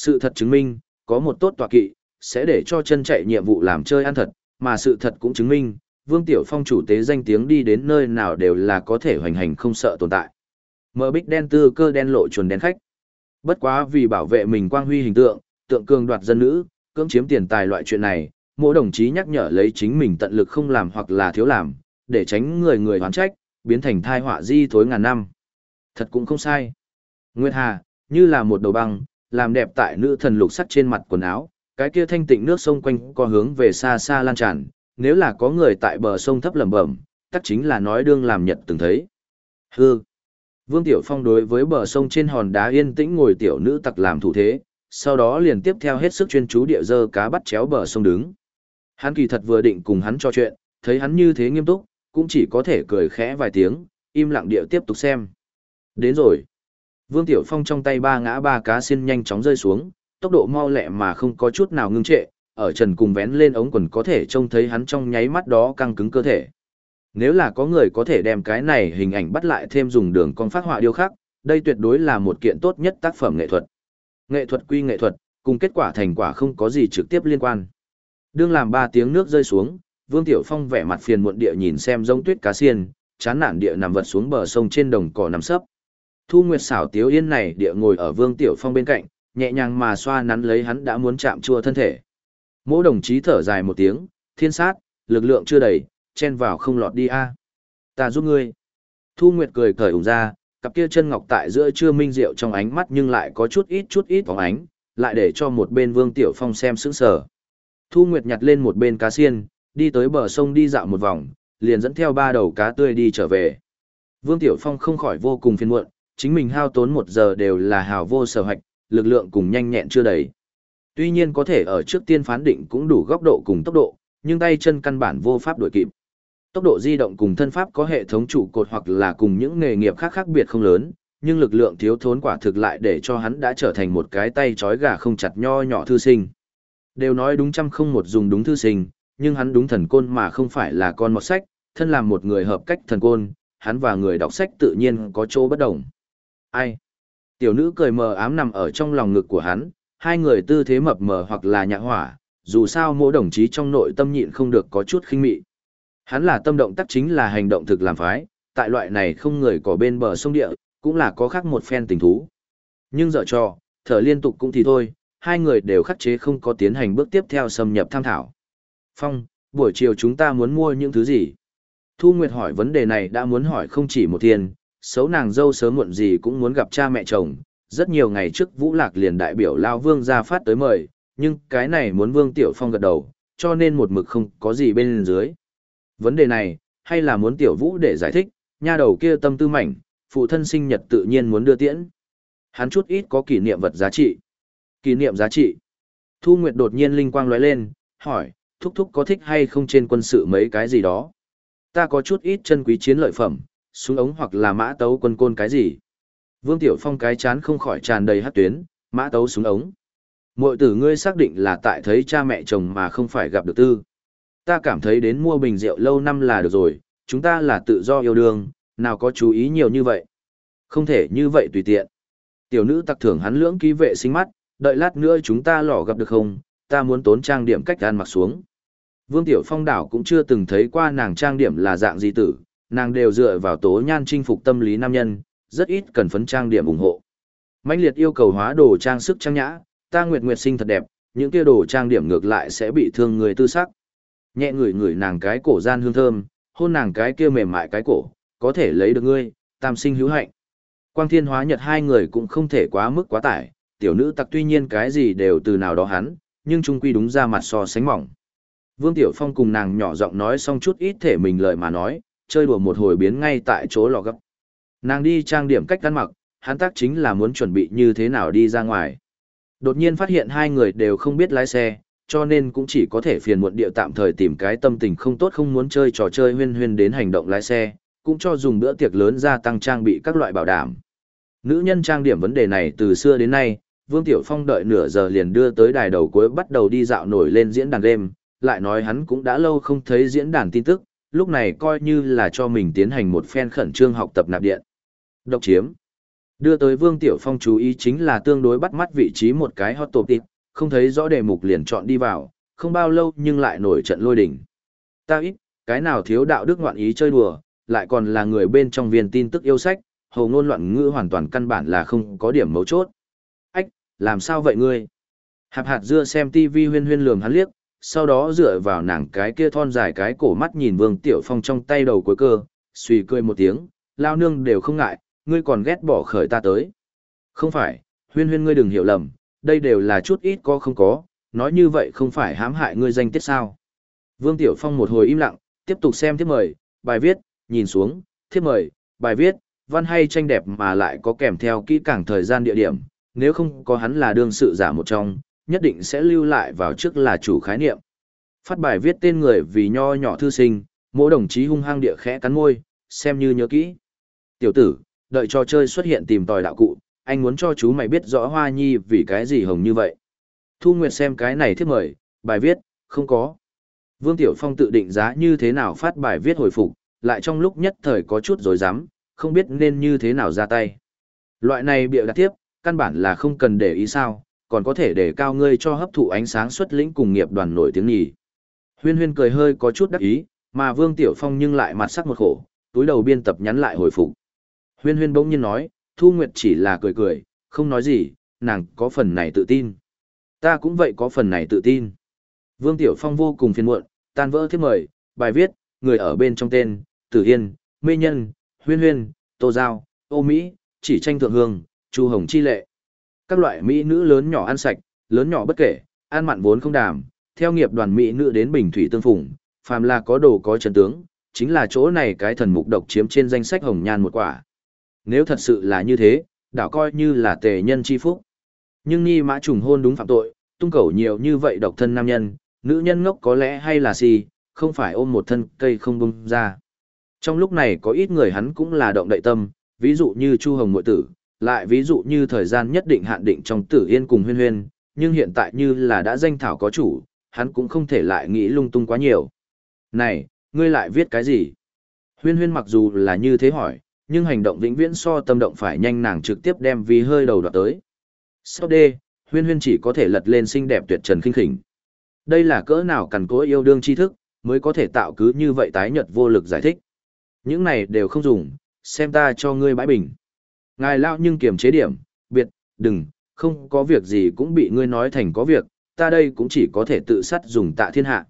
Sự thật chứng minh, có một tốt tọa kỵ, sẽ để cho chân chạy nhiệm vụ làm chơi ăn thật, mà sự thật cũng chứng minh, Vương Tiểu Phong chủ tế danh tiếng đi đến nơi nào đều là có thể hoành hành không sợ tồn tại. Mở bích đen tư cơ đen lộ chuồn đen khách. Bất quá vì bảo vệ mình quang huy hình tượng, tượng cường đoạt dân nữ, cưỡng chiếm tiền tài loại chuyện này, mỗi đồng chí nhắc nhở lấy chính mình tận lực không làm hoặc là thiếu làm, để tránh người người hoán trách, biến thành thai họa di thối ngàn năm. Thật cũng không sai. Nguyệt Hà, như là một đầu băng, làm đẹp tại nữ thần lục sắc trên mặt quần áo, cái kia thanh tịnh nước sông quanh có hướng về xa xa lan tràn, nếu là có người tại bờ sông thấp lẩm bẩm, tất chính là nói đương làm nhật từng thấy. Hư. Vương Tiểu Phong đối với bờ sông trên hòn đá yên tĩnh ngồi tiểu nữ tặc làm thủ thế, sau đó liền tiếp theo hết sức chuyên chú địa dơ cá bắt chéo bờ sông đứng. Hắn kỳ thật vừa định cùng hắn trò chuyện, thấy hắn như thế nghiêm túc, cũng chỉ có thể cười khẽ vài tiếng, im lặng địa tiếp tục xem. Đến rồi. Vương Tiểu Phong trong tay ba ngã ba cá xin nhanh chóng rơi xuống, tốc độ mau lẹ mà không có chút nào ngưng trệ, ở trần cùng vén lên ống quần có thể trông thấy hắn trong nháy mắt đó căng cứng cơ thể. Nếu là có người có thể đem cái này hình ảnh bắt lại thêm dùng đường con phát họa điêu khắc, đây tuyệt đối là một kiện tốt nhất tác phẩm nghệ thuật. Nghệ thuật quy nghệ thuật, cùng kết quả thành quả không có gì trực tiếp liên quan. Đương làm ba tiếng nước rơi xuống, Vương Tiểu Phong vẻ mặt phiền muộn địa nhìn xem giống tuyết cá xiên, chán nản địa nằm vật xuống bờ sông trên đồng cỏ nằm sấp. Thu Nguyệt xảo tiếu yên này địa ngồi ở Vương Tiểu Phong bên cạnh, nhẹ nhàng mà xoa nắn lấy hắn đã muốn chạm chua thân thể. Mỗ đồng chí thở dài một tiếng, thiên sát, lực lượng chưa đầy, chen vào không lọt đi a. Ta giúp ngươi. Thu Nguyệt cười cởi ủng ra, cặp kia chân ngọc tại giữa chưa minh diệu trong ánh mắt nhưng lại có chút ít chút ít phóng ánh, lại để cho một bên Vương Tiểu Phong xem sững sờ. Thu Nguyệt nhặt lên một bên cá xiên, đi tới bờ sông đi dạo một vòng, liền dẫn theo ba đầu cá tươi đi trở về. Vương Tiểu Phong không khỏi vô cùng phiền muộn, chính mình hao tốn một giờ đều là hào vô sở hạch, lực lượng cùng nhanh nhẹn chưa đầy. Tuy nhiên có thể ở trước tiên phán định cũng đủ góc độ cùng tốc độ, nhưng tay chân căn bản vô pháp đuổi kịp. Tốc độ di động cùng thân pháp có hệ thống trụ cột hoặc là cùng những nghề nghiệp khác khác biệt không lớn, nhưng lực lượng thiếu thốn quả thực lại để cho hắn đã trở thành một cái tay trói gà không chặt nho nhỏ thư sinh. Đều nói đúng trăm không một dùng đúng thư sinh, nhưng hắn đúng thần côn mà không phải là con mọt sách, thân làm một người hợp cách thần côn, hắn và người đọc sách tự nhiên có chỗ bất đồng. Ai? Tiểu nữ cười mờ ám nằm ở trong lòng ngực của hắn, hai người tư thế mập mờ hoặc là nhạ hỏa, dù sao mỗi đồng chí trong nội tâm nhịn không được có chút khinh mị. Hắn là tâm động tác chính là hành động thực làm phái, tại loại này không người có bên bờ sông địa, cũng là có khác một phen tình thú. Nhưng dở trò thở liên tục cũng thì thôi, hai người đều khắc chế không có tiến hành bước tiếp theo xâm nhập tham thảo. Phong, buổi chiều chúng ta muốn mua những thứ gì? Thu Nguyệt hỏi vấn đề này đã muốn hỏi không chỉ một tiền xấu nàng dâu sớm muộn gì cũng muốn gặp cha mẹ chồng. Rất nhiều ngày trước Vũ Lạc liền đại biểu Lao Vương ra phát tới mời, nhưng cái này muốn Vương Tiểu Phong gật đầu, cho nên một mực không có gì bên dưới. Vấn đề này, hay là muốn Tiểu Vũ để giải thích, nha đầu kia tâm tư mảnh, phụ thân sinh nhật tự nhiên muốn đưa tiễn. Hắn chút ít có kỷ niệm vật giá trị. Kỷ niệm giá trị. Thu Nguyệt đột nhiên linh quang lóe lên, hỏi, thúc thúc có thích hay không trên quân sự mấy cái gì đó. Ta có chút ít chân quý chiến lợi phẩm, súng ống hoặc là mã tấu quân côn cái gì. Vương Tiểu Phong cái chán không khỏi tràn đầy hát tuyến, mã tấu súng ống. Mội tử ngươi xác định là tại thấy cha mẹ chồng mà không phải gặp được tư. Ta cảm thấy đến mua bình rượu lâu năm là được rồi, chúng ta là tự do yêu đương, nào có chú ý nhiều như vậy. Không thể như vậy tùy tiện. Tiểu nữ tặc thưởng hắn lưỡng ký vệ sinh mắt, đợi lát nữa chúng ta lỏ gặp được không, ta muốn tốn trang điểm cách gan mặc xuống. Vương Tiểu Phong đảo cũng chưa từng thấy qua nàng trang điểm là dạng gì tử, nàng đều dựa vào tố nhan chinh phục tâm lý nam nhân, rất ít cần phấn trang điểm ủng hộ. Mạnh liệt yêu cầu hóa đồ trang sức trang nhã, ta nguyệt nguyệt sinh thật đẹp, những kia đồ trang điểm ngược lại sẽ bị thương người tư sắc. Nhẹ ngửi ngửi nàng cái cổ gian hương thơm, hôn nàng cái kia mềm mại cái cổ, có thể lấy được ngươi, tam sinh hữu hạnh. Quang thiên hóa nhật hai người cũng không thể quá mức quá tải, tiểu nữ tặc tuy nhiên cái gì đều từ nào đó hắn, nhưng trung quy đúng ra mặt so sánh mỏng. Vương Tiểu Phong cùng nàng nhỏ giọng nói xong chút ít thể mình lời mà nói, chơi đùa một hồi biến ngay tại chỗ lò gấp. Nàng đi trang điểm cách ăn mặc, hắn tác chính là muốn chuẩn bị như thế nào đi ra ngoài. Đột nhiên phát hiện hai người đều không biết lái xe, cho nên cũng chỉ có thể phiền muộn địa tạm thời tìm cái tâm tình không tốt không muốn chơi trò chơi huyên huyên đến hành động lái xe, cũng cho dùng bữa tiệc lớn gia tăng trang bị các loại bảo đảm. Nữ nhân trang điểm vấn đề này từ xưa đến nay, Vương Tiểu Phong đợi nửa giờ liền đưa tới đài đầu cuối bắt đầu đi dạo nổi lên diễn đàn game, lại nói hắn cũng đã lâu không thấy diễn đàn tin tức, lúc này coi như là cho mình tiến hành một phen khẩn trương học tập nạp điện. Độc chiếm. Đưa tới Vương Tiểu Phong chú ý chính là tương đối bắt mắt vị trí một cái hot topic, không thấy rõ đề mục liền chọn đi vào, không bao lâu nhưng lại nổi trận lôi đỉnh. Ta ít, cái nào thiếu đạo đức ngoạn ý chơi đùa, lại còn là người bên trong viên tin tức yêu sách, hầu ngôn loạn ngữ hoàn toàn căn bản là không có điểm mấu chốt. Ách, làm sao vậy ngươi? Hạp hạt dưa xem tivi huyên huyên lườm hắn liếc, sau đó dựa vào nàng cái kia thon dài cái cổ mắt nhìn Vương Tiểu Phong trong tay đầu cuối cơ, suy cười một tiếng, lao nương đều không ngại, ngươi còn ghét bỏ khởi ta tới. Không phải, huyên huyên ngươi đừng hiểu lầm, đây đều là chút ít có không có, nói như vậy không phải hãm hại ngươi danh tiết sao. Vương Tiểu Phong một hồi im lặng, tiếp tục xem thiếp mời, bài viết, nhìn xuống, thiếp mời, bài viết, văn hay tranh đẹp mà lại có kèm theo kỹ càng thời gian địa điểm, nếu không có hắn là đương sự giả một trong, nhất định sẽ lưu lại vào trước là chủ khái niệm. Phát bài viết tên người vì nho nhỏ thư sinh, mỗi đồng chí hung hăng địa khẽ cắn môi, xem như nhớ kỹ. Tiểu tử, đợi trò chơi xuất hiện tìm tòi đạo cụ, anh muốn cho chú mày biết rõ Hoa Nhi vì cái gì hồng như vậy. Thu Nguyệt xem cái này thiết mời, bài viết, không có. Vương Tiểu Phong tự định giá như thế nào phát bài viết hồi phục, lại trong lúc nhất thời có chút rối rắm, không biết nên như thế nào ra tay. Loại này bịa đặt tiếp, căn bản là không cần để ý sao, còn có thể để cao ngươi cho hấp thụ ánh sáng xuất lĩnh cùng nghiệp đoàn nổi tiếng nhỉ. Huyên huyên cười hơi có chút đắc ý, mà Vương Tiểu Phong nhưng lại mặt sắc một khổ, túi đầu biên tập nhắn lại hồi phục. Huyên huyên bỗng nhiên nói, Thu Nguyệt chỉ là cười cười, không nói gì, nàng có phần này tự tin. Ta cũng vậy có phần này tự tin. Vương Tiểu Phong vô cùng phiền muộn, tan vỡ thiết mời, bài viết, người ở bên trong tên, Tử Yên, Mê Nhân, Huyên Huyên, Tô Giao, Ô Mỹ, chỉ tranh thượng hương, Chu Hồng Chi Lệ. Các loại Mỹ nữ lớn nhỏ ăn sạch, lớn nhỏ bất kể, ăn mặn vốn không đàm, theo nghiệp đoàn Mỹ nữ đến Bình Thủy Tương Phùng, phàm là có đồ có chân tướng, chính là chỗ này cái thần mục độc chiếm trên danh sách hồng nhan một quả. Nếu thật sự là như thế, đảo coi như là tề nhân chi phúc. Nhưng Nhi Mã trùng hôn đúng phạm tội, tung cầu nhiều như vậy độc thân nam nhân, nữ nhân ngốc có lẽ hay là gì, không phải ôm một thân cây không bung ra. Trong lúc này có ít người hắn cũng là động đậy tâm, ví dụ như Chu Hồng Mội Tử, lại ví dụ như thời gian nhất định hạn định trong tử yên cùng huyên huyên, nhưng hiện tại như là đã danh thảo có chủ, hắn cũng không thể lại nghĩ lung tung quá nhiều. Này, ngươi lại viết cái gì? Huyên huyên mặc dù là như thế hỏi, nhưng hành động vĩnh viễn so tâm động phải nhanh nàng trực tiếp đem vì hơi đầu đoạt tới. Sau đê, huyên huyên chỉ có thể lật lên xinh đẹp tuyệt trần khinh khỉnh. Đây là cỡ nào cần cố yêu đương tri thức, mới có thể tạo cứ như vậy tái nhật vô lực giải thích. Những này đều không dùng, xem ta cho ngươi bãi bình. Ngài lao nhưng kiềm chế điểm, biệt, đừng, không có việc gì cũng bị ngươi nói thành có việc, ta đây cũng chỉ có thể tự sắt dùng tạ thiên hạ.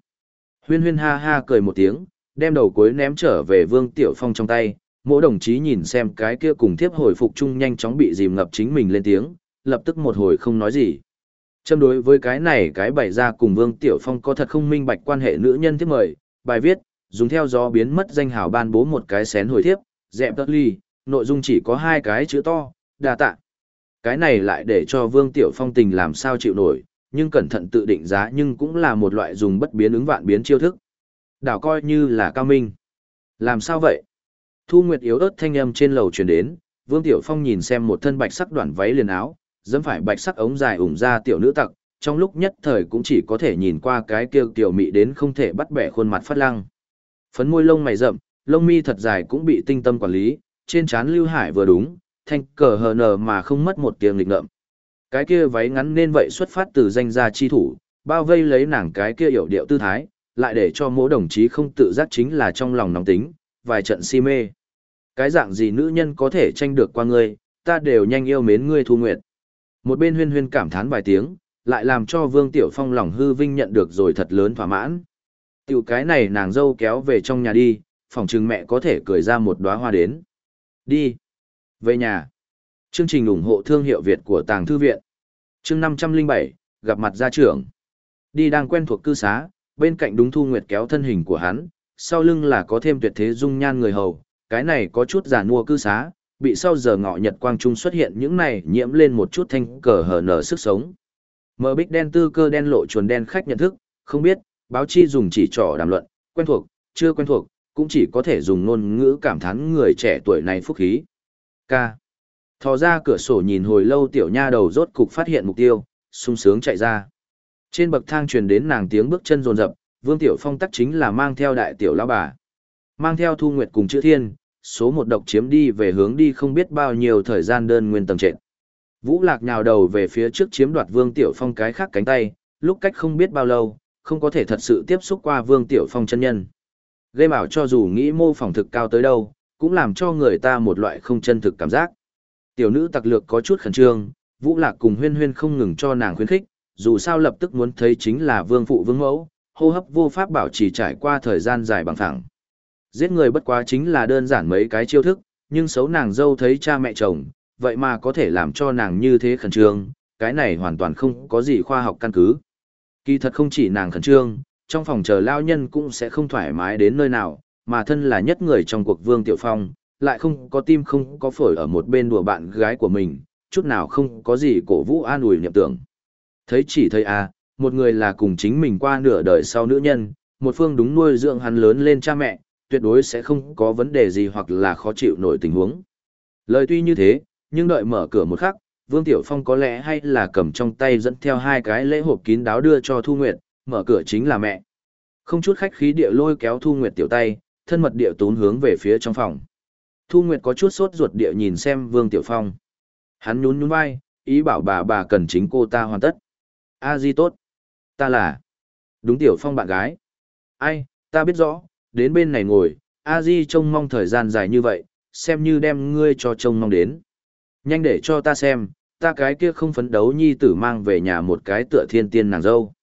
Huyên huyên ha ha cười một tiếng, đem đầu cuối ném trở về Vương Tiểu Phong trong tay, mỗi đồng chí nhìn xem cái kia cùng thiếp hồi phục chung nhanh chóng bị dìm ngập chính mình lên tiếng, lập tức một hồi không nói gì. Châm đối với cái này cái bày ra cùng Vương Tiểu Phong có thật không minh bạch quan hệ nữ nhân thiếp mời, bài viết, dùng theo gió biến mất danh hào ban bố một cái xén hồi thiếp, dẹp tất ly, nội dung chỉ có hai cái chữ to, đa tạ. Cái này lại để cho Vương Tiểu Phong tình làm sao chịu nổi, nhưng cẩn thận tự định giá nhưng cũng là một loại dùng bất biến ứng vạn biến chiêu thức. Đảo coi như là cao minh. Làm sao vậy? Thu Nguyệt yếu ớt thanh âm trên lầu truyền đến, Vương Tiểu Phong nhìn xem một thân bạch sắc đoạn váy liền áo, dẫm phải bạch sắc ống dài ủng ra tiểu nữ tặc, trong lúc nhất thời cũng chỉ có thể nhìn qua cái kia tiểu mị đến không thể bắt bẻ khuôn mặt phát lăng. Phấn môi lông mày rậm, lông mi thật dài cũng bị tinh tâm quản lý, trên trán Lưu Hải vừa đúng, thanh cờ hờ nờ mà không mất một tiếng lịch ngợm. Cái kia váy ngắn nên vậy xuất phát từ danh gia chi thủ, bao vây lấy nàng cái kia hiểu điệu tư thái, lại để cho mỗi đồng chí không tự giác chính là trong lòng nóng tính, vài trận si mê. Cái dạng gì nữ nhân có thể tranh được qua ngươi, ta đều nhanh yêu mến ngươi thu nguyệt. Một bên huyên huyên cảm thán vài tiếng, lại làm cho Vương Tiểu Phong lòng hư vinh nhận được rồi thật lớn thỏa mãn. Tiểu cái này nàng dâu kéo về trong nhà đi, phòng trừng mẹ có thể cười ra một đóa hoa đến. Đi. Về nhà. Chương trình ủng hộ thương hiệu Việt của Tàng Thư Viện. Chương 507, gặp mặt gia trưởng. Đi đang quen thuộc cư xá, bên cạnh đúng thu nguyệt kéo thân hình của hắn, sau lưng là có thêm tuyệt thế dung nhan người hầu, cái này có chút giả mua cư xá, bị sau giờ ngọ nhật quang trung xuất hiện những này nhiễm lên một chút thanh cờ hở nở sức sống. Mở bích đen tư cơ đen lộ chuồn đen khách nhận thức, không biết, báo chi dùng chỉ trỏ đàm luận, quen thuộc, chưa quen thuộc, cũng chỉ có thể dùng ngôn ngữ cảm thán người trẻ tuổi này phúc khí. K. Thò ra cửa sổ nhìn hồi lâu tiểu nha đầu rốt cục phát hiện mục tiêu, sung sướng chạy ra. Trên bậc thang truyền đến nàng tiếng bước chân rồn rập, Vương Tiểu Phong tắc chính là mang theo đại tiểu lão bà. Mang theo Thu Nguyệt cùng chữ thiên, số một độc chiếm đi về hướng đi không biết bao nhiêu thời gian đơn nguyên tầng trệt. Vũ Lạc nhào đầu về phía trước chiếm đoạt Vương Tiểu Phong cái khác cánh tay, lúc cách không biết bao lâu, không có thể thật sự tiếp xúc qua Vương Tiểu Phong chân nhân. Gây ảo cho dù nghĩ mô phỏng thực cao tới đâu, cũng làm cho người ta một loại không chân thực cảm giác. Tiểu nữ tặc lược có chút khẩn trương, Vũ Lạc cùng huyên huyên không ngừng cho nàng khuyến khích, dù sao lập tức muốn thấy chính là vương phụ vương mẫu, hô hấp vô pháp bảo trì trải qua thời gian dài bằng thẳng. Giết người bất quá chính là đơn giản mấy cái chiêu thức, nhưng xấu nàng dâu thấy cha mẹ chồng, vậy mà có thể làm cho nàng như thế khẩn trương, cái này hoàn toàn không có gì khoa học căn cứ. Kỳ thật không chỉ nàng khẩn trương, trong phòng chờ lao nhân cũng sẽ không thoải mái đến nơi nào, mà thân là nhất người trong cuộc Vương Tiểu Phong, lại không có tim không có phổi ở một bên đùa bạn gái của mình, chút nào không có gì cổ vũ an ủi niệm tưởng. Thấy chỉ thấy à, một người là cùng chính mình qua nửa đời sau nữ nhân, một phương đúng nuôi dưỡng hắn lớn lên cha mẹ, tuyệt đối sẽ không có vấn đề gì hoặc là khó chịu nổi tình huống. Lời tuy như thế, nhưng đợi mở cửa một khắc, Vương Tiểu Phong có lẽ hay là cầm trong tay dẫn theo hai cái lễ hộp kín đáo đưa cho Thu Nguyệt, mở cửa chính là mẹ. Không chút khách khí địa lôi kéo Thu Nguyệt tiểu tay, thân mật địa tốn hướng về phía trong phòng. Thu Nguyệt có chút sốt ruột địa nhìn xem Vương Tiểu Phong. Hắn nhún nhún vai, ý bảo bà bà cần chính cô ta hoàn tất. A Di tốt. Ta là. Đúng Tiểu Phong bạn gái. Ai, ta biết rõ, đến bên này ngồi, A Di trông mong thời gian dài như vậy, xem như đem ngươi cho trông mong đến. Nhanh để cho ta xem, ta cái kia không phấn đấu nhi tử mang về nhà một cái tựa thiên tiên nàng dâu.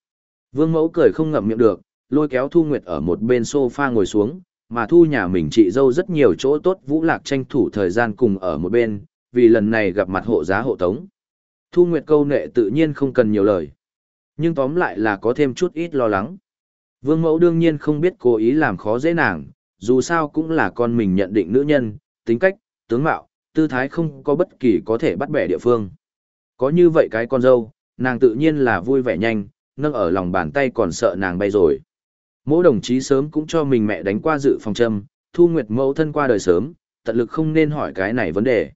Vương mẫu cười không ngậm miệng được, lôi kéo Thu Nguyệt ở một bên sofa ngồi xuống, mà Thu nhà mình chị dâu rất nhiều chỗ tốt Vũ Lạc tranh thủ thời gian cùng ở một bên, vì lần này gặp mặt hộ giá hộ tống. Thu Nguyệt câu nệ tự nhiên không cần nhiều lời. Nhưng tóm lại là có thêm chút ít lo lắng. Vương mẫu đương nhiên không biết cố ý làm khó dễ nàng, dù sao cũng là con mình nhận định nữ nhân, tính cách, tướng mạo, tư thái không có bất kỳ có thể bắt bẻ địa phương. Có như vậy cái con dâu, nàng tự nhiên là vui vẻ nhanh, nâng ở lòng bàn tay còn sợ nàng bay rồi. Mỗi đồng chí sớm cũng cho mình mẹ đánh qua dự phòng châm, thu nguyệt mẫu thân qua đời sớm, tận lực không nên hỏi cái này vấn đề.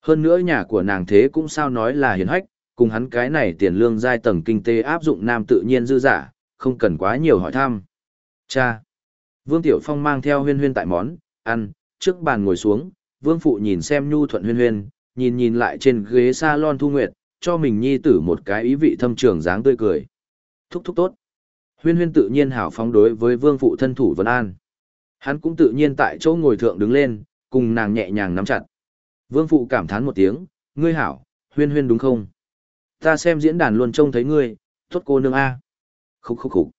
Hơn nữa nhà của nàng thế cũng sao nói là hiền hách, cùng hắn cái này tiền lương giai tầng kinh tế áp dụng nam tự nhiên dư giả, không cần quá nhiều hỏi thăm. Cha! Vương Tiểu Phong mang theo huyên huyên tại món, ăn, trước bàn ngồi xuống, vương phụ nhìn xem nhu thuận huyên huyên, nhìn nhìn lại trên ghế salon thu nguyệt, cho mình nhi tử một cái ý vị thâm trường dáng tươi cười. Thúc thúc tốt. Huyên huyên tự nhiên hảo phóng đối với vương phụ thân thủ vân an. Hắn cũng tự nhiên tại chỗ ngồi thượng đứng lên, cùng nàng nhẹ nhàng nắm chặt. Vương phụ cảm thán một tiếng, ngươi hảo, huyên huyên đúng không? Ta xem diễn đàn luôn trông thấy ngươi, tốt cô nương A. Khúc khúc khúc.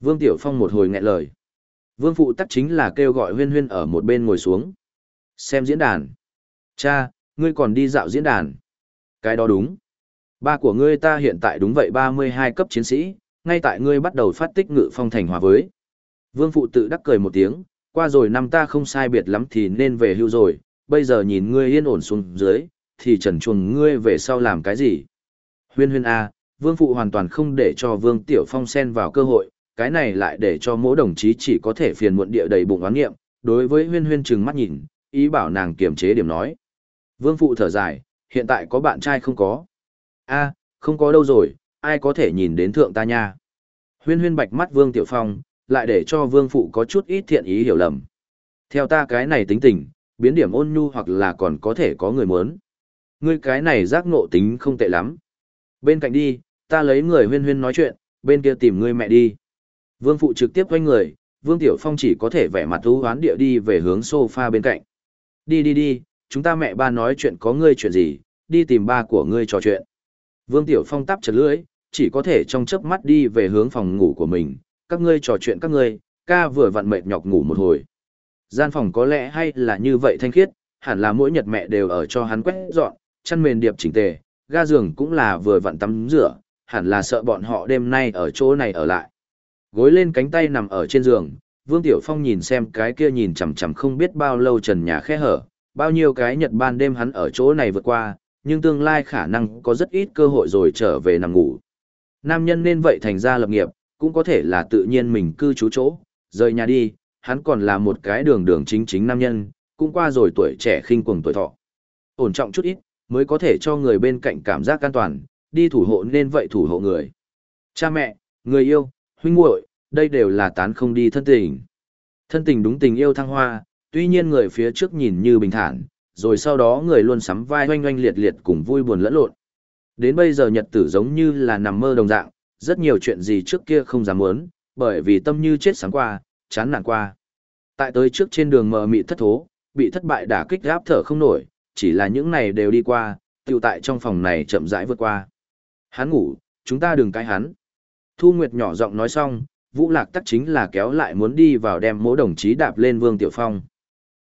Vương Tiểu Phong một hồi nghẹn lời. Vương phụ tắc chính là kêu gọi huyên huyên ở một bên ngồi xuống. Xem diễn đàn. Cha, ngươi còn đi dạo diễn đàn. Cái đó đúng. Ba của ngươi ta hiện tại đúng vậy 32 cấp chiến sĩ, ngay tại ngươi bắt đầu phát tích ngự phong thành hòa với. Vương phụ tự đắc cười một tiếng, qua rồi năm ta không sai biệt lắm thì nên về hưu rồi, bây giờ nhìn ngươi yên ổn xuống dưới, thì trần chuồng ngươi về sau làm cái gì. Huyên huyên A, vương phụ hoàn toàn không để cho vương tiểu phong xen vào cơ hội, cái này lại để cho mỗi đồng chí chỉ có thể phiền muộn địa đầy bụng oán nghiệm, đối với huyên huyên trừng mắt nhìn, ý bảo nàng kiềm chế điểm nói. Vương phụ thở dài, hiện tại có bạn trai không có. a không có đâu rồi, ai có thể nhìn đến thượng ta nha. Huyên huyên bạch mắt vương tiểu phong, lại để cho vương phụ có chút ít thiện ý hiểu lầm. Theo ta cái này tính tình, biến điểm ôn nhu hoặc là còn có thể có người muốn. Ngươi cái này giác ngộ tính không tệ lắm. Bên cạnh đi, ta lấy người huyên huyên nói chuyện, bên kia tìm ngươi mẹ đi. Vương phụ trực tiếp quay người, Vương Tiểu Phong chỉ có thể vẻ mặt thú hoán địa đi về hướng sofa bên cạnh. Đi đi đi, chúng ta mẹ ba nói chuyện có ngươi chuyện gì, đi tìm ba của ngươi trò chuyện. Vương Tiểu Phong tắp chật lưỡi, chỉ có thể trong chớp mắt đi về hướng phòng ngủ của mình, các ngươi trò chuyện các ngươi, ca vừa vặn mệt nhọc ngủ một hồi. Gian phòng có lẽ hay là như vậy thanh khiết, hẳn là mỗi nhật mẹ đều ở cho hắn quét dọn, chăn mền điệp chỉnh tề, ga giường cũng là vừa vặn tắm rửa, hẳn là sợ bọn họ đêm nay ở chỗ này ở lại. Gối lên cánh tay nằm ở trên giường, Vương Tiểu Phong nhìn xem cái kia nhìn chằm chằm không biết bao lâu trần nhà khe hở, bao nhiêu cái nhật ban đêm hắn ở chỗ này vượt qua, nhưng tương lai khả năng có rất ít cơ hội rồi trở về nằm ngủ. Nam nhân nên vậy thành ra lập nghiệp, cũng có thể là tự nhiên mình cư trú chỗ, rời nhà đi, hắn còn là một cái đường đường chính chính nam nhân, cũng qua rồi tuổi trẻ khinh cuồng tuổi thọ. Ổn trọng chút ít, mới có thể cho người bên cạnh cảm giác an toàn, đi thủ hộ nên vậy thủ hộ người. Cha mẹ, người yêu, huynh muội, đây đều là tán không đi thân tình. Thân tình đúng tình yêu thăng hoa, tuy nhiên người phía trước nhìn như bình thản, rồi sau đó người luôn sắm vai oanh oanh liệt liệt cùng vui buồn lẫn lộn. Đến bây giờ nhật tử giống như là nằm mơ đồng dạng, rất nhiều chuyện gì trước kia không dám muốn, bởi vì tâm như chết sáng qua, chán nản qua. Tại tới trước trên đường mờ mị thất thố, bị thất bại đả kích gáp thở không nổi, chỉ là những này đều đi qua, tiêu tại trong phòng này chậm rãi vượt qua. Hắn ngủ, chúng ta đừng cái hắn. Thu Nguyệt nhỏ giọng nói xong, Vũ Lạc tắc chính là kéo lại muốn đi vào đem mỗi đồng chí đạp lên Vương Tiểu Phong.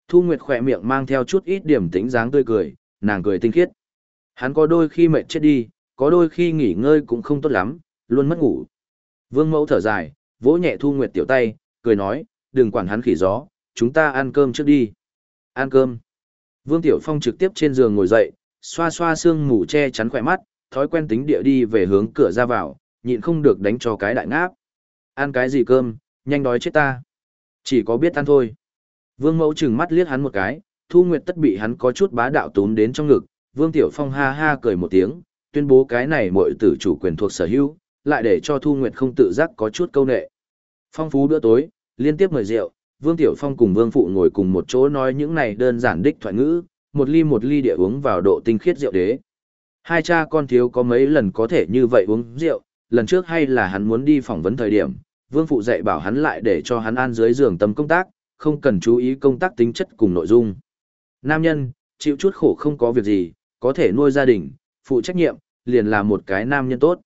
Thu Nguyệt khỏe miệng mang theo chút ít điểm tĩnh dáng tươi cười, nàng cười tinh khiết. Hắn có đôi khi mệt chết đi, có đôi khi nghỉ ngơi cũng không tốt lắm, luôn mất ngủ. Vương Mẫu thở dài, vỗ nhẹ Thu Nguyệt tiểu tay, cười nói, đừng quản hắn khỉ gió, chúng ta ăn cơm trước đi. Ăn cơm. Vương Tiểu Phong trực tiếp trên giường ngồi dậy, xoa xoa xương mù che chắn khỏe mắt, thói quen tính địa đi về hướng cửa ra vào, nhịn không được đánh cho cái đại ngáp. Ăn cái gì cơm, nhanh đói chết ta. Chỉ có biết ăn thôi. Vương Mẫu chừng mắt liếc hắn một cái, Thu Nguyệt tất bị hắn có chút bá đạo tốn đến trong ngực, Vương Tiểu Phong ha ha cười một tiếng, tuyên bố cái này mọi tử chủ quyền thuộc sở hữu, lại để cho Thu Nguyệt không tự giác có chút câu nệ. Phong phú bữa tối, liên tiếp mời rượu, Vương Tiểu Phong cùng Vương Phụ ngồi cùng một chỗ nói những này đơn giản đích thoại ngữ, một ly một ly địa uống vào độ tinh khiết rượu đế. Hai cha con thiếu có mấy lần có thể như vậy uống rượu, lần trước hay là hắn muốn đi phỏng vấn thời điểm, Vương Phụ dạy bảo hắn lại để cho hắn an dưới giường tâm công tác, không cần chú ý công tác tính chất cùng nội dung. Nam nhân, chịu chút khổ không có việc gì, có thể nuôi gia đình, phụ trách nhiệm, liền là một cái nam nhân tốt.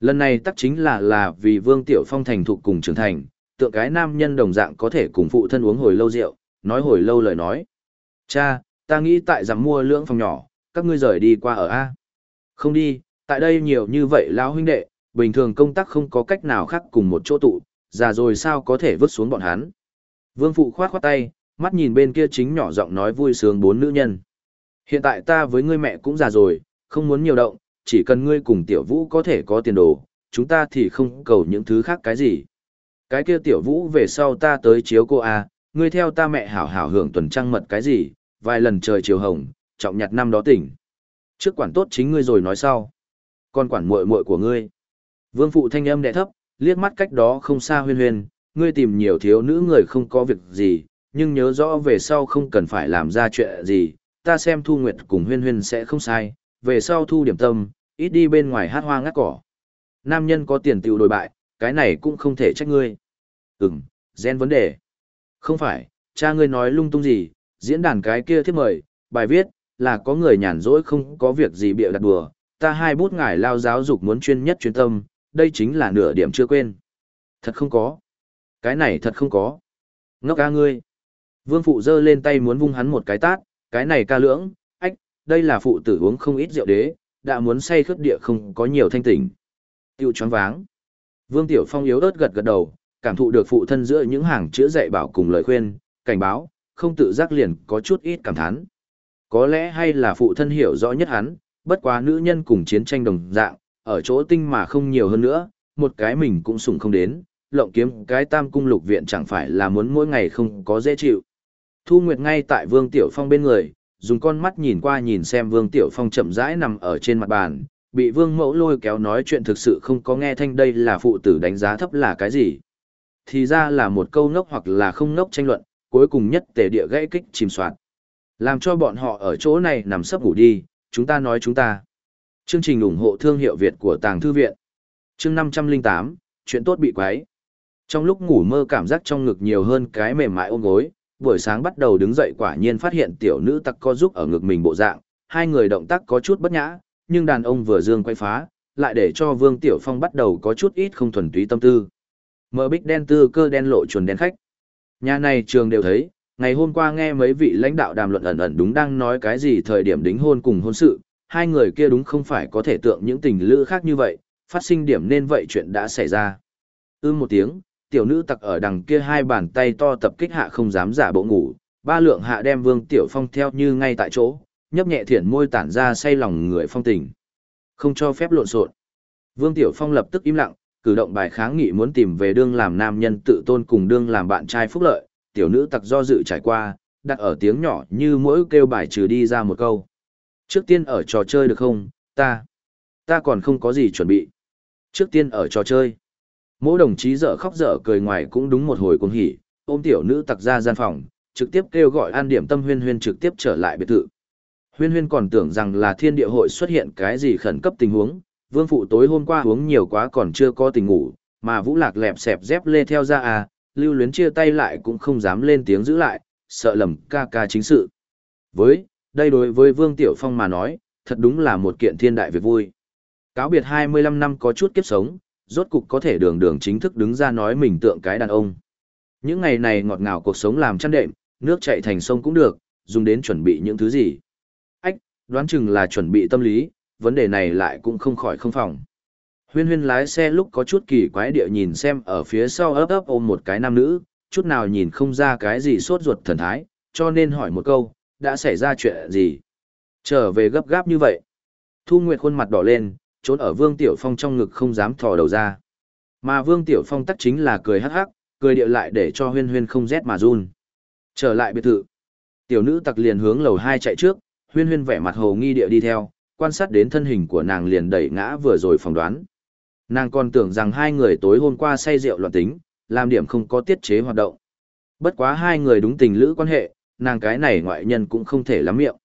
Lần này tắc chính là là vì Vương Tiểu Phong thành thục cùng trưởng thành, tượng cái nam nhân đồng dạng có thể cùng phụ thân uống hồi lâu rượu, nói hồi lâu lời nói. Cha, ta nghĩ tại giảm mua lưỡng phòng nhỏ, các ngươi rời đi qua ở A. Không đi, tại đây nhiều như vậy lão huynh đệ, bình thường công tác không có cách nào khác cùng một chỗ tụ, già rồi sao có thể vứt xuống bọn hắn. Vương phụ khoát khoát tay, mắt nhìn bên kia chính nhỏ giọng nói vui sướng bốn nữ nhân. Hiện tại ta với ngươi mẹ cũng già rồi, không muốn nhiều động, chỉ cần ngươi cùng tiểu vũ có thể có tiền đồ, chúng ta thì không cầu những thứ khác cái gì. Cái kia tiểu vũ về sau ta tới chiếu cô A, ngươi theo ta mẹ hảo hảo hưởng tuần trăng mật cái gì, vài lần trời chiều hồng, trọng nhặt năm đó tỉnh. Trước quản tốt chính ngươi rồi nói sau. Còn quản muội muội của ngươi. Vương phụ thanh âm đẹ thấp, liếc mắt cách đó không xa huyên huyên, ngươi tìm nhiều thiếu nữ người không có việc gì, nhưng nhớ rõ về sau không cần phải làm ra chuyện gì, ta xem thu nguyệt cùng huyên huyên sẽ không sai, về sau thu điểm tâm, ít đi bên ngoài hát hoa ngắt cỏ. Nam nhân có tiền tiêu đổi bại, cái này cũng không thể trách ngươi. Ừm, gen vấn đề. Không phải, cha ngươi nói lung tung gì, diễn đàn cái kia thiết mời, bài viết, là có người nhàn rỗi không có việc gì bịa đặt đùa, ta hai bút ngải lao giáo dục muốn chuyên nhất chuyên tâm, đây chính là nửa điểm chưa quên. Thật không có. Cái này thật không có. Ngốc ca ngươi. Vương phụ giơ lên tay muốn vung hắn một cái tát, cái này ca lưỡng, ách, đây là phụ tử uống không ít rượu đế, đã muốn say khướt địa không có nhiều thanh tỉnh. Tiêu choáng váng. Vương Tiểu Phong yếu ớt gật gật đầu, cảm thụ được phụ thân giữa những hàng chữa dạy bảo cùng lời khuyên, cảnh báo, không tự giác liền có chút ít cảm thán. Có lẽ hay là phụ thân hiểu rõ nhất hắn, bất quá nữ nhân cùng chiến tranh đồng dạng, ở chỗ tinh mà không nhiều hơn nữa, một cái mình cũng sủng không đến, lộng kiếm cái tam cung lục viện chẳng phải là muốn mỗi ngày không có dễ chịu. Thu Nguyệt ngay tại Vương Tiểu Phong bên người, dùng con mắt nhìn qua nhìn xem Vương Tiểu Phong chậm rãi nằm ở trên mặt bàn, bị Vương Mẫu lôi kéo nói chuyện thực sự không có nghe thanh đây là phụ tử đánh giá thấp là cái gì. Thì ra là một câu ngốc hoặc là không ngốc tranh luận, cuối cùng nhất tề địa gãy kích chìm soạt. Làm cho bọn họ ở chỗ này nằm sấp ngủ đi, chúng ta nói chúng ta. Chương trình ủng hộ thương hiệu Việt của Tàng Thư Viện. Chương 508, chuyện tốt bị quái. Trong lúc ngủ mơ cảm giác trong ngực nhiều hơn cái mềm mại ôm gối, buổi sáng bắt đầu đứng dậy quả nhiên phát hiện tiểu nữ tặc co giúp ở ngực mình bộ dạng, hai người động tác có chút bất nhã, nhưng đàn ông vừa dương quay phá, lại để cho Vương Tiểu Phong bắt đầu có chút ít không thuần túy tâm tư. Mở bích đen tư cơ đen lộ chuồn đen khách. Nhà này trường đều thấy, ngày hôm qua nghe mấy vị lãnh đạo đàm luận ẩn ẩn đúng đang nói cái gì thời điểm đính hôn cùng hôn sự, hai người kia đúng không phải có thể tượng những tình lữ khác như vậy, phát sinh điểm nên vậy chuyện đã xảy ra. Ưm một tiếng, tiểu nữ tặc ở đằng kia hai bàn tay to tập kích hạ không dám giả bộ ngủ, ba lượng hạ đem Vương Tiểu Phong theo như ngay tại chỗ, nhấp nhẹ thiển môi tản ra say lòng người phong tình. Không cho phép lộn xộn. Vương Tiểu Phong lập tức im lặng, cử động bài kháng nghị muốn tìm về đương làm nam nhân tự tôn cùng đương làm bạn trai phúc lợi, tiểu nữ tặc do dự trải qua, đặt ở tiếng nhỏ như mỗi kêu bài trừ đi ra một câu. Trước tiên ở trò chơi được không, ta, ta còn không có gì chuẩn bị. Trước tiên ở trò chơi. Mỗi đồng chí dở khóc dở cười ngoài cũng đúng một hồi cuồng hỉ, ôm tiểu nữ tặc ra gian phòng, trực tiếp kêu gọi an điểm tâm huyên huyên trực tiếp trở lại biệt thự. Huyên huyên còn tưởng rằng là thiên địa hội xuất hiện cái gì khẩn cấp tình huống, vương phụ tối hôm qua uống nhiều quá còn chưa có tình ngủ, mà vũ lạc lẹp xẹp dép lê theo ra à, lưu luyến chia tay lại cũng không dám lên tiếng giữ lại, sợ lầm ca ca chính sự. Với, đây đối với Vương Tiểu Phong mà nói, thật đúng là một kiện thiên đại việc vui. Cáo biệt 25 năm có chút kiếp sống, rốt cục có thể đường đường chính thức đứng ra nói mình tượng cái đàn ông. Những ngày này ngọt ngào cuộc sống làm chăn đệm, nước chạy thành sông cũng được, dùng đến chuẩn bị những thứ gì. Ách, đoán chừng là chuẩn bị tâm lý, vấn đề này lại cũng không khỏi không phòng. Huyên huyên lái xe lúc có chút kỳ quái địa nhìn xem ở phía sau ấp ấp ôm một cái nam nữ, chút nào nhìn không ra cái gì sốt ruột thần thái, cho nên hỏi một câu, đã xảy ra chuyện gì? Trở về gấp gáp như vậy. Thu Nguyệt khuôn mặt đỏ lên, trốn ở Vương Tiểu Phong trong ngực không dám thò đầu ra. Mà Vương Tiểu Phong tắc chính là cười hắc hắc, cười điệu lại để cho huyên huyên không rét mà run. Trở lại biệt thự. Tiểu nữ tặc liền hướng lầu 2 chạy trước, huyên huyên vẻ mặt hồ nghi địa đi theo, quan sát đến thân hình của nàng liền đẩy ngã vừa rồi phỏng đoán. Nàng còn tưởng rằng hai người tối hôm qua say rượu loạn tính, làm điểm không có tiết chế hoạt động. Bất quá hai người đúng tình lữ quan hệ, nàng cái này ngoại nhân cũng không thể lắm miệng.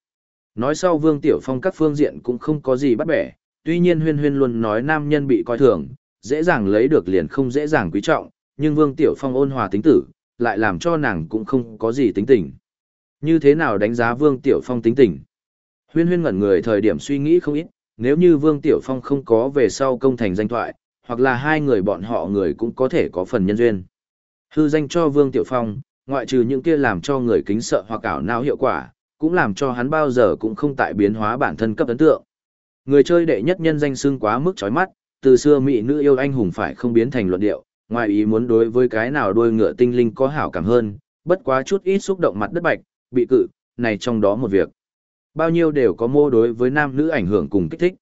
Nói sau Vương Tiểu Phong các phương diện cũng không có gì bắt bẻ, tuy nhiên huyên huyên luôn nói nam nhân bị coi thường, dễ dàng lấy được liền không dễ dàng quý trọng, nhưng Vương Tiểu Phong ôn hòa tính tử, lại làm cho nàng cũng không có gì tính tình. Như thế nào đánh giá Vương Tiểu Phong tính tình? Huyên huyên ngẩn người thời điểm suy nghĩ không ít, nếu như Vương Tiểu Phong không có về sau công thành danh thoại, hoặc là hai người bọn họ người cũng có thể có phần nhân duyên. Hư danh cho Vương Tiểu Phong, ngoại trừ những kia làm cho người kính sợ hoặc ảo não hiệu quả, cũng làm cho hắn bao giờ cũng không tại biến hóa bản thân cấp ấn tượng. Người chơi đệ nhất nhân danh xưng quá mức chói mắt, từ xưa mỹ nữ yêu anh hùng phải không biến thành luận điệu, ngoài ý muốn đối với cái nào đôi ngựa tinh linh có hảo cảm hơn, bất quá chút ít xúc động mặt đất bạch, bị cự, này trong đó một việc. Bao nhiêu đều có mô đối với nam nữ ảnh hưởng cùng kích thích.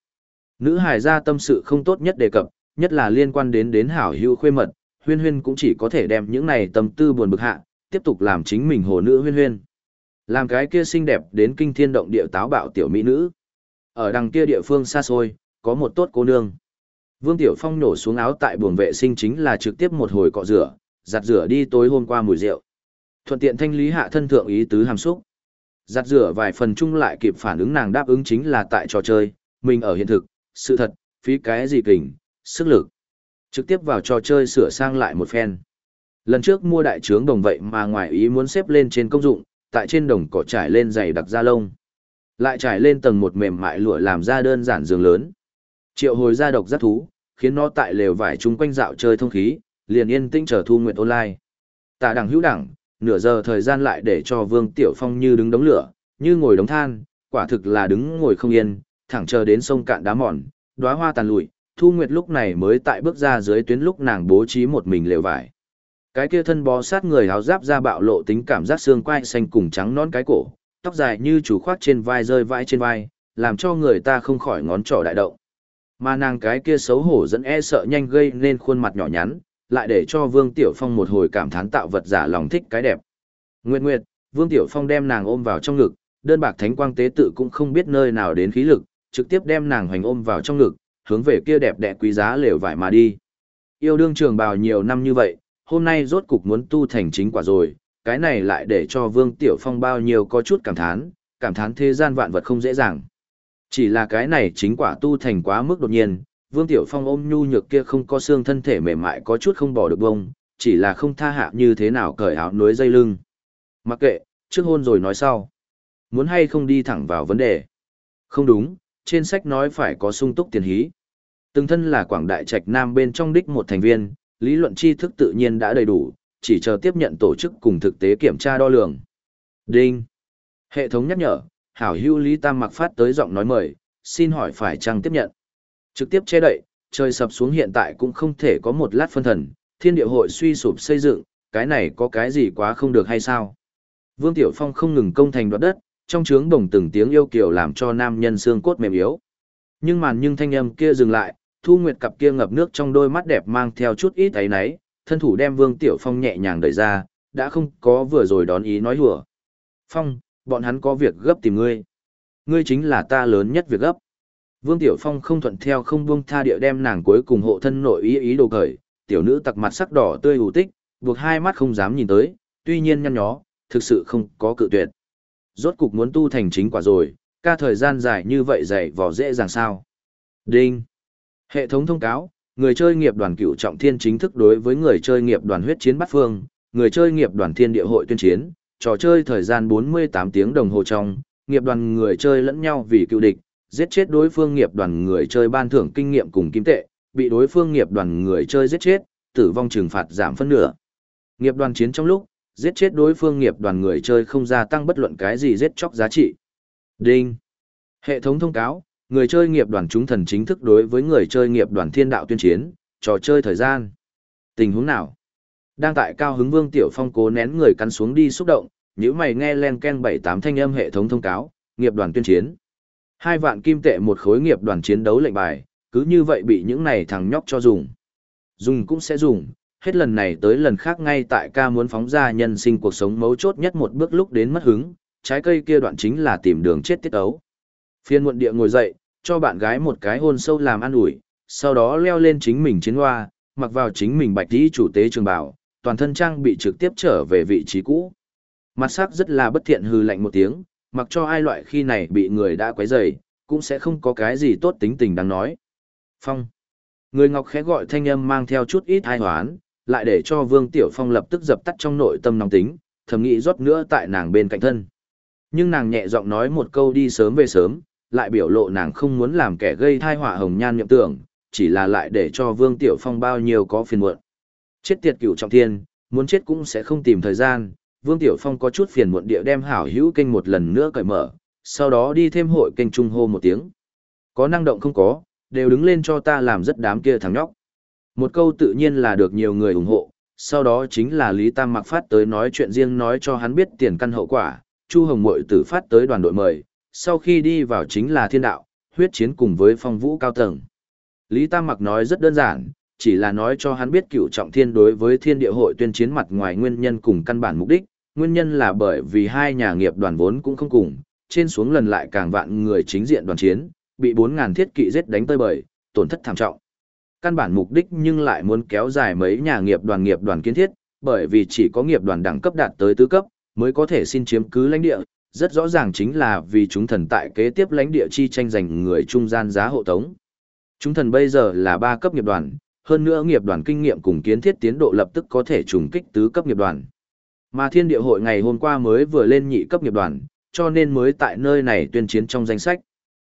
Nữ hài gia tâm sự không tốt nhất đề cập, nhất là liên quan đến đến hảo hữu khuê mật, huyên huyên cũng chỉ có thể đem những này tâm tư buồn bực hạ, tiếp tục làm chính mình hồ nữ huyên huyên. Làm cái kia xinh đẹp đến kinh thiên động địa táo bạo tiểu mỹ nữ. Ở đằng kia địa phương xa xôi, có một tốt cô nương. Vương Tiểu Phong nổ xuống áo tại buồng vệ sinh chính là trực tiếp một hồi cọ rửa, giặt rửa đi tối hôm qua mùi rượu. Thuận tiện thanh lý hạ thân thượng ý tứ hàm xúc. Giặt rửa vài phần chung lại kịp phản ứng nàng đáp ứng chính là tại trò chơi, mình ở hiện thực, sự thật, phí cái gì kình, sức lực. Trực tiếp vào trò chơi sửa sang lại một phen. Lần trước mua đại trướng đồng vậy mà ngoài ý muốn xếp lên trên công dụng, tại trên đồng cỏ trải lên dày đặc da lông. Lại trải lên tầng một mềm mại lụa làm ra đơn giản giường lớn. Triệu hồi ra độc giác thú, khiến nó tại lều vải chung quanh dạo chơi thông khí, liền yên tĩnh chờ thu nguyện online. Tạ đẳng hữu đẳng, nửa giờ thời gian lại để cho Vương Tiểu Phong như đứng đống lửa, như ngồi đống than, quả thực là đứng ngồi không yên, thẳng chờ đến sông cạn đá mòn, đóa hoa tàn lụi, Thu Nguyệt lúc này mới tại bước ra dưới tuyến lúc nàng bố trí một mình lều vải. Cái kia thân bó sát người áo giáp ra bạo lộ tính cảm giác xương quai xanh cùng trắng non cái cổ, tóc dài như chủ khoác trên vai rơi vãi trên vai, làm cho người ta không khỏi ngón trỏ đại động. Mà nàng cái kia xấu hổ dẫn e sợ nhanh gây nên khuôn mặt nhỏ nhắn, lại để cho Vương Tiểu Phong một hồi cảm thán tạo vật giả lòng thích cái đẹp. Nguyệt Nguyệt, Vương Tiểu Phong đem nàng ôm vào trong ngực, đơn bạc thánh quang tế tự cũng không biết nơi nào đến khí lực, trực tiếp đem nàng hoành ôm vào trong ngực, hướng về kia đẹp đẽ quý giá lều vải mà đi. Yêu đương trường bào nhiều năm như vậy, hôm nay rốt cục muốn tu thành chính quả rồi, cái này lại để cho Vương Tiểu Phong bao nhiêu có chút cảm thán, cảm thán thế gian vạn vật không dễ dàng. Chỉ là cái này chính quả tu thành quá mức đột nhiên, Vương Tiểu Phong ôm nhu nhược kia không có xương thân thể mềm mại có chút không bỏ được bông, chỉ là không tha hạ như thế nào cởi áo núi dây lưng. Mặc kệ, trước hôn rồi nói sau. Muốn hay không đi thẳng vào vấn đề. Không đúng, trên sách nói phải có sung túc tiền hí. Từng thân là Quảng Đại Trạch Nam bên trong đích một thành viên, lý luận tri thức tự nhiên đã đầy đủ, chỉ chờ tiếp nhận tổ chức cùng thực tế kiểm tra đo lường. Đinh. Hệ thống nhắc nhở, hảo hưu Lý Tam mặc phát tới giọng nói mời, xin hỏi phải chăng tiếp nhận. Trực tiếp che đậy, trời sập xuống hiện tại cũng không thể có một lát phân thần, thiên địa hội suy sụp xây dựng, cái này có cái gì quá không được hay sao? Vương Tiểu Phong không ngừng công thành đoạt đất, trong trướng đồng từng tiếng yêu kiều làm cho nam nhân xương cốt mềm yếu. Nhưng màn nhưng thanh âm kia dừng lại, Thu Nguyệt cặp kia ngập nước trong đôi mắt đẹp mang theo chút ít ấy náy, thân thủ đem Vương Tiểu Phong nhẹ nhàng đẩy ra, đã không có vừa rồi đón ý nói hùa. Phong, bọn hắn có việc gấp tìm ngươi. Ngươi chính là ta lớn nhất việc gấp. Vương Tiểu Phong không thuận theo không buông tha địa đem nàng cuối cùng hộ thân nội ý ý đồ cởi, tiểu nữ tặc mặt sắc đỏ tươi hù tích, buộc hai mắt không dám nhìn tới, tuy nhiên nhăn nhó, thực sự không có cự tuyệt. Rốt cục muốn tu thành chính quả rồi, ca thời gian dài như vậy dày vò dễ dàng sao. Đinh. Hệ thống thông cáo, người chơi nghiệp đoàn cựu trọng thiên chính thức đối với người chơi nghiệp đoàn huyết chiến bắt phương, người chơi nghiệp đoàn thiên địa hội tuyên chiến, trò chơi thời gian 48 tiếng đồng hồ trong, nghiệp đoàn người chơi lẫn nhau vì cựu địch, giết chết đối phương nghiệp đoàn người chơi ban thưởng kinh nghiệm cùng kim tệ, bị đối phương nghiệp đoàn người chơi giết chết, tử vong trừng phạt giảm phân nửa. Nghiệp đoàn chiến trong lúc, giết chết đối phương nghiệp đoàn người chơi không gia tăng bất luận cái gì giết chóc giá trị. Đinh. Hệ thống thông cáo, người chơi nghiệp đoàn chúng thần chính thức đối với người chơi nghiệp đoàn thiên đạo tuyên chiến, trò chơi thời gian. Tình huống nào? Đang tại cao hứng Vương Tiểu Phong cố nén người cắn xuống đi xúc động, nếu mày nghe len ken bảy tám thanh âm hệ thống thông cáo, nghiệp đoàn tuyên chiến. Hai vạn kim tệ một khối nghiệp đoàn chiến đấu lệnh bài, cứ như vậy bị những này thằng nhóc cho dùng. Dùng cũng sẽ dùng, hết lần này tới lần khác ngay tại ca muốn phóng ra nhân sinh cuộc sống mấu chốt nhất một bước lúc đến mất hứng, trái cây kia đoạn chính là tìm đường chết tiết ấu. Phiên muộn địa ngồi dậy, cho bạn gái một cái hôn sâu làm ăn ủi, sau đó leo lên chính mình chiến hoa, mặc vào chính mình bạch tí chủ tế trường bảo, toàn thân trang bị trực tiếp trở về vị trí cũ. Mặt sắc rất là bất thiện hư lạnh một tiếng, mặc cho ai loại khi này bị người đã quấy rầy, cũng sẽ không có cái gì tốt tính tình đáng nói. Phong. Người ngọc khẽ gọi thanh âm mang theo chút ít ai hoán, lại để cho Vương Tiểu Phong lập tức dập tắt trong nội tâm nóng tính, thầm nghĩ rót nữa tại nàng bên cạnh thân. Nhưng nàng nhẹ giọng nói một câu đi sớm về sớm, lại biểu lộ nàng không muốn làm kẻ gây thai họa hồng nhan nhậm tưởng, chỉ là lại để cho Vương Tiểu Phong bao nhiêu có phiền muộn. Chết tiệt cửu trọng thiên, muốn chết cũng sẽ không tìm thời gian, Vương Tiểu Phong có chút phiền muộn địa đem hảo hữu kênh một lần nữa cởi mở, sau đó đi thêm hội kênh trung hô một tiếng. Có năng động không có, đều đứng lên cho ta làm rất đám kia thằng nhóc. Một câu tự nhiên là được nhiều người ủng hộ, sau đó chính là Lý Tam mặc phát tới nói chuyện riêng nói cho hắn biết tiền căn hậu quả, Chu Hồng Mội tử phát tới đoàn đội mời, sau khi đi vào chính là thiên đạo, huyết chiến cùng với phong vũ cao tầng. Lý Tam mặc nói rất đơn giản, chỉ là nói cho hắn biết cựu trọng thiên đối với thiên địa hội tuyên chiến mặt ngoài nguyên nhân cùng căn bản mục đích, nguyên nhân là bởi vì hai nhà nghiệp đoàn vốn cũng không cùng, trên xuống lần lại càng vạn người chính diện đoàn chiến, bị 4.000 thiết kỵ giết đánh tơi bời, tổn thất thảm trọng. Căn bản mục đích nhưng lại muốn kéo dài mấy nhà nghiệp đoàn nghiệp đoàn kiến thiết, bởi vì chỉ có nghiệp đoàn đẳng cấp đạt tới tứ cấp, mới có thể xin chiếm cứ lãnh địa, rất rõ ràng chính là vì chúng thần tại kế tiếp lãnh địa chi tranh giành người trung gian giá hộ tống. Chúng thần bây giờ là ba cấp nghiệp đoàn, hơn nữa nghiệp đoàn kinh nghiệm cùng kiến thiết tiến độ lập tức có thể trùng kích tứ cấp nghiệp đoàn. Mà thiên địa hội ngày hôm qua mới vừa lên nhị cấp nghiệp đoàn, cho nên mới tại nơi này tuyên chiến trong danh sách.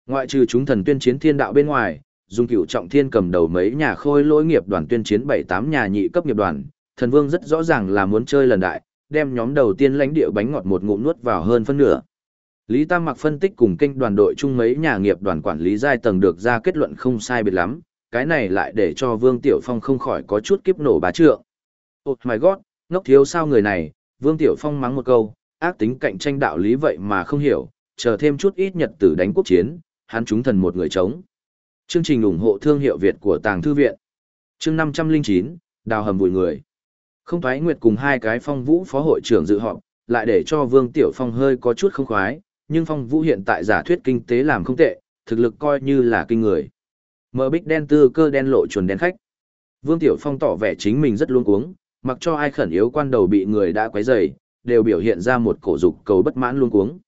Ngoại trừ chúng thần tuyên chiến thiên đạo bên ngoài, dùng cựu trọng thiên cầm đầu mấy nhà khôi lỗi nghiệp đoàn tuyên chiến bảy tám nhà nhị cấp nghiệp đoàn, thần vương rất rõ ràng là muốn chơi lần đại, đem nhóm đầu tiên lãnh địa bánh ngọt một ngụm nuốt vào hơn phân nửa. Lý Tam Mặc phân tích cùng kênh đoàn đội chung mấy nhà nghiệp đoàn quản lý giai tầng được ra kết luận không sai biệt lắm, cái này lại để cho Vương Tiểu Phong không khỏi có chút kiếp nổ bá trượng. Oh my god, ngốc thiếu sao người này, Vương Tiểu Phong mắng một câu, ác tính cạnh tranh đạo lý vậy mà không hiểu, chờ thêm chút ít nhật tử đánh quốc chiến, hắn chúng thần một người chống. Chương trình ủng hộ thương hiệu Việt của Tàng Thư Viện. Chương 509, Đào hầm vùi người. Không thoái nguyệt cùng hai cái phong vũ phó hội trưởng dự họp, lại để cho Vương Tiểu Phong hơi có chút không khoái, nhưng phong vũ hiện tại giả thuyết kinh tế làm không tệ, thực lực coi như là kinh người. Mở bích đen tư cơ đen lộ chuồn đen khách. Vương Tiểu Phong tỏ vẻ chính mình rất luống cuống, mặc cho ai khẩn yếu quan đầu bị người đã quấy rầy, đều biểu hiện ra một cổ dục cầu bất mãn luống cuống.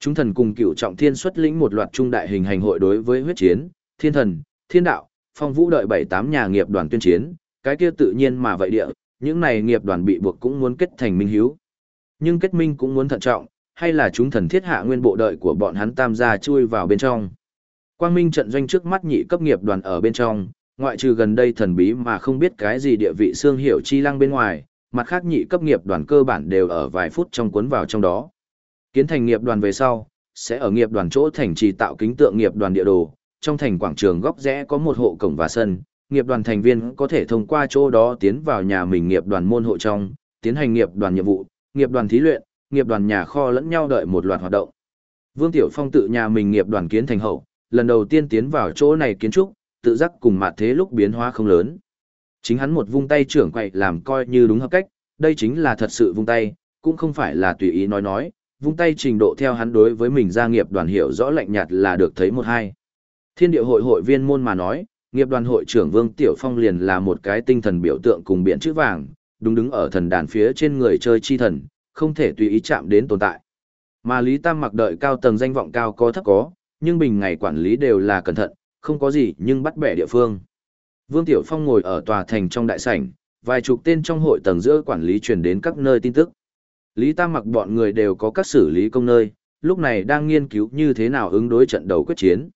Chúng thần cùng cựu trọng thiên xuất lĩnh một loạt trung đại hình hành hội đối với huyết chiến, thiên thần, thiên đạo, phong vũ đợi bảy tám nhà nghiệp đoàn tuyên chiến, cái kia tự nhiên mà vậy địa, những này nghiệp đoàn bị buộc cũng muốn kết thành minh hiếu. Nhưng kết minh cũng muốn thận trọng, hay là chúng thần thiết hạ nguyên bộ đợi của bọn hắn tam gia chui vào bên trong. Quang Minh trận doanh trước mắt nhị cấp nghiệp đoàn ở bên trong, ngoại trừ gần đây thần bí mà không biết cái gì địa vị xương hiểu chi lăng bên ngoài, mặt khác nhị cấp nghiệp đoàn cơ bản đều ở vài phút trong cuốn vào trong đó. Kiến thành nghiệp đoàn về sau, sẽ ở nghiệp đoàn chỗ thành trì tạo kính tượng nghiệp đoàn địa đồ, trong thành quảng trường góc rẽ có một hộ cổng và sân, nghiệp đoàn thành viên có thể thông qua chỗ đó tiến vào nhà mình nghiệp đoàn môn hộ trong, tiến hành nghiệp đoàn nhiệm vụ, nghiệp đoàn thí luyện, nghiệp đoàn nhà kho lẫn nhau đợi một loạt hoạt động. Vương Tiểu Phong tự nhà mình nghiệp đoàn kiến thành hậu, lần đầu tiên tiến vào chỗ này kiến trúc, tự giác cùng mặt thế lúc biến hóa không lớn. Chính hắn một vung tay trưởng quậy làm coi như đúng hợp cách, đây chính là thật sự vung tay, cũng không phải là tùy ý nói nói, vung tay trình độ theo hắn đối với mình gia nghiệp đoàn hiểu rõ lạnh nhạt là được thấy một hai. Thiên địa hội hội viên môn mà nói, nghiệp đoàn hội trưởng Vương Tiểu Phong liền là một cái tinh thần biểu tượng cùng biển chữ vàng, đúng đứng ở thần đàn phía trên người chơi chi thần, không thể tùy ý chạm đến tồn tại. Mà Lý Tam mặc đợi cao tầng danh vọng cao có thấp có, nhưng bình ngày quản lý đều là cẩn thận, không có gì nhưng bắt bẻ địa phương. Vương Tiểu Phong ngồi ở tòa thành trong đại sảnh, vài chục tên trong hội tầng giữa quản lý truyền đến các nơi tin tức. Lý Tam mặc bọn người đều có các xử lý công nơi, lúc này đang nghiên cứu như thế nào ứng đối trận đầu quyết chiến.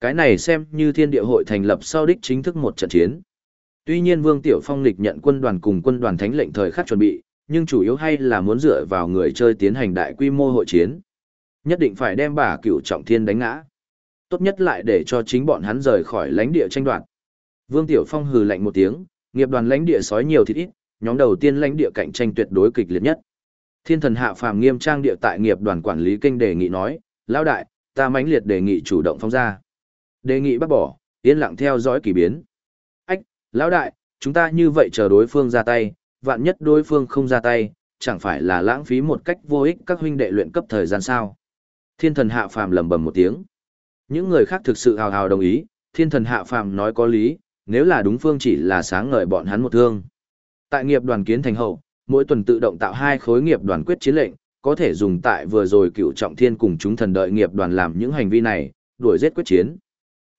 Cái này xem như thiên địa hội thành lập sau đích chính thức một trận chiến. Tuy nhiên Vương Tiểu Phong lịch nhận quân đoàn cùng quân đoàn thánh lệnh thời khắc chuẩn bị, nhưng chủ yếu hay là muốn dựa vào người chơi tiến hành đại quy mô hội chiến. Nhất định phải đem bà cửu trọng thiên đánh ngã. Tốt nhất lại để cho chính bọn hắn rời khỏi lãnh địa tranh đoạt. Vương Tiểu Phong hừ lạnh một tiếng, nghiệp đoàn lãnh địa sói nhiều thịt ít, nhóm đầu tiên lãnh địa cạnh tranh tuyệt đối kịch liệt nhất. Thiên thần hạ phàm nghiêm trang địa tại nghiệp đoàn quản lý kinh đề nghị nói, lão đại, ta mãnh liệt đề nghị chủ động phong ra. Đề nghị bác bỏ, yên lặng theo dõi kỳ biến. Ách, lão đại, chúng ta như vậy chờ đối phương ra tay, vạn nhất đối phương không ra tay, chẳng phải là lãng phí một cách vô ích các huynh đệ luyện cấp thời gian sao. Thiên thần hạ phàm lầm bầm một tiếng. Những người khác thực sự hào hào đồng ý, thiên thần hạ phàm nói có lý, nếu là đúng phương chỉ là sáng ngời bọn hắn một thương. Tại nghiệp đoàn kiến thành hậu, mỗi tuần tự động tạo hai khối nghiệp đoàn quyết chiến lệnh, có thể dùng tại vừa rồi cựu trọng thiên cùng chúng thần đợi nghiệp đoàn làm những hành vi này, đuổi giết quyết chiến.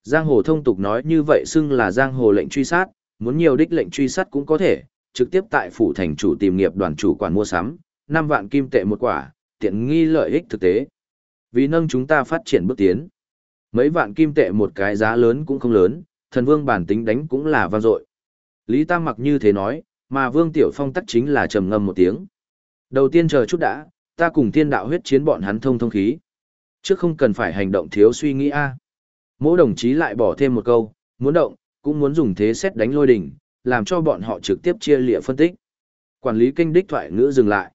Giang hồ thông tục nói như vậy xưng là giang hồ lệnh truy sát, muốn nhiều đích lệnh truy sát cũng có thể, trực tiếp tại phủ thành chủ tìm nghiệp đoàn chủ quản mua sắm, 5 vạn kim tệ một quả, tiện nghi lợi ích thực tế. Vì nâng chúng ta phát triển bước tiến. Mấy vạn kim tệ một cái giá lớn cũng không lớn, thần vương bản tính đánh cũng là vang dội. Lý Tam mặc như thế nói, mà Vương Tiểu Phong tắc chính là trầm ngâm một tiếng. Đầu tiên chờ chút đã, ta cùng thiên đạo huyết chiến bọn hắn thông thông khí. Trước không cần phải hành động thiếu suy nghĩ a. Mỗi đồng chí lại bỏ thêm một câu, muốn động, cũng muốn dùng thế xét đánh lôi đỉnh, làm cho bọn họ trực tiếp chia lịa phân tích. Quản lý kênh đích thoại ngữ dừng lại.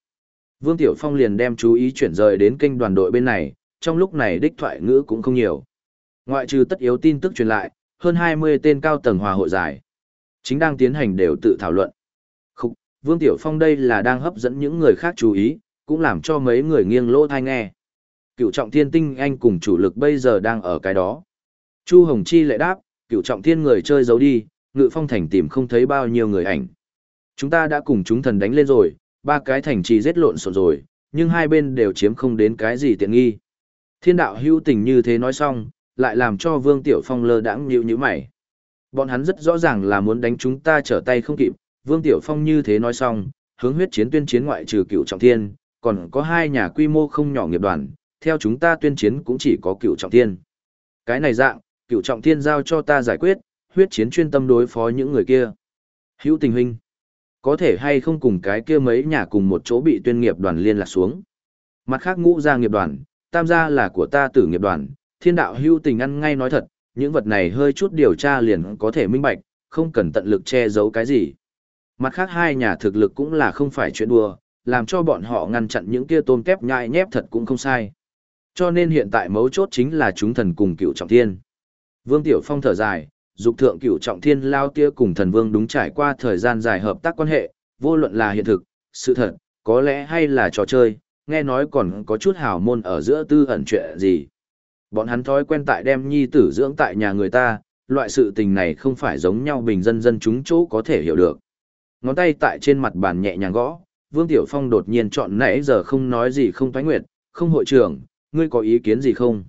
Vương Tiểu Phong liền đem chú ý chuyển rời đến kênh đoàn đội bên này, trong lúc này đích thoại ngữ cũng không nhiều. Ngoại trừ tất yếu tin tức truyền lại, hơn 20 tên cao tầng hòa hội giải. Chính đang tiến hành đều tự thảo luận. Khúc, Vương Tiểu Phong đây là đang hấp dẫn những người khác chú ý, cũng làm cho mấy người nghiêng lỗ thai nghe. Cựu trọng thiên tinh anh cùng chủ lực bây giờ đang ở cái đó. Chu Hồng Chi lại đáp, cựu trọng thiên người chơi giấu đi, ngự phong thành tìm không thấy bao nhiêu người ảnh. Chúng ta đã cùng chúng thần đánh lên rồi, ba cái thành trì giết lộn xộn rồi, nhưng hai bên đều chiếm không đến cái gì tiện nghi. Thiên đạo hữu tình như thế nói xong, lại làm cho Vương Tiểu Phong lơ đãng nhíu nhíu mày. Bọn hắn rất rõ ràng là muốn đánh chúng ta trở tay không kịp, Vương Tiểu Phong như thế nói xong, hướng huyết chiến tuyên chiến ngoại trừ cựu trọng thiên, còn có hai nhà quy mô không nhỏ nghiệp đoàn, theo chúng ta tuyên chiến cũng chỉ có cựu trọng thiên. Cái này dạng, cựu trọng thiên giao cho ta giải quyết, huyết chiến chuyên tâm đối phó những người kia. Hữu tình huynh, có thể hay không cùng cái kia mấy nhà cùng một chỗ bị tuyên nghiệp đoàn liên lạc xuống. Mặt khác ngũ gia nghiệp đoàn, tam gia là của ta tử nghiệp đoàn, thiên đạo hữu tình ăn ngay nói thật, những vật này hơi chút điều tra liền có thể minh bạch, không cần tận lực che giấu cái gì. Mặt khác hai nhà thực lực cũng là không phải chuyện đùa, làm cho bọn họ ngăn chặn những kia tôm kép nhai nhép thật cũng không sai. Cho nên hiện tại mấu chốt chính là chúng thần cùng cựu trọng thiên. Vương Tiểu Phong thở dài, dục thượng cửu trọng thiên lao tia cùng thần vương đúng trải qua thời gian dài hợp tác quan hệ, vô luận là hiện thực, sự thật, có lẽ hay là trò chơi, nghe nói còn có chút hào môn ở giữa tư ẩn chuyện gì. Bọn hắn thói quen tại đem nhi tử dưỡng tại nhà người ta, loại sự tình này không phải giống nhau bình dân dân chúng chỗ có thể hiểu được. Ngón tay tại trên mặt bàn nhẹ nhàng gõ, Vương Tiểu Phong đột nhiên chọn nãy giờ không nói gì không thoái nguyệt, không hội trưởng, ngươi có ý kiến gì không?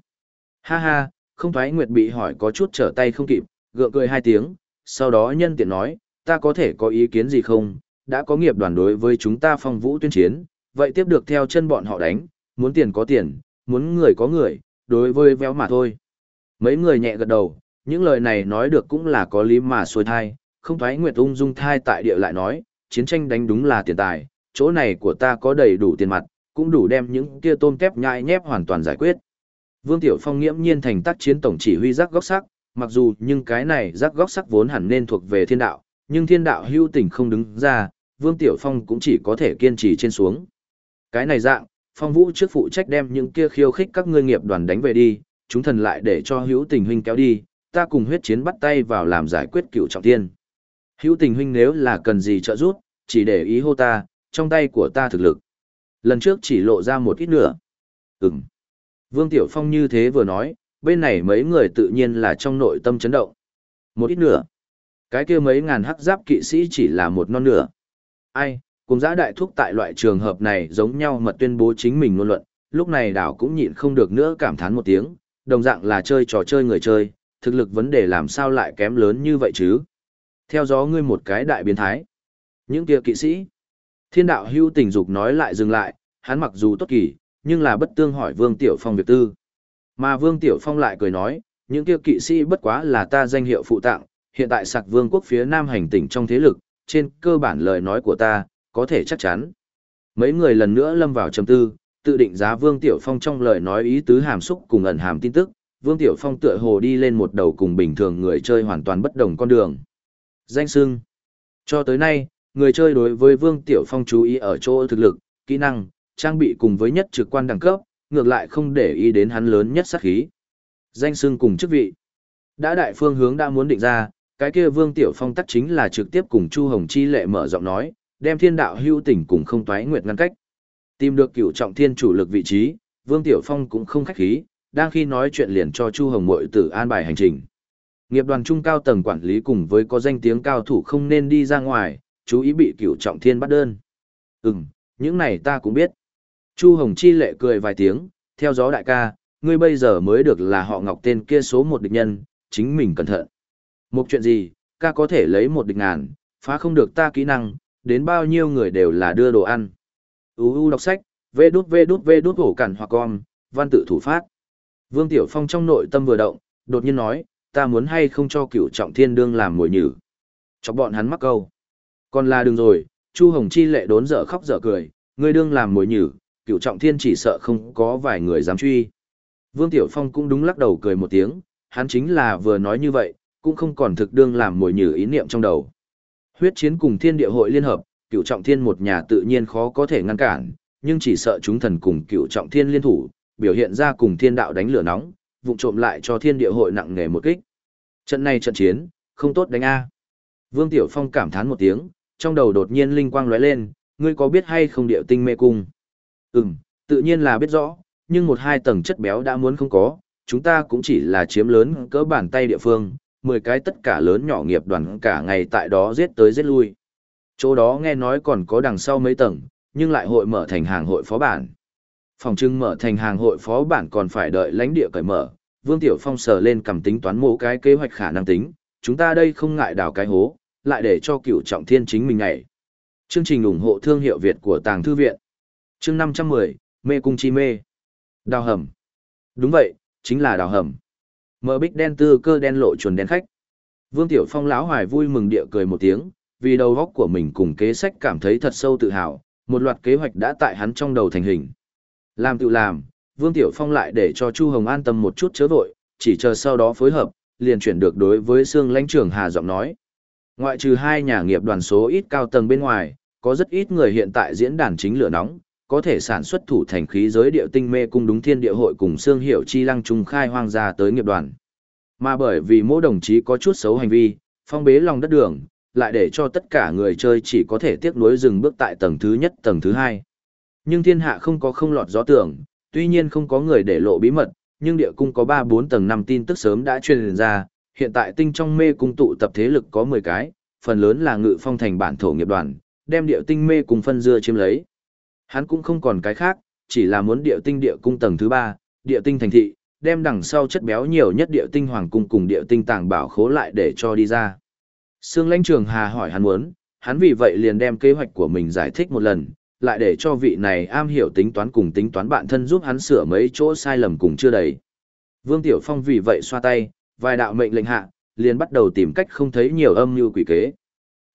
Ha ha, không thoái nguyệt bị hỏi có chút trở tay không kịp, gượng cười hai tiếng, sau đó nhân tiện nói, ta có thể có ý kiến gì không, đã có nghiệp đoàn đối với chúng ta phong vũ tuyên chiến, vậy tiếp được theo chân bọn họ đánh, muốn tiền có tiền, muốn người có người, đối với véo mà thôi. Mấy người nhẹ gật đầu, những lời này nói được cũng là có lý mà xuôi thai, không thoái nguyệt ung dung thai tại địa lại nói, chiến tranh đánh đúng là tiền tài, chỗ này của ta có đầy đủ tiền mặt, cũng đủ đem những kia tôm kép nhai nhép hoàn toàn giải quyết. Vương Tiểu Phong nghiễm nhiên thành tác chiến tổng chỉ huy giác góc sắc, mặc dù nhưng cái này giác góc sắc vốn hẳn nên thuộc về thiên đạo, nhưng thiên đạo hưu tình không đứng ra, Vương Tiểu Phong cũng chỉ có thể kiên trì trên xuống. Cái này dạng, Phong Vũ trước phụ trách đem những kia khiêu khích các ngươi nghiệp đoàn đánh về đi, chúng thần lại để cho hữu tình huynh kéo đi, ta cùng huyết chiến bắt tay vào làm giải quyết cựu trọng tiên. Hữu tình huynh nếu là cần gì trợ giúp, chỉ để ý hô ta, trong tay của ta thực lực. Lần trước chỉ lộ ra một ít nữa. Ừm. Vương Tiểu Phong như thế vừa nói, bên này mấy người tự nhiên là trong nội tâm chấn động. Một ít nửa. Cái kia mấy ngàn hắc giáp kỵ sĩ chỉ là một non nửa. Ai, cùng giã đại thúc tại loại trường hợp này giống nhau mật tuyên bố chính mình ngôn luận, lúc này đảo cũng nhịn không được nữa cảm thán một tiếng, đồng dạng là chơi trò chơi người chơi, thực lực vấn đề làm sao lại kém lớn như vậy chứ. Theo gió ngươi một cái đại biến thái. Những kia kỵ sĩ. Thiên đạo hưu tình dục nói lại dừng lại, hắn mặc dù tốt kỳ, nhưng là bất tương hỏi Vương Tiểu Phong việc tư. Mà Vương Tiểu Phong lại cười nói, những kia kỵ sĩ bất quá là ta danh hiệu phụ tặng, hiện tại sạc vương quốc phía nam hành tỉnh trong thế lực, trên cơ bản lời nói của ta, có thể chắc chắn. Mấy người lần nữa lâm vào trầm tư, tự định giá Vương Tiểu Phong trong lời nói ý tứ hàm xúc cùng ẩn hàm tin tức, Vương Tiểu Phong tựa hồ đi lên một đầu cùng bình thường người chơi hoàn toàn bất đồng con đường. Danh sưng Cho tới nay, người chơi đối với Vương Tiểu Phong chú ý ở chỗ thực lực, kỹ năng, trang bị cùng với nhất trực quan đẳng cấp, ngược lại không để ý đến hắn lớn nhất sát khí. Danh xưng cùng chức vị. Đã đại phương hướng đã muốn định ra, cái kia Vương Tiểu Phong tắc chính là trực tiếp cùng Chu Hồng Chi lệ mở giọng nói, đem thiên đạo hưu tỉnh cùng không toái nguyệt ngăn cách. Tìm được cửu trọng thiên chủ lực vị trí, Vương Tiểu Phong cũng không khách khí, đang khi nói chuyện liền cho Chu Hồng Mội tử an bài hành trình. Nghiệp đoàn trung cao tầng quản lý cùng với có danh tiếng cao thủ không nên đi ra ngoài, chú ý bị cửu trọng thiên bắt đơn. Ừm, những này ta cũng biết. Chu Hồng Chi lệ cười vài tiếng, theo gió đại ca, ngươi bây giờ mới được là họ ngọc tên kia số một địch nhân, chính mình cẩn thận. Một chuyện gì, ca có thể lấy một địch ngàn, phá không được ta kỹ năng, đến bao nhiêu người đều là đưa đồ ăn. UU đọc sách, vê đút vê đút vê đút hổ cản hoặc con, văn tự thủ phát. Vương Tiểu Phong trong nội tâm vừa động, đột nhiên nói, ta muốn hay không cho cửu trọng thiên đương làm mồi nhử. Cho bọn hắn mắc câu. Còn là đừng rồi, Chu Hồng Chi lệ đốn dở khóc dở cười, ngươi đương làm mồi nhử, Cựu trọng thiên chỉ sợ không có vài người dám truy. Vương Tiểu Phong cũng đúng lắc đầu cười một tiếng, hắn chính là vừa nói như vậy, cũng không còn thực đương làm mồi nhử ý niệm trong đầu. Huyết chiến cùng thiên địa hội liên hợp, cựu trọng thiên một nhà tự nhiên khó có thể ngăn cản, nhưng chỉ sợ chúng thần cùng cựu trọng thiên liên thủ, biểu hiện ra cùng thiên đạo đánh lửa nóng, vụng trộm lại cho thiên địa hội nặng nề một kích. Trận này trận chiến, không tốt đánh A. Vương Tiểu Phong cảm thán một tiếng, trong đầu đột nhiên linh quang lóe lên, ngươi có biết hay không điệu tinh mê cung? Ừm, tự nhiên là biết rõ, nhưng một hai tầng chất béo đã muốn không có, chúng ta cũng chỉ là chiếm lớn cỡ bàn tay địa phương, 10 cái tất cả lớn nhỏ nghiệp đoàn cả ngày tại đó giết tới giết lui. Chỗ đó nghe nói còn có đằng sau mấy tầng, nhưng lại hội mở thành hàng hội phó bản. Phòng trưng mở thành hàng hội phó bản còn phải đợi lãnh địa cởi mở. Vương Tiểu Phong sờ lên cầm tính toán mô cái kế hoạch khả năng tính, chúng ta đây không ngại đào cái hố, lại để cho cựu trọng thiên chính mình ngày. Chương trình ủng hộ thương hiệu Việt của Tàng Thư Viện. Chương 510, Mê Cung Chi Mê. Đào hầm. Đúng vậy, chính là đào hầm. Mở bích đen tư cơ đen lộ chuẩn đen khách. Vương Tiểu Phong lão hoài vui mừng địa cười một tiếng, vì đầu góc của mình cùng kế sách cảm thấy thật sâu tự hào, một loạt kế hoạch đã tại hắn trong đầu thành hình. Làm tự làm, Vương Tiểu Phong lại để cho Chu Hồng an tâm một chút chớ vội, chỉ chờ sau đó phối hợp, liền chuyển được đối với Sương lãnh trưởng Hà giọng nói. Ngoại trừ hai nhà nghiệp đoàn số ít cao tầng bên ngoài, có rất ít người hiện tại diễn đàn chính lửa nóng, có thể sản xuất thủ thành khí giới điệu tinh mê cung đúng thiên địa hội cùng xương Hiệu Chi Lăng Trung khai hoang ra tới nghiệp đoàn. Mà bởi vì mỗi đồng chí có chút xấu hành vi, phong bế lòng đất đường, lại để cho tất cả người chơi chỉ có thể tiếc nuối dừng bước tại tầng thứ nhất tầng thứ hai. Nhưng thiên hạ không có không lọt gió tưởng, tuy nhiên không có người để lộ bí mật, nhưng địa cung có 3-4 tầng 5 tin tức sớm đã truyền ra, hiện tại tinh trong mê cung tụ tập thế lực có 10 cái, phần lớn là ngự phong thành bản thổ nghiệp đoàn, đem địa tinh mê cùng phân dưa chiếm lấy. Hắn cũng không còn cái khác, chỉ là muốn địa tinh địa cung tầng thứ 3, địa tinh thành thị, đem đằng sau chất béo nhiều nhất địa tinh hoàng cung cùng địa tinh tàng bảo khố lại để cho đi ra. Sương lãnh trường hà hỏi hắn muốn, hắn vì vậy liền đem kế hoạch của mình giải thích một lần, lại để cho vị này am hiểu tính toán cùng tính toán bản thân giúp hắn sửa mấy chỗ sai lầm cùng chưa đầy. Vương Tiểu Phong vì vậy xoa tay, vài đạo mệnh lệnh hạ, liền bắt đầu tìm cách không thấy nhiều âm như quỷ kế.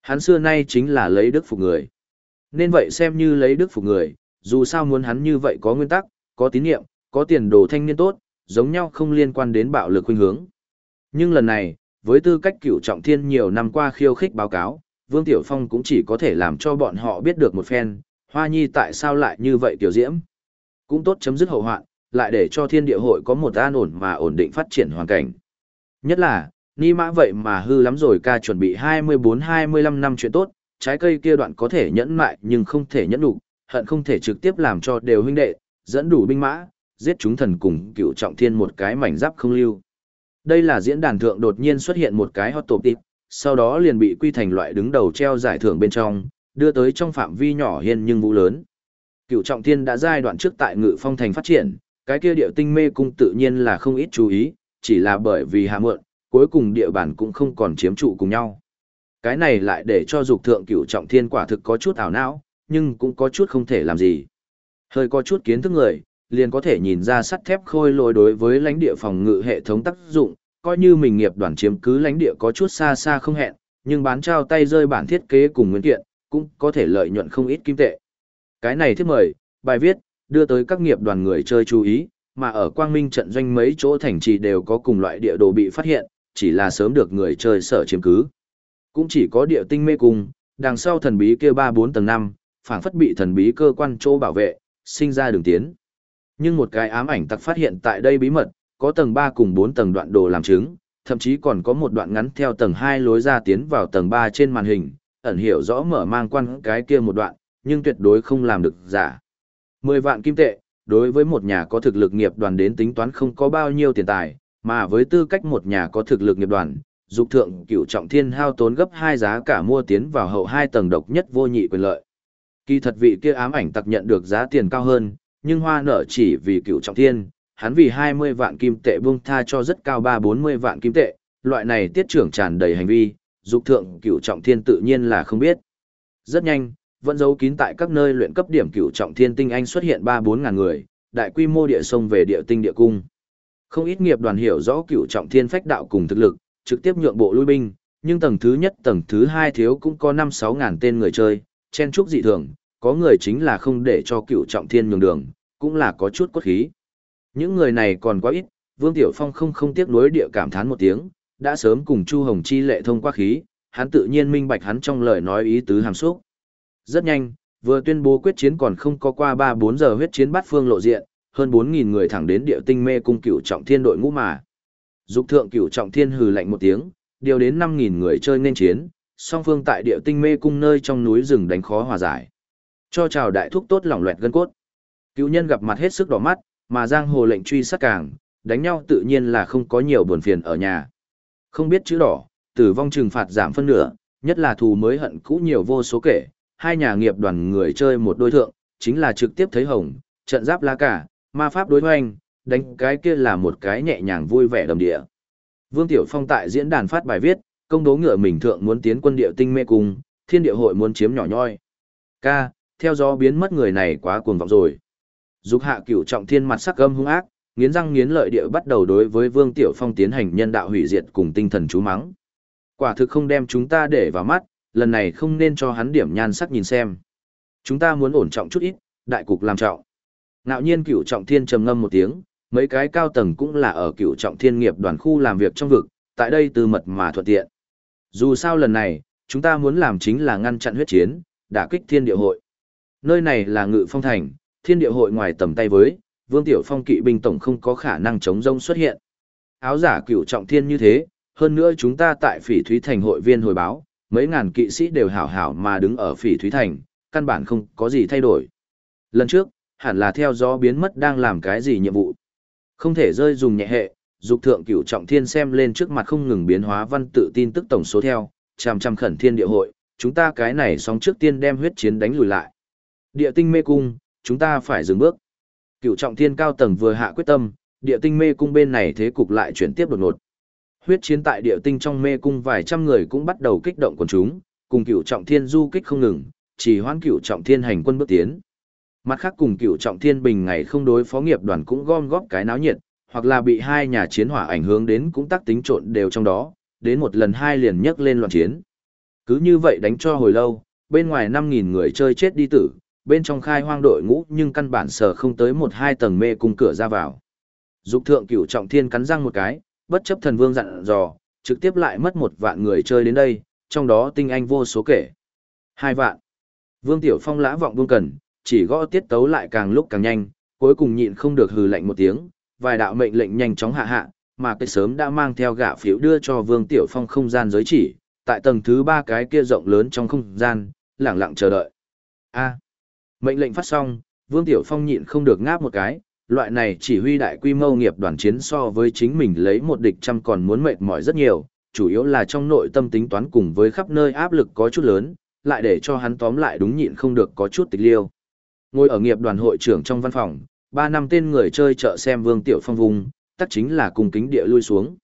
Hắn xưa nay chính là lấy đức phục người. Nên vậy xem như lấy đức phục người, dù sao muốn hắn như vậy có nguyên tắc, có tín nhiệm, có tiền đồ thanh niên tốt, giống nhau không liên quan đến bạo lực khuynh hướng. Nhưng lần này, với tư cách cựu trọng thiên nhiều năm qua khiêu khích báo cáo, Vương Tiểu Phong cũng chỉ có thể làm cho bọn họ biết được một phen, Hoa Nhi tại sao lại như vậy tiểu diễm. Cũng tốt chấm dứt hậu hoạn, lại để cho thiên địa hội có một an ổn mà ổn định phát triển hoàn cảnh. Nhất là, Ni mã vậy mà hư lắm rồi ca chuẩn bị 24-25 năm chuyện tốt, trái cây kia đoạn có thể nhẫn mại nhưng không thể nhẫn đủ, hận không thể trực tiếp làm cho đều huynh đệ, dẫn đủ binh mã, giết chúng thần cùng cựu trọng thiên một cái mảnh giáp không lưu. Đây là diễn đàn thượng đột nhiên xuất hiện một cái hot topic, sau đó liền bị quy thành loại đứng đầu treo giải thưởng bên trong, đưa tới trong phạm vi nhỏ hiên nhưng vũ lớn. Cựu trọng thiên đã giai đoạn trước tại ngự phong thành phát triển, cái kia điệu tinh mê cung tự nhiên là không ít chú ý, chỉ là bởi vì hạ mượn, cuối cùng địa bản cũng không còn chiếm trụ cùng nhau. Cái này lại để cho dục thượng cửu trọng thiên quả thực có chút ảo não, nhưng cũng có chút không thể làm gì. Hơi có chút kiến thức người, liền có thể nhìn ra sắt thép khôi lối đối với lãnh địa phòng ngự hệ thống tác dụng, coi như mình nghiệp đoàn chiếm cứ lãnh địa có chút xa xa không hẹn, nhưng bán trao tay rơi bản thiết kế cùng nguyên kiện, cũng có thể lợi nhuận không ít kim tệ. Cái này thiết mời, bài viết, đưa tới các nghiệp đoàn người chơi chú ý, mà ở quang minh trận doanh mấy chỗ thành trì đều có cùng loại địa đồ bị phát hiện, chỉ là sớm được người chơi sở chiếm cứ. Cũng chỉ có địa tinh mê cung, đằng sau thần bí kia 3-4 tầng 5, phảng phất bị thần bí cơ quan chỗ bảo vệ, sinh ra đường tiến. Nhưng một cái ám ảnh tặc phát hiện tại đây bí mật, có tầng 3 cùng 4 tầng đoạn đồ làm chứng, thậm chí còn có một đoạn ngắn theo tầng 2 lối ra tiến vào tầng 3 trên màn hình, ẩn hiểu rõ mở mang quan cái kia một đoạn, nhưng tuyệt đối không làm được giả. 10 vạn kim tệ, đối với một nhà có thực lực nghiệp đoàn đến tính toán không có bao nhiêu tiền tài, mà với tư cách một nhà có thực lực nghiệp đoàn, dục thượng cửu trọng thiên hao tốn gấp hai giá cả mua tiến vào hậu hai tầng độc nhất vô nhị quyền lợi. Kỳ thật vị kia ám ảnh tặc nhận được giá tiền cao hơn, nhưng hoa nở chỉ vì cửu trọng thiên, hắn vì 20 vạn kim tệ buông tha cho rất cao 3-40 vạn kim tệ, loại này tiết trưởng tràn đầy hành vi, dục thượng cửu trọng thiên tự nhiên là không biết. Rất nhanh, vẫn giấu kín tại các nơi luyện cấp điểm cửu trọng thiên tinh anh xuất hiện 3-4 ngàn người, đại quy mô địa sông về địa tinh địa cung. Không ít nghiệp đoàn hiểu rõ cửu trọng thiên phách đạo cùng thực lực, trực tiếp nhượng bộ lui binh, nhưng tầng thứ nhất tầng thứ hai thiếu cũng có 5-6 ngàn tên người chơi, chen chúc dị thường, có người chính là không để cho cựu trọng thiên nhường đường, cũng là có chút cốt khí. Những người này còn quá ít, Vương Tiểu Phong không không tiếc nuối địa cảm thán một tiếng, đã sớm cùng Chu Hồng Chi lệ thông qua khí, hắn tự nhiên minh bạch hắn trong lời nói ý tứ hàm xúc. Rất nhanh, vừa tuyên bố quyết chiến còn không có qua 3-4 giờ huyết chiến bắt phương lộ diện, hơn 4.000 người thẳng đến địa tinh mê cung cựu trọng thiên đội ngũ mà. Dục thượng cửu trọng thiên hừ lạnh một tiếng, điều đến 5.000 người chơi nên chiến, song phương tại địa tinh mê cung nơi trong núi rừng đánh khó hòa giải. Cho chào đại thúc tốt lỏng loẹt gân cốt. Cựu nhân gặp mặt hết sức đỏ mắt, mà giang hồ lệnh truy sát càng, đánh nhau tự nhiên là không có nhiều buồn phiền ở nhà. Không biết chữ đỏ, tử vong trừng phạt giảm phân nửa, nhất là thù mới hận cũ nhiều vô số kể, hai nhà nghiệp đoàn người chơi một đôi thượng, chính là trực tiếp thấy hồng, trận giáp la cả, ma pháp đối hoành, đánh cái kia là một cái nhẹ nhàng vui vẻ đầm địa. Vương Tiểu Phong tại diễn đàn phát bài viết, công đố ngựa mình thượng muốn tiến quân địa tinh mê cung, thiên địa hội muốn chiếm nhỏ nhoi. Ca, theo gió biến mất người này quá cuồng vọng rồi. Dục hạ cửu trọng thiên mặt sắc âm hung ác, nghiến răng nghiến lợi địa bắt đầu đối với Vương Tiểu Phong tiến hành nhân đạo hủy diệt cùng tinh thần chú mắng. Quả thực không đem chúng ta để vào mắt, lần này không nên cho hắn điểm nhan sắc nhìn xem. Chúng ta muốn ổn trọng chút ít, đại cục làm trọng. Ngạo nhiên cửu trọng thiên trầm ngâm một tiếng, mấy cái cao tầng cũng là ở cựu trọng thiên nghiệp đoàn khu làm việc trong vực, tại đây từ mật mà thuận tiện. Dù sao lần này, chúng ta muốn làm chính là ngăn chặn huyết chiến, đả kích thiên địa hội. Nơi này là ngự phong thành, thiên địa hội ngoài tầm tay với, vương tiểu phong kỵ binh tổng không có khả năng chống rông xuất hiện. Áo giả cựu trọng thiên như thế, hơn nữa chúng ta tại phỉ thúy thành hội viên hồi báo, mấy ngàn kỵ sĩ đều hảo hảo mà đứng ở phỉ thúy thành, căn bản không có gì thay đổi. Lần trước, hẳn là theo gió biến mất đang làm cái gì nhiệm vụ. Không thể rơi dùng nhẹ hệ, dục thượng cửu trọng thiên xem lên trước mặt không ngừng biến hóa văn tự tin tức tổng số theo, chằm chằm khẩn thiên địa hội, chúng ta cái này xong trước tiên đem huyết chiến đánh lùi lại. Địa tinh mê cung, chúng ta phải dừng bước. Cựu trọng thiên cao tầng vừa hạ quyết tâm, địa tinh mê cung bên này thế cục lại chuyển tiếp đột ngột. Huyết chiến tại địa tinh trong mê cung vài trăm người cũng bắt đầu kích động quần chúng, cùng cựu trọng thiên du kích không ngừng, chỉ hoãn cựu trọng thiên hành quân bước tiến. Mặt khác cùng cựu trọng thiên bình ngày không đối phó nghiệp đoàn cũng gom góp cái náo nhiệt, hoặc là bị hai nhà chiến hỏa ảnh hưởng đến cũng tác tính trộn đều trong đó, đến một lần hai liền nhấc lên loạn chiến. Cứ như vậy đánh cho hồi lâu, bên ngoài 5.000 người chơi chết đi tử, bên trong khai hoang đội ngũ nhưng căn bản sở không tới một hai tầng mê cung cửa ra vào. Dục thượng cửu trọng thiên cắn răng một cái, bất chấp thần vương dặn dò, trực tiếp lại mất một vạn người chơi đến đây, trong đó tinh anh vô số kể. Hai vạn. Vương Tiểu Phong lã vọng buông cần, chỉ gõ tiết tấu lại càng lúc càng nhanh, cuối cùng nhịn không được hừ lạnh một tiếng, vài đạo mệnh lệnh nhanh chóng hạ hạ, mà cái sớm đã mang theo gạ phiếu đưa cho Vương Tiểu Phong không gian giới chỉ, tại tầng thứ ba cái kia rộng lớn trong không gian, lặng lặng chờ đợi. A. Mệnh lệnh phát xong, Vương Tiểu Phong nhịn không được ngáp một cái, loại này chỉ huy đại quy mô nghiệp đoàn chiến so với chính mình lấy một địch trăm còn muốn mệt mỏi rất nhiều, chủ yếu là trong nội tâm tính toán cùng với khắp nơi áp lực có chút lớn, lại để cho hắn tóm lại đúng nhịn không được có chút tịch liêu. Ngồi ở nghiệp đoàn hội trưởng trong văn phòng, ba năm tên người chơi chợ xem Vương Tiểu Phong vùng, tất chính là cùng kính địa lui xuống.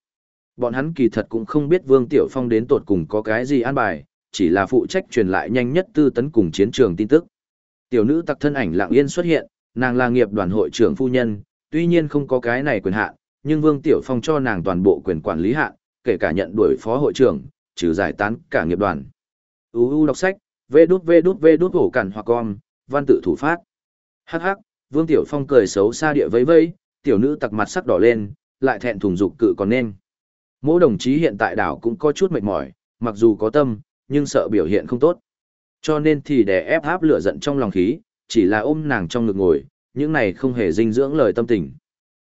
Bọn hắn kỳ thật cũng không biết Vương Tiểu Phong đến tột cùng có cái gì an bài, chỉ là phụ trách truyền lại nhanh nhất tư tấn cùng chiến trường tin tức. Tiểu nữ tặc thân ảnh lặng yên xuất hiện, nàng là nghiệp đoàn hội trưởng phu nhân, tuy nhiên không có cái này quyền hạn, nhưng Vương Tiểu Phong cho nàng toàn bộ quyền quản lý hạn, kể cả nhận đuổi phó hội trưởng, trừ giải tán cả nghiệp đoàn. UU đọc sách, vê đút vê đút vê đút hổ cản hoặc con, văn tự thủ phát. Hắc hắc, Vương Tiểu Phong cười xấu xa địa vẫy vẫy, tiểu nữ tặc mặt sắc đỏ lên, lại thẹn thùng dục cự còn nên. Mỗi đồng chí hiện tại đảo cũng có chút mệt mỏi, mặc dù có tâm, nhưng sợ biểu hiện không tốt. Cho nên thì để ép áp lửa giận trong lòng khí, chỉ là ôm nàng trong ngực ngồi, những này không hề dinh dưỡng lời tâm tình.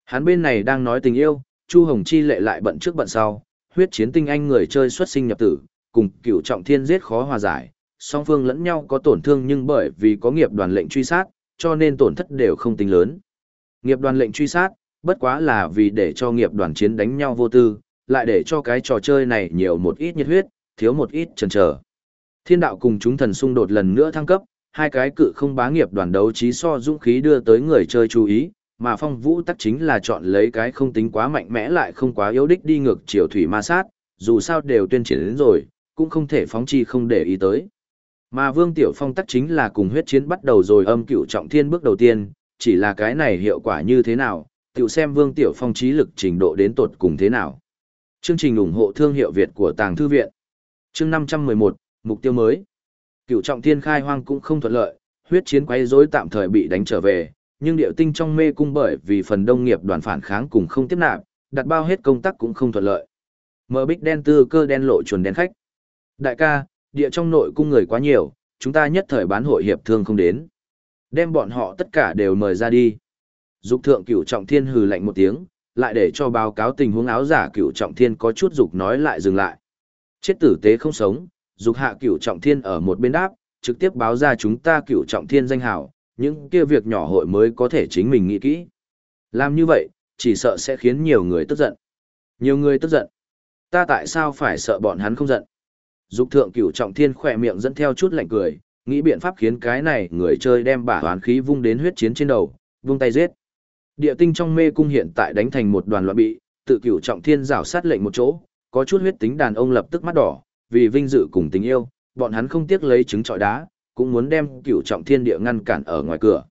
Hắn bên này đang nói tình yêu, Chu Hồng Chi lệ lại bận trước bận sau, huyết chiến tinh anh người chơi xuất sinh nhập tử, cùng cựu trọng thiên giết khó hòa giải, song phương lẫn nhau có tổn thương nhưng bởi vì có nghiệp đoàn lệnh truy sát, cho nên tổn thất đều không tính lớn. Nghiệp đoàn lệnh truy sát, bất quá là vì để cho nghiệp đoàn chiến đánh nhau vô tư, lại để cho cái trò chơi này nhiều một ít nhiệt huyết, thiếu một ít chần chờ. Thiên đạo cùng chúng thần xung đột lần nữa thăng cấp, hai cái cự không bá nghiệp đoàn đấu trí so dũng khí đưa tới người chơi chú ý, mà phong vũ tắc chính là chọn lấy cái không tính quá mạnh mẽ lại không quá yếu đích đi ngược chiều thủy ma sát, dù sao đều tuyên triển đến rồi, cũng không thể phóng chi không để ý tới. Mà Vương Tiểu Phong tắc chính là cùng huyết chiến bắt đầu rồi âm cựu trọng thiên bước đầu tiên, chỉ là cái này hiệu quả như thế nào, tiểu xem Vương Tiểu Phong trí lực trình độ đến tột cùng thế nào. Chương trình ủng hộ thương hiệu Việt của Tàng Thư Viện Chương 511, Mục tiêu mới Cựu trọng thiên khai hoang cũng không thuận lợi, huyết chiến quấy rối tạm thời bị đánh trở về, nhưng điệu tinh trong mê cung bởi vì phần đông nghiệp đoàn phản kháng cùng không tiếp nạp, đặt bao hết công tác cũng không thuận lợi. Mở bích đen tư cơ đen lộ chuẩn đen khách. Đại ca, địa trong nội cung người quá nhiều, chúng ta nhất thời bán hội hiệp thương không đến. Đem bọn họ tất cả đều mời ra đi. Dục thượng cửu trọng thiên hừ lạnh một tiếng, lại để cho báo cáo tình huống áo giả cửu trọng thiên có chút dục nói lại dừng lại. Chết tử tế không sống, dục hạ cửu trọng thiên ở một bên đáp, trực tiếp báo ra chúng ta cửu trọng thiên danh hào, những kia việc nhỏ hội mới có thể chính mình nghĩ kỹ. Làm như vậy, chỉ sợ sẽ khiến nhiều người tức giận. Nhiều người tức giận. Ta tại sao phải sợ bọn hắn không giận? Dục thượng cửu trọng thiên khỏe miệng dẫn theo chút lạnh cười, nghĩ biện pháp khiến cái này người chơi đem bả toán khí vung đến huyết chiến trên đầu, vung tay giết. Địa tinh trong mê cung hiện tại đánh thành một đoàn loạn bị, tự cửu trọng thiên rảo sát lệnh một chỗ, có chút huyết tính đàn ông lập tức mắt đỏ, vì vinh dự cùng tình yêu, bọn hắn không tiếc lấy trứng trọi đá, cũng muốn đem cửu trọng thiên địa ngăn cản ở ngoài cửa.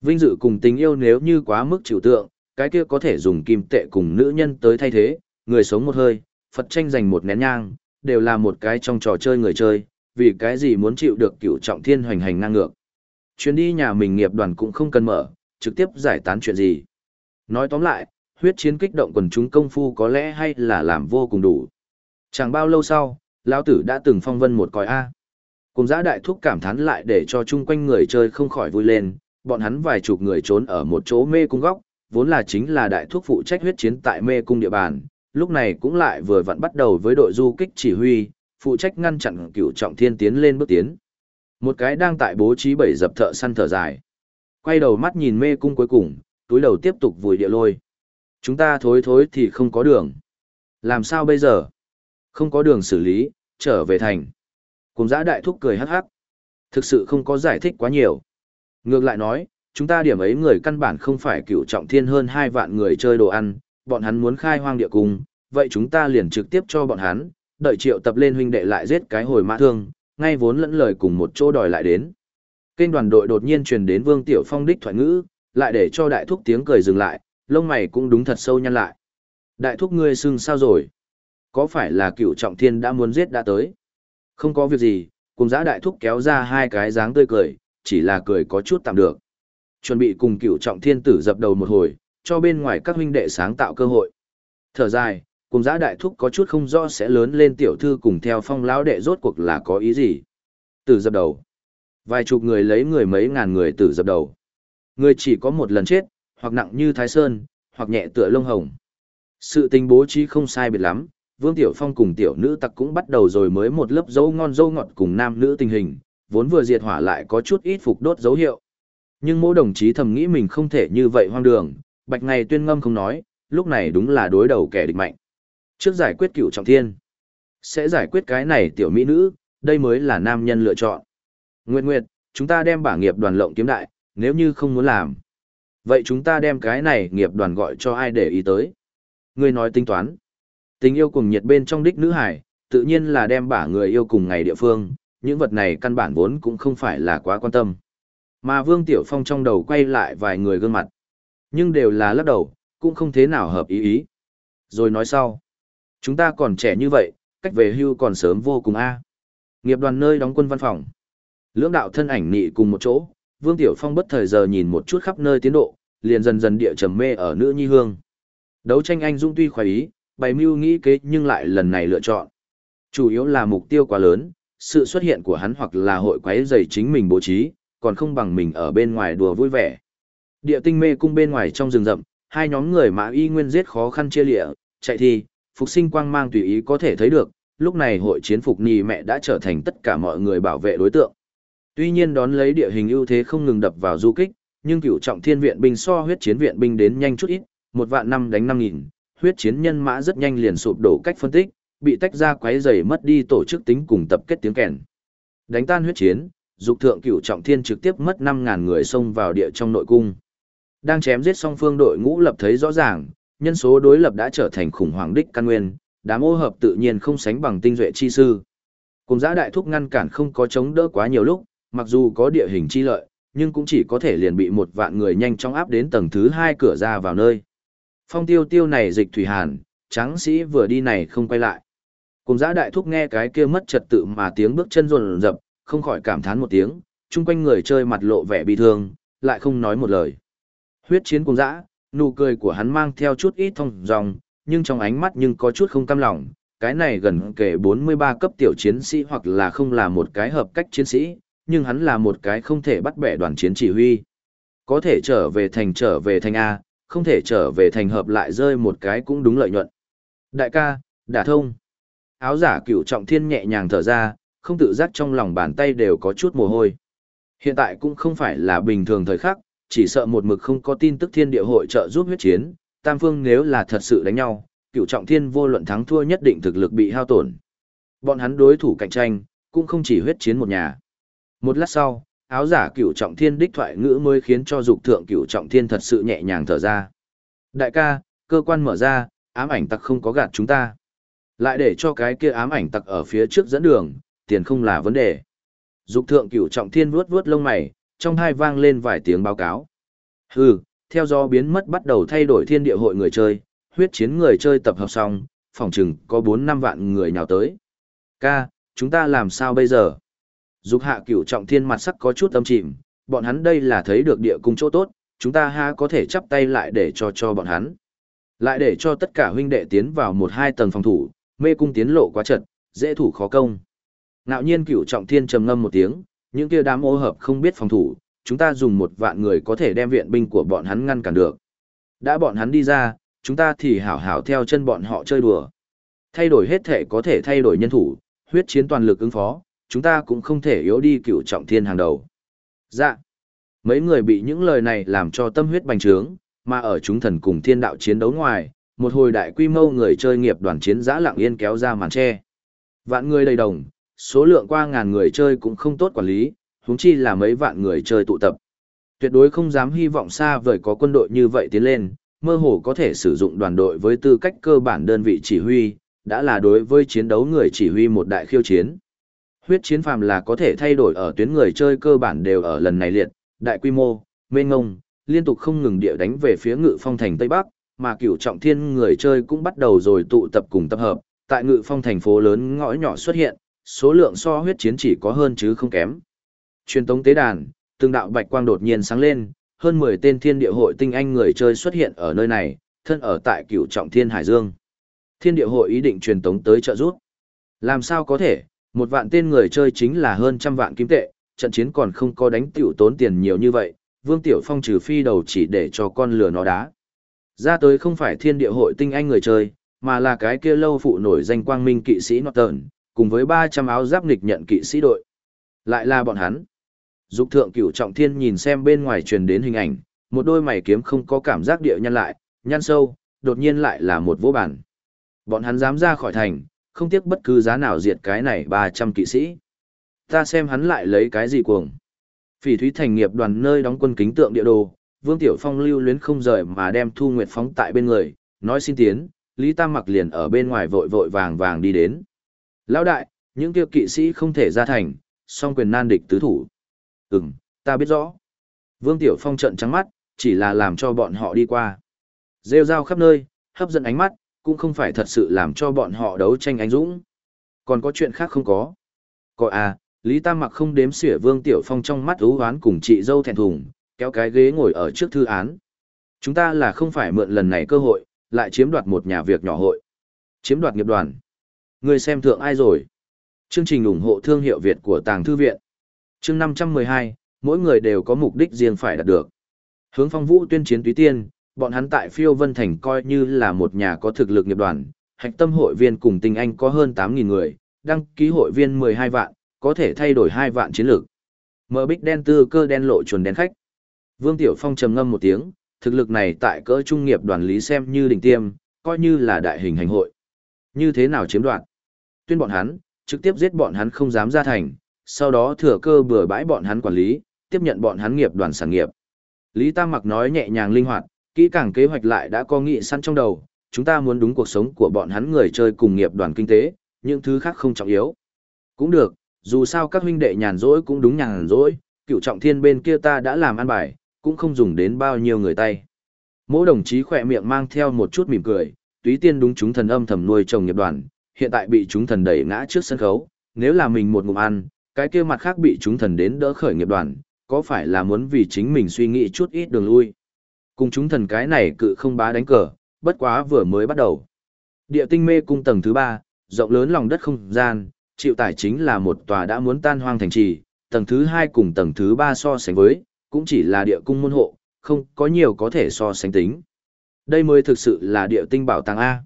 Vinh dự cùng tình yêu nếu như quá mức chịu tượng, cái kia có thể dùng kim tệ cùng nữ nhân tới thay thế, người sống một hơi, Phật tranh giành một nén nhang, đều là một cái trong trò chơi người chơi, vì cái gì muốn chịu được cửu trọng thiên hoành hành ngang ngược. Chuyến đi nhà mình nghiệp đoàn cũng không cần mở, trực tiếp giải tán chuyện gì. Nói tóm lại, huyết chiến kích động quần chúng công phu có lẽ hay là làm vô cùng đủ. Chẳng bao lâu sau, lão tử đã từng phong vân một còi A. Cùng giã đại thúc cảm thán lại để cho chung quanh người chơi không khỏi vui lên, bọn hắn vài chục người trốn ở một chỗ mê cung góc, vốn là chính là đại thúc phụ trách huyết chiến tại mê cung địa bàn, lúc này cũng lại vừa vặn bắt đầu với đội du kích chỉ huy, phụ trách ngăn chặn cửu trọng thiên tiến lên bước tiến. Một cái đang tại bố trí bảy dập thợ săn thở dài. Quay đầu mắt nhìn mê cung cuối cùng, túi đầu tiếp tục vùi địa lôi. Chúng ta thối thối thì không có đường. Làm sao bây giờ? Không có đường xử lý, trở về thành. Cùng giã đại thúc cười hắc hắc. Thực sự không có giải thích quá nhiều. Ngược lại nói, chúng ta điểm ấy người căn bản không phải cựu trọng thiên hơn hai vạn người chơi đồ ăn, bọn hắn muốn khai hoang địa cung, vậy chúng ta liền trực tiếp cho bọn hắn, đợi triệu tập lên huynh đệ lại giết cái hồi mã thương, ngay vốn lẫn lời cùng một chỗ đòi lại đến. Kênh đoàn đội đột nhiên truyền đến Vương Tiểu Phong đích thoại ngữ, lại để cho đại thúc tiếng cười dừng lại, lông mày cũng đúng thật sâu nhăn lại. Đại thúc ngươi xưng sao rồi? Có phải là cựu trọng thiên đã muốn giết đã tới? Không có việc gì, cùng giã đại thúc kéo ra hai cái dáng tươi cười, chỉ là cười có chút tạm được. Chuẩn bị cùng cựu trọng thiên tử dập đầu một hồi, cho bên ngoài các huynh đệ sáng tạo cơ hội. Thở dài, cùng giã đại thúc có chút không rõ sẽ lớn lên tiểu thư cùng theo phong lão đệ rốt cuộc là có ý gì. Tử dập đầu. Vài chục người lấy người mấy ngàn người tử dập đầu. Người chỉ có một lần chết, hoặc nặng như thái sơn, hoặc nhẹ tựa lông hồng. Sự tình bố trí không sai biệt lắm, Vương Tiểu Phong cùng tiểu nữ tặc cũng bắt đầu rồi mới một lớp dấu ngon dấu ngọt cùng nam nữ tình hình, vốn vừa diệt hỏa lại có chút ít phục đốt dấu hiệu. Nhưng mỗi đồng chí thầm nghĩ mình không thể như vậy hoang đường, bạch ngày tuyên ngâm không nói, lúc này đúng là đối đầu kẻ địch mạnh. Trước giải quyết cựu trọng thiên, sẽ giải quyết cái này tiểu mỹ nữ, đây mới là nam nhân lựa chọn. Nguyệt Nguyệt, chúng ta đem bả nghiệp đoàn lộng kiếm đại, nếu như không muốn làm. Vậy chúng ta đem cái này nghiệp đoàn gọi cho ai để ý tới? Ngươi nói tính toán. Tình yêu cùng nhiệt bên trong đích nữ hải, tự nhiên là đem bả người yêu cùng ngày địa phương, những vật này căn bản vốn cũng không phải là quá quan tâm. Mà Vương Tiểu Phong trong đầu quay lại vài người gương mặt. Nhưng đều là lắc đầu, cũng không thế nào hợp ý ý. Rồi nói sau. Chúng ta còn trẻ như vậy, cách về hưu còn sớm vô cùng a. Nghiệp đoàn nơi đóng quân văn phòng. Lưỡng đạo thân ảnh nị cùng một chỗ, Vương Tiểu Phong bất thời giờ nhìn một chút khắp nơi tiến độ, liền dần dần địa trầm mê ở nữ nhi hương. Đấu tranh anh dũng tuy khoái ý, bày mưu nghĩ kế nhưng lại lần này lựa chọn. Chủ yếu là mục tiêu quá lớn, sự xuất hiện của hắn hoặc là hội quái dày chính mình bố trí, còn không bằng mình ở bên ngoài đùa vui vẻ. Địa tinh mê cung bên ngoài trong rừng rậm, hai nhóm người mã y nguyên giết khó khăn chia lịa, chạy thi, phục sinh quang mang tùy ý có thể thấy được, lúc này hội chiến phục nì mẹ đã trở thành tất cả mọi người bảo vệ đối tượng. Tuy nhiên đón lấy địa hình ưu thế không ngừng đập vào du kích, nhưng cựu trọng thiên viện binh so huyết chiến viện binh đến nhanh chút ít, một vạn năm đánh năm nghìn, huyết chiến nhân mã rất nhanh liền sụp đổ cách phân tích, bị tách ra quấy rầy mất đi tổ chức tính cùng tập kết tiếng kèn. Đánh tan huyết chiến, dục thượng cửu trọng thiên trực tiếp mất 5000 người xông vào địa trong nội cung. Đang chém giết song phương đội ngũ lập thấy rõ ràng, nhân số đối lập đã trở thành khủng hoảng đích căn nguyên, đám ô hợp tự nhiên không sánh bằng tinh duệ chi sư. Cùng giã đại thúc ngăn cản không có chống đỡ quá nhiều lúc, mặc dù có địa hình chi lợi, nhưng cũng chỉ có thể liền bị một vạn người nhanh chóng áp đến tầng thứ hai cửa ra vào nơi. Phong tiêu tiêu này dịch thủy hàn, trắng sĩ vừa đi này không quay lại. Cùng giã đại thúc nghe cái kia mất trật tự mà tiếng bước chân rồn rập, không khỏi cảm thán một tiếng, chung quanh người chơi mặt lộ vẻ bi thương, lại không nói một lời. Huyết chiến cùng dã, nụ cười của hắn mang theo chút ít thông dòng, nhưng trong ánh mắt nhưng có chút không cam lòng. Cái này gần kể 43 cấp tiểu chiến sĩ hoặc là không là một cái hợp cách chiến sĩ, nhưng hắn là một cái không thể bắt bẻ đoàn chiến chỉ huy. Có thể trở về thành trở về thành A, không thể trở về thành hợp lại rơi một cái cũng đúng lợi nhuận. Đại ca, đả thông. Áo giả cửu trọng thiên nhẹ nhàng thở ra, không tự giác trong lòng bàn tay đều có chút mồ hôi. Hiện tại cũng không phải là bình thường thời khắc, chỉ sợ một mực không có tin tức thiên địa hội trợ giúp huyết chiến, tam phương nếu là thật sự đánh nhau, cựu trọng thiên vô luận thắng thua nhất định thực lực bị hao tổn. Bọn hắn đối thủ cạnh tranh, cũng không chỉ huyết chiến một nhà. Một lát sau, áo giả cựu trọng thiên đích thoại ngữ mới khiến cho dục thượng cựu trọng thiên thật sự nhẹ nhàng thở ra. Đại ca, cơ quan mở ra, ám ảnh tặc không có gạt chúng ta. Lại để cho cái kia ám ảnh tặc ở phía trước dẫn đường, tiền không là vấn đề. Dục thượng cửu trọng thiên vuốt vuốt lông mày, trong hai vang lên vài tiếng báo cáo. Hừ, theo do biến mất bắt đầu thay đổi thiên địa hội người chơi, huyết chiến người chơi tập hợp xong, phòng chừng có 4 năm vạn người nhào tới. Ca, chúng ta làm sao bây giờ? Dục hạ cửu trọng thiên mặt sắc có chút âm chìm, bọn hắn đây là thấy được địa cung chỗ tốt, chúng ta ha có thể chắp tay lại để cho cho bọn hắn. Lại để cho tất cả huynh đệ tiến vào một hai tầng phòng thủ, mê cung tiến lộ quá chật, dễ thủ khó công. Ngạo nhiên cửu trọng thiên trầm ngâm một tiếng, những kia đám ô hợp không biết phòng thủ, chúng ta dùng một vạn người có thể đem viện binh của bọn hắn ngăn cản được. Đã bọn hắn đi ra, chúng ta thì hảo hảo theo chân bọn họ chơi đùa. Thay đổi hết thể có thể thay đổi nhân thủ, huyết chiến toàn lực ứng phó, chúng ta cũng không thể yếu đi cửu trọng thiên hàng đầu. Dạ. Mấy người bị những lời này làm cho tâm huyết bành trướng, mà ở chúng thần cùng thiên đạo chiến đấu ngoài, một hồi đại quy mô người chơi nghiệp đoàn chiến giã lặng yên kéo ra màn che. Vạn người đầy đồng, số lượng qua ngàn người chơi cũng không tốt quản lý, huống chi là mấy vạn người chơi tụ tập. Tuyệt đối không dám hy vọng xa vời có quân đội như vậy tiến lên, mơ hồ có thể sử dụng đoàn đội với tư cách cơ bản đơn vị chỉ huy, đã là đối với chiến đấu người chỉ huy một đại khiêu chiến. Huyết chiến phàm là có thể thay đổi ở tuyến người chơi cơ bản đều ở lần này liệt, đại quy mô, mênh ngông, liên tục không ngừng địa đánh về phía ngự phong thành Tây Bắc, mà cửu trọng thiên người chơi cũng bắt đầu rồi tụ tập cùng tập hợp, tại ngự phong thành phố lớn ngõ nhỏ xuất hiện, số lượng so huyết chiến chỉ có hơn chứ không kém. Truyền tống tế đàn, từng đạo bạch quang đột nhiên sáng lên, hơn 10 tên thiên địa hội tinh anh người chơi xuất hiện ở nơi này, thân ở tại cửu trọng thiên Hải Dương. Thiên địa hội ý định truyền tống tới trợ giúp. Làm sao có thể, một vạn tên người chơi chính là hơn trăm vạn kim tệ, trận chiến còn không có đánh tiểu tốn tiền nhiều như vậy, Vương Tiểu Phong trừ phi đầu chỉ để cho con lừa nó đá. Ra tới không phải thiên địa hội tinh anh người chơi, mà là cái kia lâu phụ nổi danh quang minh kỵ sĩ Norton, cùng với 300 áo giáp nghịch nhận kỵ sĩ đội. Lại là bọn hắn. Dục thượng cửu trọng thiên nhìn xem bên ngoài truyền đến hình ảnh, một đôi mày kiếm không có cảm giác địa nhân lại, nhăn sâu, đột nhiên lại là một vô bản. Bọn hắn dám ra khỏi thành, không tiếc bất cứ giá nào diệt cái này 300 kỵ sĩ. Ta xem hắn lại lấy cái gì cuồng. Phỉ thúy thành nghiệp đoàn nơi đóng quân kính tượng địa đồ, Vương Tiểu Phong lưu luyến không rời mà đem Thu Nguyệt phóng tại bên người, nói xin tiến, Lý Tam mặc liền ở bên ngoài vội vội vàng vàng đi đến. Lão đại, những kia kỵ sĩ không thể ra thành, song quyền nan địch tứ thủ. Ừm, ta biết rõ. Vương Tiểu Phong trợn trắng mắt, chỉ là làm cho bọn họ đi qua. Rêu rao khắp nơi, hấp dẫn ánh mắt, cũng không phải thật sự làm cho bọn họ đấu tranh anh dũng. Còn có chuyện khác không có. Có à, Lý Tam mặc không đếm xỉa Vương Tiểu Phong trong mắt ú hoán cùng chị dâu thẹn thùng, kéo cái ghế ngồi ở trước thư án. Chúng ta là không phải mượn lần này cơ hội, lại chiếm đoạt một nhà việc nhỏ hội. Chiếm đoạt nghiệp đoàn. Người xem thượng ai rồi? Chương trình ủng hộ thương hiệu Việt của Tàng Thư Viện. Chương 512, mỗi người đều có mục đích riêng phải đạt được. Hướng phong vũ tuyên chiến túy tiên, bọn hắn tại phiêu vân thành coi như là một nhà có thực lực nghiệp đoàn, hạch tâm hội viên cùng tình anh có hơn 8.000 người, đăng ký hội viên 12 vạn, có thể thay đổi 2 vạn chiến lược. Mở bích đen tư cơ đen lộ chuẩn đen khách. Vương Tiểu Phong trầm ngâm một tiếng, thực lực này tại cỡ trung nghiệp đoàn lý xem như đỉnh tiêm, coi như là đại hình hành hội. Như thế nào chiếm đoạt? Tuyên bọn hắn, trực tiếp giết bọn hắn không dám ra thành, sau đó thừa cơ bừa bãi bọn hắn quản lý, tiếp nhận bọn hắn nghiệp đoàn sản nghiệp. Lý Tam Mặc nói nhẹ nhàng linh hoạt, kỹ càng kế hoạch lại đã có nghị sẵn trong đầu, chúng ta muốn đúng cuộc sống của bọn hắn người chơi cùng nghiệp đoàn kinh tế, những thứ khác không trọng yếu. Cũng được, dù sao các huynh đệ nhàn rỗi cũng đúng nhàn rỗi, cựu trọng thiên bên kia ta đã làm ăn bài, cũng không dùng đến bao nhiêu người tay. Mỗi đồng chí khỏe miệng mang theo một chút mỉm cười, túy tiên đúng chúng thần âm thầm nuôi chồng nghiệp đoàn, hiện tại bị chúng thần đẩy ngã trước sân khấu, nếu là mình một ngụm ăn, cái kia mặt khác bị chúng thần đến đỡ khởi nghiệp đoàn, có phải là muốn vì chính mình suy nghĩ chút ít đường lui. Cùng chúng thần cái này cự không bá đánh cờ, bất quá vừa mới bắt đầu. Địa tinh mê cung tầng thứ ba, rộng lớn lòng đất không gian, chịu tải chính là một tòa đã muốn tan hoang thành trì, tầng thứ hai cùng tầng thứ ba so sánh với, cũng chỉ là địa cung môn hộ, không có nhiều có thể so sánh tính. Đây mới thực sự là địa tinh bảo tàng A.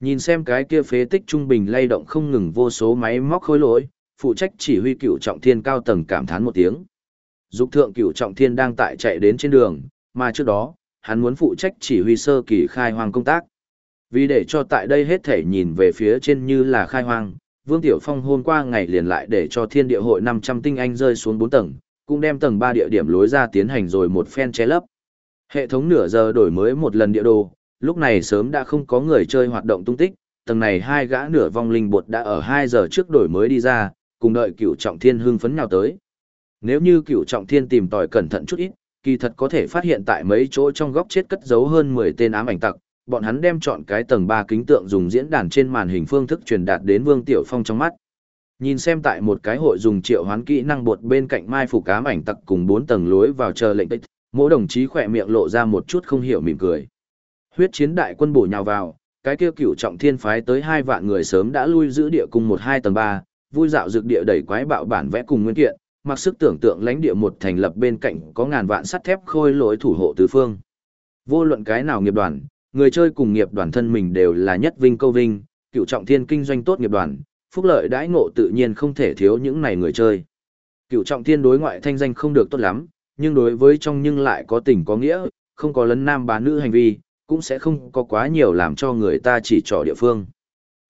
Nhìn xem cái kia phế tích trung bình lay động không ngừng vô số máy móc khối lỗi, phụ trách chỉ huy cựu trọng thiên cao tầng cảm thán một tiếng. Dục thượng cựu trọng thiên đang tại chạy đến trên đường, mà trước đó, hắn muốn phụ trách chỉ huy sơ kỳ khai hoang công tác. Vì để cho tại đây hết thể nhìn về phía trên như là khai hoang, Vương Tiểu Phong hôm qua ngày liền lại để cho thiên địa hội 500 tinh anh rơi xuống 4 tầng, cũng đem tầng 3 địa điểm lối ra tiến hành rồi một phen che lấp. Hệ thống nửa giờ đổi mới một lần địa đồ, lúc này sớm đã không có người chơi hoạt động tung tích, tầng này hai gã nửa vong linh bột đã ở 2 giờ trước đổi mới đi ra, cùng đợi cửu trọng thiên hưng phấn nào tới. Nếu như cửu trọng thiên tìm tòi cẩn thận chút ít, kỳ thật có thể phát hiện tại mấy chỗ trong góc chết cất giấu hơn 10 tên ám ảnh tặc, bọn hắn đem chọn cái tầng 3 kính tượng dùng diễn đàn trên màn hình phương thức truyền đạt đến Vương Tiểu Phong trong mắt. Nhìn xem tại một cái hội dùng triệu hoán kỹ năng bột bên cạnh mai phục ám ảnh tặc cùng 4 tầng lối vào chờ lệnh tích, mỗi đồng chí khỏe miệng lộ ra một chút không hiểu mỉm cười. Huyết chiến đại quân bổ nhào vào, cái kia cửu trọng thiên phái tới hai vạn người sớm đã lui giữ địa cung một hai tầng ba, vui dạo dược địa đẩy quái bạo bản vẽ cùng nguyên kiện, mặc sức tưởng tượng lãnh địa một thành lập bên cạnh có ngàn vạn sắt thép khôi lỗi thủ hộ tứ phương. Vô luận cái nào nghiệp đoàn, người chơi cùng nghiệp đoàn thân mình đều là nhất vinh câu vinh, cựu trọng thiên kinh doanh tốt nghiệp đoàn, phúc lợi đãi ngộ tự nhiên không thể thiếu những này người chơi. Cựu trọng thiên đối ngoại thanh danh không được tốt lắm, nhưng đối với trong nhưng lại có tình có nghĩa, không có lấn nam bán nữ hành vi, cũng sẽ không có quá nhiều làm cho người ta chỉ trỏ địa phương.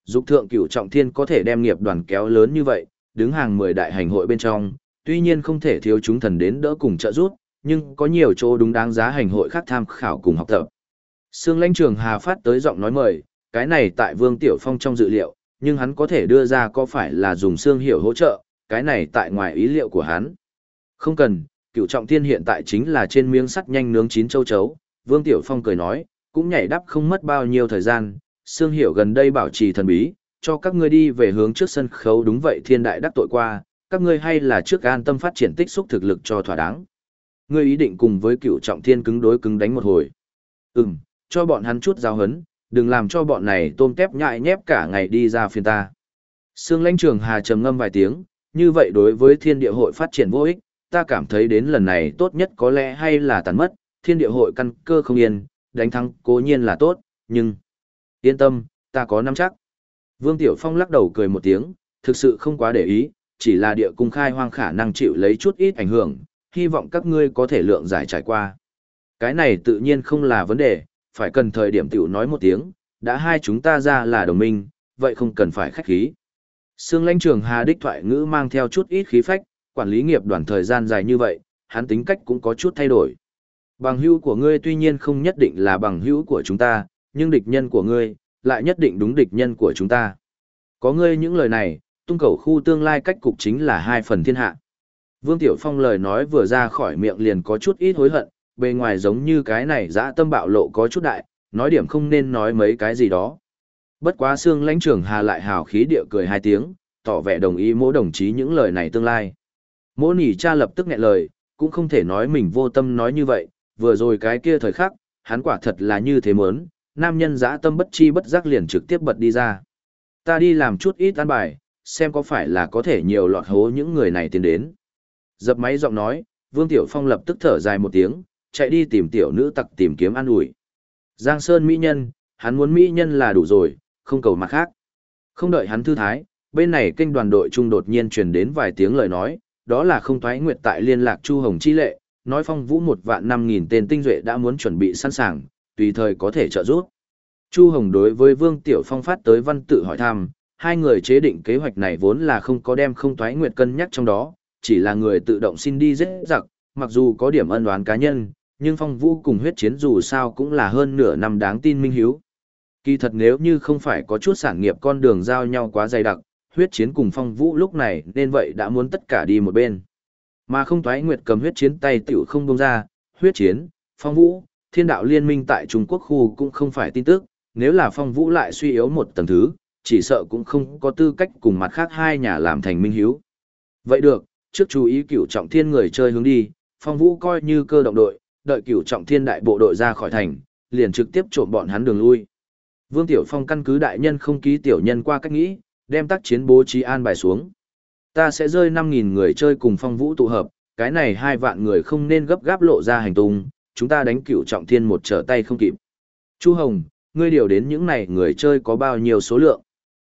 Dục thượng cửu trọng thiên có thể đem nghiệp đoàn kéo lớn như vậy, đứng hàng 10 đại hành hội bên trong, tuy nhiên không thể thiếu chúng thần đến đỡ cùng trợ giúp, nhưng có nhiều chỗ đúng đáng giá hành hội khác tham khảo cùng học tập. Sương lãnh trường Hà phát tới giọng nói mời, cái này tại Vương Tiểu Phong trong dự liệu, nhưng hắn có thể đưa ra có phải là dùng xương hiểu hỗ trợ, cái này tại ngoài ý liệu của hắn. Không cần, cựu trọng thiên hiện tại chính là trên miếng sắt nhanh nướng chín châu chấu, Vương Tiểu Phong cười nói, cũng nhảy đắp không mất bao nhiêu thời gian, xương hiểu gần đây bảo trì thần bí, cho các ngươi đi về hướng trước sân khấu đúng vậy thiên đại đắc tội qua, các ngươi hay là trước an tâm phát triển tích xúc thực lực cho thỏa đáng. Ngươi ý định cùng với cựu trọng thiên cứng đối cứng đánh một hồi. Ừm, cho bọn hắn chút giáo hấn, đừng làm cho bọn này tôm tép nhại nhép cả ngày đi ra phiền ta. Sương lãnh trường hà trầm ngâm vài tiếng, như vậy đối với thiên địa hội phát triển vô ích, ta cảm thấy đến lần này tốt nhất có lẽ hay là tàn mất, thiên địa hội căn cơ không yên, đánh thắng cố nhiên là tốt, nhưng... Yên tâm, ta có nắm chắc. Vương Tiểu Phong lắc đầu cười một tiếng, thực sự không quá để ý, chỉ là địa cung khai hoang khả năng chịu lấy chút ít ảnh hưởng, hy vọng các ngươi có thể lượng giải trải qua. Cái này tự nhiên không là vấn đề, phải cần thời điểm tiểu nói một tiếng, đã hai chúng ta ra là đồng minh, vậy không cần phải khách khí. Sương lãnh trường Hà Đích thoại ngữ mang theo chút ít khí phách, quản lý nghiệp đoàn thời gian dài như vậy, hắn tính cách cũng có chút thay đổi. Bằng hữu của ngươi tuy nhiên không nhất định là bằng hữu của chúng ta, nhưng địch nhân của ngươi, lại nhất định đúng địch nhân của chúng ta. Có ngươi những lời này, tung cầu khu tương lai cách cục chính là hai phần thiên hạ. Vương Tiểu Phong lời nói vừa ra khỏi miệng liền có chút ít hối hận, bề ngoài giống như cái này dã tâm bạo lộ có chút đại, nói điểm không nên nói mấy cái gì đó. Bất quá xương lãnh trưởng hà lại hào khí địa cười hai tiếng, tỏ vẻ đồng ý mỗi đồng chí những lời này tương lai. Mỗi nỉ cha lập tức nghẹn lời, cũng không thể nói mình vô tâm nói như vậy, vừa rồi cái kia thời khắc, hắn quả thật là như thế mớn, nam nhân dã tâm bất chi bất giác liền trực tiếp bật đi ra. Ta đi làm chút ít ăn bài, xem có phải là có thể nhiều lọt hố những người này tiến đến. Dập máy giọng nói, Vương Tiểu Phong lập tức thở dài một tiếng, chạy đi tìm tiểu nữ tặc tìm kiếm an ủi. Giang Sơn Mỹ Nhân, hắn muốn Mỹ Nhân là đủ rồi, không cầu mặt khác. Không đợi hắn thư thái, bên này kênh đoàn đội trung đột nhiên truyền đến vài tiếng lời nói, đó là không thoái nguyệt tại liên lạc Chu Hồng Chi Lệ, nói phong vũ một vạn năm nghìn tên tinh duệ đã muốn chuẩn bị sẵn sàng, tùy thời có thể trợ giúp. Chu Hồng đối với Vương Tiểu Phong phát tới văn tự hỏi thăm, hai người chế định kế hoạch này vốn là không có đem không thoái nguyệt cân nhắc trong đó, chỉ là người tự động xin đi dễ dặc, mặc dù có điểm ân oán cá nhân, nhưng phong vũ cùng huyết chiến dù sao cũng là hơn nửa năm đáng tin minh hiếu. Kỳ thật nếu như không phải có chút sản nghiệp con đường giao nhau quá dày đặc, huyết chiến cùng phong vũ lúc này nên vậy đã muốn tất cả đi một bên. Mà không thoái nguyệt cầm huyết chiến tay tiểu không bông ra, huyết chiến, phong vũ, thiên đạo liên minh tại Trung Quốc khu cũng không phải tin tức, nếu là phong vũ lại suy yếu một tầng thứ, chỉ sợ cũng không có tư cách cùng mặt khác hai nhà làm thành minh hiếu. Vậy được, trước chú ý cửu trọng thiên người chơi hướng đi, phong vũ coi như cơ động đội, đợi cửu trọng thiên đại bộ đội ra khỏi thành, liền trực tiếp trộm bọn hắn đường lui. Vương Tiểu Phong căn cứ đại nhân không ký tiểu nhân qua cách nghĩ, đem tác chiến bố trí an bài xuống. Ta sẽ rơi 5.000 người chơi cùng phong vũ tụ hợp, cái này hai vạn người không nên gấp gáp lộ ra hành tung, chúng ta đánh cửu trọng thiên một trở tay không kịp. Chu Hồng, ngươi điều đến những này người chơi có bao nhiêu số lượng?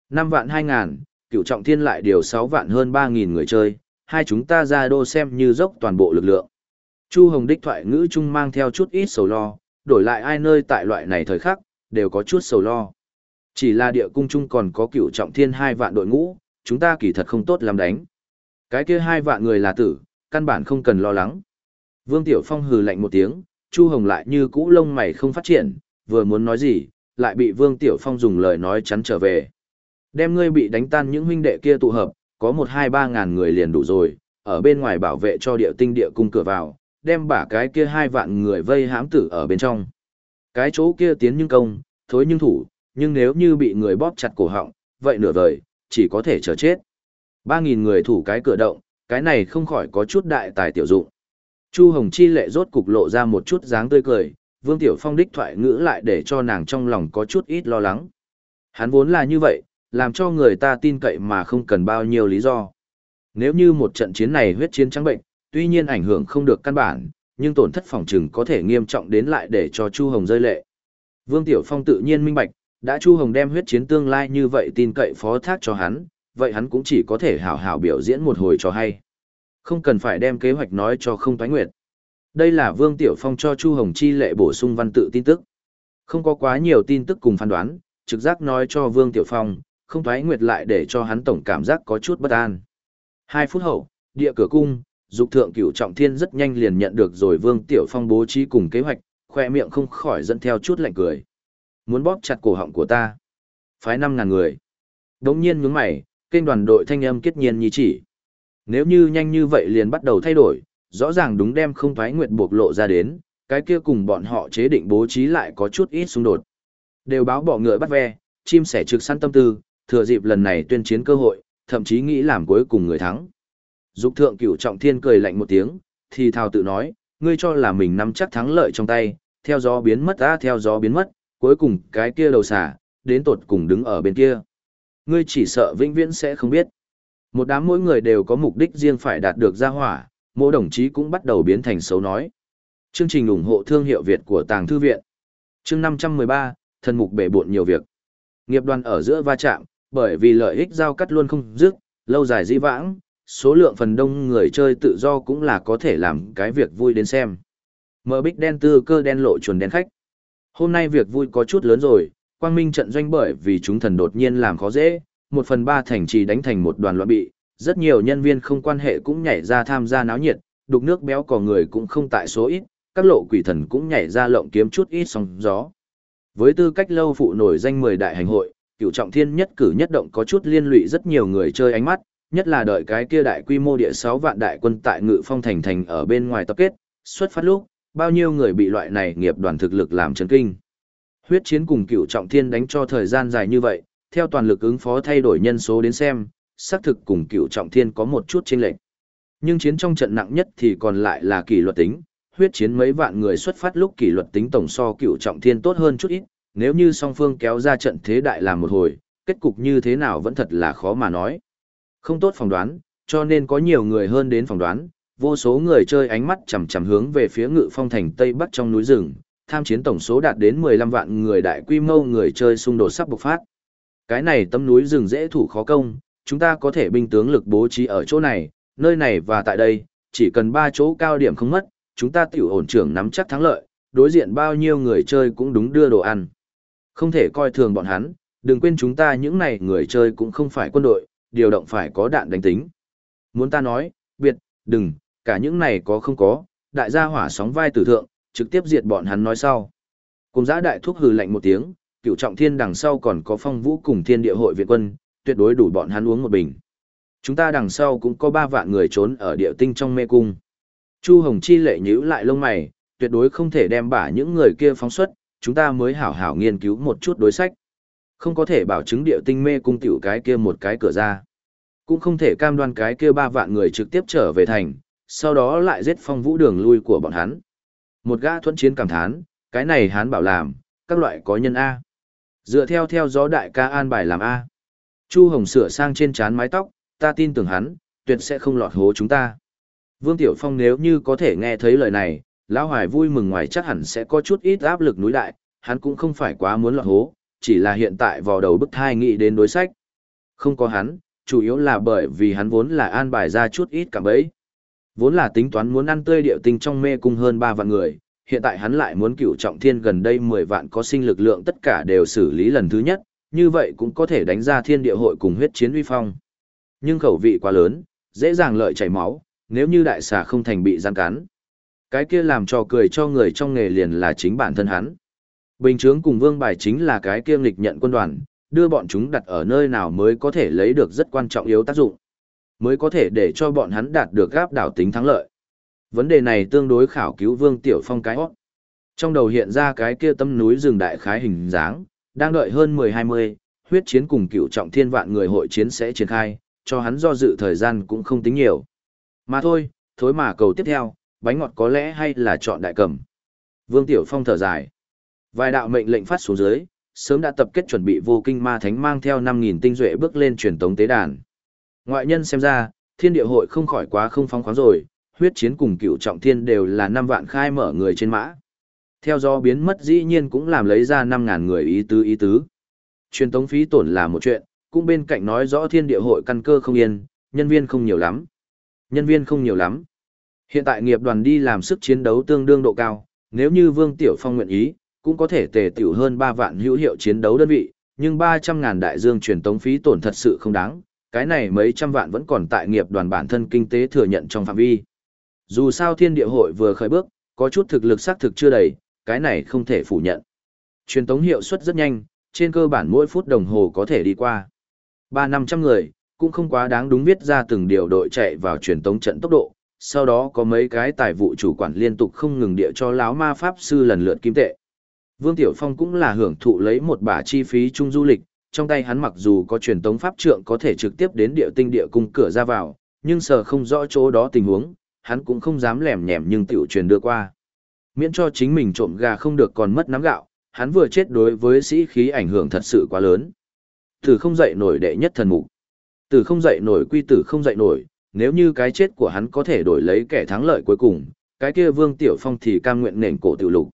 5 vạn 2 ngàn, cửu trọng thiên lại điều 6 vạn hơn 3.000 người chơi, hai chúng ta ra đô xem như dốc toàn bộ lực lượng. Chu Hồng đích thoại ngữ chung mang theo chút ít sầu lo, đổi lại ai nơi tại loại này thời khắc, đều có chút sầu lo. Chỉ là địa cung chung còn có cửu trọng thiên hai vạn đội ngũ, chúng ta kỳ thật không tốt làm đánh. Cái kia hai vạn người là tử, căn bản không cần lo lắng. Vương Tiểu Phong hừ lạnh một tiếng, Chu Hồng lại như cũ lông mày không phát triển, vừa muốn nói gì, lại bị Vương Tiểu Phong dùng lời nói chắn trở về. Đem ngươi bị đánh tan những huynh đệ kia tụ hợp, có một hai ba ngàn người liền đủ rồi, ở bên ngoài bảo vệ cho địa tinh địa cung cửa vào, đem bả cái kia hai vạn người vây hãm tử ở bên trong. Cái chỗ kia tiến nhưng công, thối nhưng thủ, nhưng nếu như bị người bóp chặt cổ họng, vậy nửa vời, chỉ có thể chờ chết. Ba nghìn người thủ cái cửa động, cái này không khỏi có chút đại tài tiểu dụng. Chu Hồng Chi lệ rốt cục lộ ra một chút dáng tươi cười, Vương Tiểu Phong đích thoại ngữ lại để cho nàng trong lòng có chút ít lo lắng. Hắn vốn là như vậy, làm cho người ta tin cậy mà không cần bao nhiêu lý do. Nếu như một trận chiến này huyết chiến trắng bệnh, tuy nhiên ảnh hưởng không được căn bản, nhưng tổn thất phòng trừng có thể nghiêm trọng đến lại để cho Chu Hồng rơi lệ. Vương Tiểu Phong tự nhiên minh bạch, đã Chu Hồng đem huyết chiến tương lai như vậy tin cậy phó thác cho hắn, vậy hắn cũng chỉ có thể hảo hảo biểu diễn một hồi cho hay. Không cần phải đem kế hoạch nói cho không thái nguyệt. Đây là Vương Tiểu Phong cho Chu Hồng Chi lệ bổ sung văn tự tin tức. Không có quá nhiều tin tức cùng phán đoán, trực giác nói cho Vương Tiểu Phong, không thoái nguyệt lại để cho hắn tổng cảm giác có chút bất an. Hai phút hậu, địa cửa cung, dục thượng cửu trọng thiên rất nhanh liền nhận được rồi Vương Tiểu Phong bố trí cùng kế hoạch, khoe miệng không khỏi dẫn theo chút lạnh cười. Muốn bóp chặt cổ họng của ta. Phái năm ngàn người. Đống nhiên nhướng mày, kênh đoàn đội thanh âm kết nhiên như chỉ. Nếu như nhanh như vậy liền bắt đầu thay đổi, rõ ràng đúng đem không thoái nguyệt buộc lộ ra đến, cái kia cùng bọn họ chế định bố trí lại có chút ít xung đột. Đều báo bỏ ngựa bắt ve, chim sẻ trực săn tâm tư, thừa dịp lần này tuyên chiến cơ hội, thậm chí nghĩ làm cuối cùng người thắng. Dục thượng cửu trọng thiên cười lạnh một tiếng, thì thào tự nói, ngươi cho là mình nắm chắc thắng lợi trong tay, theo gió biến mất ta theo gió biến mất, cuối cùng cái kia đầu xả, đến tột cùng đứng ở bên kia. Ngươi chỉ sợ vĩnh viễn sẽ không biết. Một đám mỗi người đều có mục đích riêng phải đạt được ra hỏa, mỗi đồng chí cũng bắt đầu biến thành xấu nói. Chương trình ủng hộ thương hiệu Việt của Tàng Thư Viện. Chương 513, thần mục bể buộn nhiều việc. Nghiệp đoàn ở giữa va chạm, bởi vì lợi ích giao cắt luôn không dứt, lâu dài dĩ vãng, số lượng phần đông người chơi tự do cũng là có thể làm cái việc vui đến xem. Mở bích đen tư cơ đen lộ chuồn đen khách. Hôm nay việc vui có chút lớn rồi, quang minh trận doanh bởi vì chúng thần đột nhiên làm khó dễ, một phần ba thành trì đánh thành một đoàn loạn bị, rất nhiều nhân viên không quan hệ cũng nhảy ra tham gia náo nhiệt, đục nước béo cò người cũng không tại số ít, các lộ quỷ thần cũng nhảy ra lộng kiếm chút ít sóng gió. Với tư cách lâu phụ nổi danh 10 đại hành hội, cựu trọng thiên nhất cử nhất động có chút liên lụy rất nhiều người chơi ánh mắt, nhất là đợi cái kia đại quy mô địa 6 vạn đại quân tại ngự phong thành thành ở bên ngoài tập kết, xuất phát lúc, bao nhiêu người bị loại này nghiệp đoàn thực lực làm chấn kinh. Huyết chiến cùng cựu trọng thiên đánh cho thời gian dài như vậy, theo toàn lực ứng phó thay đổi nhân số đến xem, xác thực cùng cựu trọng thiên có một chút chênh lệch. Nhưng chiến trong trận nặng nhất thì còn lại là kỷ luật tính, huyết chiến mấy vạn người xuất phát lúc kỷ luật tính tổng so cựu trọng thiên tốt hơn chút ít, nếu như song phương kéo ra trận thế đại làm một hồi, kết cục như thế nào vẫn thật là khó mà nói. Không tốt phỏng đoán, cho nên có nhiều người hơn đến phỏng đoán, vô số người chơi ánh mắt chằm chằm hướng về phía ngự phong thành Tây Bắc trong núi rừng, tham chiến tổng số đạt đến 15 vạn người đại quy mô người chơi xung đột sắp bộc phát. Cái này tâm núi rừng dễ thủ khó công, chúng ta có thể binh tướng lực bố trí ở chỗ này, nơi này và tại đây, chỉ cần ba chỗ cao điểm không mất, chúng ta tiểu ổn trưởng nắm chắc thắng lợi, đối diện bao nhiêu người chơi cũng đúng đưa đồ ăn. Không thể coi thường bọn hắn, đừng quên chúng ta những này người chơi cũng không phải quân đội, điều động phải có đạn đánh tính. Muốn ta nói, biệt, đừng, cả những này có không có, đại gia hỏa sóng vai tử thượng, trực tiếp diệt bọn hắn nói sau. Cùng giã đại thuốc hừ lạnh một tiếng, cựu trọng thiên đằng sau còn có phong vũ cùng thiên địa hội viện quân, tuyệt đối đủ bọn hắn uống một bình. Chúng ta đằng sau cũng có ba vạn người trốn ở địa tinh trong mê cung. Chu Hồng Chi lệ nhíu lại lông mày, tuyệt đối không thể đem bả những người kia phóng xuất, chúng ta mới hảo hảo nghiên cứu một chút đối sách. Không có thể bảo chứng địa tinh mê cung tiểu cái kia một cái cửa ra. Cũng không thể cam đoan cái kia ba vạn người trực tiếp trở về thành, sau đó lại giết phong vũ đường lui của bọn hắn. Một gã thuẫn chiến cảm thán, cái này hắn bảo làm, các loại có nhân A. Dựa theo theo gió đại ca an bài làm A. Chu Hồng sửa sang trên trán mái tóc, ta tin tưởng hắn, tuyệt sẽ không lọt hố chúng ta. Vương Tiểu Phong nếu như có thể nghe thấy lời này, Lão Hoài vui mừng ngoài chắc hẳn sẽ có chút ít áp lực núi đại, hắn cũng không phải quá muốn lọt hố, chỉ là hiện tại vào đầu bức thai nghĩ đến đối sách. Không có hắn, chủ yếu là bởi vì hắn vốn là an bài ra chút ít cảm bấy. Vốn là tính toán muốn ăn tươi điệu tinh trong mê cung hơn 3 vạn người, hiện tại hắn lại muốn cựu trọng thiên gần đây 10 vạn có sinh lực lượng tất cả đều xử lý lần thứ nhất, như vậy cũng có thể đánh ra thiên địa hội cùng huyết chiến uy phong. Nhưng khẩu vị quá lớn, dễ dàng lợi chảy máu, nếu như đại xà không thành bị gian cắn. Cái kia làm trò cười cho người trong nghề liền là chính bản thân hắn. Bình chướng cùng vương bài chính là cái kia nghịch nhận quân đoàn, đưa bọn chúng đặt ở nơi nào mới có thể lấy được rất quan trọng yếu tác dụng. Mới có thể để cho bọn hắn đạt được gáp đảo tính thắng lợi. Vấn đề này tương đối khảo cứu vương tiểu phong cái hót. Trong đầu hiện ra cái kia tâm núi rừng đại khái hình dáng, đang đợi hơn 10-20, huyết chiến cùng cựu trọng thiên vạn người hội chiến sẽ triển khai, cho hắn do dự thời gian cũng không tính nhiều. Mà thôi, thối mà cầu tiếp theo, bánh ngọt có lẽ hay là chọn đại cầm. Vương Tiểu Phong thở dài. Vài đạo mệnh lệnh phát xuống dưới, sớm đã tập kết chuẩn bị vô kinh ma thánh mang theo 5.000 tinh duệ bước lên truyền tống tế đàn. Ngoại nhân xem ra, thiên địa hội không khỏi quá không phóng khoáng rồi, huyết chiến cùng cựu trọng thiên đều là 5 vạn khai mở người trên mã. Theo do biến mất dĩ nhiên cũng làm lấy ra 5.000 người ý tứ ý tứ. Truyền tống phí tổn là một chuyện, cũng bên cạnh nói rõ thiên địa hội căn cơ không yên, nhân viên không nhiều lắm. Nhân viên không nhiều lắm. Hiện tại nghiệp đoàn đi làm sức chiến đấu tương đương độ cao, nếu như Vương Tiểu Phong nguyện ý, cũng có thể tề tiểu hơn 3 vạn hữu hiệu chiến đấu đơn vị, nhưng 300 ngàn đại dương truyền tống phí tổn thật sự không đáng, cái này mấy trăm vạn vẫn còn tại nghiệp đoàn bản thân kinh tế thừa nhận trong phạm vi. Dù sao thiên địa hội vừa khởi bước, có chút thực lực xác thực chưa đầy, cái này không thể phủ nhận. Truyền tống hiệu suất rất nhanh, trên cơ bản mỗi phút đồng hồ có thể đi qua. Ba năm trăm người, cũng không quá đáng đúng viết ra từng điều đội chạy vào truyền tống trận tốc độ, sau đó có mấy cái tài vụ chủ quản liên tục không ngừng địa cho lão ma pháp sư lần lượt kim tệ. Vương Tiểu Phong cũng là hưởng thụ lấy một bả chi phí chung du lịch, trong tay hắn mặc dù có truyền tống pháp trượng có thể trực tiếp đến địa tinh địa cung cửa ra vào, nhưng sợ không rõ chỗ đó tình huống, hắn cũng không dám lẻm nhẻm nhưng tiểu truyền đưa qua. Miễn cho chính mình trộm gà không được còn mất nắm gạo, hắn vừa chết đối với sĩ khí ảnh hưởng thật sự quá lớn. Tử không dậy nổi đệ nhất thần mục. Tử không dậy nổi quy tử không dậy nổi, nếu như cái chết của hắn có thể đổi lấy kẻ thắng lợi cuối cùng, cái kia Vương Tiểu Phong thì cam nguyện nền cổ tiểu lục.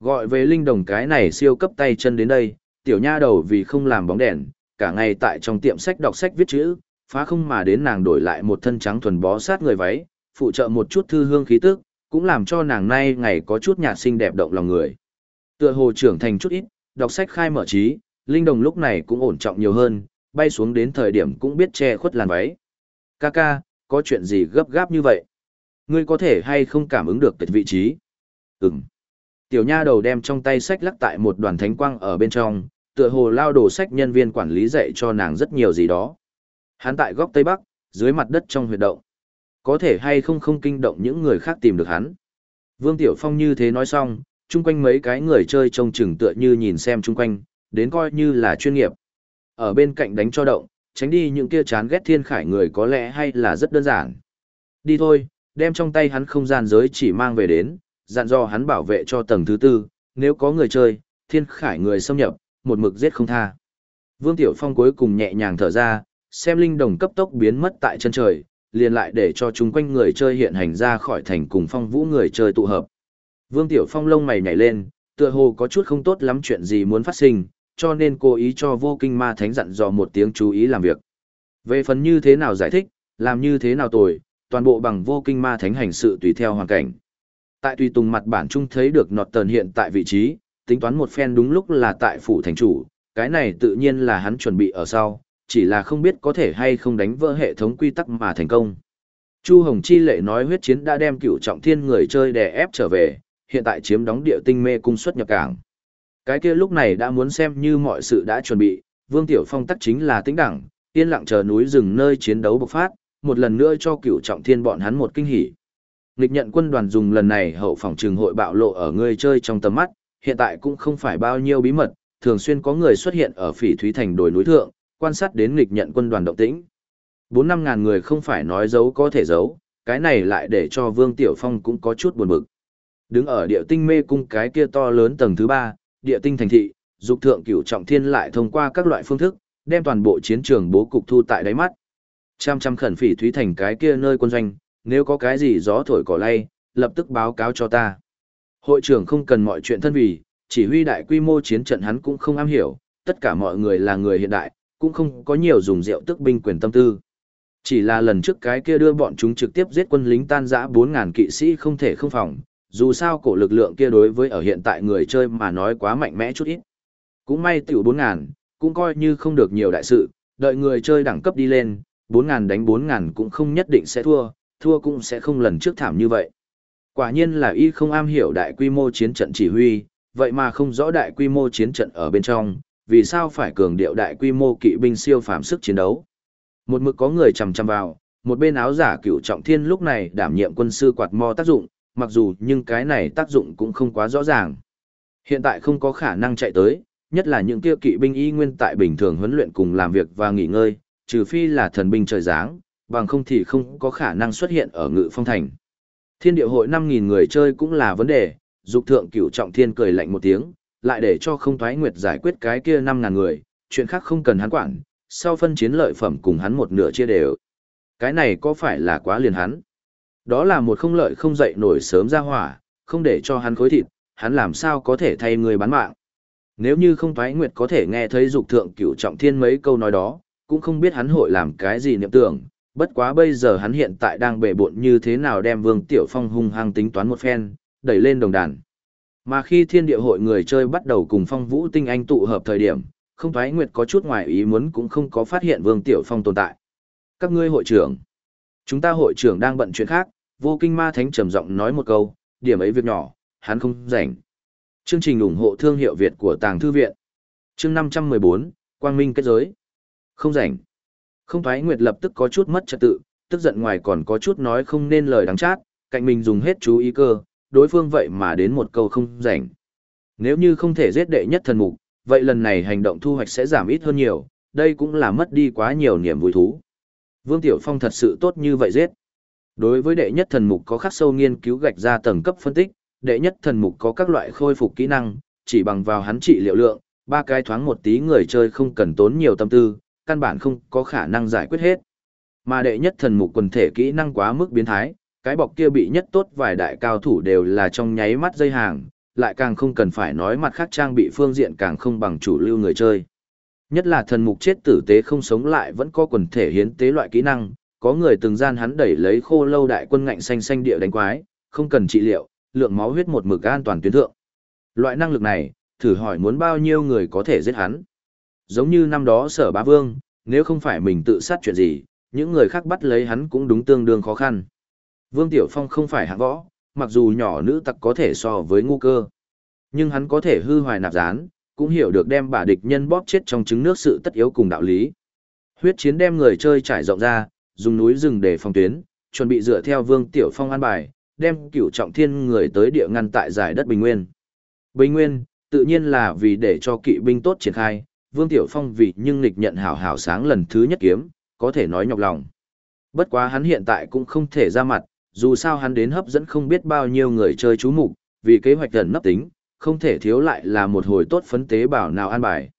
Gọi về linh đồng cái này siêu cấp tay chân đến đây, tiểu nha đầu vì không làm bóng đèn, cả ngày tại trong tiệm sách đọc sách viết chữ, phá không mà đến nàng đổi lại một thân trắng thuần bó sát người váy, phụ trợ một chút thư hương khí tức, cũng làm cho nàng nay ngày có chút nhạt xinh đẹp động lòng người. Tựa hồ trưởng thành chút ít, đọc sách khai mở trí, linh đồng lúc này cũng ổn trọng nhiều hơn, bay xuống đến thời điểm cũng biết che khuất làn váy. Ca ca, có chuyện gì gấp gáp như vậy? Ngươi có thể hay không cảm ứng được tuyệt vị trí? Ừm. Tiểu nha đầu đem trong tay sách lắc tại một đoàn thánh quang ở bên trong, tựa hồ lao đồ sách nhân viên quản lý dạy cho nàng rất nhiều gì đó. Hắn tại góc Tây Bắc, dưới mặt đất trong huyệt động. Có thể hay không không kinh động những người khác tìm được hắn. Vương Tiểu Phong như thế nói xong, chung quanh mấy cái người chơi trông chừng tựa như nhìn xem chung quanh, đến coi như là chuyên nghiệp. Ở bên cạnh đánh cho động, tránh đi những kia chán ghét thiên khải người có lẽ hay là rất đơn giản. Đi thôi, đem trong tay hắn không gian giới chỉ mang về đến, dặn dò hắn bảo vệ cho tầng thứ tư, nếu có người chơi, thiên khải người xâm nhập, một mực giết không tha. Vương Tiểu Phong cuối cùng nhẹ nhàng thở ra, xem linh đồng cấp tốc biến mất tại chân trời, liền lại để cho chúng quanh người chơi hiện hành ra khỏi thành cùng phong vũ người chơi tụ hợp. Vương Tiểu Phong lông mày nhảy lên, tựa hồ có chút không tốt lắm chuyện gì muốn phát sinh, cho nên cố ý cho vô kinh ma thánh dặn dò một tiếng chú ý làm việc. Về phần như thế nào giải thích, làm như thế nào tồi, toàn bộ bằng vô kinh ma thánh hành sự tùy theo hoàn cảnh. Tại tùy tùng mặt bản trung thấy được nọt tần hiện tại vị trí, tính toán một phen đúng lúc là tại phủ thành chủ, cái này tự nhiên là hắn chuẩn bị ở sau, chỉ là không biết có thể hay không đánh vỡ hệ thống quy tắc mà thành công. Chu Hồng Chi lệ nói huyết chiến đã đem cựu trọng thiên người chơi đè ép trở về, hiện tại chiếm đóng địa tinh mê cung xuất nhập cảng. Cái kia lúc này đã muốn xem như mọi sự đã chuẩn bị, Vương Tiểu Phong tắc chính là tĩnh đẳng, yên lặng chờ núi rừng nơi chiến đấu bộc phát, một lần nữa cho cựu trọng thiên bọn hắn một kinh hỉ. Nghịch nhận quân đoàn dùng lần này hậu phòng trường hội bạo lộ ở người chơi trong tầm mắt, hiện tại cũng không phải bao nhiêu bí mật, thường xuyên có người xuất hiện ở phỉ thúy thành đồi núi thượng, quan sát đến nghịch nhận quân đoàn động tĩnh. Bốn năm ngàn người không phải nói giấu có thể giấu, cái này lại để cho Vương Tiểu Phong cũng có chút buồn bực. Đứng ở địa tinh mê cung cái kia to lớn tầng thứ ba, địa tinh thành thị, dục thượng cửu trọng thiên lại thông qua các loại phương thức, đem toàn bộ chiến trường bố cục thu tại đáy mắt. Trăm trăm khẩn phỉ thúy thành cái kia nơi quân doanh, nếu có cái gì gió thổi cỏ lay, lập tức báo cáo cho ta. Hội trưởng không cần mọi chuyện thân vì, chỉ huy đại quy mô chiến trận hắn cũng không am hiểu, tất cả mọi người là người hiện đại, cũng không có nhiều dùng rượu tức binh quyền tâm tư. Chỉ là lần trước cái kia đưa bọn chúng trực tiếp giết quân lính tan rã 4.000 kỵ sĩ không thể không phòng, dù sao cổ lực lượng kia đối với ở hiện tại người chơi mà nói quá mạnh mẽ chút ít. Cũng may tiểu 4.000, cũng coi như không được nhiều đại sự, đợi người chơi đẳng cấp đi lên, 4.000 đánh 4.000 cũng không nhất định sẽ thua, thua cũng sẽ không lần trước thảm như vậy. Quả nhiên là y không am hiểu đại quy mô chiến trận chỉ huy, vậy mà không rõ đại quy mô chiến trận ở bên trong, vì sao phải cường điệu đại quy mô kỵ binh siêu phàm sức chiến đấu. Một mực có người chầm chầm vào, một bên áo giả cựu trọng thiên lúc này đảm nhiệm quân sư quạt mo tác dụng, mặc dù nhưng cái này tác dụng cũng không quá rõ ràng. Hiện tại không có khả năng chạy tới, nhất là những kia kỵ binh y nguyên tại bình thường huấn luyện cùng làm việc và nghỉ ngơi, trừ phi là thần binh trời giáng, bằng không thì không có khả năng xuất hiện ở ngự phong thành. Thiên địa hội 5.000 người chơi cũng là vấn đề, dục thượng cửu trọng thiên cười lạnh một tiếng, lại để cho không thoái nguyệt giải quyết cái kia 5.000 người, chuyện khác không cần hắn quản, sau phân chiến lợi phẩm cùng hắn một nửa chia đều. Cái này có phải là quá liền hắn? Đó là một không lợi không dậy nổi sớm ra hỏa, không để cho hắn khối thịt, hắn làm sao có thể thay người bán mạng. Nếu như không thoái nguyệt có thể nghe thấy dục thượng cửu trọng thiên mấy câu nói đó, cũng không biết hắn hội làm cái gì niệm tưởng, bất quá bây giờ hắn hiện tại đang bể bộn như thế nào đem Vương Tiểu Phong hung hăng tính toán một phen, đẩy lên đồng đàn. Mà khi thiên địa hội người chơi bắt đầu cùng phong vũ tinh anh tụ hợp thời điểm, không thoái nguyệt có chút ngoài ý muốn cũng không có phát hiện Vương Tiểu Phong tồn tại. Các ngươi hội trưởng, chúng ta hội trưởng đang bận chuyện khác, vô kinh ma thánh trầm giọng nói một câu, điểm ấy việc nhỏ, hắn không rảnh. Chương trình ủng hộ thương hiệu Việt của Tàng Thư Viện. Chương 514, Quang Minh kết giới. Không rảnh. Không thoái nguyệt lập tức có chút mất trật tự, tức giận ngoài còn có chút nói không nên lời đáng chát, cạnh mình dùng hết chú ý cơ, đối phương vậy mà đến một câu không rảnh. Nếu như không thể giết đệ nhất thần mục, vậy lần này hành động thu hoạch sẽ giảm ít hơn nhiều, đây cũng là mất đi quá nhiều niềm vui thú. Vương Tiểu Phong thật sự tốt như vậy giết. Đối với đệ nhất thần mục có khắc sâu nghiên cứu gạch ra tầng cấp phân tích, đệ nhất thần mục có các loại khôi phục kỹ năng, chỉ bằng vào hắn trị liệu lượng, ba cái thoáng một tí người chơi không cần tốn nhiều tâm tư, căn bản không có khả năng giải quyết hết. Mà đệ nhất thần mục quần thể kỹ năng quá mức biến thái, cái bọc kia bị nhất tốt vài đại cao thủ đều là trong nháy mắt dây hàng, lại càng không cần phải nói mặt khác trang bị phương diện càng không bằng chủ lưu người chơi. Nhất là thần mục chết tử tế không sống lại vẫn có quần thể hiến tế loại kỹ năng, có người từng gian hắn đẩy lấy khô lâu đại quân ngạnh xanh xanh địa đánh quái, không cần trị liệu, lượng máu huyết một mực an toàn tuyến thượng. Loại năng lực này, thử hỏi muốn bao nhiêu người có thể giết hắn. Giống như năm đó sở bá vương, nếu không phải mình tự sát chuyện gì, những người khác bắt lấy hắn cũng đúng tương đương khó khăn. Vương Tiểu Phong không phải hạng võ, mặc dù nhỏ nữ tặc có thể so với ngu cơ. Nhưng hắn có thể hư hoài nạp gián, cũng hiểu được đem bả địch nhân bóp chết trong trứng nước sự tất yếu cùng đạo lý. Huyết chiến đem người chơi trải rộng ra, dùng núi rừng để phòng tuyến, chuẩn bị dựa theo Vương Tiểu Phong an bài, đem cửu trọng thiên người tới địa ngăn tại giải đất Bình Nguyên. Bình Nguyên, tự nhiên là vì để cho kỵ binh tốt triển khai, Vương Tiểu Phong vì nhưng nghịch nhận hảo hảo sáng lần thứ nhất kiếm, có thể nói nhọc lòng. Bất quá hắn hiện tại cũng không thể ra mặt, dù sao hắn đến hấp dẫn không biết bao nhiêu người chơi chú mục, vì kế hoạch gần nấp tính, không thể thiếu lại là một hồi tốt phấn tế bảo nào an bài.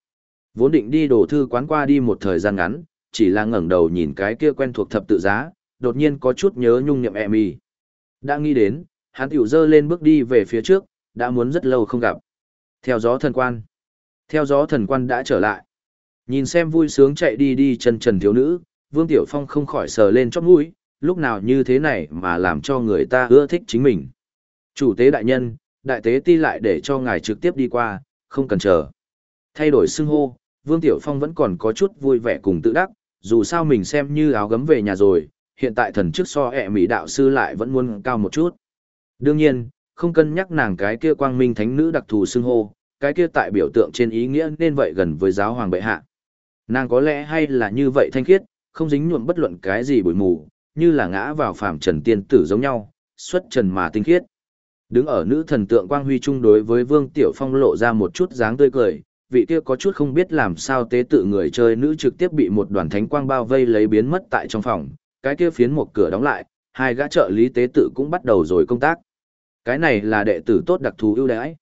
Vốn định đi đổ thư quán qua đi một thời gian ngắn, chỉ là ngẩng đầu nhìn cái kia quen thuộc thập tự giá, đột nhiên có chút nhớ nhung nhậm Emmy. Đã nghĩ đến, hắn tiểu dơ lên bước đi về phía trước, đã muốn rất lâu không gặp. Theo gió thần quan. Theo gió thần quan đã trở lại. Nhìn xem vui sướng chạy đi đi chân trần thiếu nữ, Vương Tiểu Phong không khỏi sờ lên chóp mũi, lúc nào như thế này mà làm cho người ta ưa thích chính mình. Chủ tế đại nhân, đại tế ti lại để cho ngài trực tiếp đi qua, không cần chờ. Thay đổi xưng hô, Vương Tiểu Phong vẫn còn có chút vui vẻ cùng tự đắc, dù sao mình xem như áo gấm về nhà rồi, hiện tại thần chức so ẹ mỹ đạo sư lại vẫn muốn cao một chút. Đương nhiên, không cân nhắc nàng cái kia quang minh thánh nữ đặc thù xưng hô, cái kia tại biểu tượng trên ý nghĩa nên vậy gần với giáo hoàng bệ hạ. Nàng có lẽ hay là như vậy thanh khiết, không dính nhuộm bất luận cái gì bụi mù, như là ngã vào phàm trần tiên tử giống nhau, xuất trần mà tinh khiết. Đứng ở nữ thần tượng quang huy chung đối với Vương Tiểu Phong lộ ra một chút dáng tươi cười, vị kia có chút không biết làm sao tế tự người chơi nữ trực tiếp bị một đoàn thánh quang bao vây lấy biến mất tại trong phòng, cái kia phiến một cửa đóng lại, hai gã trợ lý tế tự cũng bắt đầu rồi công tác. Cái này là đệ tử tốt đặc thù ưu đãi.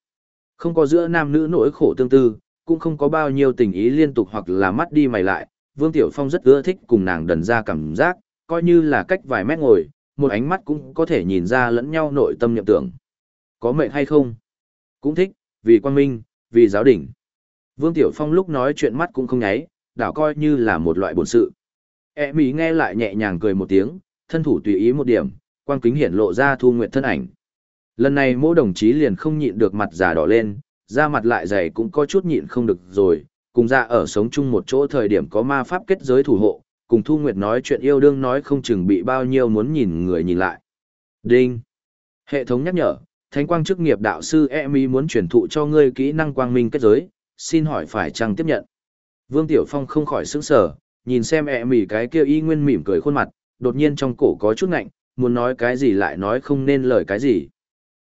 Không có giữa nam nữ nỗi khổ tương tư, cũng không có bao nhiêu tình ý liên tục hoặc là mắt đi mày lại, Vương Tiểu Phong rất ưa thích cùng nàng đần ra cảm giác, coi như là cách vài mét ngồi, một ánh mắt cũng có thể nhìn ra lẫn nhau nội tâm nhậm tưởng. Có mệnh hay không? Cũng thích, vì quan minh, vì giáo đỉnh. Vương Tiểu Phong lúc nói chuyện mắt cũng không nháy, đảo coi như là một loại bổn sự. E mỹ nghe lại nhẹ nhàng cười một tiếng, thân thủ tùy ý một điểm, quan kính hiển lộ ra thu nguyệt thân ảnh. Lần này mỗi đồng chí liền không nhịn được mặt già đỏ lên, da mặt lại dày cũng có chút nhịn không được rồi, cùng ra ở sống chung một chỗ thời điểm có ma pháp kết giới thủ hộ, cùng Thu Nguyệt nói chuyện yêu đương nói không chừng bị bao nhiêu muốn nhìn người nhìn lại. Đinh. Hệ thống nhắc nhở, Thánh quang chức nghiệp đạo sư Emi muốn truyền thụ cho ngươi kỹ năng quang minh kết giới, xin hỏi phải chăng tiếp nhận. Vương Tiểu Phong không khỏi sững sờ, nhìn xem Emi cái kia y nguyên mỉm cười khuôn mặt, đột nhiên trong cổ có chút ngạnh, muốn nói cái gì lại nói không nên lời cái gì.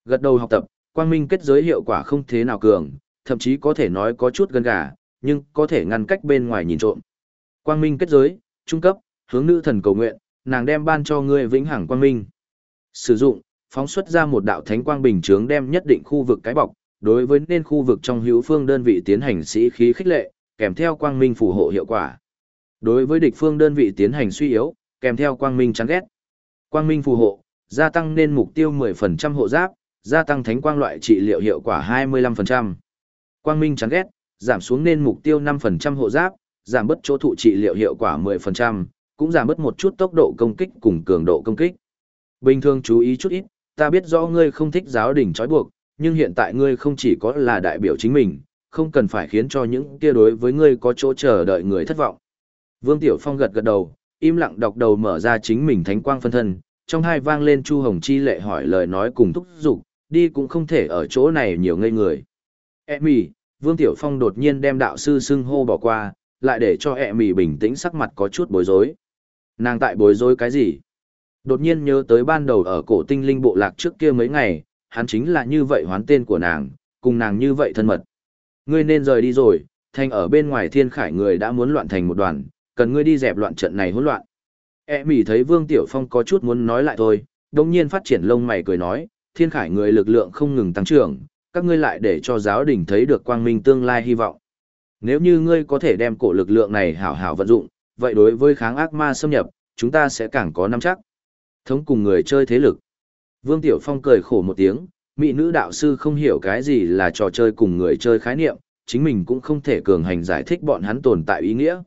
Gật đầu học tập, quang minh kết giới hiệu quả không thế nào cường, thậm chí có thể nói có chút gần gà, nhưng có thể ngăn cách bên ngoài nhìn trộm. Quang minh kết giới, trung cấp, hướng nữ thần cầu nguyện, nàng đem ban cho ngươi vĩnh hằng quang minh. Sử dụng, phóng xuất ra một đạo thánh quang bình chướng đem nhất định khu vực cái bọc, đối với nên khu vực trong hữu phương đơn vị tiến hành sĩ khí khích lệ, kèm theo quang minh phù hộ hiệu quả. Đối với địch phương đơn vị tiến hành suy yếu, kèm theo quang minh chán ghét. Quang minh phù hộ, gia tăng nên mục tiêu 10% hộ giáp, gia tăng thánh quang loại trị liệu hiệu quả 25%. Quang minh chán ghét, giảm xuống nên mục tiêu 5% hộ giáp, giảm bớt chỗ thụ trị liệu hiệu quả 10%, cũng giảm bớt một chút tốc độ công kích cùng cường độ công kích. Bình thường chú ý chút ít, ta biết rõ ngươi không thích giáo đình trói buộc, nhưng hiện tại ngươi không chỉ có là đại biểu chính mình, không cần phải khiến cho những kia đối với ngươi có chỗ chờ đợi người thất vọng. Vương Tiểu Phong gật gật đầu, im lặng đọc đầu mở ra chính mình thánh quang phân thân, trong hai vang lên Chu Hồng Chi lệ hỏi lời nói cùng thúc giục, đi cũng không thể ở chỗ này nhiều ngây người. Emmy, Vương Tiểu Phong đột nhiên đem đạo sư xưng hô bỏ qua, lại để cho Emmy bình tĩnh sắc mặt có chút bối rối. Nàng tại bối rối cái gì? Đột nhiên nhớ tới ban đầu ở cổ tinh linh bộ lạc trước kia mấy ngày, hắn chính là như vậy hoán tên của nàng, cùng nàng như vậy thân mật. Ngươi nên rời đi rồi, thành ở bên ngoài thiên khải người đã muốn loạn thành một đoàn, cần ngươi đi dẹp loạn trận này hỗn loạn. E mỉ thấy Vương Tiểu Phong có chút muốn nói lại thôi, đồng nhiên phát triển lông mày cười nói, thiên khải người lực lượng không ngừng tăng trưởng, các ngươi lại để cho giáo đình thấy được quang minh tương lai hy vọng. Nếu như ngươi có thể đem cổ lực lượng này hảo hảo vận dụng, vậy đối với kháng ác ma xâm nhập, chúng ta sẽ càng có nắm chắc. Thống cùng người chơi thế lực. Vương Tiểu Phong cười khổ một tiếng, mỹ nữ đạo sư không hiểu cái gì là trò chơi cùng người chơi khái niệm, chính mình cũng không thể cường hành giải thích bọn hắn tồn tại ý nghĩa.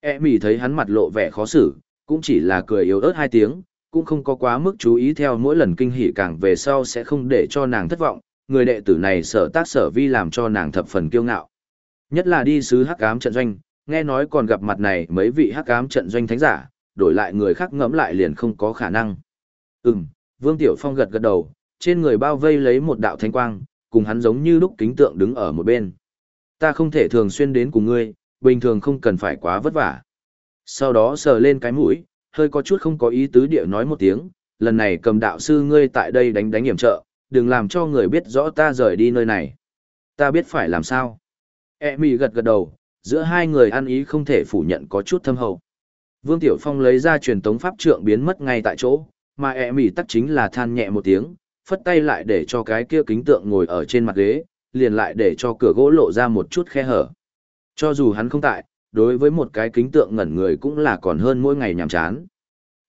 E mỉ thấy hắn mặt lộ vẻ khó xử, cũng chỉ là cười yếu ớt hai tiếng, cũng không có quá mức chú ý theo mỗi lần kinh hỉ càng về sau sẽ không để cho nàng thất vọng, người đệ tử này sở tác sở vi làm cho nàng thập phần kiêu ngạo. Nhất là đi sứ hắc ám trận doanh, nghe nói còn gặp mặt này mấy vị hắc ám trận doanh thánh giả, đổi lại người khác ngẫm lại liền không có khả năng. Ừm, Vương Tiểu Phong gật gật đầu, trên người bao vây lấy một đạo thánh quang, cùng hắn giống như lúc kính tượng đứng ở một bên. Ta không thể thường xuyên đến cùng ngươi, bình thường không cần phải quá vất vả. Sau đó sờ lên cái mũi, hơi có chút không có ý tứ địa nói một tiếng, lần này cầm đạo sư ngươi tại đây đánh đánh hiểm trợ, đừng làm cho người biết rõ ta rời đi nơi này. Ta biết phải làm sao. E mì gật gật đầu, giữa hai người ăn ý không thể phủ nhận có chút thâm hậu. Vương Tiểu Phong lấy ra truyền tống pháp trượng biến mất ngay tại chỗ, mà E mì tắc chính là than nhẹ một tiếng, phất tay lại để cho cái kia kính tượng ngồi ở trên mặt ghế, liền lại để cho cửa gỗ lộ ra một chút khe hở. Cho dù hắn không tại, đối với một cái kính tượng ngẩn người cũng là còn hơn mỗi ngày nhàm chán.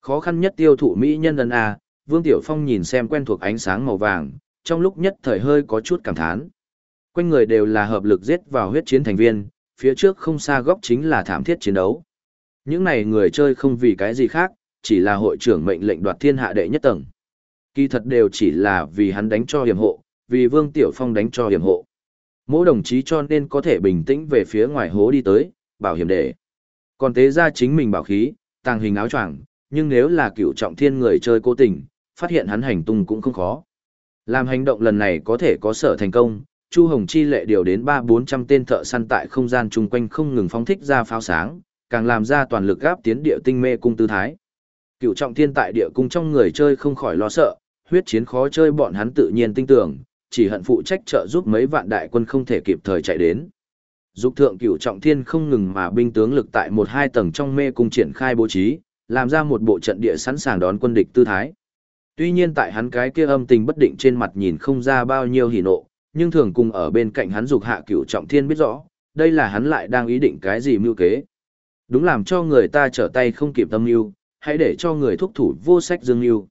Khó khăn nhất tiêu thụ mỹ nhân ân a, Vương Tiểu Phong nhìn xem quen thuộc ánh sáng màu vàng, trong lúc nhất thời hơi có chút cảm thán. Quanh người đều là hợp lực giết vào huyết chiến thành viên, phía trước không xa góc chính là thảm thiết chiến đấu. Những này người chơi không vì cái gì khác, chỉ là hội trưởng mệnh lệnh đoạt thiên hạ đệ nhất tầng. Kỳ thật đều chỉ là vì hắn đánh cho hiểm hộ, vì Vương Tiểu Phong đánh cho hiểm hộ. Mỗi đồng chí cho nên có thể bình tĩnh về phía ngoài hố đi tới, bảo hiểm để. Còn tế ra chính mình bảo khí, tàng hình áo choàng, nhưng nếu là cựu trọng thiên người chơi cố tình, phát hiện hắn hành tung cũng không khó. Làm hành động lần này có thể có sở thành công, Chu Hồng Chi lệ điều đến ba bốn trăm tên thợ săn tại không gian chung quanh không ngừng phóng thích ra pháo sáng, càng làm ra toàn lực gáp tiến địa tinh mê cung tư thái. Cựu trọng thiên tại địa cung trong người chơi không khỏi lo sợ, huyết chiến khó chơi bọn hắn tự nhiên tin tưởng, chỉ hận phụ trách trợ giúp mấy vạn đại quân không thể kịp thời chạy đến. Dục thượng cửu trọng thiên không ngừng mà binh tướng lực tại một hai tầng trong mê cung triển khai bố trí, làm ra một bộ trận địa sẵn sàng đón quân địch tư thái. Tuy nhiên tại hắn cái kia âm tình bất định trên mặt nhìn không ra bao nhiêu hỉ nộ, nhưng thường cùng ở bên cạnh hắn dục hạ cửu trọng thiên biết rõ, đây là hắn lại đang ý định cái gì mưu kế. Đúng làm cho người ta trở tay không kịp tâm mưu, hãy để cho người thúc thủ vô sách dương mưu.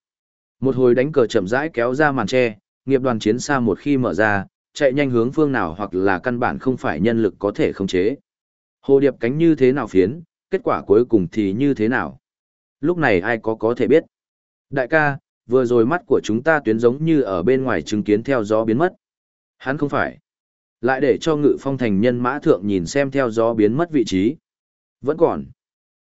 Một hồi đánh cờ chậm rãi kéo ra màn tre, nghiệp đoàn chiến xa một khi mở ra, chạy nhanh hướng phương nào hoặc là căn bản không phải nhân lực có thể khống chế. Hồ điệp cánh như thế nào phiến, kết quả cuối cùng thì như thế nào? Lúc này ai có có thể biết? Đại ca, vừa rồi mắt của chúng ta tuyến giống như ở bên ngoài chứng kiến theo gió biến mất. Hắn không phải. Lại để cho ngự phong thành nhân mã thượng nhìn xem theo gió biến mất vị trí. Vẫn còn.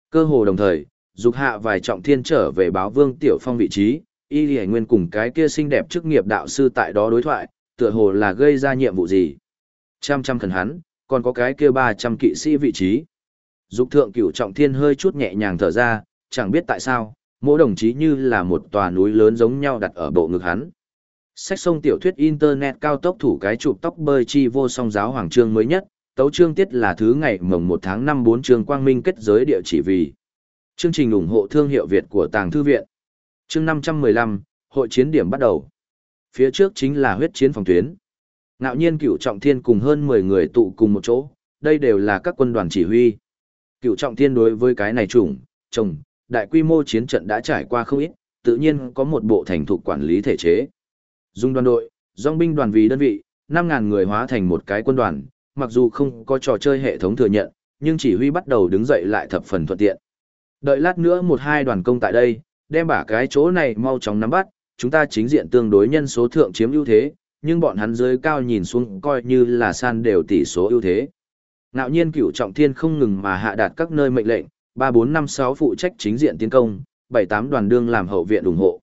Cơ hồ đồng thời, dục hạ vài trọng thiên trở về báo vương tiểu phong vị trí, y lì nguyên cùng cái kia xinh đẹp chức nghiệp đạo sư tại đó đối thoại, tựa hồ là gây ra nhiệm vụ gì. Trăm trăm thần hắn, còn có cái kia ba trăm kỵ sĩ vị trí. Dục thượng cửu trọng thiên hơi chút nhẹ nhàng thở ra, chẳng biết tại sao, mỗi đồng chí như là một tòa núi lớn giống nhau đặt ở bộ ngực hắn. Sách sông tiểu thuyết Internet cao tốc thủ cái chụp tóc bơi chi vô song giáo hoàng trương mới nhất, tấu trương tiết là thứ ngày mồng 1 tháng 5 4 chương quang minh kết giới địa chỉ vì. Chương trình ủng hộ thương hiệu Việt của Tàng Thư Viện. Chương 515, hội chiến điểm bắt đầu. Phía trước chính là huyết chiến phòng tuyến. Ngạo nhiên cửu trọng thiên cùng hơn 10 người tụ cùng một chỗ, đây đều là các quân đoàn chỉ huy. Cửu trọng thiên đối với cái này chủng, chồng, đại quy mô chiến trận đã trải qua không ít, tự nhiên có một bộ thành thục quản lý thể chế. Dung đoàn đội, dòng binh đoàn vì đơn vị, 5.000 người hóa thành một cái quân đoàn, mặc dù không có trò chơi hệ thống thừa nhận, nhưng chỉ huy bắt đầu đứng dậy lại thập phần thuận tiện. Đợi lát nữa một hai đoàn công tại đây, đem bả cái chỗ này mau chóng nắm bắt, chúng ta chính diện tương đối nhân số thượng chiếm ưu thế, nhưng bọn hắn dưới cao nhìn xuống coi như là san đều tỷ số ưu thế. Ngạo nhiên cửu trọng thiên không ngừng mà hạ đạt các nơi mệnh lệnh, 3456 phụ trách chính diện tiến công, 78 đoàn đương làm hậu viện ủng hộ.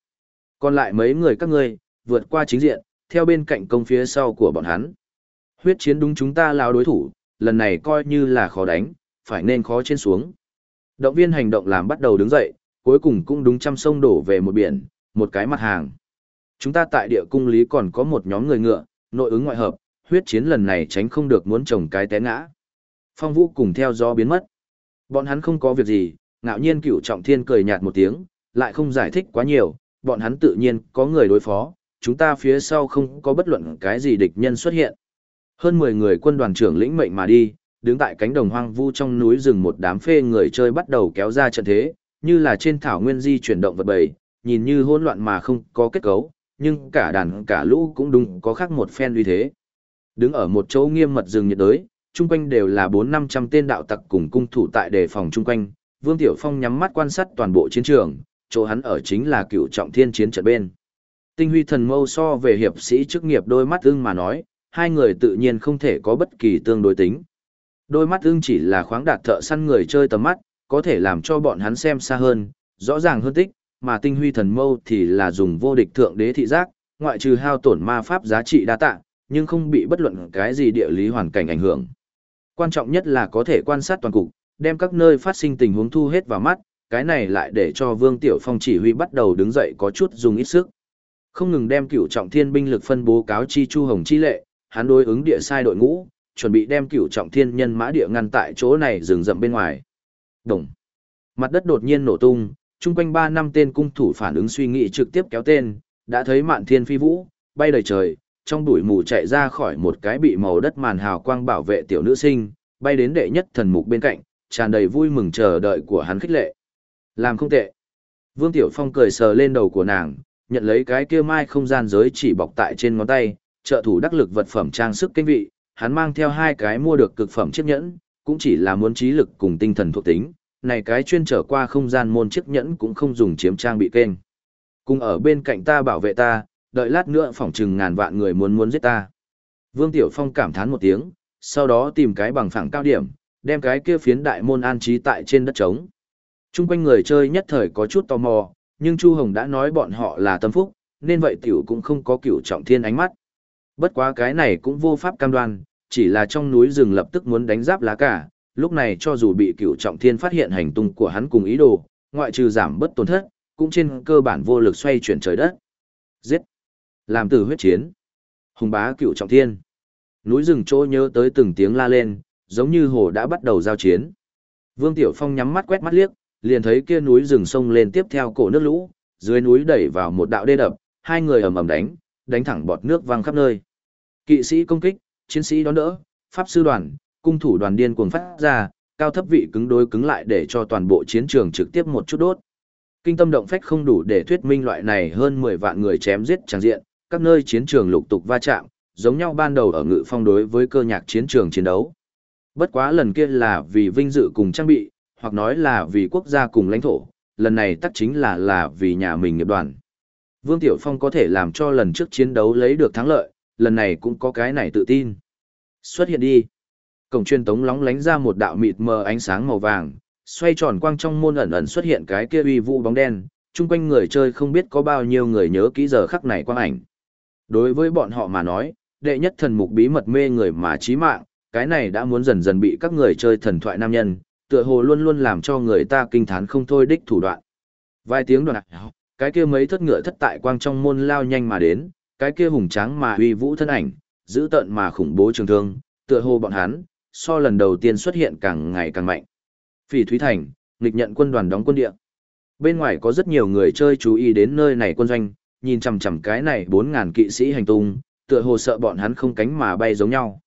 Còn lại mấy người các ngươi, vượt qua chính diện, theo bên cạnh công phía sau của bọn hắn. Huyết chiến đúng chúng ta lao đối thủ, lần này coi như là khó đánh, phải nên khó trên xuống. Động viên hành động làm bắt đầu đứng dậy, cuối cùng cũng đúng trăm sông đổ về một biển, một cái mặt hàng. Chúng ta tại địa cung lý còn có một nhóm người ngựa, nội ứng ngoại hợp, huyết chiến lần này tránh không được muốn trồng cái té ngã. Phong vũ cùng theo gió biến mất. Bọn hắn không có việc gì, ngạo nhiên cửu trọng thiên cười nhạt một tiếng, lại không giải thích quá nhiều, bọn hắn tự nhiên có người đối phó, chúng ta phía sau không có bất luận cái gì địch nhân xuất hiện. Hơn 10 người quân đoàn trưởng lĩnh mệnh mà đi, đứng tại cánh đồng hoang vu trong núi rừng một đám phê người chơi bắt đầu kéo ra trận thế, như là trên thảo nguyên di chuyển động vật bầy, nhìn như hỗn loạn mà không có kết cấu, nhưng cả đàn cả lũ cũng đúng có khác một phen uy thế. Đứng ở một chỗ nghiêm mật rừng nhiệt đới, chung quanh đều là 4-500 tên đạo tặc cùng cung thủ tại đề phòng chung quanh, Vương Tiểu Phong nhắm mắt quan sát toàn bộ chiến trường, chỗ hắn ở chính là cựu trọng thiên chiến trận bên. Tinh huy thần mâu so về hiệp sĩ chức nghiệp đôi mắt ưng mà nói, hai người tự nhiên không thể có bất kỳ tương đối tính. Đôi mắt ưng chỉ là khoáng đạt thợ săn người chơi tầm mắt, có thể làm cho bọn hắn xem xa hơn, rõ ràng hơn tích, mà tinh huy thần mâu thì là dùng vô địch thượng đế thị giác, ngoại trừ hao tổn ma pháp giá trị đa tạ, nhưng không bị bất luận cái gì địa lý hoàn cảnh ảnh hưởng. Quan trọng nhất là có thể quan sát toàn cục, đem các nơi phát sinh tình huống thu hết vào mắt, cái này lại để cho Vương Tiểu Phong chỉ huy bắt đầu đứng dậy có chút dùng ít sức. Không ngừng đem cửu trọng thiên binh lực phân bố cáo chi chu hồng chi lệ, hắn đối ứng địa sai đội ngũ, chuẩn bị đem cửu trọng thiên nhân mã địa ngăn tại chỗ này rừng rậm bên ngoài. Đồng. Mặt đất đột nhiên nổ tung, chung quanh ba năm tên cung thủ phản ứng suy nghĩ trực tiếp kéo tên, đã thấy mạn thiên phi vũ, bay đầy trời, trong bụi mù chạy ra khỏi một cái bị màu đất màn hào quang bảo vệ tiểu nữ sinh, bay đến đệ nhất thần mục bên cạnh, tràn đầy vui mừng chờ đợi của hắn khích lệ. Làm không tệ. Vương Tiểu Phong cười sờ lên đầu của nàng, nhận lấy cái kia mai không gian giới chỉ bọc tại trên ngón tay, trợ thủ đắc lực vật phẩm trang sức kinh vị, hắn mang theo hai cái mua được cực phẩm chiếc nhẫn, cũng chỉ là muốn trí lực cùng tinh thần thuộc tính, này cái chuyên trở qua không gian môn chiếc nhẫn cũng không dùng chiếm trang bị kênh. Cùng ở bên cạnh ta bảo vệ ta, đợi lát nữa phỏng chừng ngàn vạn người muốn muốn giết ta. Vương Tiểu Phong cảm thán một tiếng, sau đó tìm cái bằng phẳng cao điểm, đem cái kia phiến đại môn an trí tại trên đất trống. Trung quanh người chơi nhất thời có chút tò mò, nhưng Chu Hồng đã nói bọn họ là tâm phúc, nên vậy tiểu cũng không có cửu trọng thiên ánh mắt. Bất quá cái này cũng vô pháp cam đoan, chỉ là trong núi rừng lập tức muốn đánh giáp lá cả, lúc này cho dù bị cựu trọng thiên phát hiện hành tung của hắn cùng ý đồ, ngoại trừ giảm bất tổn thất, cũng trên cơ bản vô lực xoay chuyển trời đất. Giết! Làm tử huyết chiến! Hùng bá cựu trọng thiên! Núi rừng chỗ nhớ tới từng tiếng la lên, giống như hồ đã bắt đầu giao chiến. Vương Tiểu Phong nhắm mắt quét mắt liếc, liền thấy kia núi rừng sông lên tiếp theo cổ nước lũ, dưới núi đẩy vào một đạo đê đập, hai người ầm ầm đánh, đánh thẳng bọt nước văng khắp nơi. Kỵ sĩ công kích, chiến sĩ đón đỡ, pháp sư đoàn, cung thủ đoàn điên cuồng phát ra, cao thấp vị cứng đối cứng lại để cho toàn bộ chiến trường trực tiếp một chút đốt. Kinh tâm động phách không đủ để thuyết minh loại này hơn 10 vạn người chém giết chẳng diện, các nơi chiến trường lục tục va chạm, giống nhau ban đầu ở ngự phong đối với cơ nhạc chiến trường chiến đấu. Bất quá lần kia là vì vinh dự cùng trang bị, hoặc nói là vì quốc gia cùng lãnh thổ, lần này tắc chính là là vì nhà mình nghiệp đoàn. Vương Tiểu Phong có thể làm cho lần trước chiến đấu lấy được thắng lợi, lần này cũng có cái này tự tin. Xuất hiện đi. Cổng truyền tống lóng lánh ra một đạo mịt mờ ánh sáng màu vàng, xoay tròn quang trong môn ẩn ẩn xuất hiện cái kia uy vũ bóng đen, chung quanh người chơi không biết có bao nhiêu người nhớ kỹ giờ khắc này quang ảnh. Đối với bọn họ mà nói, đệ nhất thần mục bí mật mê người mà chí mạng, cái này đã muốn dần dần bị các người chơi thần thoại nam nhân, tựa hồ luôn luôn làm cho người ta kinh thán không thôi đích thủ đoạn. Vài tiếng đoạn cái kia mấy thất ngựa thất tại quang trong môn lao nhanh mà đến, cái kia hùng tráng mà uy vũ thân ảnh, giữ tận mà khủng bố trường thương, tựa hồ bọn hắn, so lần đầu tiên xuất hiện càng ngày càng mạnh. Phỉ Thúy Thành, nghịch nhận quân đoàn đóng quân địa. Bên ngoài có rất nhiều người chơi chú ý đến nơi này quân doanh, nhìn chằm chằm cái này 4000 kỵ sĩ hành tung, tựa hồ sợ bọn hắn không cánh mà bay giống nhau.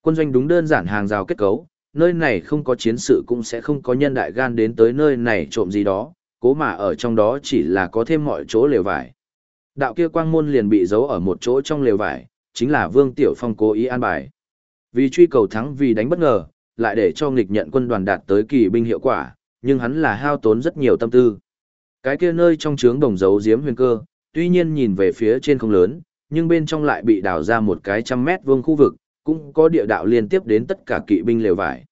Quân doanh đúng đơn giản hàng rào kết cấu, nơi này không có chiến sự cũng sẽ không có nhân đại gan đến tới nơi này trộm gì đó, cố mà ở trong đó chỉ là có thêm mọi chỗ lều vải. Đạo kia quang môn liền bị giấu ở một chỗ trong lều vải, chính là Vương Tiểu Phong cố ý an bài. Vì truy cầu thắng vì đánh bất ngờ, lại để cho nghịch nhận quân đoàn đạt tới kỳ binh hiệu quả, nhưng hắn là hao tốn rất nhiều tâm tư. Cái kia nơi trong trướng đồng dấu giếm huyền cơ, tuy nhiên nhìn về phía trên không lớn, nhưng bên trong lại bị đào ra một cái trăm mét vuông khu vực, cũng có địa đạo liên tiếp đến tất cả kỵ binh lều vải.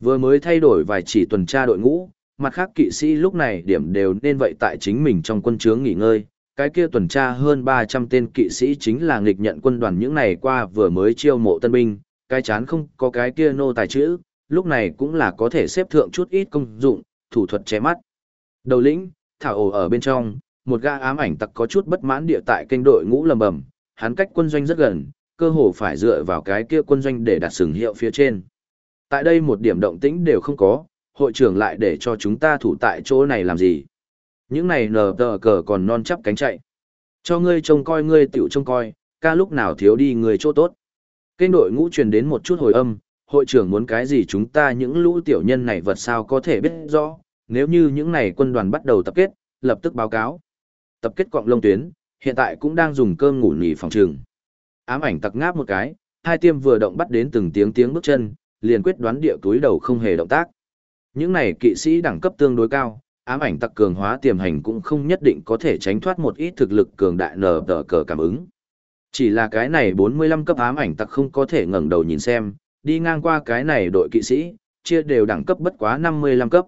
Vừa mới thay đổi vài chỉ tuần tra đội ngũ, mặt khác kỵ sĩ lúc này điểm đều nên vậy tại chính mình trong quân trướng nghỉ ngơi. Cái kia tuần tra hơn 300 tên kỵ sĩ chính là nghịch nhận quân đoàn những này qua vừa mới chiêu mộ tân binh, cái chán không có cái kia nô tài chữ, lúc này cũng là có thể xếp thượng chút ít công dụng, thủ thuật che mắt. Đầu lĩnh, thảo ổ ở bên trong, một gã ám ảnh tặc có chút bất mãn địa tại kênh đội ngũ lầm bầm, hắn cách quân doanh rất gần, cơ hồ phải dựa vào cái kia quân doanh để đặt sừng hiệu phía trên. Tại đây một điểm động tĩnh đều không có, hội trưởng lại để cho chúng ta thủ tại chỗ này làm gì. Những này nờ tờ cờ còn non chắp cánh chạy. Cho ngươi trông coi ngươi tiểu trông coi, ca lúc nào thiếu đi người chỗ tốt. Kênh đội ngũ truyền đến một chút hồi âm, hội trưởng muốn cái gì chúng ta những lũ tiểu nhân này vật sao có thể biết rõ, nếu như những này quân đoàn bắt đầu tập kết, lập tức báo cáo. Tập kết cọng lông tuyến, hiện tại cũng đang dùng cơm ngủ nghỉ phòng trường. Ám ảnh tặc ngáp một cái, hai tiêm vừa động bắt đến từng tiếng tiếng bước chân, liền quyết đoán địa túi đầu không hề động tác. Những này kỵ sĩ đẳng cấp tương đối cao, ám ảnh tặc cường hóa tiềm hành cũng không nhất định có thể tránh thoát một ít thực lực cường đại nở tờ cờ cảm ứng. Chỉ là cái này 45 cấp ám ảnh tặc không có thể ngẩng đầu nhìn xem, đi ngang qua cái này đội kỵ sĩ, chia đều đẳng cấp bất quá 55 cấp.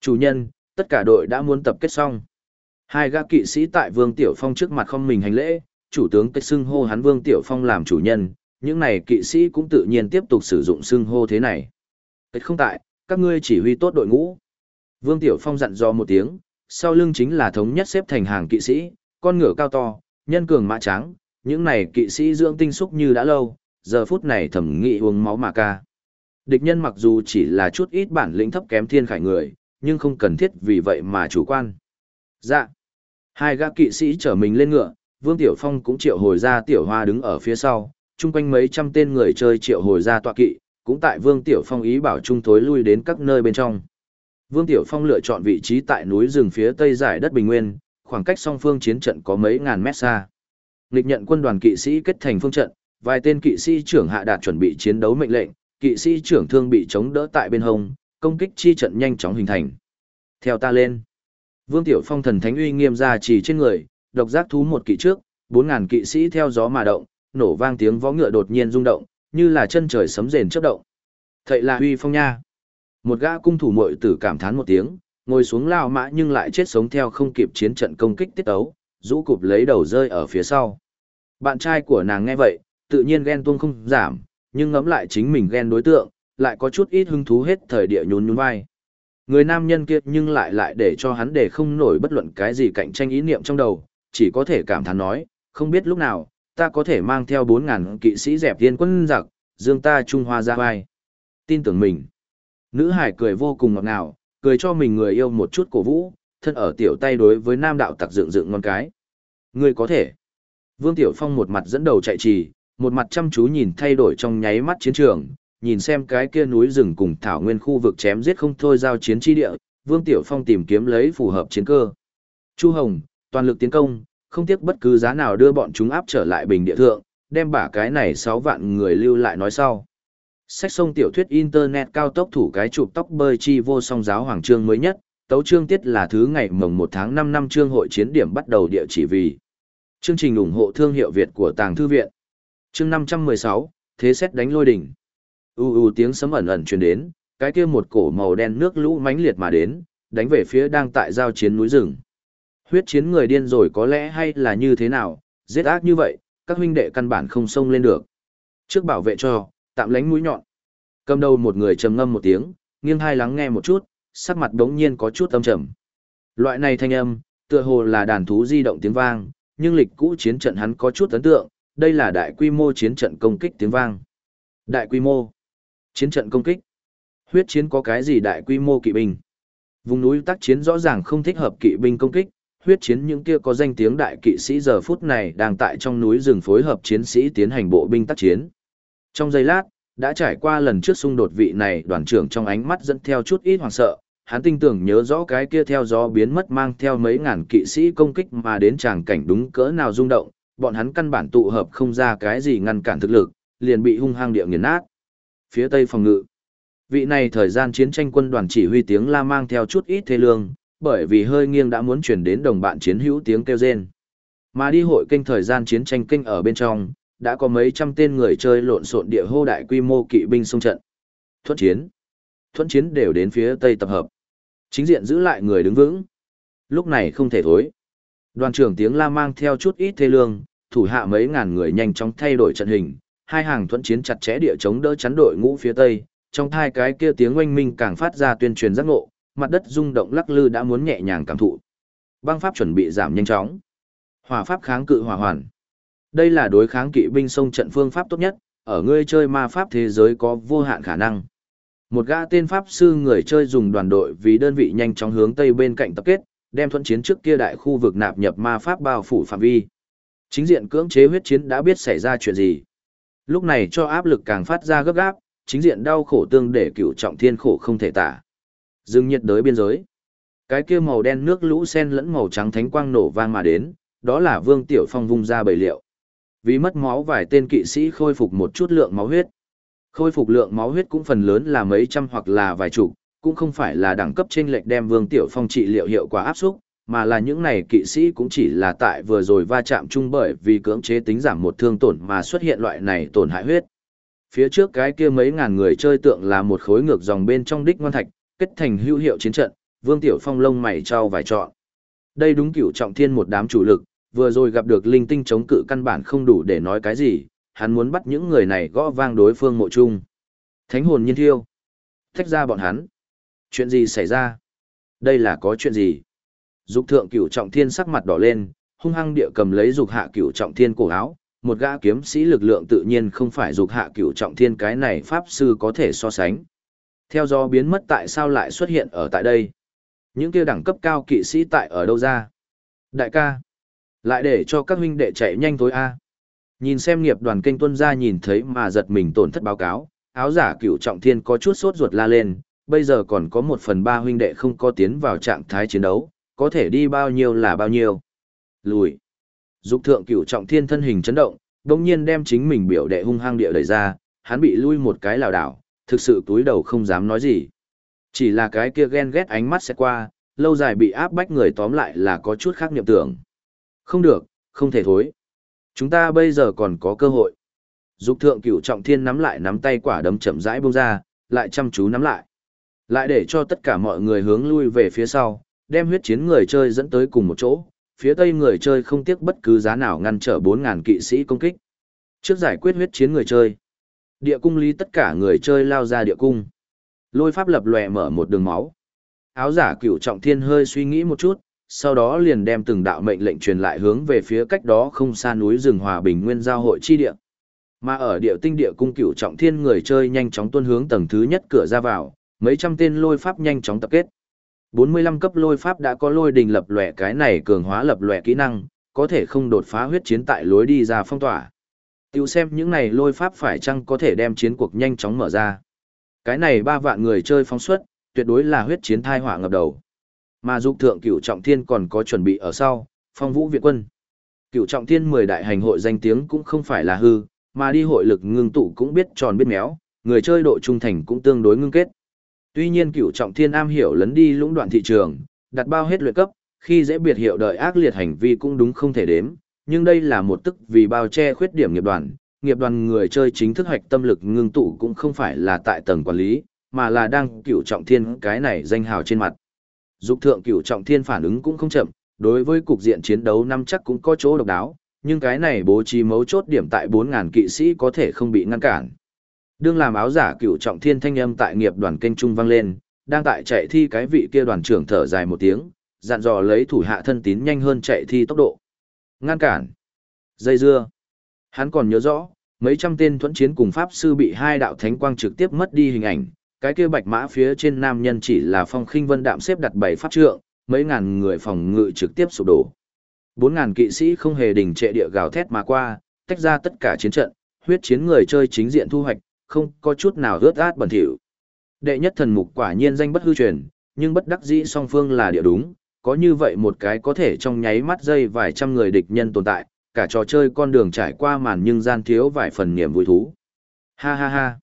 Chủ nhân, tất cả đội đã muốn tập kết xong. Hai gã kỵ sĩ tại Vương Tiểu Phong trước mặt không mình hành lễ, chủ tướng cách xưng hô hắn Vương Tiểu Phong làm chủ nhân, những này kỵ sĩ cũng tự nhiên tiếp tục sử dụng xưng hô thế này. Cách không tại, các ngươi chỉ huy tốt đội ngũ. Vương Tiểu Phong dặn dò một tiếng, sau lưng chính là thống nhất xếp thành hàng kỵ sĩ, con ngựa cao to, nhân cường mã trắng, những này kỵ sĩ dưỡng tinh xúc như đã lâu, giờ phút này thẩm nghị uống máu mà ca. Địch nhân mặc dù chỉ là chút ít bản lĩnh thấp kém thiên khải người, nhưng không cần thiết vì vậy mà chủ quan. Dạ. Hai gã kỵ sĩ chở mình lên ngựa, Vương Tiểu Phong cũng triệu hồi ra Tiểu Hoa đứng ở phía sau, chung quanh mấy trăm tên người chơi triệu hồi ra tọa kỵ, cũng tại Vương Tiểu Phong ý bảo trung thối lui đến các nơi bên trong. Vương Tiểu Phong lựa chọn vị trí tại núi rừng phía tây giải đất Bình Nguyên, khoảng cách song phương chiến trận có mấy ngàn mét xa. Nghịch nhận quân đoàn kỵ sĩ kết thành phương trận, vài tên kỵ sĩ trưởng hạ đạt chuẩn bị chiến đấu mệnh lệnh, kỵ sĩ trưởng thương bị chống đỡ tại bên hông, công kích chi trận nhanh chóng hình thành. Theo ta lên. Vương Tiểu Phong thần thánh uy nghiêm ra chỉ trên người, độc giác thú một kỵ trước, 4000 kỵ sĩ theo gió mà động, nổ vang tiếng vó ngựa đột nhiên rung động, như là chân trời sấm rền chớp động. Thậy là uy phong nha. Một gã cung thủ muội tử cảm thán một tiếng, ngồi xuống lao mã nhưng lại chết sống theo không kịp chiến trận công kích tiết tấu, rũ cụp lấy đầu rơi ở phía sau. Bạn trai của nàng nghe vậy, tự nhiên ghen tuông không giảm, nhưng ngẫm lại chính mình ghen đối tượng, lại có chút ít hứng thú hết thời địa nhún nhún vai. Người nam nhân kia nhưng lại lại để cho hắn để không nổi bất luận cái gì cạnh tranh ý niệm trong đầu, chỉ có thể cảm thán nói, không biết lúc nào, ta có thể mang theo 4.000 kỵ sĩ dẹp thiên quân giặc, dương ta Trung Hoa ra vai. Tin tưởng mình. Nữ hải cười vô cùng ngọt ngào, cười cho mình người yêu một chút cổ vũ, thân ở tiểu tay đối với nam đạo tặc dựng dựng ngon cái. Ngươi có thể. Vương Tiểu Phong một mặt dẫn đầu chạy trì, một mặt chăm chú nhìn thay đổi trong nháy mắt chiến trường, nhìn xem cái kia núi rừng cùng thảo nguyên khu vực chém giết không thôi giao chiến chi địa, Vương Tiểu Phong tìm kiếm lấy phù hợp chiến cơ. Chu Hồng, toàn lực tiến công, không tiếc bất cứ giá nào đưa bọn chúng áp trở lại bình địa thượng, đem bả cái này 6 vạn người lưu lại nói sau. Sách sông tiểu thuyết Internet cao tốc thủ cái chụp tóc bơi chi vô song giáo hoàng trương mới nhất, tấu trương tiết là thứ ngày mồng 1 tháng 5 năm trương hội chiến điểm bắt đầu địa chỉ vì. Chương trình ủng hộ thương hiệu Việt của Tàng Thư Viện. Chương 516, Thế xét đánh lôi đỉnh. U u tiếng sấm ẩn ẩn truyền đến, cái kia một cổ màu đen nước lũ mãnh liệt mà đến, đánh về phía đang tại giao chiến núi rừng. Huyết chiến người điên rồi có lẽ hay là như thế nào, giết ác như vậy, các huynh đệ căn bản không xông lên được. Trước bảo vệ cho, tạm lánh mũi nhọn. Cầm đầu một người trầm ngâm một tiếng, nghiêng hai lắng nghe một chút, sắc mặt đống nhiên có chút âm trầm. Loại này thanh âm, tựa hồ là đàn thú di động tiếng vang, nhưng lịch cũ chiến trận hắn có chút ấn tượng, đây là đại quy mô chiến trận công kích tiếng vang. Đại quy mô. Chiến trận công kích. Huyết chiến có cái gì đại quy mô kỵ binh? Vùng núi tác chiến rõ ràng không thích hợp kỵ binh công kích, huyết chiến những kia có danh tiếng đại kỵ sĩ giờ phút này đang tại trong núi rừng phối hợp chiến sĩ tiến hành bộ binh tác chiến. Trong giây lát, đã trải qua lần trước xung đột vị này đoàn trưởng trong ánh mắt dẫn theo chút ít hoảng sợ, hắn tinh tưởng nhớ rõ cái kia theo gió biến mất mang theo mấy ngàn kỵ sĩ công kích mà đến tràng cảnh đúng cỡ nào rung động, bọn hắn căn bản tụ hợp không ra cái gì ngăn cản thực lực, liền bị hung hăng địa nghiền nát. Phía tây phòng ngự. Vị này thời gian chiến tranh quân đoàn chỉ huy tiếng la mang theo chút ít thế lương, bởi vì hơi nghiêng đã muốn chuyển đến đồng bạn chiến hữu tiếng kêu rên. Mà đi hội kênh thời gian chiến tranh kinh ở bên trong, đã có mấy trăm tên người chơi lộn xộn địa hô đại quy mô kỵ binh xung trận. Thuận chiến. Thuận chiến đều đến phía tây tập hợp. Chính diện giữ lại người đứng vững. Lúc này không thể thối. Đoàn trưởng tiếng la mang theo chút ít thê lương, thủ hạ mấy ngàn người nhanh chóng thay đổi trận hình, hai hàng thuận chiến chặt chẽ địa chống đỡ chắn đội ngũ phía tây, trong hai cái kia tiếng oanh minh càng phát ra tuyên truyền giác ngộ, mặt đất rung động lắc lư đã muốn nhẹ nhàng cảm thụ. Băng pháp chuẩn bị giảm nhanh chóng. Hỏa pháp kháng cự hỏa hoàn. Đây là đối kháng kỵ binh sông trận phương pháp tốt nhất, ở ngươi chơi ma pháp thế giới có vô hạn khả năng. Một gã tên pháp sư người chơi dùng đoàn đội vì đơn vị nhanh chóng hướng tây bên cạnh tập kết, đem thuận chiến trước kia đại khu vực nạp nhập ma pháp bao phủ phạm vi. Chính diện cưỡng chế huyết chiến đã biết xảy ra chuyện gì. Lúc này cho áp lực càng phát ra gấp gáp, chính diện đau khổ tương để cựu trọng thiên khổ không thể tả. Dừng nhiệt đới biên giới. Cái kia màu đen nước lũ sen lẫn màu trắng thánh quang nổ vang mà đến, đó là Vương Tiểu Phong vung ra bầy liệu. Vì mất máu vài tên kỵ sĩ khôi phục một chút lượng máu huyết. Khôi phục lượng máu huyết cũng phần lớn là mấy trăm hoặc là vài chục, cũng không phải là đẳng cấp trên lệch đem Vương Tiểu Phong trị liệu hiệu quả áp xúc, mà là những này kỵ sĩ cũng chỉ là tại vừa rồi va chạm chung bởi vì cưỡng chế tính giảm một thương tổn mà xuất hiện loại này tổn hại huyết. Phía trước cái kia mấy ngàn người chơi tượng là một khối ngược dòng bên trong đích ngoan thạch, kết thành hữu hiệu chiến trận, Vương Tiểu Phong lông mày trao vài trọn. Đây đúng cửu trọng thiên một đám chủ lực, vừa rồi gặp được linh tinh chống cự căn bản không đủ để nói cái gì, hắn muốn bắt những người này gõ vang đối phương mộ chung. Thánh hồn nhiên thiêu. Thách ra bọn hắn. Chuyện gì xảy ra? Đây là có chuyện gì? Dục thượng cửu trọng thiên sắc mặt đỏ lên, hung hăng địa cầm lấy dục hạ cửu trọng thiên cổ áo, một gã kiếm sĩ lực lượng tự nhiên không phải dục hạ cửu trọng thiên cái này pháp sư có thể so sánh. Theo do biến mất tại sao lại xuất hiện ở tại đây? Những kia đẳng cấp cao kỵ sĩ tại ở đâu ra? Đại ca, lại để cho các huynh đệ chạy nhanh tối a. Nhìn xem nghiệp đoàn kênh tuân ra nhìn thấy mà giật mình tổn thất báo cáo, áo giả cửu trọng thiên có chút sốt ruột la lên, bây giờ còn có một phần ba huynh đệ không có tiến vào trạng thái chiến đấu, có thể đi bao nhiêu là bao nhiêu. Lùi. Dục thượng cửu trọng thiên thân hình chấn động, đồng nhiên đem chính mình biểu đệ hung hăng địa đẩy ra, hắn bị lui một cái lảo đảo, thực sự túi đầu không dám nói gì. Chỉ là cái kia ghen ghét ánh mắt sẽ qua, lâu dài bị áp bách người tóm lại là có chút khác niệm tưởng. Không được, không thể thối. Chúng ta bây giờ còn có cơ hội. Dục thượng cửu trọng thiên nắm lại nắm tay quả đấm chậm rãi bông ra, lại chăm chú nắm lại. Lại để cho tất cả mọi người hướng lui về phía sau, đem huyết chiến người chơi dẫn tới cùng một chỗ, phía tây người chơi không tiếc bất cứ giá nào ngăn trở 4.000 kỵ sĩ công kích. Trước giải quyết huyết chiến người chơi, địa cung lý tất cả người chơi lao ra địa cung. Lôi pháp lập lòe mở một đường máu. Áo giả cửu trọng thiên hơi suy nghĩ một chút, sau đó liền đem từng đạo mệnh lệnh truyền lại hướng về phía cách đó không xa núi rừng hòa bình nguyên giao hội chi địa. Mà ở địa tinh địa cung cửu trọng thiên người chơi nhanh chóng tuân hướng tầng thứ nhất cửa ra vào, mấy trăm tên lôi pháp nhanh chóng tập kết. 45 cấp lôi pháp đã có lôi đình lập lòe cái này cường hóa lập lòe kỹ năng, có thể không đột phá huyết chiến tại lối đi ra phong tỏa. Tiểu xem những này lôi pháp phải chăng có thể đem chiến cuộc nhanh chóng mở ra. Cái này ba vạn người chơi phóng xuất, tuyệt đối là huyết chiến thai hỏa ngập đầu. Mà dục thượng cửu trọng thiên còn có chuẩn bị ở sau, phong vũ viện quân. Cửu trọng thiên 10 đại hành hội danh tiếng cũng không phải là hư, mà đi hội lực ngưng tụ cũng biết tròn biết méo, người chơi độ trung thành cũng tương đối ngưng kết. Tuy nhiên cửu trọng thiên am hiểu lấn đi lũng đoạn thị trường, đặt bao hết luyện cấp, khi dễ biệt hiệu đợi ác liệt hành vi cũng đúng không thể đếm, nhưng đây là một tức vì bao che khuyết điểm nghiệp đoàn, nghiệp đoàn người chơi chính thức hoạch tâm lực ngưng tụ cũng không phải là tại tầng quản lý, mà là đang cửu trọng thiên cái này danh hào trên mặt. Dục thượng cửu trọng thiên phản ứng cũng không chậm, đối với cục diện chiến đấu năm chắc cũng có chỗ độc đáo, nhưng cái này bố trí mấu chốt điểm tại 4.000 kỵ sĩ có thể không bị ngăn cản. Đương làm áo giả cửu trọng thiên thanh âm tại nghiệp đoàn kênh trung vang lên, đang tại chạy thi cái vị kia đoàn trưởng thở dài một tiếng, dặn dò lấy thủ hạ thân tín nhanh hơn chạy thi tốc độ. Ngăn cản. Dây dưa. Hắn còn nhớ rõ, mấy trăm tên thuẫn chiến cùng pháp sư bị hai đạo thánh quang trực tiếp mất đi hình ảnh, cái kia bạch mã phía trên nam nhân chỉ là phong khinh vân đạm xếp đặt bảy pháp trượng, mấy ngàn người phòng ngự trực tiếp sụp đổ. Bốn ngàn kỵ sĩ không hề đình trệ địa gào thét mà qua, tách ra tất cả chiến trận, huyết chiến người chơi chính diện thu hoạch, không có chút nào rớt át bẩn thỉu. Đệ nhất thần mục quả nhiên danh bất hư truyền, nhưng bất đắc dĩ song phương là địa đúng, có như vậy một cái có thể trong nháy mắt dây vài trăm người địch nhân tồn tại, cả trò chơi con đường trải qua màn nhưng gian thiếu vài phần niềm vui thú. Ha ha ha.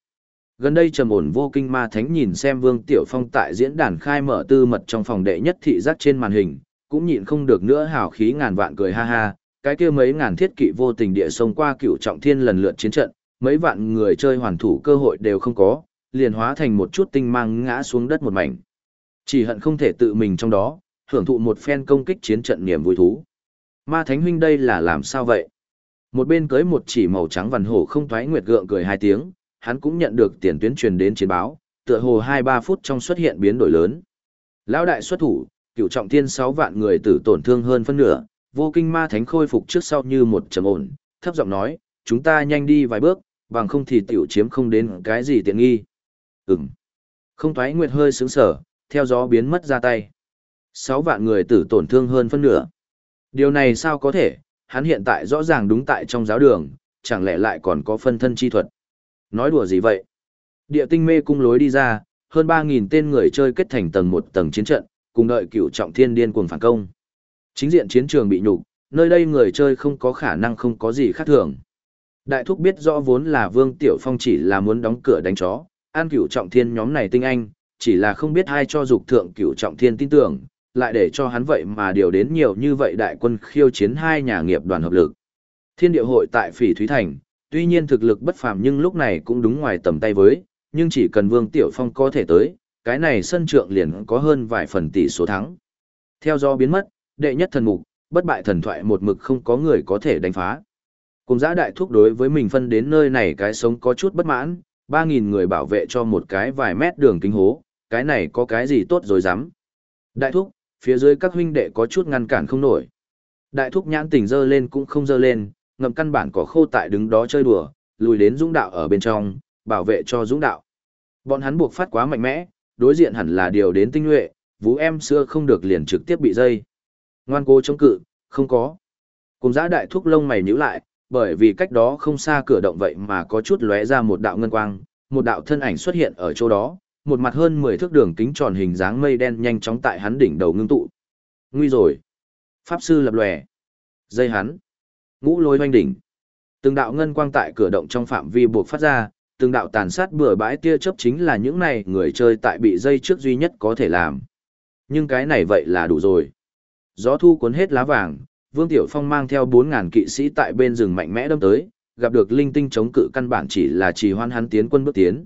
Gần đây trầm ổn vô kinh ma thánh nhìn xem Vương Tiểu Phong tại diễn đàn khai mở tư mật trong phòng đệ nhất thị giác trên màn hình, cũng nhịn không được nữa hào khí ngàn vạn cười ha ha, cái kia mấy ngàn thiết kỵ vô tình địa sông qua cựu trọng thiên lần lượt chiến trận, mấy vạn người chơi hoàn thủ cơ hội đều không có, liền hóa thành một chút tinh mang ngã xuống đất một mảnh. Chỉ hận không thể tự mình trong đó, hưởng thụ một phen công kích chiến trận niềm vui thú. Ma Thánh huynh đây là làm sao vậy? Một bên cưới một chỉ màu trắng vằn hổ không thoái nguyệt gượng cười hai tiếng, hắn cũng nhận được tiền tuyến truyền đến chiến báo, tựa hồ 2-3 phút trong xuất hiện biến đổi lớn. Lão đại xuất thủ, cựu trọng thiên 6 vạn người tử tổn thương hơn phân nửa, vô kinh ma thánh khôi phục trước sau như một trầm ổn, thấp giọng nói, chúng ta nhanh đi vài bước, bằng không thì tiểu chiếm không đến cái gì tiện nghi. Ừm. Không thoái nguyệt hơi sướng sở, theo gió biến mất ra tay. 6 vạn người tử tổn thương hơn phân nửa. Điều này sao có thể, hắn hiện tại rõ ràng đúng tại trong giáo đường, chẳng lẽ lại còn có phân thân chi thuật. Nói đùa gì vậy? Địa tinh mê cung lối đi ra, hơn 3.000 tên người chơi kết thành tầng một tầng chiến trận, cùng đợi cựu trọng thiên điên cuồng phản công. Chính diện chiến trường bị nhục, nơi đây người chơi không có khả năng không có gì khác thường. Đại thúc biết rõ vốn là Vương Tiểu Phong chỉ là muốn đóng cửa đánh chó, an cửu trọng thiên nhóm này tinh anh, chỉ là không biết ai cho dục thượng cửu trọng thiên tin tưởng, lại để cho hắn vậy mà điều đến nhiều như vậy đại quân khiêu chiến hai nhà nghiệp đoàn hợp lực. Thiên địa hội tại Phỉ Thúy Thành, tuy nhiên thực lực bất phàm nhưng lúc này cũng đúng ngoài tầm tay với, nhưng chỉ cần Vương Tiểu Phong có thể tới, cái này sân trượng liền có hơn vài phần tỷ số thắng. Theo do biến mất, đệ nhất thần mục, bất bại thần thoại một mực không có người có thể đánh phá. Cùng giã đại thúc đối với mình phân đến nơi này cái sống có chút bất mãn, 3.000 người bảo vệ cho một cái vài mét đường kính hố, cái này có cái gì tốt rồi dám. Đại thúc, phía dưới các huynh đệ có chút ngăn cản không nổi. Đại thúc nhãn tỉnh dơ lên cũng không dơ lên, ngậm căn bản có khô tại đứng đó chơi đùa, lùi đến dũng đạo ở bên trong, bảo vệ cho dũng đạo. Bọn hắn buộc phát quá mạnh mẽ, đối diện hẳn là điều đến tinh nhuệ, vũ em xưa không được liền trực tiếp bị dây. Ngoan cố chống cự, không có. Cùng giã đại thúc lông mày nhíu lại, bởi vì cách đó không xa cửa động vậy mà có chút lóe ra một đạo ngân quang, một đạo thân ảnh xuất hiện ở chỗ đó, một mặt hơn 10 thước đường kính tròn hình dáng mây đen nhanh chóng tại hắn đỉnh đầu ngưng tụ. Nguy rồi. Pháp sư lập lòe. Dây hắn. Ngũ lôi hoanh đỉnh. Từng đạo ngân quang tại cửa động trong phạm vi buộc phát ra, từng đạo tàn sát bừa bãi tia chớp chính là những này người chơi tại bị dây trước duy nhất có thể làm. Nhưng cái này vậy là đủ rồi. Gió thu cuốn hết lá vàng, Vương Tiểu Phong mang theo 4.000 kỵ sĩ tại bên rừng mạnh mẽ đâm tới, gặp được linh tinh chống cự căn bản chỉ là chỉ hoan hắn tiến quân bước tiến.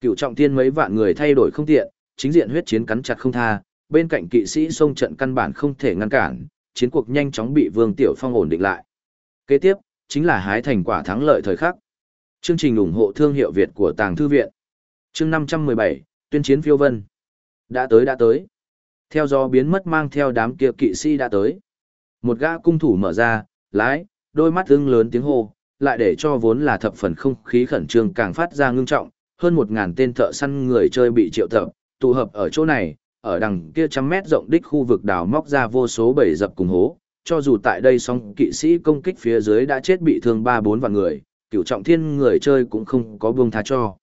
Cựu trọng thiên mấy vạn người thay đổi không tiện, chính diện huyết chiến cắn chặt không tha, bên cạnh kỵ sĩ xông trận căn bản không thể ngăn cản, chiến cuộc nhanh chóng bị Vương Tiểu Phong ổn định lại. Kế tiếp, chính là hái thành quả thắng lợi thời khắc. Chương trình ủng hộ thương hiệu Việt của Tàng Thư Viện. Chương 517, tuyên chiến phiêu vân. Đã tới đã tới. Theo gió biến mất mang theo đám kia kỵ sĩ đã tới. Một gã cung thủ mở ra, lái, đôi mắt ưng lớn tiếng hô, lại để cho vốn là thập phần không khí khẩn trương càng phát ra ngưng trọng, hơn một ngàn tên thợ săn người chơi bị triệu tập, tụ hợp ở chỗ này, ở đằng kia trăm mét rộng đích khu vực đào móc ra vô số bầy dập cùng hố, cho dù tại đây song kỵ sĩ công kích phía dưới đã chết bị thương ba bốn vạn người, cửu trọng thiên người chơi cũng không có buông tha cho.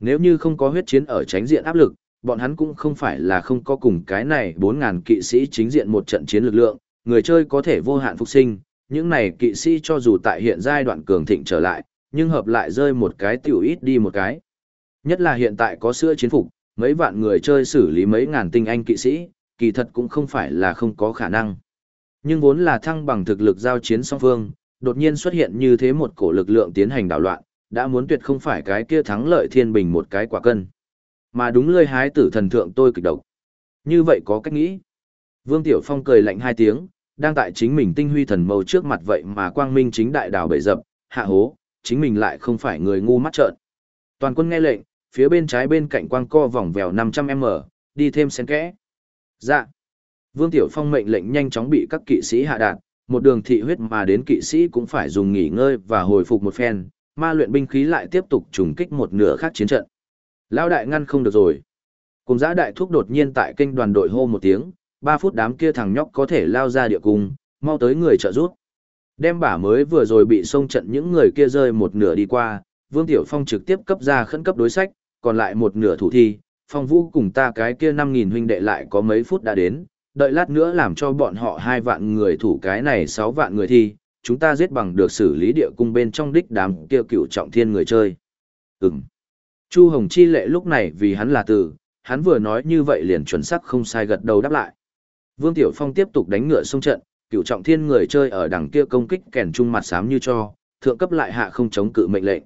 Nếu như không có huyết chiến ở tránh diện áp lực, bọn hắn cũng không phải là không có cùng cái này 4.000 kỵ sĩ chính diện một trận chiến lực lượng, người chơi có thể vô hạn phục sinh, những này kỵ sĩ cho dù tại hiện giai đoạn cường thịnh trở lại, nhưng hợp lại rơi một cái tiểu ít đi một cái. Nhất là hiện tại có sữa chiến phục, mấy vạn người chơi xử lý mấy ngàn tinh anh kỵ sĩ, kỳ thật cũng không phải là không có khả năng. Nhưng vốn là thăng bằng thực lực giao chiến song phương, đột nhiên xuất hiện như thế một cổ lực lượng tiến hành đảo loạn, đã muốn tuyệt không phải cái kia thắng lợi thiên bình một cái quả cân. Mà đúng lơi hái tử thần thượng tôi kịch độc. Như vậy có cách nghĩ. Vương Tiểu Phong cười lạnh hai tiếng, đang tại chính mình tinh huy thần mâu trước mặt vậy mà quang minh chính đại đảo bể dập, hạ hố, chính mình lại không phải người ngu mắt trợn. Toàn quân nghe lệnh, phía bên trái bên cạnh quang co vòng vèo 500m, đi thêm xen kẽ. Dạ. Vương Tiểu Phong mệnh lệnh nhanh chóng bị các kỵ sĩ hạ đạt, một đường thị huyết mà đến kỵ sĩ cũng phải dùng nghỉ ngơi và hồi phục một phen, ma luyện binh khí lại tiếp tục trùng kích một nửa khác chiến trận. Lão đại ngăn không được rồi. Cùng giã đại thúc đột nhiên tại kênh đoàn đội hô một tiếng, 3 phút đám kia thằng nhóc có thể lao ra địa cung, mau tới người trợ giúp. Đem bả mới vừa rồi bị xông trận những người kia rơi một nửa đi qua, Vương Tiểu Phong trực tiếp cấp ra khẩn cấp đối sách, còn lại một nửa thủ thi, Phong Vũ cùng ta cái kia 5.000 huynh đệ lại có mấy phút đã đến, đợi lát nữa làm cho bọn họ hai vạn người thủ cái này sáu vạn người thi, chúng ta giết bằng được xử lý địa cung bên trong đích đám kia cựu trọng thiên người chơi. Ừm. Chu Hồng Chi lệ lúc này vì hắn là từ, hắn vừa nói như vậy liền chuẩn xác không sai gật đầu đáp lại. Vương Tiểu Phong tiếp tục đánh ngựa xông trận, cựu trọng thiên người chơi ở đằng kia công kích kèn trung mặt xám như cho, thượng cấp lại hạ không chống cự mệnh lệnh.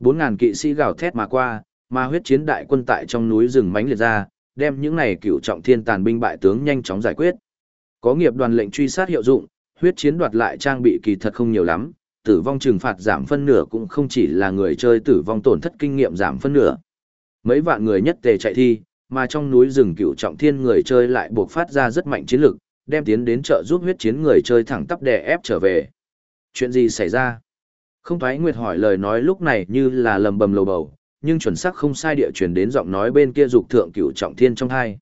Bốn ngàn kỵ sĩ gào thét mà qua, ma huyết chiến đại quân tại trong núi rừng mánh liệt ra, đem những này cựu trọng thiên tàn binh bại tướng nhanh chóng giải quyết. Có nghiệp đoàn lệnh truy sát hiệu dụng, huyết chiến đoạt lại trang bị kỳ thật không nhiều lắm, tử vong trừng phạt giảm phân nửa cũng không chỉ là người chơi tử vong tổn thất kinh nghiệm giảm phân nửa. Mấy vạn người nhất tề chạy thi, mà trong núi rừng cựu trọng thiên người chơi lại buộc phát ra rất mạnh chiến lực, đem tiến đến trợ giúp huyết chiến người chơi thẳng tắp đè ép trở về. Chuyện gì xảy ra? Không thoái nguyệt hỏi lời nói lúc này như là lầm bầm lầu bầu, nhưng chuẩn xác không sai địa truyền đến giọng nói bên kia dục thượng cửu trọng thiên trong hai.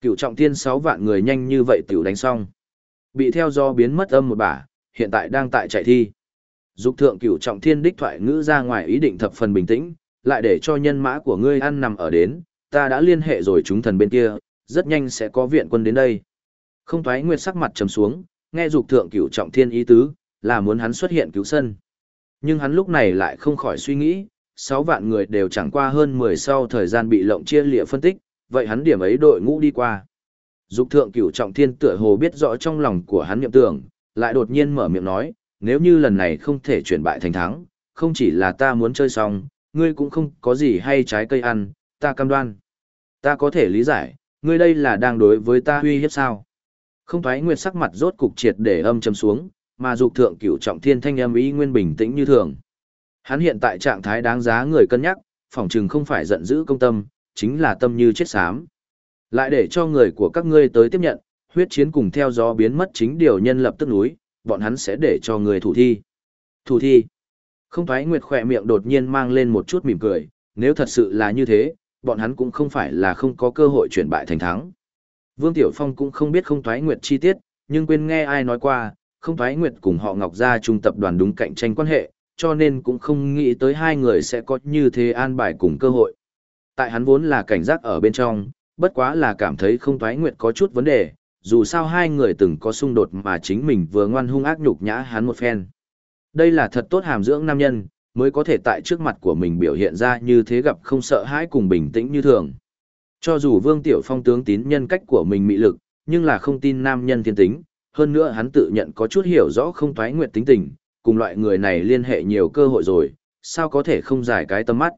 cửu trọng thiên 6 vạn người nhanh như vậy tiểu đánh xong. Bị theo do biến mất âm một bả, hiện tại đang tại chạy thi. Dục thượng cửu trọng thiên đích thoại ngữ ra ngoài ý định thập phần bình tĩnh, lại để cho nhân mã của ngươi ăn nằm ở đến, ta đã liên hệ rồi chúng thần bên kia, rất nhanh sẽ có viện quân đến đây. Không thoái nguyệt sắc mặt trầm xuống, nghe dục thượng cửu trọng thiên ý tứ, là muốn hắn xuất hiện cứu sân. Nhưng hắn lúc này lại không khỏi suy nghĩ, 6 vạn người đều chẳng qua hơn 10 sau thời gian bị lộng chia lịa phân tích, vậy hắn điểm ấy đội ngũ đi qua. Dục thượng cửu trọng thiên tựa hồ biết rõ trong lòng của hắn niệm tưởng, lại đột nhiên mở miệng nói, nếu như lần này không thể chuyển bại thành thắng, không chỉ là ta muốn chơi xong, ngươi cũng không có gì hay trái cây ăn, ta cam đoan. Ta có thể lý giải, ngươi đây là đang đối với ta uy hiếp sao. Không thoái nguyệt sắc mặt rốt cục triệt để âm châm xuống, mà dục thượng cửu trọng thiên thanh âm ý nguyên bình tĩnh như thường. Hắn hiện tại trạng thái đáng giá người cân nhắc, phỏng chừng không phải giận dữ công tâm, chính là tâm như chết xám. Lại để cho người của các ngươi tới tiếp nhận, huyết chiến cùng theo gió biến mất chính điều nhân lập tức núi, bọn hắn sẽ để cho người thủ thi. Thủ thi. Không thoái nguyệt khỏe miệng đột nhiên mang lên một chút mỉm cười, nếu thật sự là như thế, bọn hắn cũng không phải là không có cơ hội chuyển bại thành thắng. Vương Tiểu Phong cũng không biết không thoái nguyệt chi tiết, nhưng quên nghe ai nói qua, không thoái nguyệt cùng họ Ngọc Gia trung tập đoàn đúng cạnh tranh quan hệ, cho nên cũng không nghĩ tới hai người sẽ có như thế an bài cùng cơ hội. Tại hắn vốn là cảnh giác ở bên trong, bất quá là cảm thấy không thoái nguyệt có chút vấn đề, dù sao hai người từng có xung đột mà chính mình vừa ngoan hung ác nhục nhã hắn một phen. Đây là thật tốt hàm dưỡng nam nhân, mới có thể tại trước mặt của mình biểu hiện ra như thế gặp không sợ hãi cùng bình tĩnh như thường. Cho dù Vương Tiểu Phong tướng tín nhân cách của mình mị lực, nhưng là không tin nam nhân thiên tính, hơn nữa hắn tự nhận có chút hiểu rõ không thoái nguyện tính tình, cùng loại người này liên hệ nhiều cơ hội rồi, sao có thể không giải cái tâm mắt.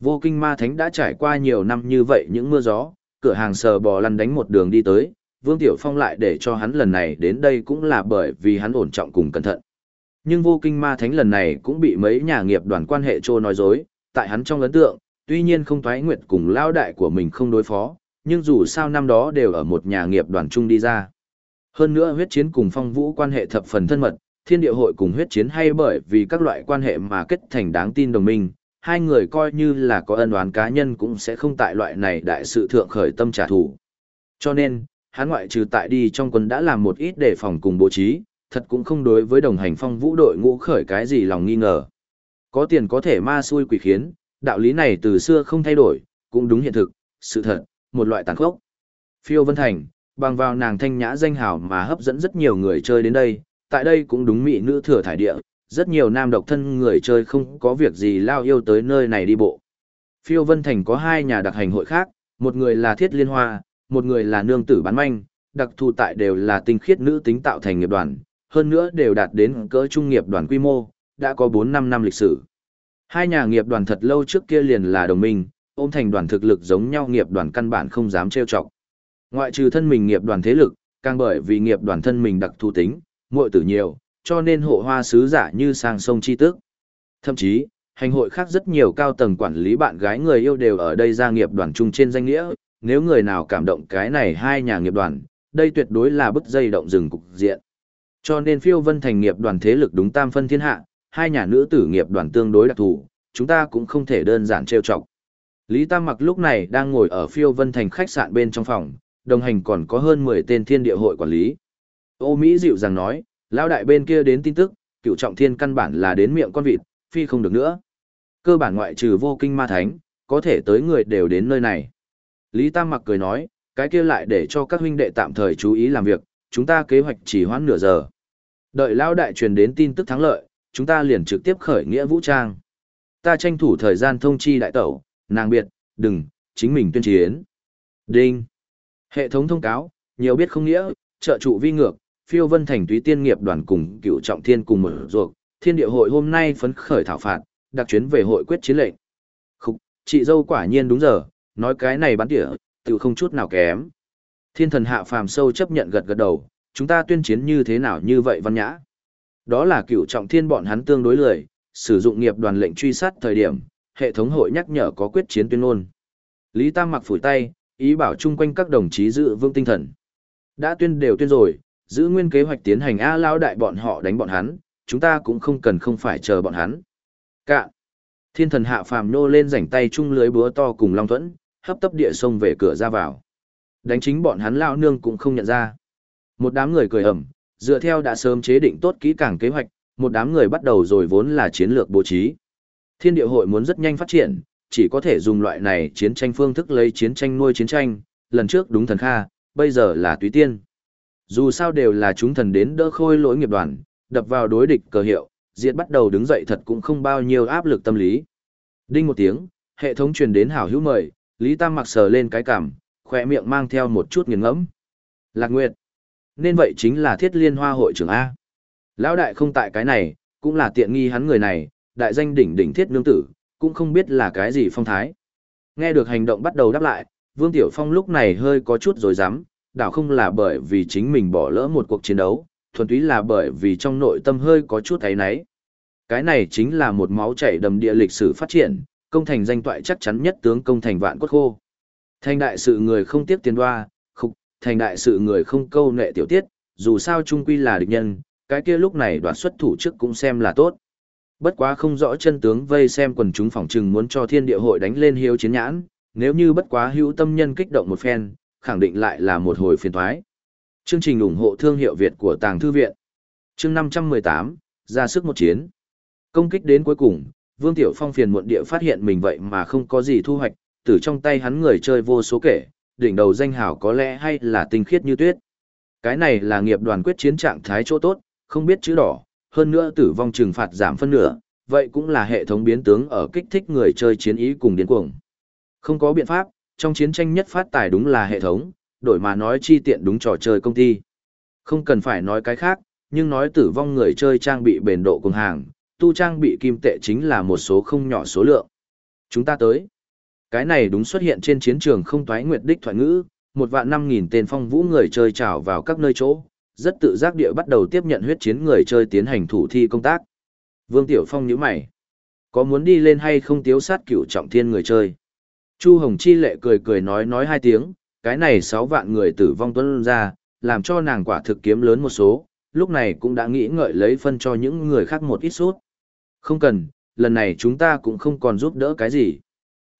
Vô kinh ma thánh đã trải qua nhiều năm như vậy những mưa gió, cửa hàng sờ bò lăn đánh một đường đi tới, Vương Tiểu Phong lại để cho hắn lần này đến đây cũng là bởi vì hắn ổn trọng cùng cẩn thận. Nhưng vô kinh ma thánh lần này cũng bị mấy nhà nghiệp đoàn quan hệ trô nói dối, tại hắn trong ấn tượng, tuy nhiên không thoái nguyệt cùng lao đại của mình không đối phó, nhưng dù sao năm đó đều ở một nhà nghiệp đoàn chung đi ra. Hơn nữa huyết chiến cùng phong vũ quan hệ thập phần thân mật, thiên địa hội cùng huyết chiến hay bởi vì các loại quan hệ mà kết thành đáng tin đồng minh, hai người coi như là có ân oán cá nhân cũng sẽ không tại loại này đại sự thượng khởi tâm trả thù. Cho nên, hắn ngoại trừ tại đi trong quân đã làm một ít đề phòng cùng bố trí, thật cũng không đối với đồng hành phong vũ đội ngũ khởi cái gì lòng nghi ngờ. Có tiền có thể ma xui quỷ khiến, đạo lý này từ xưa không thay đổi, cũng đúng hiện thực, sự thật, một loại tàn khốc. Phiêu Vân Thành, bằng vào nàng thanh nhã danh hào mà hấp dẫn rất nhiều người chơi đến đây, tại đây cũng đúng mỹ nữ thừa thải địa, rất nhiều nam độc thân người chơi không có việc gì lao yêu tới nơi này đi bộ. Phiêu Vân Thành có hai nhà đặc hành hội khác, một người là Thiết Liên Hoa, một người là Nương Tử Bán Manh, đặc thù tại đều là tinh khiết nữ tính tạo thành nghiệp đoàn, hơn nữa đều đạt đến cỡ trung nghiệp đoàn quy mô, đã có 4-5 năm lịch sử. Hai nhà nghiệp đoàn thật lâu trước kia liền là đồng minh, ôm thành đoàn thực lực giống nhau nghiệp đoàn căn bản không dám trêu chọc. Ngoại trừ thân mình nghiệp đoàn thế lực, càng bởi vì nghiệp đoàn thân mình đặc thù tính, muội tử nhiều, cho nên hộ hoa sứ giả như sang sông chi tức. Thậm chí, hành hội khác rất nhiều cao tầng quản lý bạn gái người yêu đều ở đây gia nghiệp đoàn chung trên danh nghĩa, nếu người nào cảm động cái này hai nhà nghiệp đoàn, đây tuyệt đối là bức dây động rừng cục diện. Cho nên phiêu vân thành nghiệp đoàn thế lực đúng tam phân thiên hạ, hai nhà nữ tử nghiệp đoàn tương đối đặc thù, chúng ta cũng không thể đơn giản trêu chọc. Lý Tam Mặc lúc này đang ngồi ở phiêu vân thành khách sạn bên trong phòng, đồng hành còn có hơn 10 tên thiên địa hội quản lý. Ô Mỹ dịu dàng nói, lão đại bên kia đến tin tức, cựu trọng thiên căn bản là đến miệng con vịt, phi không được nữa. Cơ bản ngoại trừ vô kinh ma thánh, có thể tới người đều đến nơi này. Lý Tam Mặc cười nói, cái kia lại để cho các huynh đệ tạm thời chú ý làm việc, chúng ta kế hoạch chỉ hoãn nửa giờ. Đợi lão đại truyền đến tin tức thắng lợi, chúng ta liền trực tiếp khởi nghĩa vũ trang. Ta tranh thủ thời gian thông chi đại tẩu, nàng biệt, đừng, chính mình tuyên chiến. Đinh. Hệ thống thông cáo, nhiều biết không nghĩa, trợ trụ vi ngược, phiêu vân thành túy tiên nghiệp đoàn cùng cựu trọng thiên cùng mở ruột, thiên địa hội hôm nay phấn khởi thảo phạt, đặc chuyến về hội quyết chiến lệnh. Khúc, chị dâu quả nhiên đúng giờ, nói cái này bán tỉa, tự không chút nào kém. Thiên thần hạ phàm sâu chấp nhận gật gật đầu, chúng ta tuyên chiến như thế nào như vậy văn nhã. Đó là cựu trọng thiên bọn hắn tương đối lười, sử dụng nghiệp đoàn lệnh truy sát thời điểm, hệ thống hội nhắc nhở có quyết chiến tuyên ngôn. Lý Tam mặc phủi tay, ý bảo chung quanh các đồng chí giữ vững tinh thần. Đã tuyên đều tuyên rồi, giữ nguyên kế hoạch tiến hành A lao đại bọn họ đánh bọn hắn, chúng ta cũng không cần không phải chờ bọn hắn. Cạn. Thiên thần hạ phàm nô lên rảnh tay chung lưới búa to cùng Long Thuẫn, hấp tấp địa sông về cửa ra vào. Đánh chính bọn hắn lao nương cũng không nhận ra. Một đám người cười ẩm, dựa theo đã sớm chế định tốt kỹ càng kế hoạch, một đám người bắt đầu rồi vốn là chiến lược bố trí. Thiên địa hội muốn rất nhanh phát triển, chỉ có thể dùng loại này chiến tranh phương thức lấy chiến tranh nuôi chiến tranh, lần trước đúng thần kha, bây giờ là túy tiên. Dù sao đều là chúng thần đến đỡ khôi lỗi nghiệp đoàn, đập vào đối địch cờ hiệu, diệt bắt đầu đứng dậy thật cũng không bao nhiêu áp lực tâm lý. Đinh một tiếng, hệ thống truyền đến hảo hữu mời, Lý Tam mặc sờ lên cái cằm, khỏe miệng mang theo một chút nghiền ngẫm. Lạc Nguyệt. Nên vậy chính là thiết liên hoa hội trưởng A. Lão đại không tại cái này, cũng là tiện nghi hắn người này, đại danh đỉnh đỉnh thiết nương tử, cũng không biết là cái gì phong thái. Nghe được hành động bắt đầu đáp lại, Vương Tiểu Phong lúc này hơi có chút rồi dám, đảo không là bởi vì chính mình bỏ lỡ một cuộc chiến đấu, thuần túy là bởi vì trong nội tâm hơi có chút thấy náy. Cái này chính là một máu chảy đầm địa lịch sử phát triển, công thành danh toại chắc chắn nhất tướng công thành vạn cốt khô. Thành đại sự người không tiếc tiền đoa, khục, thành đại sự người không câu nệ tiểu tiết, dù sao trung quy là địch nhân, cái kia lúc này đoạt xuất thủ trước cũng xem là tốt. Bất quá không rõ chân tướng vây xem quần chúng phòng trừng muốn cho thiên địa hội đánh lên hiếu chiến nhãn, nếu như bất quá hữu tâm nhân kích động một phen, khẳng định lại là một hồi phiền thoái. Chương trình ủng hộ thương hiệu Việt của Tàng Thư Viện Chương 518, ra sức một chiến. Công kích đến cuối cùng, Vương Tiểu Phong phiền muộn địa phát hiện mình vậy mà không có gì thu hoạch, từ trong tay hắn người chơi vô số kể, đỉnh đầu danh hào có lẽ hay là tinh khiết như tuyết. Cái này là nghiệp đoàn quyết chiến trạng thái chỗ tốt, không biết chữ đỏ, hơn nữa tử vong trừng phạt giảm phân nửa, vậy cũng là hệ thống biến tướng ở kích thích người chơi chiến ý cùng điên cuồng. Không có biện pháp, trong chiến tranh nhất phát tài đúng là hệ thống, đổi mà nói chi tiện đúng trò chơi công ty. Không cần phải nói cái khác, nhưng nói tử vong người chơi trang bị bền độ cùng hàng, tu trang bị kim tệ chính là một số không nhỏ số lượng. Chúng ta tới. Cái này đúng xuất hiện trên chiến trường không toái nguyệt đích thoại ngữ, một vạn năm nghìn tên phong vũ người chơi trào vào các nơi chỗ, rất tự giác địa bắt đầu tiếp nhận huyết chiến người chơi tiến hành thủ thi công tác. Vương Tiểu Phong nhíu mày. Có muốn đi lên hay không tiếu sát cửu trọng thiên người chơi? Chu Hồng Chi lệ cười cười nói nói hai tiếng, cái này sáu vạn người tử vong tuân ra, làm cho nàng quả thực kiếm lớn một số, lúc này cũng đã nghĩ ngợi lấy phân cho những người khác một ít suốt. Không cần, lần này chúng ta cũng không còn giúp đỡ cái gì.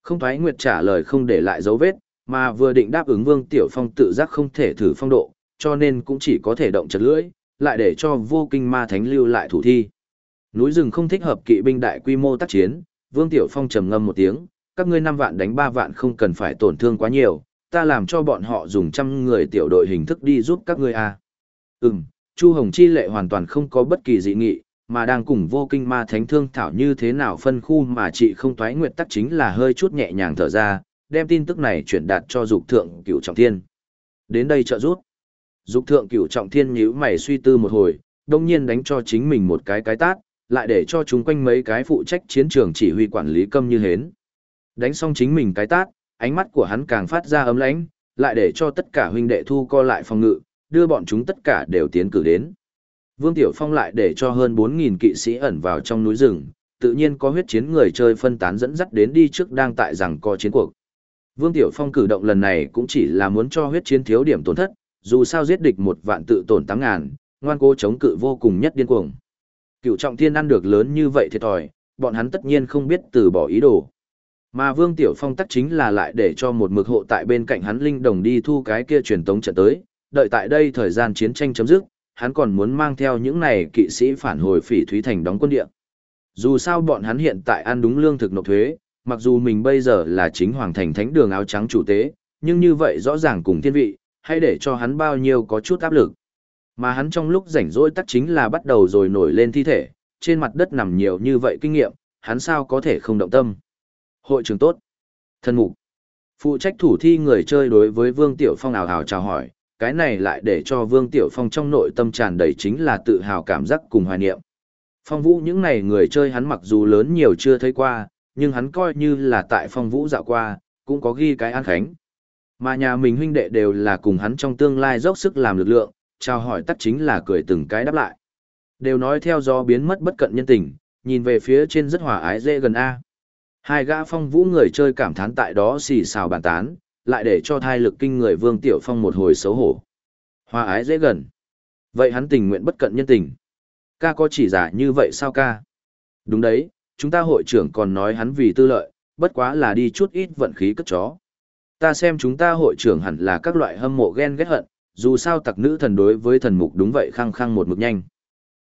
Không thoái nguyệt trả lời không để lại dấu vết, mà vừa định đáp ứng Vương Tiểu Phong tự giác không thể thử phong độ, cho nên cũng chỉ có thể động chật lưỡi, lại để cho vô kinh ma thánh lưu lại thủ thi. Núi rừng không thích hợp kỵ binh đại quy mô tác chiến, Vương Tiểu Phong trầm ngâm một tiếng, các ngươi năm vạn đánh ba vạn không cần phải tổn thương quá nhiều, ta làm cho bọn họ dùng trăm người tiểu đội hình thức đi giúp các ngươi à. Ừm, Chu Hồng Chi lệ hoàn toàn không có bất kỳ dị nghị, mà đang cùng vô kinh ma thánh thương thảo như thế nào phân khu mà chị không toái nguyệt tắc chính là hơi chút nhẹ nhàng thở ra, đem tin tức này chuyển đạt cho dục thượng cửu trọng thiên. Đến đây trợ giúp. Dục thượng cửu trọng thiên nhíu mày suy tư một hồi, đông nhiên đánh cho chính mình một cái cái tát, lại để cho chúng quanh mấy cái phụ trách chiến trường chỉ huy quản lý câm như hến. Đánh xong chính mình cái tát, ánh mắt của hắn càng phát ra ấm lãnh, lại để cho tất cả huynh đệ thu co lại phòng ngự, đưa bọn chúng tất cả đều tiến cử đến. Vương Tiểu Phong lại để cho hơn 4.000 kỵ sĩ ẩn vào trong núi rừng, tự nhiên có huyết chiến người chơi phân tán dẫn dắt đến đi trước đang tại rằng co chiến cuộc. Vương Tiểu Phong cử động lần này cũng chỉ là muốn cho huyết chiến thiếu điểm tổn thất, dù sao giết địch một vạn tự tổn tám ngàn, ngoan cố chống cự vô cùng nhất điên cuồng. Cựu trọng thiên ăn được lớn như vậy thiệt thòi, bọn hắn tất nhiên không biết từ bỏ ý đồ. Mà Vương Tiểu Phong tắc chính là lại để cho một mực hộ tại bên cạnh hắn linh đồng đi thu cái kia truyền tống trận tới, đợi tại đây thời gian chiến tranh chấm dứt, hắn còn muốn mang theo những này kỵ sĩ phản hồi phỉ thúy thành đóng quân địa. Dù sao bọn hắn hiện tại ăn đúng lương thực nộp thuế, mặc dù mình bây giờ là chính hoàng thành thánh đường áo trắng chủ tế, nhưng như vậy rõ ràng cùng thiên vị, hay để cho hắn bao nhiêu có chút áp lực. Mà hắn trong lúc rảnh rỗi tắc chính là bắt đầu rồi nổi lên thi thể, trên mặt đất nằm nhiều như vậy kinh nghiệm, hắn sao có thể không động tâm. Hội trưởng tốt. Thân mục. Phụ trách thủ thi người chơi đối với Vương Tiểu Phong ảo hào chào hỏi, cái này lại để cho Vương Tiểu Phong trong nội tâm tràn đầy chính là tự hào cảm giác cùng hoài niệm. Phong Vũ những này người chơi hắn mặc dù lớn nhiều chưa thấy qua, nhưng hắn coi như là tại Phong Vũ dạo qua, cũng có ghi cái an khánh. Mà nhà mình huynh đệ đều là cùng hắn trong tương lai dốc sức làm lực lượng, chào hỏi tắt chính là cười từng cái đáp lại. Đều nói theo do biến mất bất cận nhân tình, nhìn về phía trên rất hòa ái dễ gần A. Hai gã phong vũ người chơi cảm thán tại đó xì xào bàn tán, lại để cho thai lực kinh người Vương Tiểu Phong một hồi xấu hổ. Hòa ái dễ gần. Vậy hắn tình nguyện bất cận nhân tình. Ca có chỉ giả như vậy sao ca? Đúng đấy, chúng ta hội trưởng còn nói hắn vì tư lợi, bất quá là đi chút ít vận khí cất chó. Ta xem chúng ta hội trưởng hẳn là các loại hâm mộ ghen ghét hận, dù sao tặc nữ thần đối với thần mục đúng vậy khăng khăng một mực nhanh.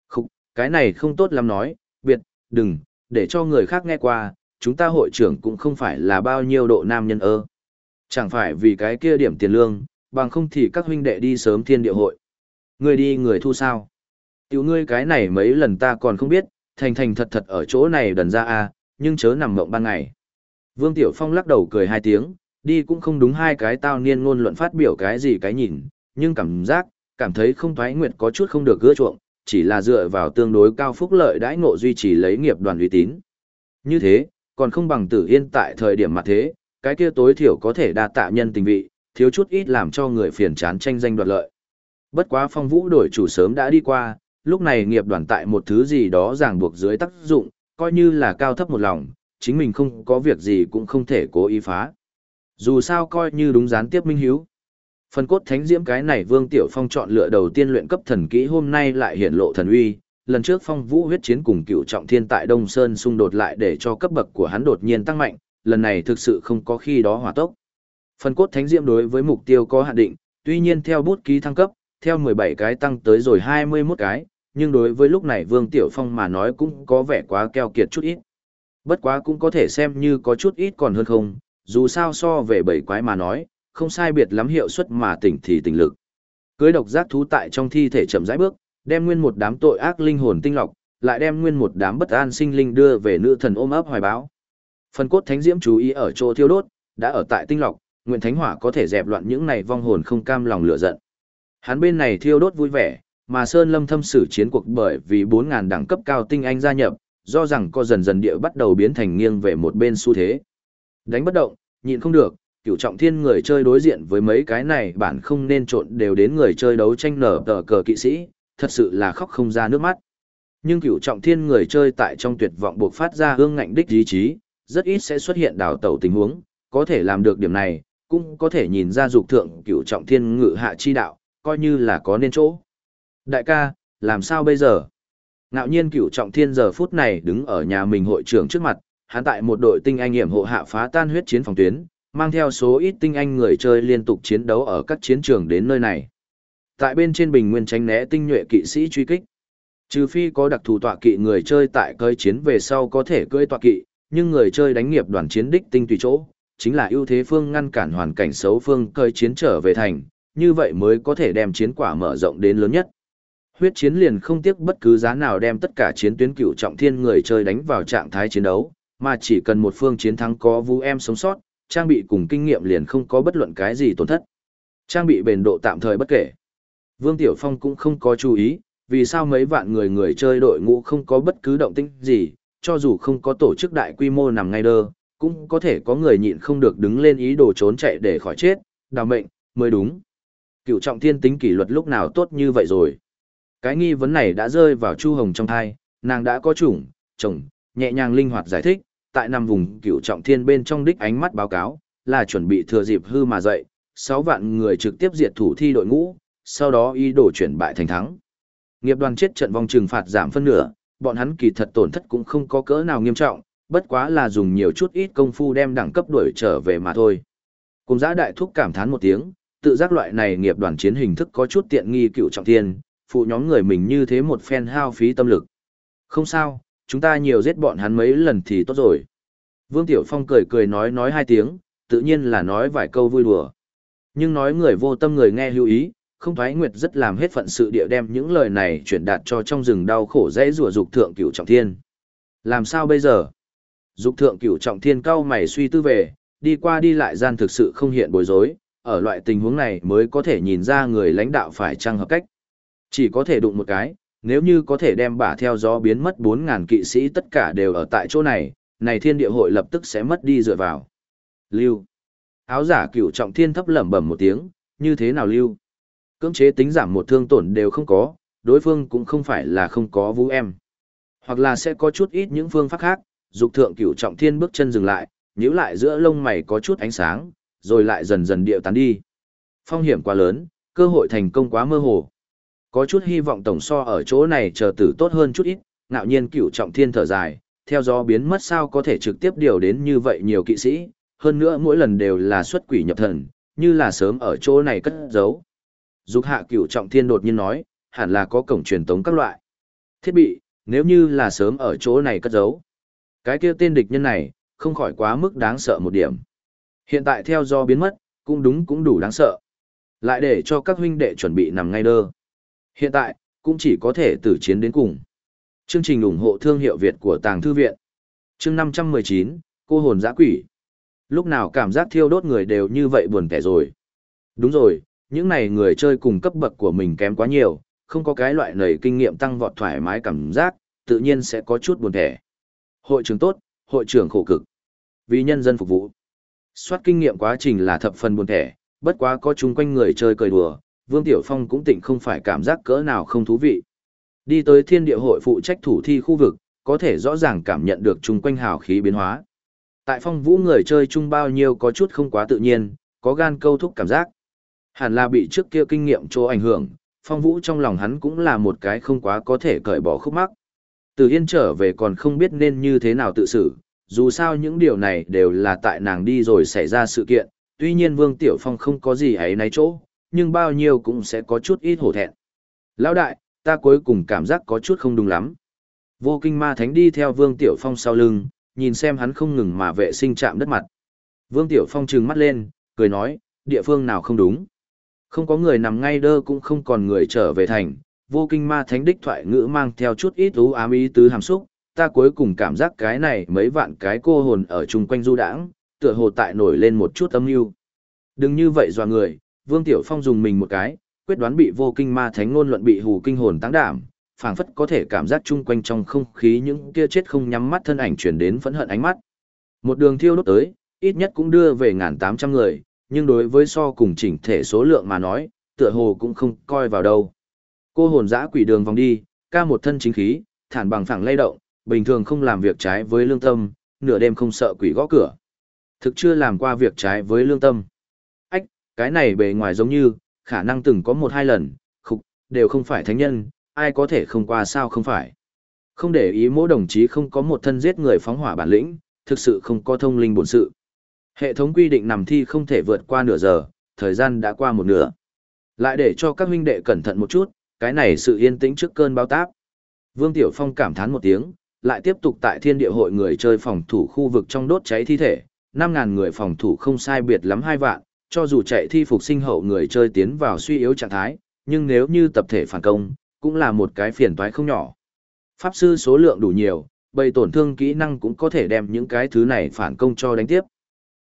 Khúc, cái này không tốt lắm nói, biệt, đừng, để cho người khác nghe qua, chúng ta hội trưởng cũng không phải là bao nhiêu độ nam nhân ơ. Chẳng phải vì cái kia điểm tiền lương, bằng không thì các huynh đệ đi sớm thiên địa hội. Người đi người thu sao? Tiểu ngươi cái này mấy lần ta còn không biết, thành thành thật thật ở chỗ này đần ra a nhưng chớ nằm mộng ban ngày. Vương Tiểu Phong lắc đầu cười hai tiếng, đi cũng không đúng hai cái tao niên ngôn luận phát biểu cái gì cái nhìn, nhưng cảm giác, cảm thấy không thoái nguyệt có chút không được gỡ chuộng, chỉ là dựa vào tương đối cao phúc lợi đãi ngộ duy trì lấy nghiệp đoàn uy tín. Như thế, còn không bằng tử yên tại thời điểm mặt thế, cái kia tối thiểu có thể đa tạ nhân tình vị, thiếu chút ít làm cho người phiền chán tranh danh đoạt lợi. Bất quá phong vũ đổi chủ sớm đã đi qua, lúc này nghiệp đoàn tại một thứ gì đó ràng buộc dưới tác dụng, coi như là cao thấp một lòng, chính mình không có việc gì cũng không thể cố ý phá. Dù sao coi như đúng gián tiếp minh hiếu. Phần cốt thánh diễm cái này Vương Tiểu Phong chọn lựa đầu tiên luyện cấp thần kỹ hôm nay lại hiện lộ thần uy, lần trước phong vũ huyết chiến cùng cựu trọng thiên tại Đông Sơn xung đột lại để cho cấp bậc của hắn đột nhiên tăng mạnh, lần này thực sự không có khi đó hỏa tốc. Phần cốt thánh diễm đối với mục tiêu có hạn định, tuy nhiên theo bút ký thăng cấp, theo 17 cái tăng tới rồi 21 cái, nhưng đối với lúc này Vương Tiểu Phong mà nói cũng có vẻ quá keo kiệt chút ít. Bất quá cũng có thể xem như có chút ít còn hơn không, dù sao so về bảy quái mà nói, không sai biệt lắm hiệu suất mà tỉnh thì tỉnh lực. Cưới độc giác thú tại trong thi thể chậm rãi bước, đem nguyên một đám tội ác linh hồn tinh lọc, lại đem nguyên một đám bất an sinh linh đưa về nữ thần ôm ấp hoài báo. Phần cốt thánh diễm chú ý ở chỗ thiêu đốt, đã ở tại tinh lọc, nguyện thánh hỏa có thể dẹp loạn những này vong hồn không cam lòng lửa giận. Hắn bên này thiêu đốt vui vẻ, mà Sơn Lâm thâm sử chiến cuộc bởi vì 4000 đẳng cấp cao tinh anh gia nhập, do rằng co dần dần địa bắt đầu biến thành nghiêng về một bên xu thế. Đánh bất động, nhịn không được, cửu trọng thiên người chơi đối diện với mấy cái này bản không nên trộn đều đến người chơi đấu tranh nở tờ cờ kỵ sĩ, thật sự là khóc không ra nước mắt. Nhưng cửu trọng thiên người chơi tại trong tuyệt vọng buộc phát ra hương ngạnh đích ý chí, rất ít sẽ xuất hiện đào tẩu tình huống, có thể làm được điểm này, cũng có thể nhìn ra dục thượng cửu trọng thiên ngự hạ chi đạo, coi như là có nên chỗ. Đại ca, làm sao bây giờ? Ngạo nhiên cửu trọng thiên giờ phút này đứng ở nhà mình hội trưởng trước mặt, hắn tại một đội tinh anh hiểm hộ hạ phá tan huyết chiến phòng tuyến, mang theo số ít tinh anh người chơi liên tục chiến đấu ở các chiến trường đến nơi này. Tại bên trên bình nguyên tránh né tinh nhuệ kỵ sĩ truy kích. Trừ phi có đặc thù tọa kỵ người chơi tại cơi chiến về sau có thể cưỡi tọa kỵ, nhưng người chơi đánh nghiệp đoàn chiến đích tinh tùy chỗ, chính là ưu thế phương ngăn cản hoàn cảnh xấu phương cơi chiến trở về thành, như vậy mới có thể đem chiến quả mở rộng đến lớn nhất. Huyết chiến liền không tiếc bất cứ giá nào đem tất cả chiến tuyến cựu trọng thiên người chơi đánh vào trạng thái chiến đấu, mà chỉ cần một phương chiến thắng có vũ em sống sót, trang bị cùng kinh nghiệm liền không có bất luận cái gì tổn thất. Trang bị bền độ tạm thời bất kể. Vương Tiểu Phong cũng không có chú ý, vì sao mấy vạn người người chơi đội ngũ không có bất cứ động tĩnh gì, cho dù không có tổ chức đại quy mô nằm ngay đơ, cũng có thể có người nhịn không được đứng lên ý đồ trốn chạy để khỏi chết, đào mệnh, mới đúng. Cựu trọng thiên tính kỷ luật lúc nào tốt như vậy rồi. Cái nghi vấn này đã rơi vào Chu Hồng trong thai, nàng đã có chủng, chồng, nhẹ nhàng linh hoạt giải thích, tại nằm vùng cựu trọng thiên bên trong đích ánh mắt báo cáo, là chuẩn bị thừa dịp hư mà dậy, 6 vạn người trực tiếp diệt thủ thi đội ngũ, sau đó ý đồ chuyển bại thành thắng. Nghiệp đoàn chết trận vòng trừng phạt giảm phân nửa, bọn hắn kỳ thật tổn thất cũng không có cỡ nào nghiêm trọng, bất quá là dùng nhiều chút ít công phu đem đẳng cấp đuổi trở về mà thôi. Cùng giã đại thúc cảm thán một tiếng, tự giác loại này nghiệp đoàn chiến hình thức có chút tiện nghi cựu trọng thiên, phụ nhóm người mình như thế một phen hao phí tâm lực. Không sao, chúng ta nhiều giết bọn hắn mấy lần thì tốt rồi. Vương Tiểu Phong cười cười nói nói hai tiếng, tự nhiên là nói vài câu vui đùa. Nhưng nói người vô tâm người nghe lưu ý, không thoái nguyệt rất làm hết phận sự địa đem những lời này chuyển đạt cho trong rừng đau khổ dễ rùa dục thượng cửu trọng thiên. Làm sao bây giờ? Dục thượng cửu trọng thiên cao mày suy tư về, đi qua đi lại gian thực sự không hiện bối rối, ở loại tình huống này mới có thể nhìn ra người lãnh đạo phải trăng hợp cách. Chỉ có thể đụng một cái, nếu như có thể đem bả theo gió biến mất 4.000 kỵ sĩ tất cả đều ở tại chỗ này, này thiên địa hội lập tức sẽ mất đi dựa vào. Lưu. Áo giả cửu trọng thiên thấp lẩm bẩm một tiếng, như thế nào lưu? Cưỡng chế tính giảm một thương tổn đều không có, đối phương cũng không phải là không có vũ em. Hoặc là sẽ có chút ít những phương pháp khác, dục thượng cửu trọng thiên bước chân dừng lại, nhíu lại giữa lông mày có chút ánh sáng, rồi lại dần dần điệu tán đi. Phong hiểm quá lớn, cơ hội thành công quá mơ hồ. Có chút hy vọng tổng so ở chỗ này chờ tử tốt hơn chút ít, ngạo nhiên cửu trọng thiên thở dài, theo gió biến mất sao có thể trực tiếp điều đến như vậy nhiều kỵ sĩ, hơn nữa mỗi lần đều là xuất quỷ nhập thần, như là sớm ở chỗ này cất giấu. Dục hạ cửu trọng thiên đột nhiên nói, hẳn là có cổng truyền tống các loại. Thiết bị, nếu như là sớm ở chỗ này cất giấu. Cái kia tên địch nhân này, không khỏi quá mức đáng sợ một điểm. Hiện tại theo do biến mất, cũng đúng cũng đủ đáng sợ. Lại để cho các huynh đệ chuẩn bị nằm ngay đơ. Hiện tại, cũng chỉ có thể tử chiến đến cùng. Chương trình ủng hộ thương hiệu Việt của Tàng Thư Viện. Chương 519, Cô hồn giã quỷ. Lúc nào cảm giác thiêu đốt người đều như vậy buồn kẻ rồi. Đúng rồi, những này người chơi cùng cấp bậc của mình kém quá nhiều, không có cái loại nầy kinh nghiệm tăng vọt thoải mái cảm giác, tự nhiên sẽ có chút buồn thẻ. Hội trưởng tốt, hội trưởng khổ cực. Vì nhân dân phục vụ. Soát kinh nghiệm quá trình là thập phần buồn thẻ, bất quá có chung quanh người chơi cười đùa, Vương Tiểu Phong cũng tỉnh không phải cảm giác cỡ nào không thú vị. Đi tới thiên địa hội phụ trách thủ thi khu vực, có thể rõ ràng cảm nhận được chung quanh hào khí biến hóa. Tại phong vũ người chơi chung bao nhiêu có chút không quá tự nhiên, có gan câu thúc cảm giác. Hẳn là bị trước kia kinh nghiệm chỗ ảnh hưởng, phong vũ trong lòng hắn cũng là một cái không quá có thể cởi bỏ khúc mắc. Từ Yên trở về còn không biết nên như thế nào tự xử, dù sao những điều này đều là tại nàng đi rồi xảy ra sự kiện, tuy nhiên Vương Tiểu Phong không có gì ấy nấy chỗ, nhưng bao nhiêu cũng sẽ có chút ít hổ thẹn. Lão đại, ta cuối cùng cảm giác có chút không đúng lắm. Vô kinh ma thánh đi theo Vương Tiểu Phong sau lưng, nhìn xem hắn không ngừng mà vệ sinh chạm đất mặt. Vương Tiểu Phong trừng mắt lên, cười nói, địa phương nào không đúng. Không có người nằm ngay đơ cũng không còn người trở về thành, vô kinh ma thánh đích thoại ngữ mang theo chút ít ú ám ý tứ hàm xúc, ta cuối cùng cảm giác cái này mấy vạn cái cô hồn ở chung quanh du đãng, tựa hồ tại nổi lên một chút âm mưu. Đừng như vậy dò người, Vương Tiểu Phong dùng mình một cái, quyết đoán bị vô kinh ma thánh ngôn luận bị hù kinh hồn tăng đảm, phảng phất có thể cảm giác chung quanh trong không khí những kia chết không nhắm mắt thân ảnh chuyển đến phẫn hận ánh mắt. Một đường thiêu đốt tới, ít nhất cũng đưa về ngàn tám trăm người, nhưng đối với so cùng chỉnh thể số lượng mà nói, tựa hồ cũng không coi vào đâu. Cô hồn dã quỷ đường vòng đi, ca một thân chính khí, thản bằng phẳng lay động, bình thường không làm việc trái với lương tâm, nửa đêm không sợ quỷ gõ cửa. Thực chưa làm qua việc trái với lương tâm. Ách, cái này bề ngoài giống như, khả năng từng có một hai lần, khục, đều không phải thánh nhân, ai có thể không qua sao không phải. Không để ý mỗi đồng chí không có một thân giết người phóng hỏa bản lĩnh, thực sự không có thông linh bổn sự. Hệ thống quy định nằm thi không thể vượt qua nửa giờ, thời gian đã qua một nửa. Lại để cho các huynh đệ cẩn thận một chút, cái này sự yên tĩnh trước cơn báo táp. Vương Tiểu Phong cảm thán một tiếng, lại tiếp tục tại thiên địa hội người chơi phòng thủ khu vực trong đốt cháy thi thể, 5.000 người phòng thủ không sai biệt lắm hai vạn, cho dù chạy thi phục sinh hậu người chơi tiến vào suy yếu trạng thái, nhưng nếu như tập thể phản công, cũng là một cái phiền toái không nhỏ. Pháp sư số lượng đủ nhiều, bầy tổn thương kỹ năng cũng có thể đem những cái thứ này phản công cho đánh tiếp.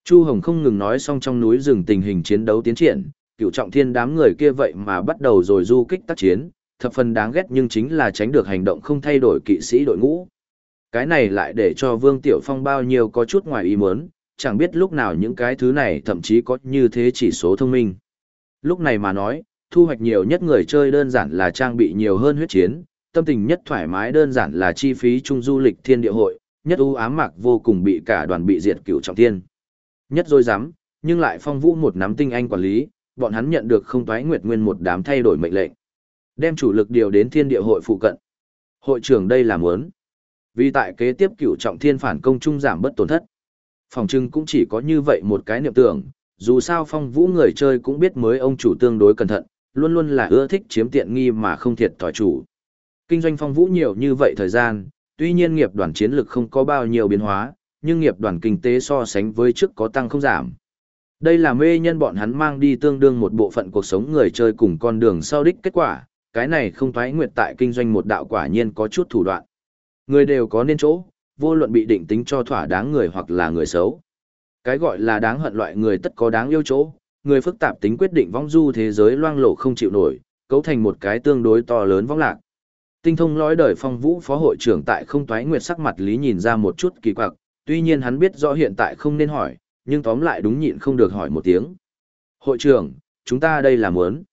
Chu Hồng không ngừng nói xong trong núi rừng tình hình chiến đấu tiến triển, cựu trọng thiên đám người kia vậy mà bắt đầu rồi du kích tác chiến, thập phần đáng ghét nhưng chính là tránh được hành động không thay đổi kỵ sĩ đội ngũ. Cái này lại để cho Vương Tiểu Phong bao nhiêu có chút ngoài ý muốn, chẳng biết lúc nào những cái thứ này thậm chí có như thế chỉ số thông minh. Lúc này mà nói, thu hoạch nhiều nhất người chơi đơn giản là trang bị nhiều hơn huyết chiến, tâm tình nhất thoải mái đơn giản là chi phí chung du lịch thiên địa hội, nhất ưu ám mạc vô cùng bị cả đoàn bị diệt cửu trọng thiên. Nhất dối rắm nhưng lại phong vũ một nắm tinh anh quản lý, bọn hắn nhận được không toái nguyệt nguyên một đám thay đổi mệnh lệnh. Đem chủ lực điều đến thiên địa hội phụ cận. Hội trưởng đây là muốn. Vì tại kế tiếp cửu trọng thiên phản công trung giảm bất tổn thất. Phòng trưng cũng chỉ có như vậy một cái niệm tưởng, dù sao phong vũ người chơi cũng biết mới ông chủ tương đối cẩn thận, luôn luôn là ưa thích chiếm tiện nghi mà không thiệt thòi chủ. Kinh doanh phong vũ nhiều như vậy thời gian, tuy nhiên nghiệp đoàn chiến lực không có bao nhiêu biến hóa, nhưng nghiệp đoàn kinh tế so sánh với trước có tăng không giảm. Đây là mê nhân bọn hắn mang đi tương đương một bộ phận cuộc sống người chơi cùng con đường sau đích kết quả, cái này không thoái nguyệt tại kinh doanh một đạo quả nhiên có chút thủ đoạn. Người đều có nên chỗ, vô luận bị định tính cho thỏa đáng người hoặc là người xấu. Cái gọi là đáng hận loại người tất có đáng yêu chỗ, người phức tạp tính quyết định vong du thế giới loang lổ không chịu nổi, cấu thành một cái tương đối to lớn vong lạc. Tinh thông lõi đời phong vũ phó hội trưởng tại không toái nguyệt sắc mặt lý nhìn ra một chút kỳ quặc, tuy nhiên hắn biết rõ hiện tại không nên hỏi, nhưng tóm lại đúng nhịn không được hỏi một tiếng. Hội trưởng, chúng ta đây là muốn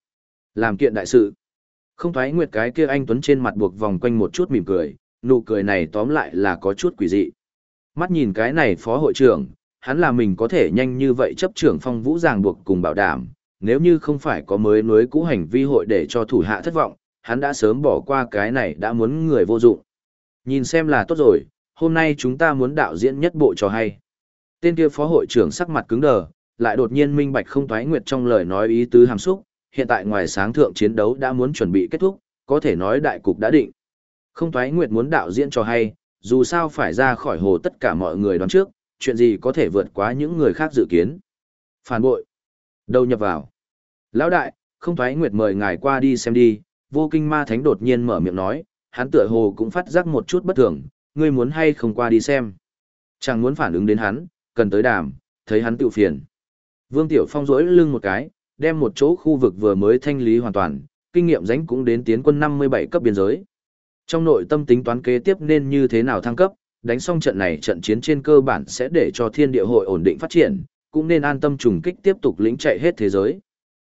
làm kiện đại sự. Không thoái nguyệt cái kia anh Tuấn trên mặt buộc vòng quanh một chút mỉm cười, nụ cười này tóm lại là có chút quỷ dị. Mắt nhìn cái này phó hội trưởng, hắn là mình có thể nhanh như vậy chấp trưởng phong vũ ràng buộc cùng bảo đảm, nếu như không phải có mới nối cũ hành vi hội để cho thủ hạ thất vọng, hắn đã sớm bỏ qua cái này đã muốn người vô dụng. Nhìn xem là tốt rồi, hôm nay chúng ta muốn đạo diễn nhất bộ trò hay. Tên kia phó hội trưởng sắc mặt cứng đờ, lại đột nhiên minh bạch không thoái nguyệt trong lời nói ý tứ hàm xúc, hiện tại ngoài sáng thượng chiến đấu đã muốn chuẩn bị kết thúc, có thể nói đại cục đã định. Không thoái nguyệt muốn đạo diễn trò hay, dù sao phải ra khỏi hồ tất cả mọi người đoán trước, chuyện gì có thể vượt quá những người khác dự kiến. Phản bội. Đâu nhập vào. Lão đại, không thoái nguyệt mời ngài qua đi xem đi, vô kinh ma thánh đột nhiên mở miệng nói, hắn tựa hồ cũng phát giác một chút bất thường, ngươi muốn hay không qua đi xem. Chẳng muốn phản ứng đến hắn, cần tới đàm, thấy hắn tự phiền. Vương Tiểu Phong rỗi lưng một cái, đem một chỗ khu vực vừa mới thanh lý hoàn toàn, kinh nghiệm danh cũng đến tiến quân 57 cấp biên giới. Trong nội tâm tính toán kế tiếp nên như thế nào thăng cấp, đánh xong trận này trận chiến trên cơ bản sẽ để cho thiên địa hội ổn định phát triển, cũng nên an tâm trùng kích tiếp tục lĩnh chạy hết thế giới.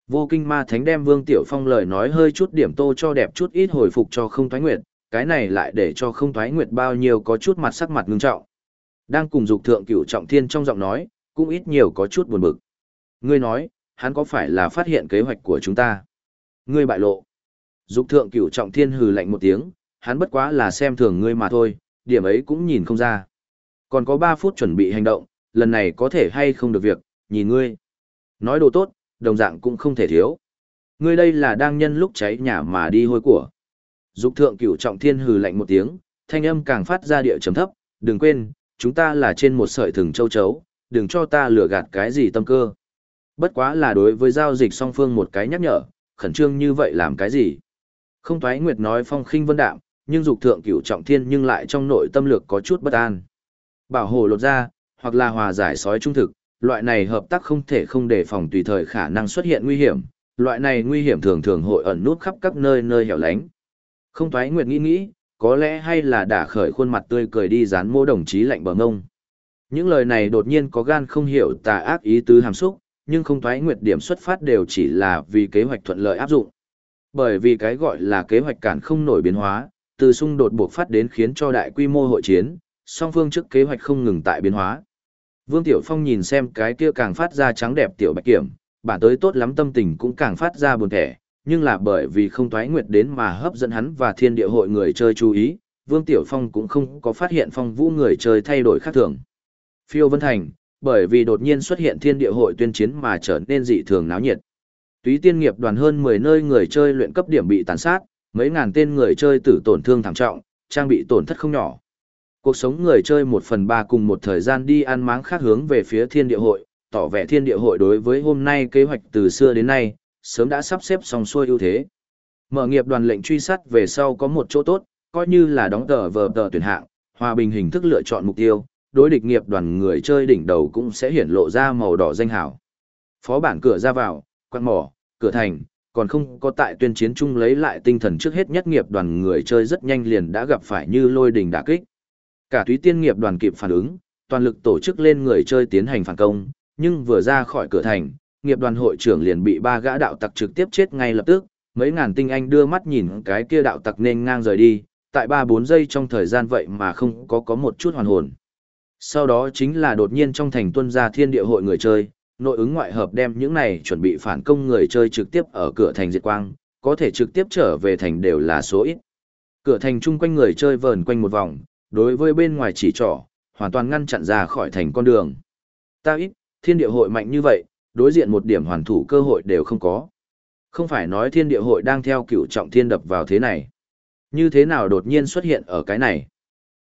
Vô kinh ma thánh đem Vương Tiểu Phong lời nói hơi chút điểm tô cho đẹp chút ít hồi phục cho không thoái nguyệt, cái này lại để cho không thoái nguyệt bao nhiêu có chút mặt sắc mặt ngưng trọng. Đang cùng dục thượng cửu trọng thiên trong giọng nói, cũng ít nhiều có chút buồn bực. Ngươi nói, hắn có phải là phát hiện kế hoạch của chúng ta? Ngươi bại lộ. Dục thượng cửu trọng thiên hừ lạnh một tiếng, hắn bất quá là xem thường ngươi mà thôi, điểm ấy cũng nhìn không ra. Còn có 3 phút chuẩn bị hành động, lần này có thể hay không được việc, nhìn ngươi. Nói đồ tốt, đồng dạng cũng không thể thiếu. Ngươi đây là đang nhân lúc cháy nhà mà đi hôi của. Dục thượng cửu trọng thiên hừ lạnh một tiếng, thanh âm càng phát ra địa trầm thấp, đừng quên, chúng ta là trên một sợi thừng châu chấu, đừng cho ta lừa gạt cái gì tâm cơ. Bất quá là đối với giao dịch song phương một cái nhắc nhở, khẩn trương như vậy làm cái gì? Không thoái nguyệt nói phong khinh vân đạm, nhưng dục thượng cửu trọng thiên nhưng lại trong nội tâm lược có chút bất an. Bảo hộ lột ra, hoặc là hòa giải sói trung thực, loại này hợp tác không thể không đề phòng tùy thời khả năng xuất hiện nguy hiểm, loại này nguy hiểm thường thường hội ẩn nút khắp các nơi nơi hẻo lánh. Không thoái nguyệt nghĩ nghĩ, có lẽ hay là đả khởi khuôn mặt tươi cười đi dán mô đồng chí lạnh bờ ngông. Những lời này đột nhiên có gan không hiểu tà ác ý tứ hàm xúc, nhưng không thoái nguyệt điểm xuất phát đều chỉ là vì kế hoạch thuận lợi áp dụng. Bởi vì cái gọi là kế hoạch cản không nổi biến hóa, từ xung đột buộc phát đến khiến cho đại quy mô hội chiến, song phương trước kế hoạch không ngừng tại biến hóa. Vương Tiểu Phong nhìn xem cái kia càng phát ra trắng đẹp tiểu bạch kiểm, bản tới tốt lắm tâm tình cũng càng phát ra buồn thẻ, nhưng là bởi vì không thoái nguyệt đến mà hấp dẫn hắn và thiên địa hội người chơi chú ý, Vương Tiểu Phong cũng không có phát hiện phong vũ người chơi thay đổi khác thường. Phiêu Vân Thành, bởi vì đột nhiên xuất hiện thiên địa hội tuyên chiến mà trở nên dị thường náo nhiệt. Túy tiên nghiệp đoàn hơn 10 nơi người chơi luyện cấp điểm bị tàn sát, mấy ngàn tên người chơi tử tổn thương thảm trọng, trang bị tổn thất không nhỏ. Cuộc sống người chơi một phần ba cùng một thời gian đi ăn máng khác hướng về phía thiên địa hội, tỏ vẻ thiên địa hội đối với hôm nay kế hoạch từ xưa đến nay, sớm đã sắp xếp xong xuôi ưu thế. Mở nghiệp đoàn lệnh truy sát về sau có một chỗ tốt, coi như là đóng tờ vờ tờ tuyển hạng, hòa bình hình thức lựa chọn mục tiêu, đối địch nghiệp đoàn người chơi đỉnh đầu cũng sẽ hiển lộ ra màu đỏ danh hảo. Phó bản cửa ra vào, quan mỏ, cửa thành, còn không có tại tuyên chiến chung lấy lại tinh thần trước hết nhất nghiệp đoàn người chơi rất nhanh liền đã gặp phải như lôi đình đả kích. Cả túy tiên nghiệp đoàn kịp phản ứng, toàn lực tổ chức lên người chơi tiến hành phản công, nhưng vừa ra khỏi cửa thành, nghiệp đoàn hội trưởng liền bị ba gã đạo tặc trực tiếp chết ngay lập tức, mấy ngàn tinh anh đưa mắt nhìn cái kia đạo tặc nên ngang rời đi, tại 3-4 giây trong thời gian vậy mà không có có một chút hoàn hồn. Sau đó chính là đột nhiên trong thành tuân gia thiên địa hội người chơi, nội ứng ngoại hợp đem những này chuẩn bị phản công người chơi trực tiếp ở cửa thành diệt quang, có thể trực tiếp trở về thành đều là số ít. Cửa thành chung quanh người chơi vờn quanh một vòng, đối với bên ngoài chỉ trỏ, hoàn toàn ngăn chặn ra khỏi thành con đường. Ta ít, thiên địa hội mạnh như vậy, đối diện một điểm hoàn thủ cơ hội đều không có. Không phải nói thiên địa hội đang theo cửu trọng thiên đập vào thế này. Như thế nào đột nhiên xuất hiện ở cái này?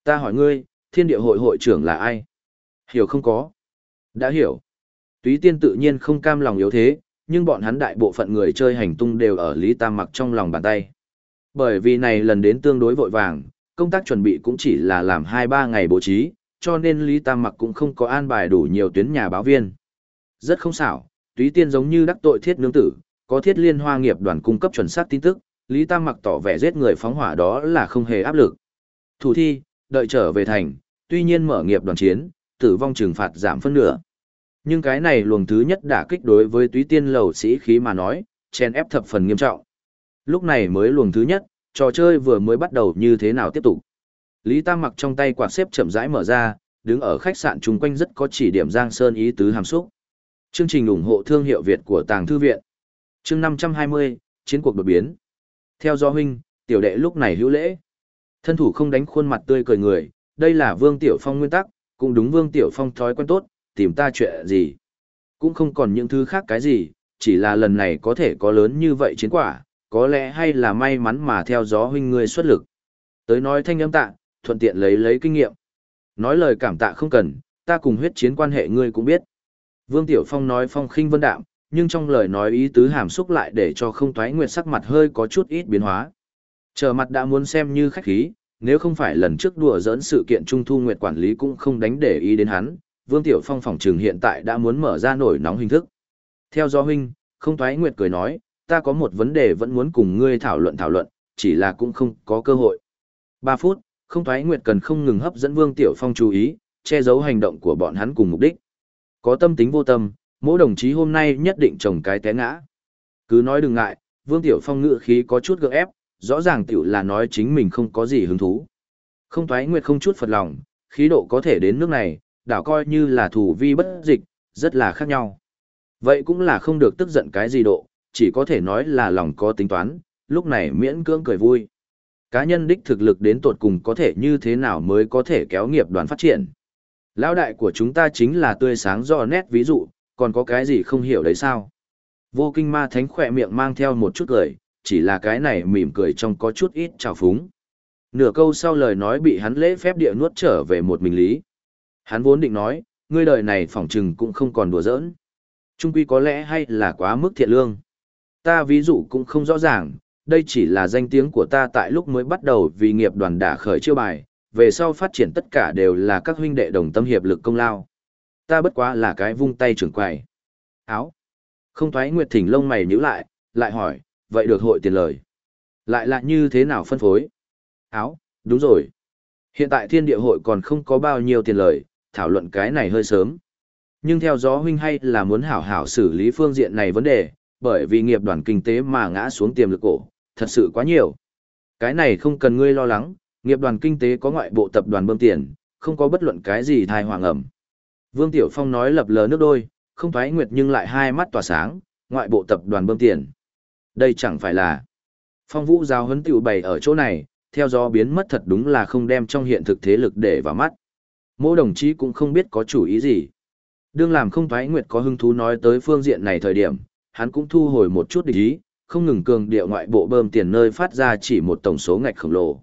Ta hỏi ngươi, thiên địa hội hội trưởng là ai? Hiểu không có? Đã hiểu. Túy tiên tự nhiên không cam lòng yếu thế, nhưng bọn hắn đại bộ phận người chơi hành tung đều ở Lý Tam mặc trong lòng bàn tay. Bởi vì này lần đến tương đối vội vàng, công tác chuẩn bị cũng chỉ là làm 2-3 ngày bố trí, cho nên Lý Tam mặc cũng không có an bài đủ nhiều tuyến nhà báo viên. Rất không xảo, túy tiên giống như đắc tội thiết nương tử, có thiết liên hoa nghiệp đoàn cung cấp chuẩn xác tin tức, Lý Tam mặc tỏ vẻ giết người phóng hỏa đó là không hề áp lực. Thủ thi, đợi trở về thành, tuy nhiên mở nghiệp đoàn chiến, tử vong trừng phạt giảm phân nửa. Nhưng cái này luồng thứ nhất đã kích đối với túy tiên lầu sĩ khí mà nói, chen ép thập phần nghiêm trọng. Lúc này mới luồng thứ nhất, trò chơi vừa mới bắt đầu như thế nào tiếp tục. Lý Tam mặc trong tay quạt xếp chậm rãi mở ra, đứng ở khách sạn chung quanh rất có chỉ điểm Giang Sơn ý tứ hàm xúc. Chương trình ủng hộ thương hiệu Việt của Tàng Thư Viện. Chương 520, Chiến cuộc đột biến. Theo do huynh, tiểu đệ lúc này hữu lễ. Thân thủ không đánh khuôn mặt tươi cười người, đây là Vương Tiểu Phong nguyên tắc, cũng đúng Vương Tiểu Phong thói quen tốt, tìm ta chuyện gì. Cũng không còn những thứ khác cái gì, chỉ là lần này có thể có lớn như vậy chiến quả, có lẽ hay là may mắn mà theo gió huynh ngươi xuất lực. Tới nói thanh âm tạ, thuận tiện lấy lấy kinh nghiệm. Nói lời cảm tạ không cần, ta cùng huyết chiến quan hệ ngươi cũng biết. Vương Tiểu Phong nói phong khinh vân đạm, nhưng trong lời nói ý tứ hàm xúc lại để cho không toái nguyệt sắc mặt hơi có chút ít biến hóa. Trở mặt đã muốn xem như khách khí, nếu không phải lần trước đùa dỡn sự kiện Trung Thu Nguyệt quản lý cũng không đánh để ý đến hắn, Vương Tiểu Phong phòng trường hiện tại đã muốn mở ra nổi nóng hình thức. Theo do huynh, không toái nguyệt cười nói, ta có một vấn đề vẫn muốn cùng ngươi thảo luận thảo luận, chỉ là cũng không có cơ hội. 3 phút, không thoái nguyệt cần không ngừng hấp dẫn Vương Tiểu Phong chú ý, che giấu hành động của bọn hắn cùng mục đích. Có tâm tính vô tâm, mỗi đồng chí hôm nay nhất định trồng cái té ngã. Cứ nói đừng ngại, Vương Tiểu Phong ngựa khí có chút gượng ép, rõ ràng tiểu là nói chính mình không có gì hứng thú. Không thoái nguyệt không chút phật lòng, khí độ có thể đến nước này, đảo coi như là thủ vi bất dịch, rất là khác nhau. Vậy cũng là không được tức giận cái gì độ, chỉ có thể nói là lòng có tính toán, lúc này miễn cưỡng cười vui. Cá nhân đích thực lực đến tột cùng có thể như thế nào mới có thể kéo nghiệp đoàn phát triển. Lão đại của chúng ta chính là tươi sáng rõ nét ví dụ, còn có cái gì không hiểu đấy sao? Vô kinh ma thánh khỏe miệng mang theo một chút cười, chỉ là cái này mỉm cười trong có chút ít trào phúng. Nửa câu sau lời nói bị hắn lễ phép địa nuốt trở về một mình lý. Hắn vốn định nói, ngươi đời này phỏng trừng cũng không còn đùa giỡn. Trung quy có lẽ hay là quá mức thiện lương. Ta ví dụ cũng không rõ ràng, đây chỉ là danh tiếng của ta tại lúc mới bắt đầu vì nghiệp đoàn đả khởi chiêu bài, về sau phát triển tất cả đều là các huynh đệ đồng tâm hiệp lực công lao. Ta bất quá là cái vung tay trưởng quầy. Áo. Không thoái nguyệt thỉnh lông mày nhíu lại, lại hỏi, vậy được hội tiền lời. Lại là như thế nào phân phối? Áo, đúng rồi. Hiện tại thiên địa hội còn không có bao nhiêu tiền lời, thảo luận cái này hơi sớm. Nhưng theo gió huynh hay là muốn hảo hảo xử lý phương diện này vấn đề, bởi vì nghiệp đoàn kinh tế mà ngã xuống tiềm lực cổ, thật sự quá nhiều. Cái này không cần ngươi lo lắng, nghiệp đoàn kinh tế có ngoại bộ tập đoàn bơm tiền, không có bất luận cái gì thai hoàng ẩm. Vương Tiểu Phong nói lập lờ nước đôi, không thoái nguyệt nhưng lại hai mắt tỏa sáng, ngoại bộ tập đoàn bơm tiền. Đây chẳng phải là phong vũ giao huấn tiểu bày ở chỗ này, theo gió biến mất thật đúng là không đem trong hiện thực thế lực để vào mắt. Mỗi đồng chí cũng không biết có chủ ý gì. Đương làm không thoái nguyệt có hứng thú nói tới phương diện này thời điểm, hắn cũng thu hồi một chút địch ý, không ngừng cường điệu ngoại bộ bơm tiền nơi phát ra chỉ một tổng số ngạch khổng lồ.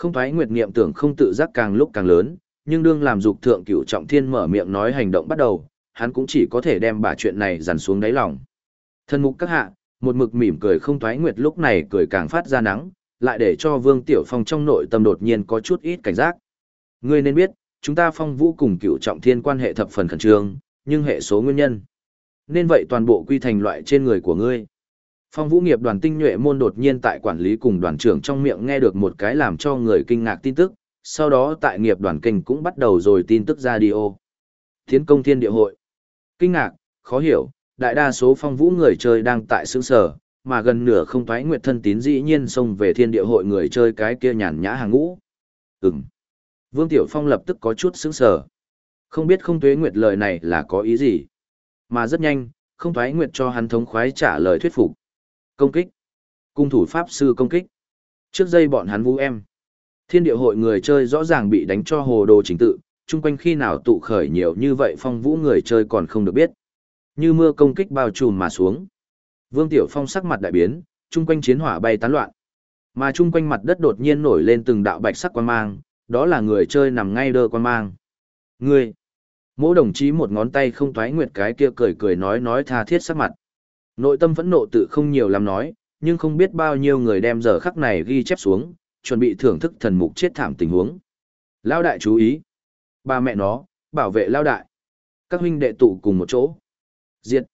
Không thoái nguyệt niệm tưởng không tự giác càng lúc càng lớn, nhưng đương làm dục thượng cửu trọng thiên mở miệng nói hành động bắt đầu, hắn cũng chỉ có thể đem bà chuyện này dằn xuống đáy lòng. Thân mục các hạ, một mực mỉm cười không thoái nguyệt lúc này cười càng phát ra nắng, lại để cho Vương Tiểu Phong trong nội tâm đột nhiên có chút ít cảnh giác. Ngươi nên biết, chúng ta phong vũ cùng cựu trọng thiên quan hệ thập phần khẩn trương, nhưng hệ số nguyên nhân. Nên vậy toàn bộ quy thành loại trên người của ngươi. Phong vũ nghiệp đoàn tinh nhuệ môn đột nhiên tại quản lý cùng đoàn trưởng trong miệng nghe được một cái làm cho người kinh ngạc tin tức, sau đó tại nghiệp đoàn kênh cũng bắt đầu rồi tin tức radio. Tiến công thiên địa hội. Kinh ngạc, khó hiểu, đại đa số phong vũ người chơi đang tại xứng sở, mà gần nửa không thoái nguyệt thân tín dĩ nhiên xông về thiên địa hội người chơi cái kia nhàn nhã hàng ngũ. Ừm. Vương Tiểu Phong lập tức có chút sững sờ. Không biết không tuế nguyệt lời này là có ý gì. Mà rất nhanh, không thoái nguyệt cho hắn thống khoái trả lời thuyết phục. Công kích. Cung thủ pháp sư công kích. Trước dây bọn hắn vũ em. Thiên địa hội người chơi rõ ràng bị đánh cho hồ đồ chính tự, chung quanh khi nào tụ khởi nhiều như vậy phong vũ người chơi còn không được biết. Như mưa công kích bao trùm mà xuống. Vương Tiểu Phong sắc mặt đại biến, chung quanh chiến hỏa bay tán loạn. Mà chung quanh mặt đất đột nhiên nổi lên từng đạo bạch sắc quan mang, đó là người chơi nằm ngay đơ quan mang. người, Mỗi đồng chí một ngón tay không thoái nguyệt cái kia cười cười nói nói tha thiết sắc mặt. Nội tâm phẫn nộ tự không nhiều lắm nói, nhưng không biết bao nhiêu người đem giờ khắc này ghi chép xuống, chuẩn bị thưởng thức thần mục chết thảm tình huống. Lao đại chú ý! Ba mẹ nó, bảo vệ lao đại! Các huynh đệ tụ cùng một chỗ. Diệt!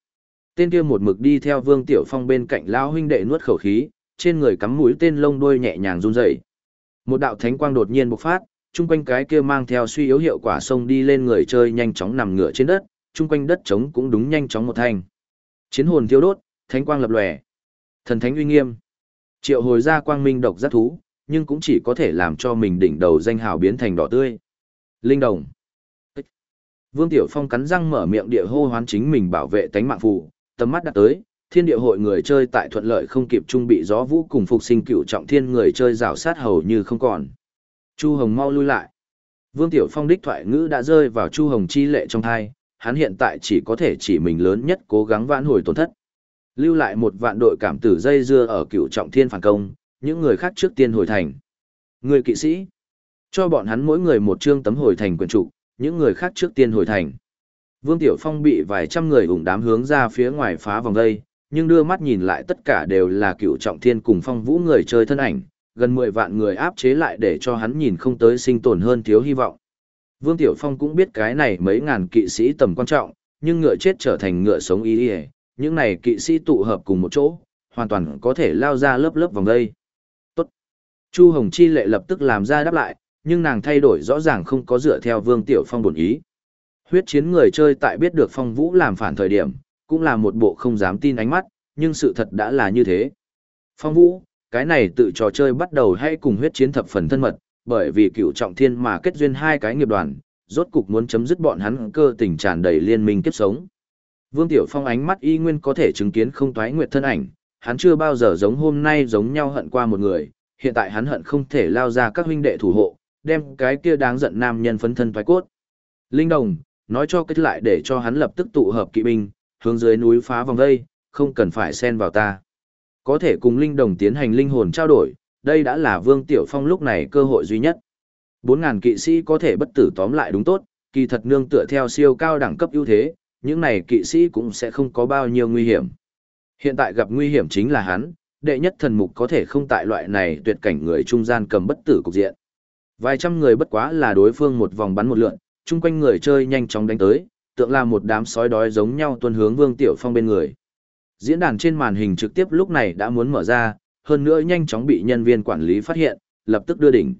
Tên kia một mực đi theo Vương Tiểu Phong bên cạnh lao huynh đệ nuốt khẩu khí, trên người cắm mũi tên lông đuôi nhẹ nhàng run rẩy. Một đạo thánh quang đột nhiên bộc phát, chung quanh cái kia mang theo suy yếu hiệu quả sông đi lên người chơi nhanh chóng nằm ngửa trên đất, chung quanh đất trống cũng đúng nhanh chóng một thành. Chiến hồn thiêu đốt, thánh quang lập lòe. Thần thánh uy nghiêm. Triệu hồi ra quang minh độc giác thú, nhưng cũng chỉ có thể làm cho mình đỉnh đầu danh hào biến thành đỏ tươi. Linh đồng. Vương Tiểu Phong cắn răng mở miệng địa hô hoán chính mình bảo vệ tánh mạng phụ, tầm mắt đặt tới, thiên địa hội người chơi tại thuận lợi không kịp trung bị gió vũ cùng phục sinh cựu trọng thiên người chơi rào sát hầu như không còn. Chu Hồng mau lui lại. Vương Tiểu Phong đích thoại ngữ đã rơi vào Chu Hồng chi lệ trong thai, hắn hiện tại chỉ có thể chỉ mình lớn nhất cố gắng vãn hồi tổn thất. Lưu lại một vạn đội cảm tử dây dưa ở cựu trọng thiên phản công, những người khác trước tiên hồi thành. Người kỵ sĩ, cho bọn hắn mỗi người một chương tấm hồi thành quyền trụ, những người khác trước tiên hồi thành. Vương Tiểu Phong bị vài trăm người ủng đám hướng ra phía ngoài phá vòng dây, nhưng đưa mắt nhìn lại tất cả đều là cựu trọng thiên cùng phong vũ người chơi thân ảnh, gần 10 vạn người áp chế lại để cho hắn nhìn không tới sinh tồn hơn thiếu hy vọng. Vương Tiểu Phong cũng biết cái này mấy ngàn kỵ sĩ tầm quan trọng, nhưng ngựa chết trở thành ngựa sống ý ý, những này kỵ sĩ tụ hợp cùng một chỗ, hoàn toàn có thể lao ra lớp lớp vòng đây. Tốt. Chu Hồng Chi lệ lập tức làm ra đáp lại, nhưng nàng thay đổi rõ ràng không có dựa theo Vương Tiểu Phong bổn ý. Huyết chiến người chơi tại biết được Phong Vũ làm phản thời điểm, cũng là một bộ không dám tin ánh mắt, nhưng sự thật đã là như thế. Phong Vũ, cái này tự trò chơi bắt đầu hay cùng huyết chiến thập phần thân mật, bởi vì cựu trọng thiên mà kết duyên hai cái nghiệp đoàn, rốt cục muốn chấm dứt bọn hắn cơ tình tràn đầy liên minh kiếp sống. Vương Tiểu Phong ánh mắt y nguyên có thể chứng kiến không toái nguyệt thân ảnh, hắn chưa bao giờ giống hôm nay giống nhau hận qua một người, hiện tại hắn hận không thể lao ra các huynh đệ thủ hộ, đem cái kia đáng giận nam nhân phấn thân toái cốt. Linh Đồng, nói cho kết lại để cho hắn lập tức tụ hợp kỵ binh, hướng dưới núi phá vòng đây, không cần phải xen vào ta. Có thể cùng Linh Đồng tiến hành linh hồn trao đổi, đây đã là Vương Tiểu Phong lúc này cơ hội duy nhất. 4.000 kỵ sĩ có thể bất tử tóm lại đúng tốt, kỳ thật nương tựa theo siêu cao đẳng cấp ưu thế, những này kỵ sĩ cũng sẽ không có bao nhiêu nguy hiểm. Hiện tại gặp nguy hiểm chính là hắn, đệ nhất thần mục có thể không tại loại này tuyệt cảnh người trung gian cầm bất tử cục diện. Vài trăm người bất quá là đối phương một vòng bắn một lượn, chung quanh người chơi nhanh chóng đánh tới, tượng là một đám sói đói giống nhau tuân hướng Vương Tiểu Phong bên người. Diễn đàn trên màn hình trực tiếp lúc này đã muốn mở ra, hơn nữa nhanh chóng bị nhân viên quản lý phát hiện, lập tức đưa đỉnh.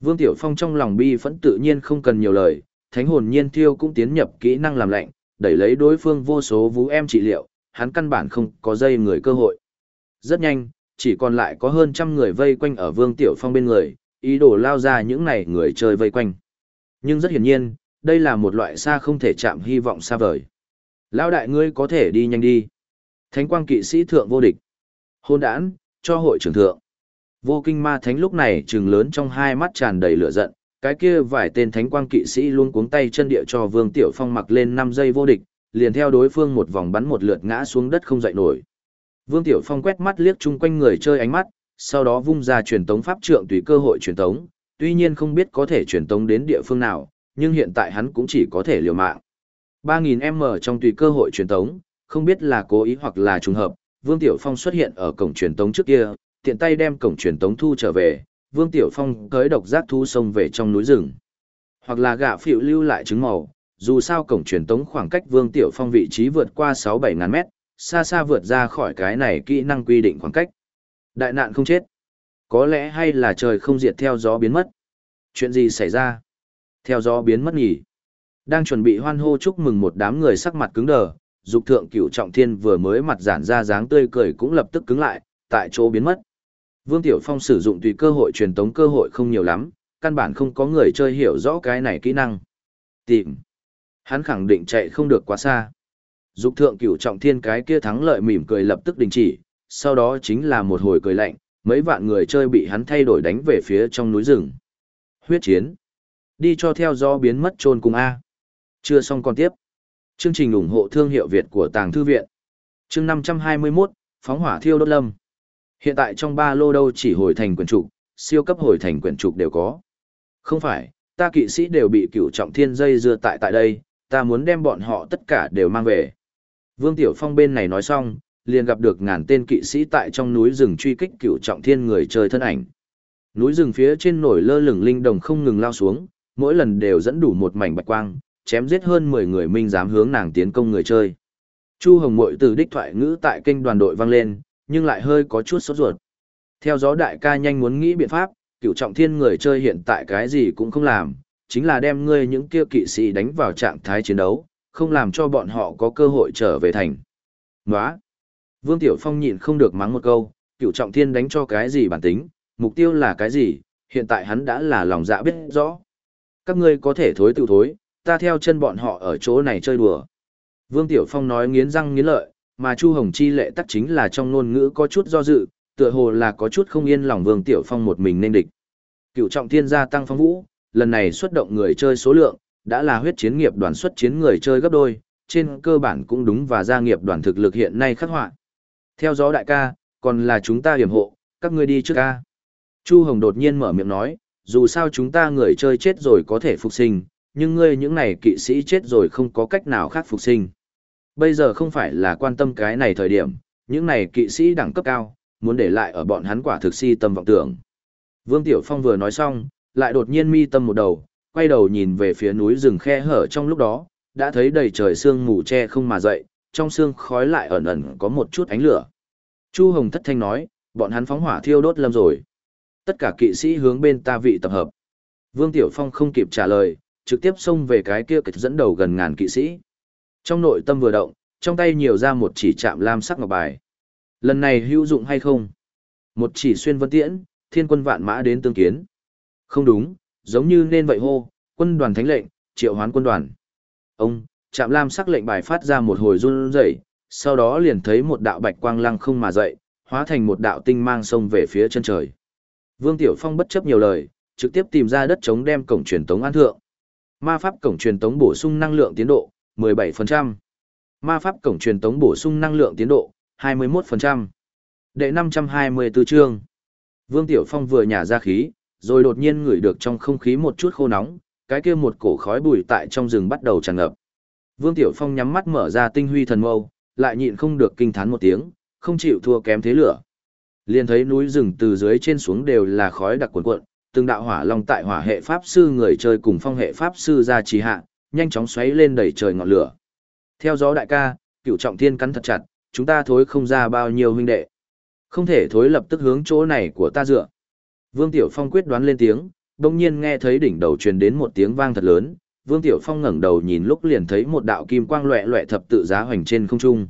Vương Tiểu Phong trong lòng bi phẫn tự nhiên không cần nhiều lời, thánh hồn nhiên thiêu cũng tiến nhập kỹ năng làm lạnh, đẩy lấy đối phương vô số vũ em trị liệu, hắn căn bản không có dây người cơ hội. Rất nhanh, chỉ còn lại có hơn trăm người vây quanh ở Vương Tiểu Phong bên người, ý đồ lao ra những này người chơi vây quanh. Nhưng rất hiển nhiên, đây là một loại xa không thể chạm hy vọng xa vời. Lao đại ngươi có thể đi nhanh đi. Thánh quang kỵ sĩ thượng vô địch. Hôn đản, cho hội trưởng thượng. Vô kinh ma thánh lúc này trừng lớn trong hai mắt tràn đầy lửa giận, cái kia vài tên thánh quang kỵ sĩ luôn cuống tay chân địa cho Vương Tiểu Phong mặc lên 5 giây vô địch, liền theo đối phương một vòng bắn một lượt ngã xuống đất không dậy nổi. Vương Tiểu Phong quét mắt liếc chung quanh người chơi ánh mắt, sau đó vung ra truyền tống pháp trượng tùy cơ hội truyền tống, tuy nhiên không biết có thể truyền tống đến địa phương nào, nhưng hiện tại hắn cũng chỉ có thể liều mạng. 3000m trong tùy cơ hội truyền tống, không biết là cố ý hoặc là trùng hợp, Vương Tiểu Phong xuất hiện ở cổng truyền tống trước kia, tiện tay đem cổng truyền tống thu trở về, Vương Tiểu Phong cưới độc giác thu sông về trong núi rừng. Hoặc là gạ phiệu lưu lại trứng màu, dù sao cổng truyền tống khoảng cách Vương Tiểu Phong vị trí vượt qua 6-7 ngàn mét, xa xa vượt ra khỏi cái này kỹ năng quy định khoảng cách. Đại nạn không chết. Có lẽ hay là trời không diệt theo gió biến mất. Chuyện gì xảy ra? Theo gió biến mất nhỉ? Đang chuẩn bị hoan hô chúc mừng một đám người sắc mặt cứng đờ, dục thượng cửu trọng thiên vừa mới mặt giản ra dáng tươi cười cũng lập tức cứng lại, tại chỗ biến mất. Vương Tiểu Phong sử dụng tùy cơ hội truyền tống cơ hội không nhiều lắm, căn bản không có người chơi hiểu rõ cái này kỹ năng. Tìm. Hắn khẳng định chạy không được quá xa. Dục thượng cửu trọng thiên cái kia thắng lợi mỉm cười lập tức đình chỉ, sau đó chính là một hồi cười lạnh, mấy vạn người chơi bị hắn thay đổi đánh về phía trong núi rừng. Huyết chiến. Đi cho theo do biến mất trôn cùng A. Chưa xong còn tiếp. Chương trình ủng hộ thương hiệu Việt của Tàng Thư Viện. Chương 521, Phóng hỏa thiêu đốt lâm. Hiện tại trong ba lô đâu chỉ hồi thành quyển trục, siêu cấp hồi thành quyển trục đều có. Không phải, ta kỵ sĩ đều bị cửu trọng thiên dây dưa tại tại đây, ta muốn đem bọn họ tất cả đều mang về. Vương Tiểu Phong bên này nói xong, liền gặp được ngàn tên kỵ sĩ tại trong núi rừng truy kích cửu trọng thiên người chơi thân ảnh. Núi rừng phía trên nổi lơ lửng linh đồng không ngừng lao xuống, mỗi lần đều dẫn đủ một mảnh bạch quang, chém giết hơn 10 người minh dám hướng nàng tiến công người chơi. Chu Hồng Mội từ đích thoại ngữ tại kênh đoàn đội vang lên, nhưng lại hơi có chút sốt ruột. Theo gió đại ca nhanh muốn nghĩ biện pháp, cựu trọng thiên người chơi hiện tại cái gì cũng không làm, chính là đem ngươi những kia kỵ sĩ đánh vào trạng thái chiến đấu, không làm cho bọn họ có cơ hội trở về thành. Nóa! Vương Tiểu Phong nhịn không được mắng một câu, cựu trọng thiên đánh cho cái gì bản tính, mục tiêu là cái gì, hiện tại hắn đã là lòng dạ biết rõ. Các ngươi có thể thối tự thối, ta theo chân bọn họ ở chỗ này chơi đùa. Vương Tiểu Phong nói nghiến răng nghiến lợi, mà Chu Hồng Chi lệ tắc chính là trong ngôn ngữ có chút do dự, tựa hồ là có chút không yên lòng Vương Tiểu Phong một mình nên địch. Cựu trọng thiên gia tăng phong vũ, lần này xuất động người chơi số lượng, đã là huyết chiến nghiệp đoàn xuất chiến người chơi gấp đôi, trên cơ bản cũng đúng và gia nghiệp đoàn thực lực hiện nay khắc họa. Theo gió đại ca, còn là chúng ta hiểm hộ, các ngươi đi trước ca. Chu Hồng đột nhiên mở miệng nói, dù sao chúng ta người chơi chết rồi có thể phục sinh, nhưng ngươi những này kỵ sĩ chết rồi không có cách nào khác phục sinh. Bây giờ không phải là quan tâm cái này thời điểm, những này kỵ sĩ đẳng cấp cao, muốn để lại ở bọn hắn quả thực si tâm vọng tưởng. Vương Tiểu Phong vừa nói xong, lại đột nhiên mi tâm một đầu, quay đầu nhìn về phía núi rừng khe hở trong lúc đó, đã thấy đầy trời sương mù che không mà dậy, trong sương khói lại ẩn ẩn có một chút ánh lửa. Chu Hồng thất thanh nói, bọn hắn phóng hỏa thiêu đốt lâm rồi. Tất cả kỵ sĩ hướng bên ta vị tập hợp. Vương Tiểu Phong không kịp trả lời, trực tiếp xông về cái kia kịch dẫn đầu gần ngàn kỵ sĩ. Trong nội tâm vừa động, trong tay nhiều ra một chỉ chạm lam sắc ngọc bài. Lần này hữu dụng hay không? Một chỉ xuyên vân tiễn, thiên quân vạn mã đến tương kiến. Không đúng, giống như nên vậy hô, quân đoàn thánh lệnh, triệu hoán quân đoàn. Ông, chạm lam sắc lệnh bài phát ra một hồi run rẩy, sau đó liền thấy một đạo bạch quang lăng không mà dậy, hóa thành một đạo tinh mang sông về phía chân trời. Vương Tiểu Phong bất chấp nhiều lời, trực tiếp tìm ra đất chống đem cổng truyền tống an thượng. Ma pháp cổng truyền tống bổ sung năng lượng tiến độ, 17%. Ma pháp cổng truyền tống bổ sung năng lượng tiến độ, 21%. Đệ 524 chương. Vương Tiểu Phong vừa nhả ra khí, rồi đột nhiên ngửi được trong không khí một chút khô nóng, cái kia một cổ khói bụi tại trong rừng bắt đầu tràn ngập. Vương Tiểu Phong nhắm mắt mở ra tinh huy thần mâu, lại nhịn không được kinh thán một tiếng, không chịu thua kém thế lửa. Liền thấy núi rừng từ dưới trên xuống đều là khói đặc cuồn cuộn, từng đạo hỏa long tại hỏa hệ pháp sư người chơi cùng phong hệ pháp sư ra trì hạ, nhanh chóng xoáy lên đầy trời ngọn lửa. Theo gió đại ca, cựu trọng thiên cắn thật chặt, chúng ta thối không ra bao nhiêu huynh đệ. Không thể thối lập tức hướng chỗ này của ta dựa. Vương Tiểu Phong quyết đoán lên tiếng, đồng nhiên nghe thấy đỉnh đầu truyền đến một tiếng vang thật lớn, Vương Tiểu Phong ngẩng đầu nhìn lúc liền thấy một đạo kim quang loẹ loẹ thập tự giá hoành trên không trung.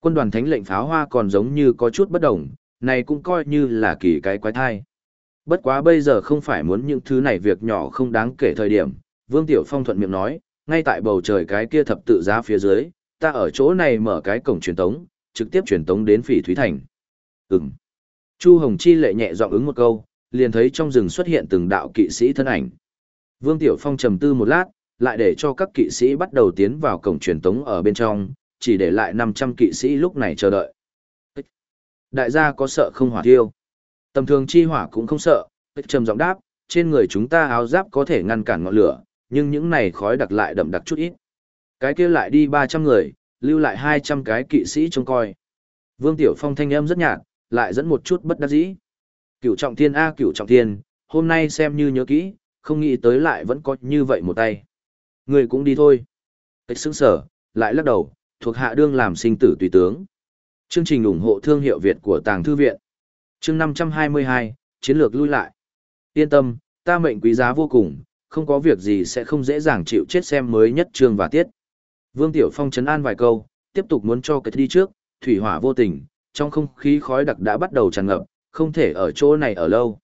Quân đoàn thánh lệnh pháo hoa còn giống như có chút bất đồng, này cũng coi như là kỳ cái quái thai. Bất quá bây giờ không phải muốn những thứ này việc nhỏ không đáng kể thời điểm, Vương Tiểu Phong thuận miệng nói, ngay tại bầu trời cái kia thập tự giá phía dưới, ta ở chỗ này mở cái cổng truyền tống, trực tiếp truyền tống đến Phỉ Thúy Thành. Ừm. Chu Hồng Chi lệ nhẹ giọng ứng một câu, liền thấy trong rừng xuất hiện từng đạo kỵ sĩ thân ảnh. Vương Tiểu Phong trầm tư một lát, lại để cho các kỵ sĩ bắt đầu tiến vào cổng truyền tống ở bên trong, chỉ để lại 500 kỵ sĩ lúc này chờ đợi. Đại gia có sợ không hỏa thiêu? Tầm thường chi hỏa cũng không sợ, trầm giọng đáp, trên người chúng ta áo giáp có thể ngăn cản ngọn lửa, nhưng những này khói đặc lại đậm đặc chút ít. Cái kia lại đi 300 người, lưu lại 200 cái kỵ sĩ trông coi. Vương Tiểu Phong thanh âm rất nhạt, lại dẫn một chút bất đắc dĩ. Cửu trọng thiên A cửu trọng thiên, hôm nay xem như nhớ kỹ, không nghĩ tới lại vẫn có như vậy một tay. Người cũng đi thôi. Cách sững sở, lại lắc đầu, thuộc hạ đương làm sinh tử tùy tướng. Chương trình ủng hộ thương hiệu Việt của Tàng Thư Viện. Chương 522, Chiến lược lui lại. Yên tâm, ta mệnh quý giá vô cùng, không có việc gì sẽ không dễ dàng chịu chết xem mới nhất chương và tiết. Vương Tiểu Phong chấn an vài câu, tiếp tục muốn cho cái đi trước, thủy hỏa vô tình, trong không khí khói đặc đã bắt đầu tràn ngập, không thể ở chỗ này ở lâu.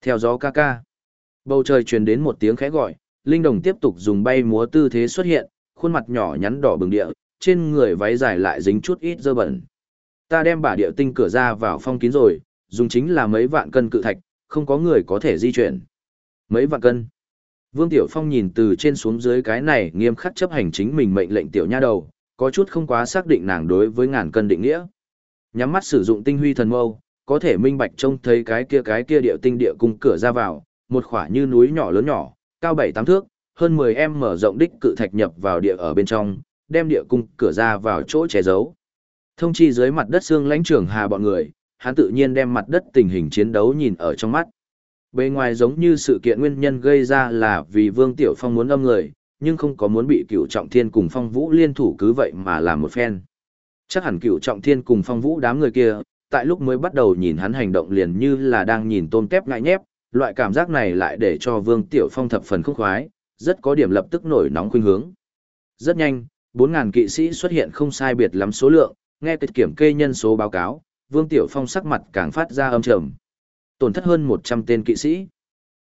Theo gió ca ca, bầu trời truyền đến một tiếng khẽ gọi, Linh Đồng tiếp tục dùng bay múa tư thế xuất hiện, khuôn mặt nhỏ nhắn đỏ bừng địa, trên người váy dài lại dính chút ít dơ bẩn. Ta đem bả địa tinh cửa ra vào phong kín rồi, dùng chính là mấy vạn cân cự thạch, không có người có thể di chuyển. Mấy vạn cân. Vương Tiểu Phong nhìn từ trên xuống dưới cái này nghiêm khắc chấp hành chính mình mệnh lệnh tiểu nha đầu, có chút không quá xác định nàng đối với ngàn cân định nghĩa. Nhắm mắt sử dụng tinh huy thần mâu, có thể minh bạch trông thấy cái kia cái kia địa tinh địa cung cửa ra vào, một khỏa như núi nhỏ lớn nhỏ, cao 7-8 thước, hơn 10 em mở rộng đích cự thạch nhập vào địa ở bên trong, đem địa cung cửa ra vào chỗ che giấu. Thông chi dưới mặt đất xương lãnh trưởng hà bọn người, hắn tự nhiên đem mặt đất tình hình chiến đấu nhìn ở trong mắt. Bề ngoài giống như sự kiện nguyên nhân gây ra là vì Vương Tiểu Phong muốn âm người, nhưng không có muốn bị cựu trọng thiên cùng phong vũ liên thủ cứ vậy mà làm một phen. Chắc hẳn cựu trọng thiên cùng phong vũ đám người kia, tại lúc mới bắt đầu nhìn hắn hành động liền như là đang nhìn tôm tép ngại nhép, loại cảm giác này lại để cho Vương Tiểu Phong thập phần khúc khoái, rất có điểm lập tức nổi nóng khuynh hướng. Rất nhanh, 4000 kỵ sĩ xuất hiện không sai biệt lắm số lượng, nghe kết kiểm kê nhân số báo cáo, Vương Tiểu Phong sắc mặt càng phát ra âm trầm. Tổn thất hơn 100 tên kỵ sĩ.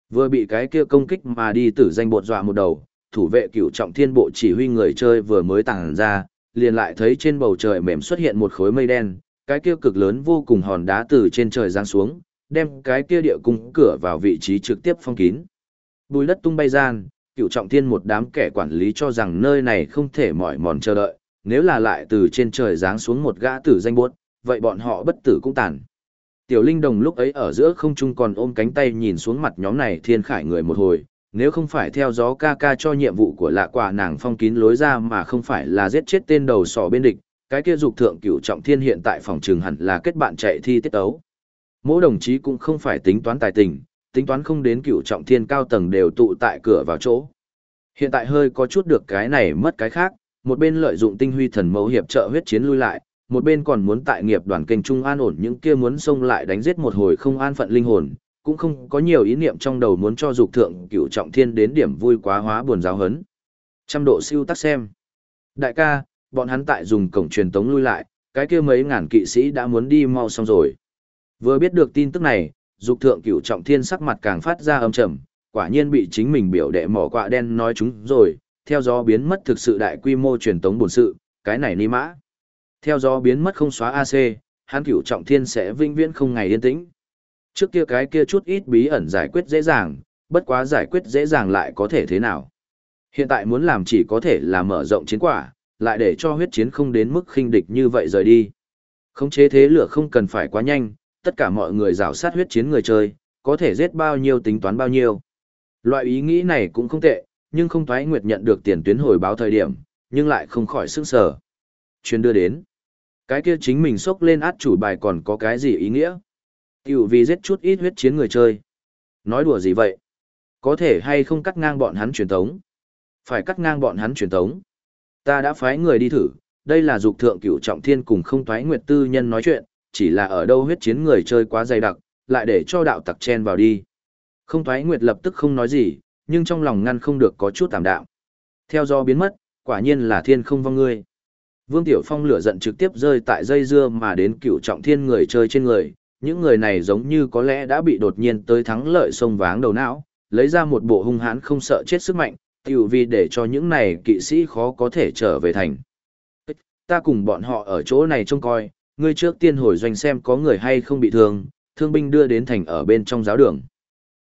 Vừa bị cái kia công kích mà đi tử danh bột dọa một đầu, thủ vệ cửu trọng thiên bộ chỉ huy người chơi vừa mới tàng ra, liền lại thấy trên bầu trời mềm xuất hiện một khối mây đen, cái kia cực lớn vô cùng hòn đá từ trên trời giáng xuống, đem cái kia địa cung cửa vào vị trí trực tiếp phong kín. Bùi đất tung bay gian, cựu trọng thiên một đám kẻ quản lý cho rằng nơi này không thể mỏi mòn chờ đợi, nếu là lại từ trên trời giáng xuống một gã tử danh buốt, vậy bọn họ bất tử cũng tàn. Tiểu Linh Đồng lúc ấy ở giữa không trung còn ôm cánh tay nhìn xuống mặt nhóm này thiên khải người một hồi, nếu không phải theo gió ca ca cho nhiệm vụ của lạ quả nàng phong kín lối ra mà không phải là giết chết tên đầu sỏ bên địch, cái kia dục thượng cửu trọng thiên hiện tại phòng trường hẳn là kết bạn chạy thi tiết tấu. Mỗi đồng chí cũng không phải tính toán tài tình, tính toán không đến cửu trọng thiên cao tầng đều tụ tại cửa vào chỗ. Hiện tại hơi có chút được cái này mất cái khác, một bên lợi dụng tinh huy thần mẫu hiệp trợ huyết chiến lui lại, một bên còn muốn tại nghiệp đoàn kênh trung an ổn những kia muốn xông lại đánh giết một hồi không an phận linh hồn, cũng không có nhiều ý niệm trong đầu muốn cho dục thượng cửu trọng thiên đến điểm vui quá hóa buồn giáo hấn. Trăm độ siêu tắc xem. Đại ca, bọn hắn tại dùng cổng truyền tống lui lại, cái kia mấy ngàn kỵ sĩ đã muốn đi mau xong rồi. Vừa biết được tin tức này, dục thượng cửu trọng thiên sắc mặt càng phát ra âm trầm, quả nhiên bị chính mình biểu đệ mỏ quạ đen nói chúng rồi, theo gió biến mất thực sự đại quy mô truyền tống bổn sự, cái này ni mã. Theo gió biến mất không xóa AC, hắn cửu trọng thiên sẽ vinh viễn không ngày yên tĩnh. Trước kia cái kia chút ít bí ẩn giải quyết dễ dàng, bất quá giải quyết dễ dàng lại có thể thế nào. Hiện tại muốn làm chỉ có thể là mở rộng chiến quả, lại để cho huyết chiến không đến mức khinh địch như vậy rời đi. Khống chế thế lửa không cần phải quá nhanh, tất cả mọi người rào sát huyết chiến người chơi, có thể giết bao nhiêu tính toán bao nhiêu. Loại ý nghĩ này cũng không tệ, nhưng không thoái nguyệt nhận được tiền tuyến hồi báo thời điểm, nhưng lại không khỏi sức sở. Chuyên đưa đến. Cái kia chính mình sốc lên át chủ bài còn có cái gì ý nghĩa? Tiểu vì giết chút ít huyết chiến người chơi. Nói đùa gì vậy? Có thể hay không cắt ngang bọn hắn truyền tống? Phải cắt ngang bọn hắn truyền tống. Ta đã phái người đi thử, đây là dục thượng cửu trọng thiên cùng không thoái nguyệt tư nhân nói chuyện, chỉ là ở đâu huyết chiến người chơi quá dày đặc, lại để cho đạo tặc chen vào đi. Không thoái nguyệt lập tức không nói gì, nhưng trong lòng ngăn không được có chút tạm đạo. Theo do biến mất, quả nhiên là thiên không vong ngươi. Vương Tiểu Phong lửa giận trực tiếp rơi tại dây dưa mà đến cửu trọng thiên người chơi trên người, những người này giống như có lẽ đã bị đột nhiên tới thắng lợi sông váng đầu não, lấy ra một bộ hung hãn không sợ chết sức mạnh, tiểu vì để cho những này kỵ sĩ khó có thể trở về thành. Ta cùng bọn họ ở chỗ này trông coi, ngươi trước tiên hồi doanh xem có người hay không bị thương, thương binh đưa đến thành ở bên trong giáo đường.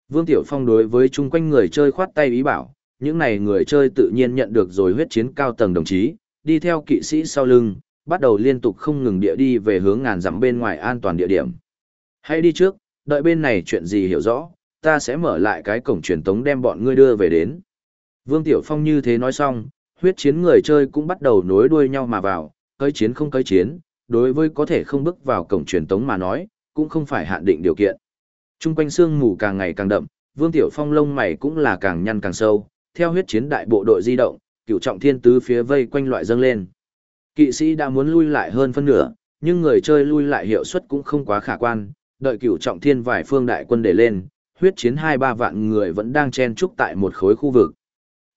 Vương Tiểu Phong đối với chung quanh người chơi khoát tay ý bảo, những này người chơi tự nhiên nhận được rồi huyết chiến cao tầng đồng chí, đi theo kỵ sĩ sau lưng, bắt đầu liên tục không ngừng địa đi về hướng ngàn dặm bên ngoài an toàn địa điểm. Hãy đi trước, đợi bên này chuyện gì hiểu rõ, ta sẽ mở lại cái cổng truyền tống đem bọn ngươi đưa về đến. Vương Tiểu Phong như thế nói xong, huyết chiến người chơi cũng bắt đầu nối đuôi nhau mà vào, cấy chiến không cấy chiến, đối với có thể không bước vào cổng truyền tống mà nói, cũng không phải hạn định điều kiện. Trung quanh sương mù càng ngày càng đậm, Vương Tiểu Phong lông mày cũng là càng nhăn càng sâu, theo huyết chiến đại bộ đội di động, cựu trọng thiên tứ phía vây quanh loại dâng lên. Kỵ sĩ đã muốn lui lại hơn phân nửa, nhưng người chơi lui lại hiệu suất cũng không quá khả quan, đợi cựu trọng thiên vài phương đại quân để lên, huyết chiến hai ba vạn người vẫn đang chen trúc tại một khối khu vực.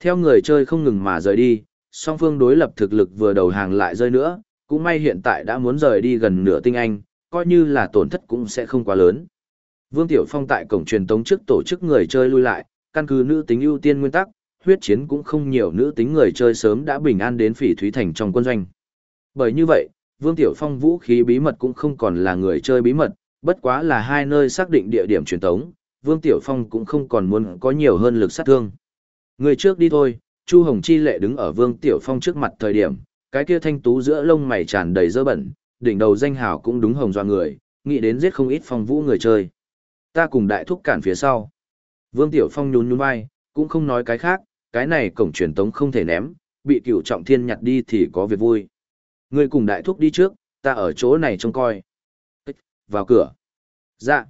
Theo người chơi không ngừng mà rời đi, song phương đối lập thực lực vừa đầu hàng lại rơi nữa, cũng may hiện tại đã muốn rời đi gần nửa tinh anh, coi như là tổn thất cũng sẽ không quá lớn. Vương Tiểu Phong tại cổng truyền tống trước tổ chức người chơi lui lại, căn cứ nữ tính ưu tiên nguyên tắc, huyết chiến cũng không nhiều nữ tính người chơi sớm đã bình an đến phỉ thúy thành trong quân doanh. Bởi như vậy, Vương Tiểu Phong vũ khí bí mật cũng không còn là người chơi bí mật, bất quá là hai nơi xác định địa điểm truyền tống, Vương Tiểu Phong cũng không còn muốn có nhiều hơn lực sát thương. Người trước đi thôi, Chu Hồng Chi lệ đứng ở Vương Tiểu Phong trước mặt thời điểm, cái kia thanh tú giữa lông mày tràn đầy dơ bẩn, đỉnh đầu danh hào cũng đúng hồng doa người, nghĩ đến giết không ít phong vũ người chơi. Ta cùng đại thúc cản phía sau. Vương Tiểu Phong nhún nhún vai, cũng không nói cái khác, cái này cổng truyền tống không thể ném, bị cửu trọng thiên nhặt đi thì có việc vui. Ngươi cùng đại thúc đi trước, ta ở chỗ này trông coi. Vào cửa. Dạ.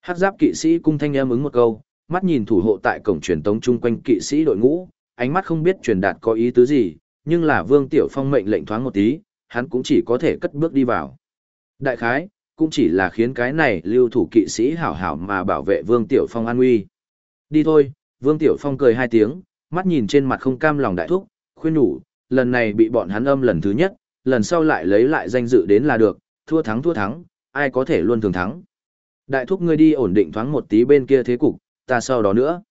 Hát giáp kỵ sĩ cung thanh em ứng một câu, mắt nhìn thủ hộ tại cổng truyền tống chung quanh kỵ sĩ đội ngũ, ánh mắt không biết truyền đạt có ý tứ gì, nhưng là Vương Tiểu Phong mệnh lệnh thoáng một tí, hắn cũng chỉ có thể cất bước đi vào. Đại khái, cũng chỉ là khiến cái này lưu thủ kỵ sĩ hảo hảo mà bảo vệ Vương Tiểu Phong an nguy. Đi thôi, Vương Tiểu Phong cười hai tiếng, mắt nhìn trên mặt không cam lòng đại thúc, khuyên nhủ, lần này bị bọn hắn âm lần thứ nhất, lần sau lại lấy lại danh dự đến là được, thua thắng thua thắng, ai có thể luôn thường thắng. Đại thúc ngươi đi ổn định thoáng một tí bên kia thế cục, ta sau đó nữa.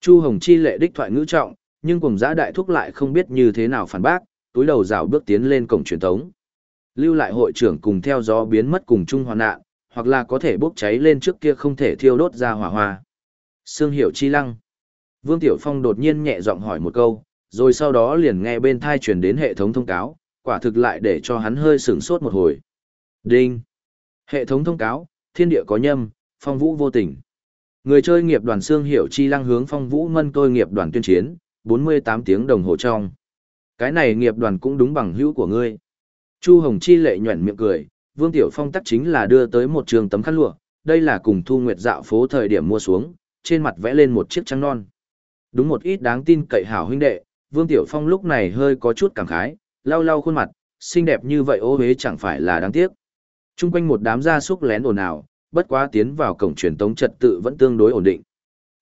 Chu Hồng Chi lệ đích thoại ngữ trọng, nhưng cùng giã đại thúc lại không biết như thế nào phản bác, túi đầu rào bước tiến lên cổng truyền thống. Lưu lại hội trưởng cùng theo gió biến mất cùng chung hoàn nạn, hoặc là có thể bốc cháy lên trước kia không thể thiêu đốt ra hỏa hoa. Sương hiểu chi lăng. Vương Tiểu Phong đột nhiên nhẹ giọng hỏi một câu, rồi sau đó liền nghe bên thai truyền đến hệ thống thông cáo, quả thực lại để cho hắn hơi sửng sốt một hồi. Đinh. Hệ thống thông cáo, thiên địa có nhâm, phong vũ vô tình. Người chơi nghiệp đoàn xương Hiểu Chi Lăng hướng phong vũ mân tôi nghiệp đoàn tuyên chiến, 48 tiếng đồng hồ trong. Cái này nghiệp đoàn cũng đúng bằng hữu của ngươi. Chu Hồng Chi lệ nhuẩn miệng cười, Vương Tiểu Phong tắc chính là đưa tới một trường tấm khăn lụa, đây là cùng Thu Nguyệt dạo phố thời điểm mua xuống, trên mặt vẽ lên một chiếc trắng non. Đúng một ít đáng tin cậy hảo huynh đệ, Vương Tiểu Phong lúc này hơi có chút cảm khái, lau lau khuôn mặt, xinh đẹp như vậy ô hế chẳng phải là đáng tiếc. Trung quanh một đám gia súc lén ồn ào, bất quá tiến vào cổng truyền tống trật tự vẫn tương đối ổn định.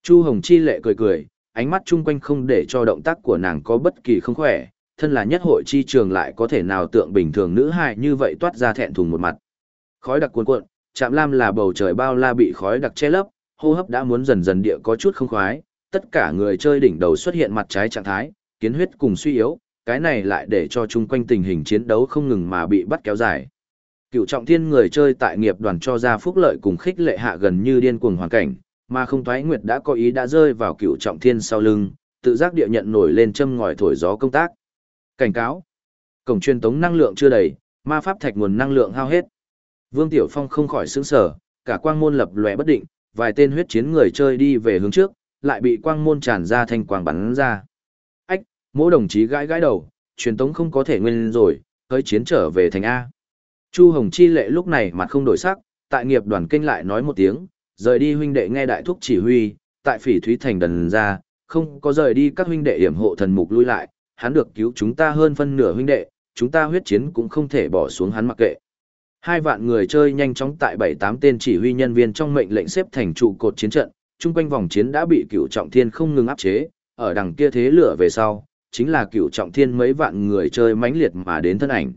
Chu Hồng Chi lệ cười cười, ánh mắt chung quanh không để cho động tác của nàng có bất kỳ không khỏe, thân là nhất hội chi trường lại có thể nào tượng bình thường nữ hài như vậy toát ra thẹn thùng một mặt. Khói đặc cuồn cuộn, chạm lam là bầu trời bao la bị khói đặc che lấp, hô hấp đã muốn dần dần địa có chút không khoái, tất cả người chơi đỉnh đầu xuất hiện mặt trái trạng thái, kiến huyết cùng suy yếu, cái này lại để cho chung quanh tình hình chiến đấu không ngừng mà bị bắt kéo dài. Cựu trọng thiên người chơi tại nghiệp đoàn cho ra phúc lợi cùng khích lệ hạ gần như điên cuồng hoàn cảnh, mà không thoái nguyệt đã có ý đã rơi vào cựu trọng thiên sau lưng, tự giác địa nhận nổi lên châm ngòi thổi gió công tác. Cảnh cáo. Cổng truyền tống năng lượng chưa đầy, ma pháp thạch nguồn năng lượng hao hết. Vương Tiểu Phong không khỏi sững sờ, cả quang môn lập lòe bất định, vài tên huyết chiến người chơi đi về hướng trước, lại bị quang môn tràn ra thành quang bắn ra. Ách, mỗi đồng chí gãi gãi đầu, truyền tống không có thể nguyên rồi, hơi chiến trở về thành A. Chu Hồng Chi lệ lúc này mặt không đổi sắc, tại nghiệp đoàn kinh lại nói một tiếng, rời đi huynh đệ nghe đại thúc chỉ huy, tại phỉ thúy thành đần ra, không có rời đi các huynh đệ hiểm hộ thần mục lui lại, hắn được cứu chúng ta hơn phân nửa huynh đệ, chúng ta huyết chiến cũng không thể bỏ xuống hắn mặc kệ. Hai vạn người chơi nhanh chóng tại bảy tám tên chỉ huy nhân viên trong mệnh lệnh xếp thành trụ cột chiến trận, chung quanh vòng chiến đã bị cựu trọng thiên không ngừng áp chế, ở đằng kia thế lửa về sau, chính là cựu trọng thiên mấy vạn người chơi mãnh liệt mà đến thân ảnh.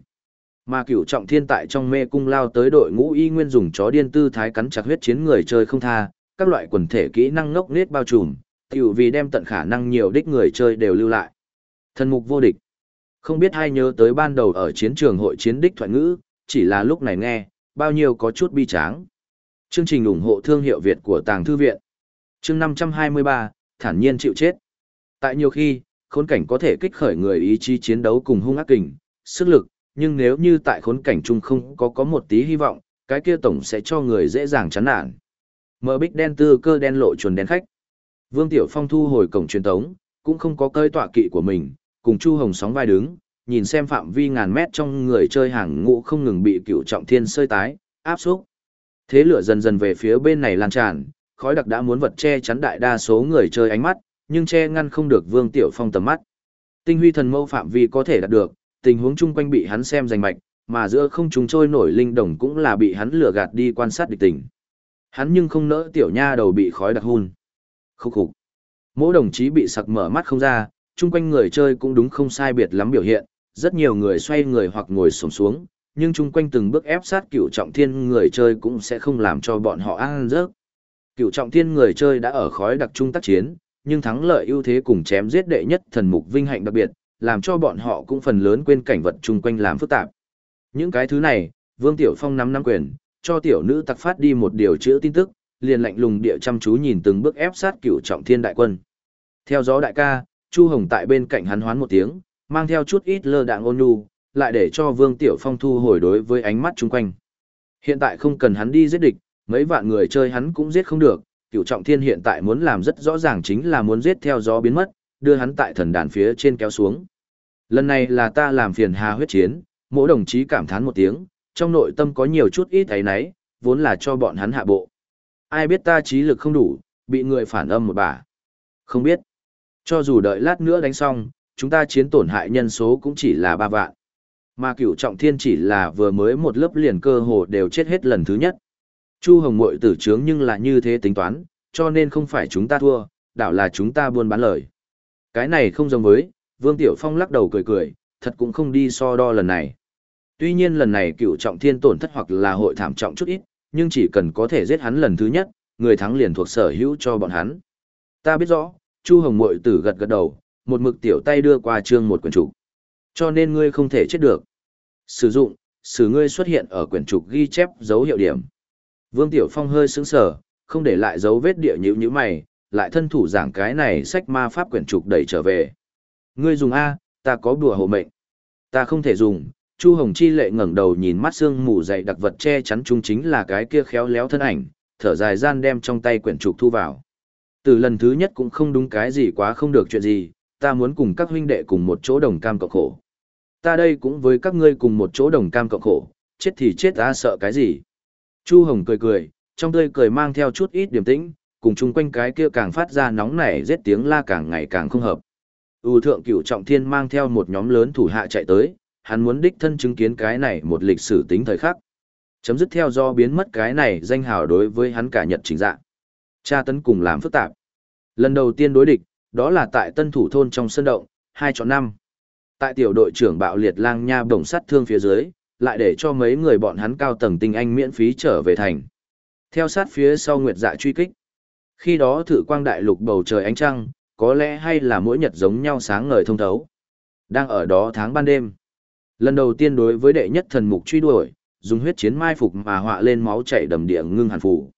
Mà cựu trọng thiên tại trong mê cung lao tới đội ngũ y nguyên dùng chó điên tư thái cắn chặt huyết chiến người chơi không tha, các loại quần thể kỹ năng ngốc nết bao trùm, tiểu vì đem tận khả năng nhiều đích người chơi đều lưu lại. Thần mục vô địch. Không biết ai nhớ tới ban đầu ở chiến trường hội chiến đích thoại ngữ, chỉ là lúc này nghe, bao nhiêu có chút bi tráng. Chương trình ủng hộ thương hiệu Việt của Tàng Thư Viện. Chương 523, thản nhiên chịu chết. Tại nhiều khi, khốn cảnh có thể kích khởi người ý chí chiến đấu cùng hung ác kình, sức lực, nhưng nếu như tại khốn cảnh chung không có có một tí hy vọng, cái kia tổng sẽ cho người dễ dàng chán nản. Mở bích đen tư cơ đen lộ chuồn đen khách. Vương Tiểu Phong thu hồi cổng truyền tống, cũng không có cơi tọa kỵ của mình, cùng Chu Hồng sóng vai đứng, nhìn xem phạm vi ngàn mét trong người chơi hàng ngũ không ngừng bị cựu trọng thiên sơi tái, áp xúc. Thế lửa dần dần về phía bên này lan tràn, khói đặc đã muốn vật che chắn đại đa số người chơi ánh mắt, nhưng che ngăn không được Vương Tiểu Phong tầm mắt. Tinh huy thần mâu phạm vi có thể đạt được, tình huống chung quanh bị hắn xem rành mạch, mà giữa không chúng trôi nổi linh đồng cũng là bị hắn lừa gạt đi quan sát địch tình. Hắn nhưng không nỡ tiểu nha đầu bị khói đặc hun. Khúc khục. Mỗi đồng chí bị sặc mở mắt không ra, chung quanh người chơi cũng đúng không sai biệt lắm biểu hiện, rất nhiều người xoay người hoặc ngồi xổm xuống, nhưng chung quanh từng bước ép sát cựu trọng thiên người chơi cũng sẽ không làm cho bọn họ ăn rớt. Cựu trọng thiên người chơi đã ở khói đặc trung tác chiến, nhưng thắng lợi ưu thế cùng chém giết đệ nhất thần mục vinh hạnh đặc biệt, làm cho bọn họ cũng phần lớn quên cảnh vật chung quanh làm phức tạp. Những cái thứ này, Vương Tiểu Phong nắm nắm quyền, cho tiểu nữ tặc phát đi một điều chữ tin tức, liền lạnh lùng địa chăm chú nhìn từng bước ép sát cựu trọng thiên đại quân. Theo gió đại ca, Chu Hồng tại bên cạnh hắn hoán một tiếng, mang theo chút ít lơ đạng ôn nhu, lại để cho Vương Tiểu Phong thu hồi đối với ánh mắt chung quanh. Hiện tại không cần hắn đi giết địch, mấy vạn người chơi hắn cũng giết không được, cựu trọng thiên hiện tại muốn làm rất rõ ràng chính là muốn giết theo gió biến mất, đưa hắn tại thần đàn phía trên kéo xuống. Lần này là ta làm phiền hà huyết chiến, mỗi đồng chí cảm thán một tiếng, trong nội tâm có nhiều chút ít ấy nấy, vốn là cho bọn hắn hạ bộ. Ai biết ta trí lực không đủ, bị người phản âm một bà. Không biết. Cho dù đợi lát nữa đánh xong, chúng ta chiến tổn hại nhân số cũng chỉ là ba vạn. Mà cửu trọng thiên chỉ là vừa mới một lớp liền cơ hồ đều chết hết lần thứ nhất. Chu Hồng Mội tử trướng nhưng là như thế tính toán, cho nên không phải chúng ta thua, đảo là chúng ta buôn bán lời. Cái này không giống với, Vương Tiểu Phong lắc đầu cười cười, thật cũng không đi so đo lần này. Tuy nhiên lần này cựu trọng thiên tổn thất hoặc là hội thảm trọng chút ít, nhưng chỉ cần có thể giết hắn lần thứ nhất, người thắng liền thuộc sở hữu cho bọn hắn. Ta biết rõ, Chu Hồng Mội tử gật gật đầu, một mực tiểu tay đưa qua trương một quyển trục. Cho nên ngươi không thể chết được. Sử dụng, sử ngươi xuất hiện ở quyển trục ghi chép dấu hiệu điểm. Vương Tiểu Phong hơi sững sờ, không để lại dấu vết địa nhữ như mày, lại thân thủ giảng cái này sách ma pháp quyển trục đẩy trở về. Ngươi dùng A, ta có đùa hộ mệnh. Ta không thể dùng, Chu Hồng Chi lệ ngẩng đầu nhìn mắt xương mù dày đặc vật che chắn chung chính là cái kia khéo léo thân ảnh, thở dài gian đem trong tay quyển trục thu vào. Từ lần thứ nhất cũng không đúng cái gì quá không được chuyện gì, ta muốn cùng các huynh đệ cùng một chỗ đồng cam cộng khổ. Ta đây cũng với các ngươi cùng một chỗ đồng cam cộng khổ, chết thì chết ta sợ cái gì. Chu Hồng cười cười, trong tươi cười mang theo chút ít điềm tĩnh, cùng chung quanh cái kia càng phát ra nóng nảy giết tiếng la càng ngày càng không hợp. U thượng cửu trọng thiên mang theo một nhóm lớn thủ hạ chạy tới, hắn muốn đích thân chứng kiến cái này một lịch sử tính thời khắc. Chấm dứt theo do biến mất cái này danh hào đối với hắn cả nhật chính dạng. Cha tấn cùng làm phức tạp. Lần đầu tiên đối địch, đó là tại tân thủ thôn trong sân động, hai chọn năm. Tại tiểu đội trưởng bạo liệt lang nha bổng sắt thương phía dưới, lại để cho mấy người bọn hắn cao tầng tinh anh miễn phí trở về thành. Theo sát phía sau nguyệt dạ truy kích. Khi đó thử quang đại lục bầu trời ánh trăng, có lẽ hay là mỗi nhật giống nhau sáng ngời thông thấu. Đang ở đó tháng ban đêm. Lần đầu tiên đối với đệ nhất thần mục truy đuổi, dùng huyết chiến mai phục mà họa lên máu chảy đầm địa ngưng hàn phủ.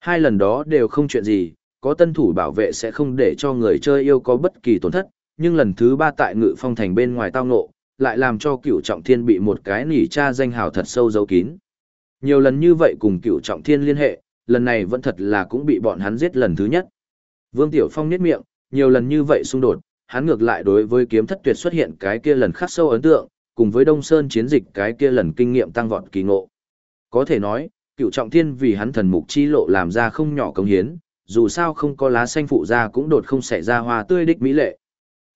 Hai lần đó đều không chuyện gì, có tân thủ bảo vệ sẽ không để cho người chơi yêu có bất kỳ tổn thất, nhưng lần thứ ba tại ngự phong thành bên ngoài tao ngộ, lại làm cho cựu trọng thiên bị một cái nỉ cha danh hào thật sâu giấu kín. Nhiều lần như vậy cùng cựu trọng thiên liên hệ, lần này vẫn thật là cũng bị bọn hắn giết lần thứ nhất. Vương Tiểu Phong niết miệng, nhiều lần như vậy xung đột, hắn ngược lại đối với kiếm thất tuyệt xuất hiện cái kia lần khắc sâu ấn tượng, cùng với Đông Sơn chiến dịch cái kia lần kinh nghiệm tăng vọt kỳ ngộ. Có thể nói, cựu trọng thiên vì hắn thần mục chi lộ làm ra không nhỏ công hiến, dù sao không có lá xanh phụ ra cũng đột không xảy ra hoa tươi đích mỹ lệ.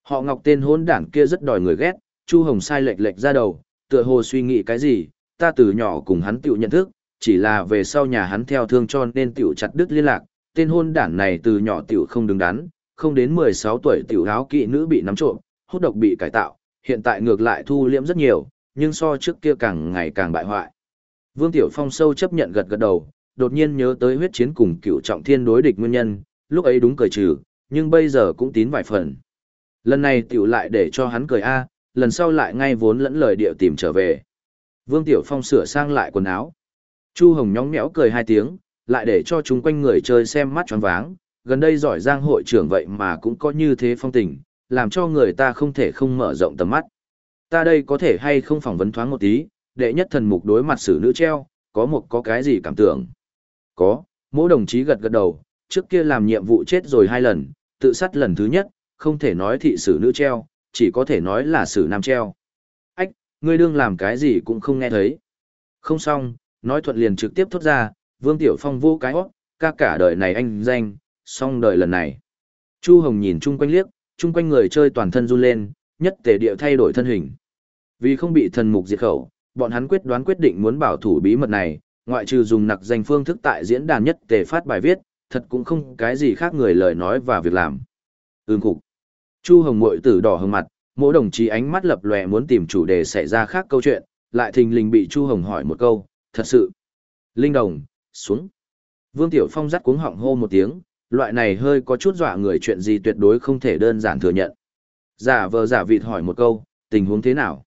Họ ngọc tên hôn đảng kia rất đòi người ghét, Chu Hồng sai lệch lệch ra đầu, tựa hồ suy nghĩ cái gì, ta từ nhỏ cùng hắn tiểu nhận thức, chỉ là về sau nhà hắn theo thương cho nên tiểu chặt đứt liên lạc, tên hôn đảng này từ nhỏ tiểu không đứng đắn, không đến 16 tuổi tiểu áo kỵ nữ bị nắm trộm, hút độc bị cải tạo, hiện tại ngược lại thu liễm rất nhiều, nhưng so trước kia càng ngày càng bại hoại. Vương Tiểu Phong sâu chấp nhận gật gật đầu, đột nhiên nhớ tới huyết chiến cùng cựu trọng thiên đối địch nguyên nhân, lúc ấy đúng cười trừ, nhưng bây giờ cũng tín vài phần. Lần này tiểu lại để cho hắn cười a, lần sau lại ngay vốn lẫn lời điệu tìm trở về. Vương Tiểu Phong sửa sang lại quần áo. Chu Hồng nhóng nhẽo cười hai tiếng, lại để cho chúng quanh người chơi xem mắt tròn váng, gần đây giỏi giang hội trưởng vậy mà cũng có như thế phong tình, làm cho người ta không thể không mở rộng tầm mắt. Ta đây có thể hay không phỏng vấn thoáng một tí, đệ nhất thần mục đối mặt xử nữ treo, có một có cái gì cảm tưởng? Có, mỗi đồng chí gật gật đầu, trước kia làm nhiệm vụ chết rồi hai lần, tự sát lần thứ nhất, không thể nói thị xử nữ treo, chỉ có thể nói là xử nam treo. Ách, ngươi đương làm cái gì cũng không nghe thấy. Không xong, nói thuận liền trực tiếp thốt ra, Vương Tiểu Phong vô cái hót, ca cả đời này anh danh, xong đời lần này. Chu Hồng nhìn chung quanh liếc, chung quanh người chơi toàn thân run lên, nhất tề địa thay đổi thân hình. Vì không bị thần mục diệt khẩu, bọn hắn quyết đoán quyết định muốn bảo thủ bí mật này, ngoại trừ dùng nặc danh phương thức tại diễn đàn nhất tề phát bài viết, thật cũng không cái gì khác người lời nói và việc làm. Ừm cục. Chu Hồng mội tử đỏ hừng mặt, mỗi đồng chí ánh mắt lập lòe muốn tìm chủ đề xảy ra khác câu chuyện, lại thình lình bị Chu Hồng hỏi một câu, thật sự. Linh đồng, xuống. Vương Tiểu Phong dắt cuống họng hô một tiếng, loại này hơi có chút dọa người chuyện gì tuyệt đối không thể đơn giản thừa nhận. Giả vờ giả vịt hỏi một câu, tình huống thế nào?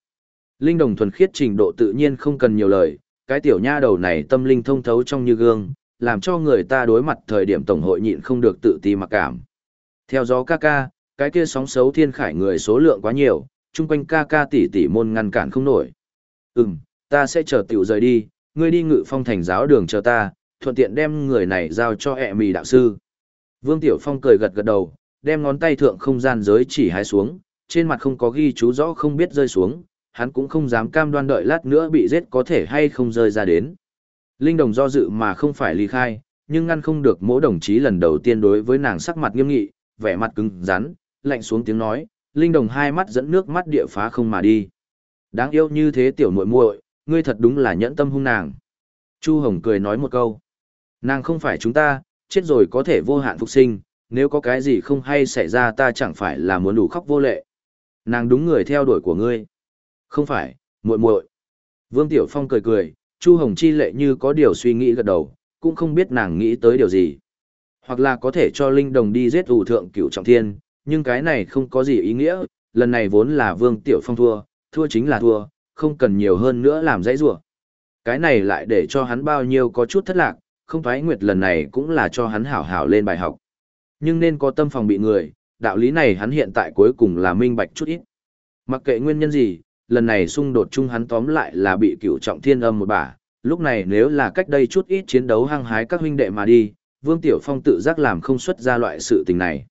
Linh đồng thuần khiết trình độ tự nhiên không cần nhiều lời, cái tiểu nha đầu này tâm linh thông thấu trong như gương, làm cho người ta đối mặt thời điểm tổng hội nhịn không được tự ti mặc cảm. Theo gió ca ca, cái kia sóng xấu thiên khải người số lượng quá nhiều, chung quanh ca ca tỷ tỷ môn ngăn cản không nổi. Ừm, ta sẽ chờ tiểu rời đi, ngươi đi ngự phong thành giáo đường chờ ta, thuận tiện đem người này giao cho ẹ mì đạo sư. Vương Tiểu Phong cười gật gật đầu, đem ngón tay thượng không gian giới chỉ hai xuống, trên mặt không có ghi chú rõ không biết rơi xuống, hắn cũng không dám cam đoan đợi lát nữa bị giết có thể hay không rơi ra đến. Linh đồng do dự mà không phải ly khai, nhưng ngăn không được mỗi đồng chí lần đầu tiên đối với nàng sắc mặt nghiêm nghị, vẻ mặt cứng rắn, lạnh xuống tiếng nói, Linh đồng hai mắt dẫn nước mắt địa phá không mà đi. Đáng yêu như thế tiểu muội muội, ngươi thật đúng là nhẫn tâm hung nàng. Chu Hồng cười nói một câu. Nàng không phải chúng ta, chết rồi có thể vô hạn phục sinh, nếu có cái gì không hay xảy ra ta chẳng phải là muốn đủ khóc vô lệ. Nàng đúng người theo đuổi của ngươi. Không phải, muội muội. Vương Tiểu Phong cười cười, Chu Hồng Chi lệ như có điều suy nghĩ gật đầu, cũng không biết nàng nghĩ tới điều gì. Hoặc là có thể cho Linh Đồng đi giết ủ thượng cửu trọng thiên, nhưng cái này không có gì ý nghĩa, lần này vốn là Vương Tiểu Phong thua, thua chính là thua, không cần nhiều hơn nữa làm dãy rủa. Cái này lại để cho hắn bao nhiêu có chút thất lạc, không thoái nguyệt lần này cũng là cho hắn hảo hảo lên bài học. Nhưng nên có tâm phòng bị người, đạo lý này hắn hiện tại cuối cùng là minh bạch chút ít. Mặc kệ nguyên nhân gì, lần này xung đột chung hắn tóm lại là bị cựu trọng thiên âm một bả, lúc này nếu là cách đây chút ít chiến đấu hăng hái các huynh đệ mà đi, Vương Tiểu Phong tự giác làm không xuất ra loại sự tình này.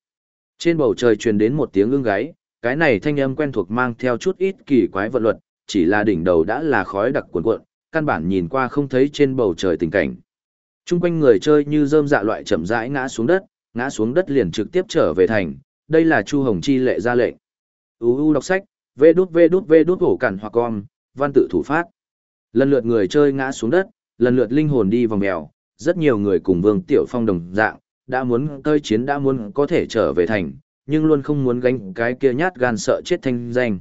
Trên bầu trời truyền đến một tiếng ưng gáy, cái này thanh âm quen thuộc mang theo chút ít kỳ quái vận luật, chỉ là đỉnh đầu đã là khói đặc cuồn cuộn, căn bản nhìn qua không thấy trên bầu trời tình cảnh. Trung quanh người chơi như rơm dạ loại chậm rãi ngã xuống đất, ngã xuống đất liền trực tiếp trở về thành, đây là Chu Hồng Chi lệ ra lệnh. UU đọc sách, vê đút vê đút vê đút hổ cản hoặc con, văn tự thủ phát. Lần lượt người chơi ngã xuống đất, Lần lượt linh hồn đi vòng mèo, rất nhiều người cùng Vương Tiểu Phong đồng dạng, đã muốn tơi chiến đã muốn có thể trở về thành, nhưng luôn không muốn gánh cái kia nhát gan sợ chết thanh danh.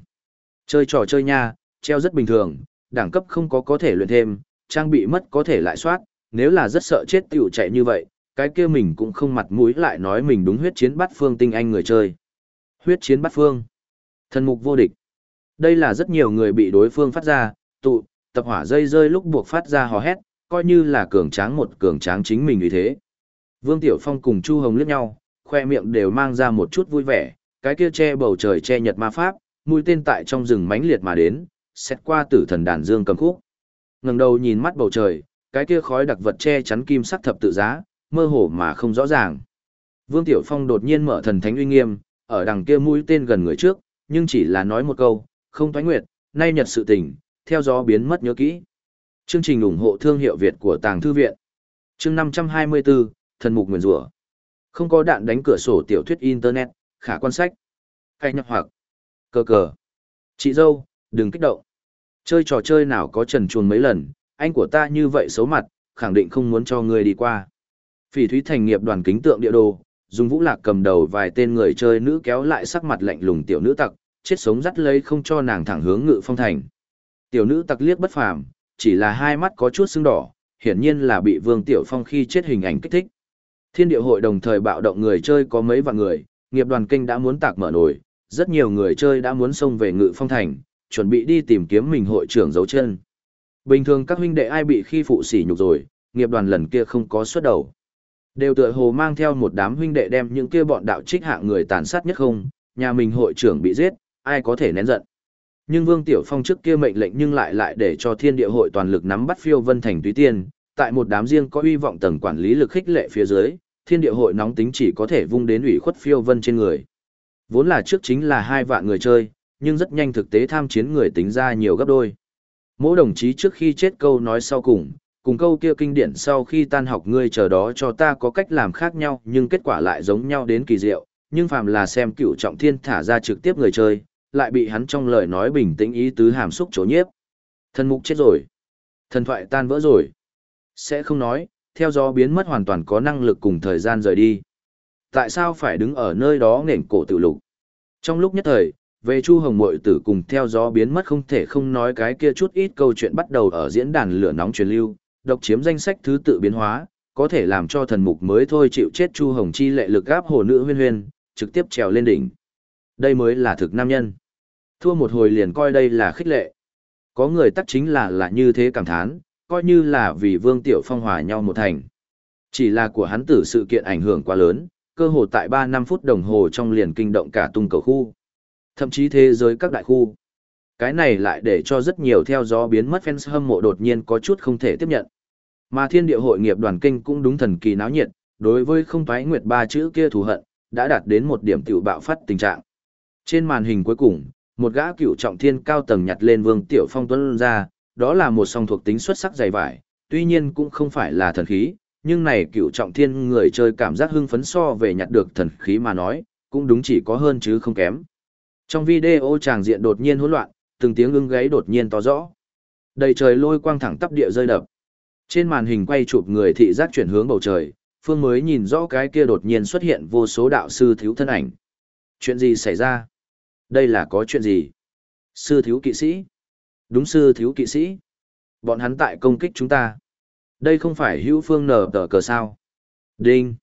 Chơi trò chơi nha, treo rất bình thường, đẳng cấp không có có thể luyện thêm, trang bị mất có thể lại soát, nếu là rất sợ chết tiểu chạy như vậy, cái kia mình cũng không mặt mũi lại nói mình đúng huyết chiến bắt phương tinh anh người chơi. Huyết chiến bắt phương. Thần mục vô địch. Đây là rất nhiều người bị đối phương phát ra, tụ, tập hỏa dây rơi lúc buộc phát ra hò hét, coi như là cường tráng một cường tráng chính mình như thế. Vương Tiểu Phong cùng Chu Hồng liếc nhau, khoe miệng đều mang ra một chút vui vẻ, cái kia che bầu trời che nhật ma pháp, mũi tên tại trong rừng mãnh liệt mà đến, xét qua tử thần đàn dương cầm khúc. Ngẩng đầu nhìn mắt bầu trời, cái kia khói đặc vật che chắn kim sắc thập tự giá, mơ hồ mà không rõ ràng. Vương Tiểu Phong đột nhiên mở thần thánh uy nghiêm, ở đằng kia mũi tên gần người trước, nhưng chỉ là nói một câu, không thoái nguyệt, nay nhật sự tình, theo gió biến mất nhớ kỹ. Chương trình ủng hộ thương hiệu Việt của Tàng Thư Viện. Chương 524, Thần Mục Nguyền Rủa Không có đạn đánh cửa sổ tiểu thuyết Internet, khả quan sách. Hay nhập hoặc. Cờ cờ. Chị dâu, đừng kích động. Chơi trò chơi nào có trần chuồn mấy lần, anh của ta như vậy xấu mặt, khẳng định không muốn cho người đi qua. Phỉ Thúy thành nghiệp đoàn kính tượng địa đồ, dùng vũ lạc cầm đầu vài tên người chơi nữ kéo lại sắc mặt lạnh lùng tiểu nữ tặc, chết sống dắt lấy không cho nàng thẳng hướng ngự phong thành. Tiểu nữ tặc liếc bất phàm, chỉ là hai mắt có chút sưng đỏ, hiển nhiên là bị Vương Tiểu Phong khi chết hình ảnh kích thích. Thiên địa hội đồng thời bạo động người chơi có mấy vạn người, nghiệp đoàn kinh đã muốn tạc mở nổi, rất nhiều người chơi đã muốn xông về ngự phong thành, chuẩn bị đi tìm kiếm mình hội trưởng dấu chân. Bình thường các huynh đệ ai bị khi phụ sỉ nhục rồi, nghiệp đoàn lần kia không có xuất đầu. Đều tựa hồ mang theo một đám huynh đệ đem những kia bọn đạo trích hạng người tàn sát nhất không, nhà mình hội trưởng bị giết, ai có thể nén giận. Nhưng Vương Tiểu Phong trước kia mệnh lệnh nhưng lại lại để cho thiên địa hội toàn lực nắm bắt phiêu vân thành túy tiên, tại một đám riêng có uy vọng tầng quản lý lực khích lệ phía dưới, thiên địa hội nóng tính chỉ có thể vung đến ủy khuất phiêu vân trên người. Vốn là trước chính là hai vạn người chơi, nhưng rất nhanh thực tế tham chiến người tính ra nhiều gấp đôi. Mỗi đồng chí trước khi chết câu nói sau cùng, cùng câu kia kinh điển sau khi tan học ngươi chờ đó cho ta có cách làm khác nhau nhưng kết quả lại giống nhau đến kỳ diệu, nhưng phàm là xem cựu trọng thiên thả ra trực tiếp người chơi, lại bị hắn trong lời nói bình tĩnh ý tứ hàm xúc chỗ nhiếp. Thần mục chết rồi. Thần thoại tan vỡ rồi. Sẽ không nói, theo gió biến mất hoàn toàn có năng lực cùng thời gian rời đi. Tại sao phải đứng ở nơi đó nghển cổ tự lục? Trong lúc nhất thời, về Chu Hồng Mội tử cùng theo gió biến mất không thể không nói cái kia chút ít câu chuyện bắt đầu ở diễn đàn lửa nóng truyền lưu, độc chiếm danh sách thứ tự biến hóa, có thể làm cho thần mục mới thôi chịu chết Chu Hồng Chi lệ lực gáp hồ nữ huyên huyên, trực tiếp trèo lên đỉnh. Đây mới là thực nam nhân. Thua một hồi liền coi đây là khích lệ. Có người tắc chính là là như thế cảm thán, coi như là vì Vương Tiểu Phong hòa nhau một thành. Chỉ là của hắn tử sự kiện ảnh hưởng quá lớn, cơ hồ tại 3 năm phút đồng hồ trong liền kinh động cả tung cầu khu. Thậm chí thế giới các đại khu. Cái này lại để cho rất nhiều theo gió biến mất fans hâm mộ đột nhiên có chút không thể tiếp nhận. Mà thiên địa hội nghiệp đoàn kinh cũng đúng thần kỳ náo nhiệt, đối với không thoái nguyệt ba chữ kia thù hận, đã đạt đến một điểm tiểu bạo phát tình trạng. Trên màn hình cuối cùng, một gã cựu trọng thiên cao tầng nhặt lên vương tiểu phong tuấn ra, đó là một song thuộc tính xuất sắc dày vải, tuy nhiên cũng không phải là thần khí, nhưng này cựu trọng thiên người chơi cảm giác hưng phấn so về nhặt được thần khí mà nói, cũng đúng chỉ có hơn chứ không kém. Trong video tràng diện đột nhiên hỗn loạn, từng tiếng ưng gáy đột nhiên to rõ. Đầy trời lôi quang thẳng tắp địa rơi đập. Trên màn hình quay chụp người thị giác chuyển hướng bầu trời, Phương mới nhìn rõ cái kia đột nhiên xuất hiện vô số đạo sư thiếu thân ảnh. Chuyện gì xảy ra? Đây là có chuyện gì? Sư thiếu kỵ sĩ? Đúng sư thiếu kỵ sĩ. Bọn hắn tại công kích chúng ta. Đây không phải hữu phương nở tờ cờ sao. Đinh.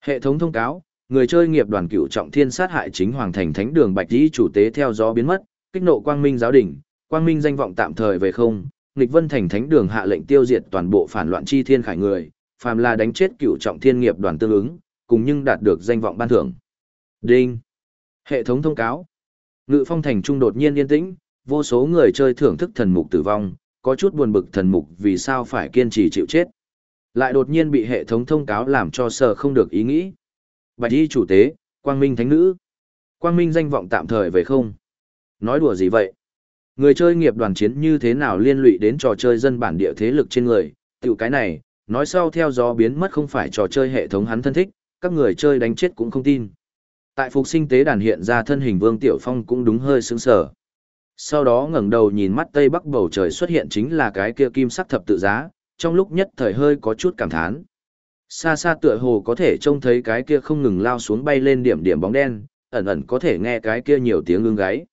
Hệ thống thông cáo, người chơi nghiệp đoàn cựu trọng thiên sát hại chính hoàng thành thánh đường bạch dĩ chủ tế theo gió biến mất, kích nộ quang minh giáo đình, quang minh danh vọng tạm thời về không, nghịch vân thành thánh đường hạ lệnh tiêu diệt toàn bộ phản loạn chi thiên khải người, phàm là đánh chết cựu trọng thiên nghiệp đoàn tương ứng, cùng nhưng đạt được danh vọng ban thưởng. Đinh. Hệ thống thông cáo. Ngự phong thành trung đột nhiên yên tĩnh, vô số người chơi thưởng thức thần mục tử vong, có chút buồn bực thần mục vì sao phải kiên trì chịu chết. Lại đột nhiên bị hệ thống thông cáo làm cho sợ không được ý nghĩ. Bạch y chủ tế, quang minh thánh nữ. Quang minh danh vọng tạm thời về không. Nói đùa gì vậy? Người chơi nghiệp đoàn chiến như thế nào liên lụy đến trò chơi dân bản địa thế lực trên người, tiểu cái này, nói sau theo gió biến mất không phải trò chơi hệ thống hắn thân thích, các người chơi đánh chết cũng không tin. Tại phục sinh tế đàn hiện ra thân hình Vương Tiểu Phong cũng đúng hơi sướng sở. Sau đó ngẩng đầu nhìn mắt tây bắc bầu trời xuất hiện chính là cái kia kim sắc thập tự giá, trong lúc nhất thời hơi có chút cảm thán. Xa xa tựa hồ có thể trông thấy cái kia không ngừng lao xuống bay lên điểm điểm bóng đen, ẩn ẩn có thể nghe cái kia nhiều tiếng ưng gáy.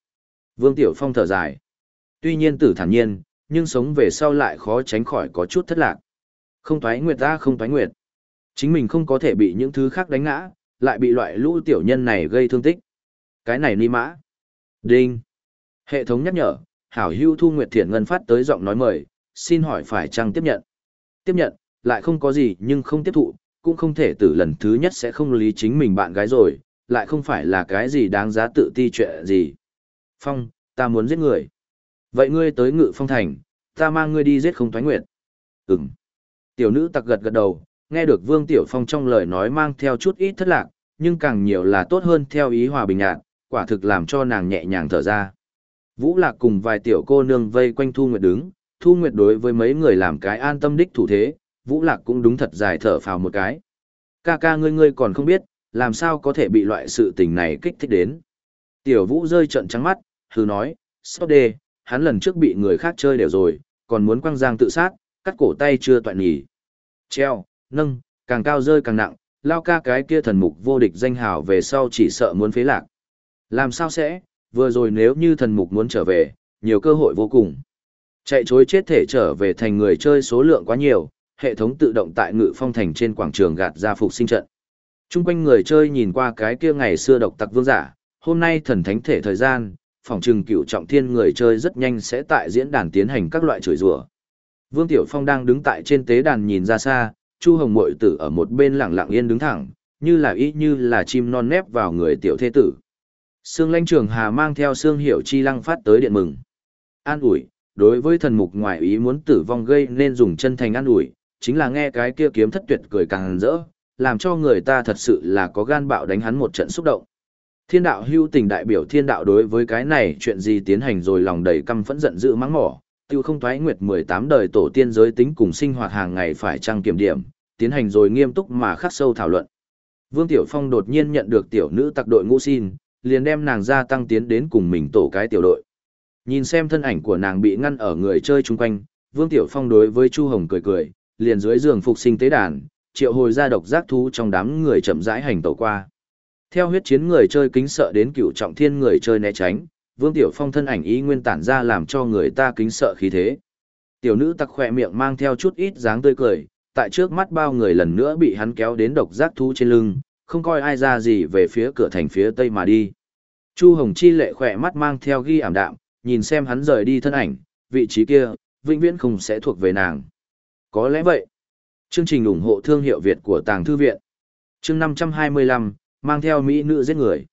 Vương Tiểu Phong thở dài. Tuy nhiên tử thản nhiên, nhưng sống về sau lại khó tránh khỏi có chút thất lạc. Không thoái nguyệt ta không thoái nguyệt. Chính mình không có thể bị những thứ khác đánh ngã, lại bị loại lũ tiểu nhân này gây thương tích. Cái này ni mã. Đinh. Hệ thống nhắc nhở, hảo hưu thu nguyệt thiện ngân phát tới giọng nói mời, xin hỏi phải chăng tiếp nhận. Tiếp nhận, lại không có gì nhưng không tiếp thụ, cũng không thể từ lần thứ nhất sẽ không lý chính mình bạn gái rồi, lại không phải là cái gì đáng giá tự ti chuyện gì. Phong, ta muốn giết người. Vậy ngươi tới ngự phong thành, ta mang ngươi đi giết không thoái nguyệt. Ừm. Tiểu nữ tặc gật gật đầu, nghe được Vương Tiểu Phong trong lời nói mang theo chút ít thất lạc, nhưng càng nhiều là tốt hơn theo ý hòa bình nhạt, quả thực làm cho nàng nhẹ nhàng thở ra. Vũ Lạc cùng vài tiểu cô nương vây quanh Thu Nguyệt đứng, Thu Nguyệt đối với mấy người làm cái an tâm đích thủ thế, Vũ Lạc cũng đúng thật dài thở phào một cái. Ca ca ngươi ngươi còn không biết, làm sao có thể bị loại sự tình này kích thích đến. Tiểu Vũ rơi trận trắng mắt, hừ nói, sao đê, hắn lần trước bị người khác chơi đều rồi, còn muốn quăng giang tự sát, cắt cổ tay chưa toại nhỉ. Treo, nâng, càng cao rơi càng nặng, lao ca cái kia thần mục vô địch danh hào về sau chỉ sợ muốn phế lạc. Làm sao sẽ, vừa rồi nếu như thần mục muốn trở về, nhiều cơ hội vô cùng. Chạy chối chết thể trở về thành người chơi số lượng quá nhiều, hệ thống tự động tại ngự phong thành trên quảng trường gạt ra phục sinh trận. Trung quanh người chơi nhìn qua cái kia ngày xưa độc tặc vương giả, hôm nay thần thánh thể thời gian, phòng trừng cựu trọng thiên người chơi rất nhanh sẽ tại diễn đàn tiến hành các loại chửi rủa. Vương Tiểu Phong đang đứng tại trên tế đàn nhìn ra xa, Chu Hồng Mội Tử ở một bên lặng lặng yên đứng thẳng, như là ý như là chim non nép vào người tiểu thế tử. Sương Lanh Trường Hà mang theo Sương Hiểu Chi lăng phát tới điện mừng. An ủi, đối với thần mục ngoại ý muốn tử vong gây nên dùng chân thành an ủi, chính là nghe cái kia kiếm thất tuyệt cười càng rỡ, làm cho người ta thật sự là có gan bạo đánh hắn một trận xúc động. Thiên đạo hưu tình đại biểu thiên đạo đối với cái này chuyện gì tiến hành rồi lòng đầy căm phẫn giận dữ mắng mỏ, tiêu không thoái nguyệt 18 đời tổ tiên giới tính cùng sinh hoạt hàng ngày phải trang kiểm điểm, tiến hành rồi nghiêm túc mà khắc sâu thảo luận. Vương Tiểu Phong đột nhiên nhận được tiểu nữ tặc đội ngũ xin, liền đem nàng ra tăng tiến đến cùng mình tổ cái tiểu đội. Nhìn xem thân ảnh của nàng bị ngăn ở người chơi chung quanh, Vương Tiểu Phong đối với Chu Hồng cười cười, liền dưới giường phục sinh tế đàn, triệu hồi ra độc giác thú trong đám người chậm rãi hành tẩu qua. Theo huyết chiến người chơi kính sợ đến cựu trọng thiên người chơi né tránh, Vương Tiểu Phong thân ảnh ý nguyên tản ra làm cho người ta kính sợ khí thế. Tiểu nữ tặc khỏe miệng mang theo chút ít dáng tươi cười, tại trước mắt bao người lần nữa bị hắn kéo đến độc giác thú trên lưng, không coi ai ra gì về phía cửa thành phía tây mà đi. Chu Hồng Chi lệ khỏe mắt mang theo ghi ảm đạm, nhìn xem hắn rời đi thân ảnh, vị trí kia, vĩnh viễn không sẽ thuộc về nàng. Có lẽ vậy. Chương trình ủng hộ thương hiệu Việt của Tàng Thư Viện. Chương 525, mang theo Mỹ nữ giết người.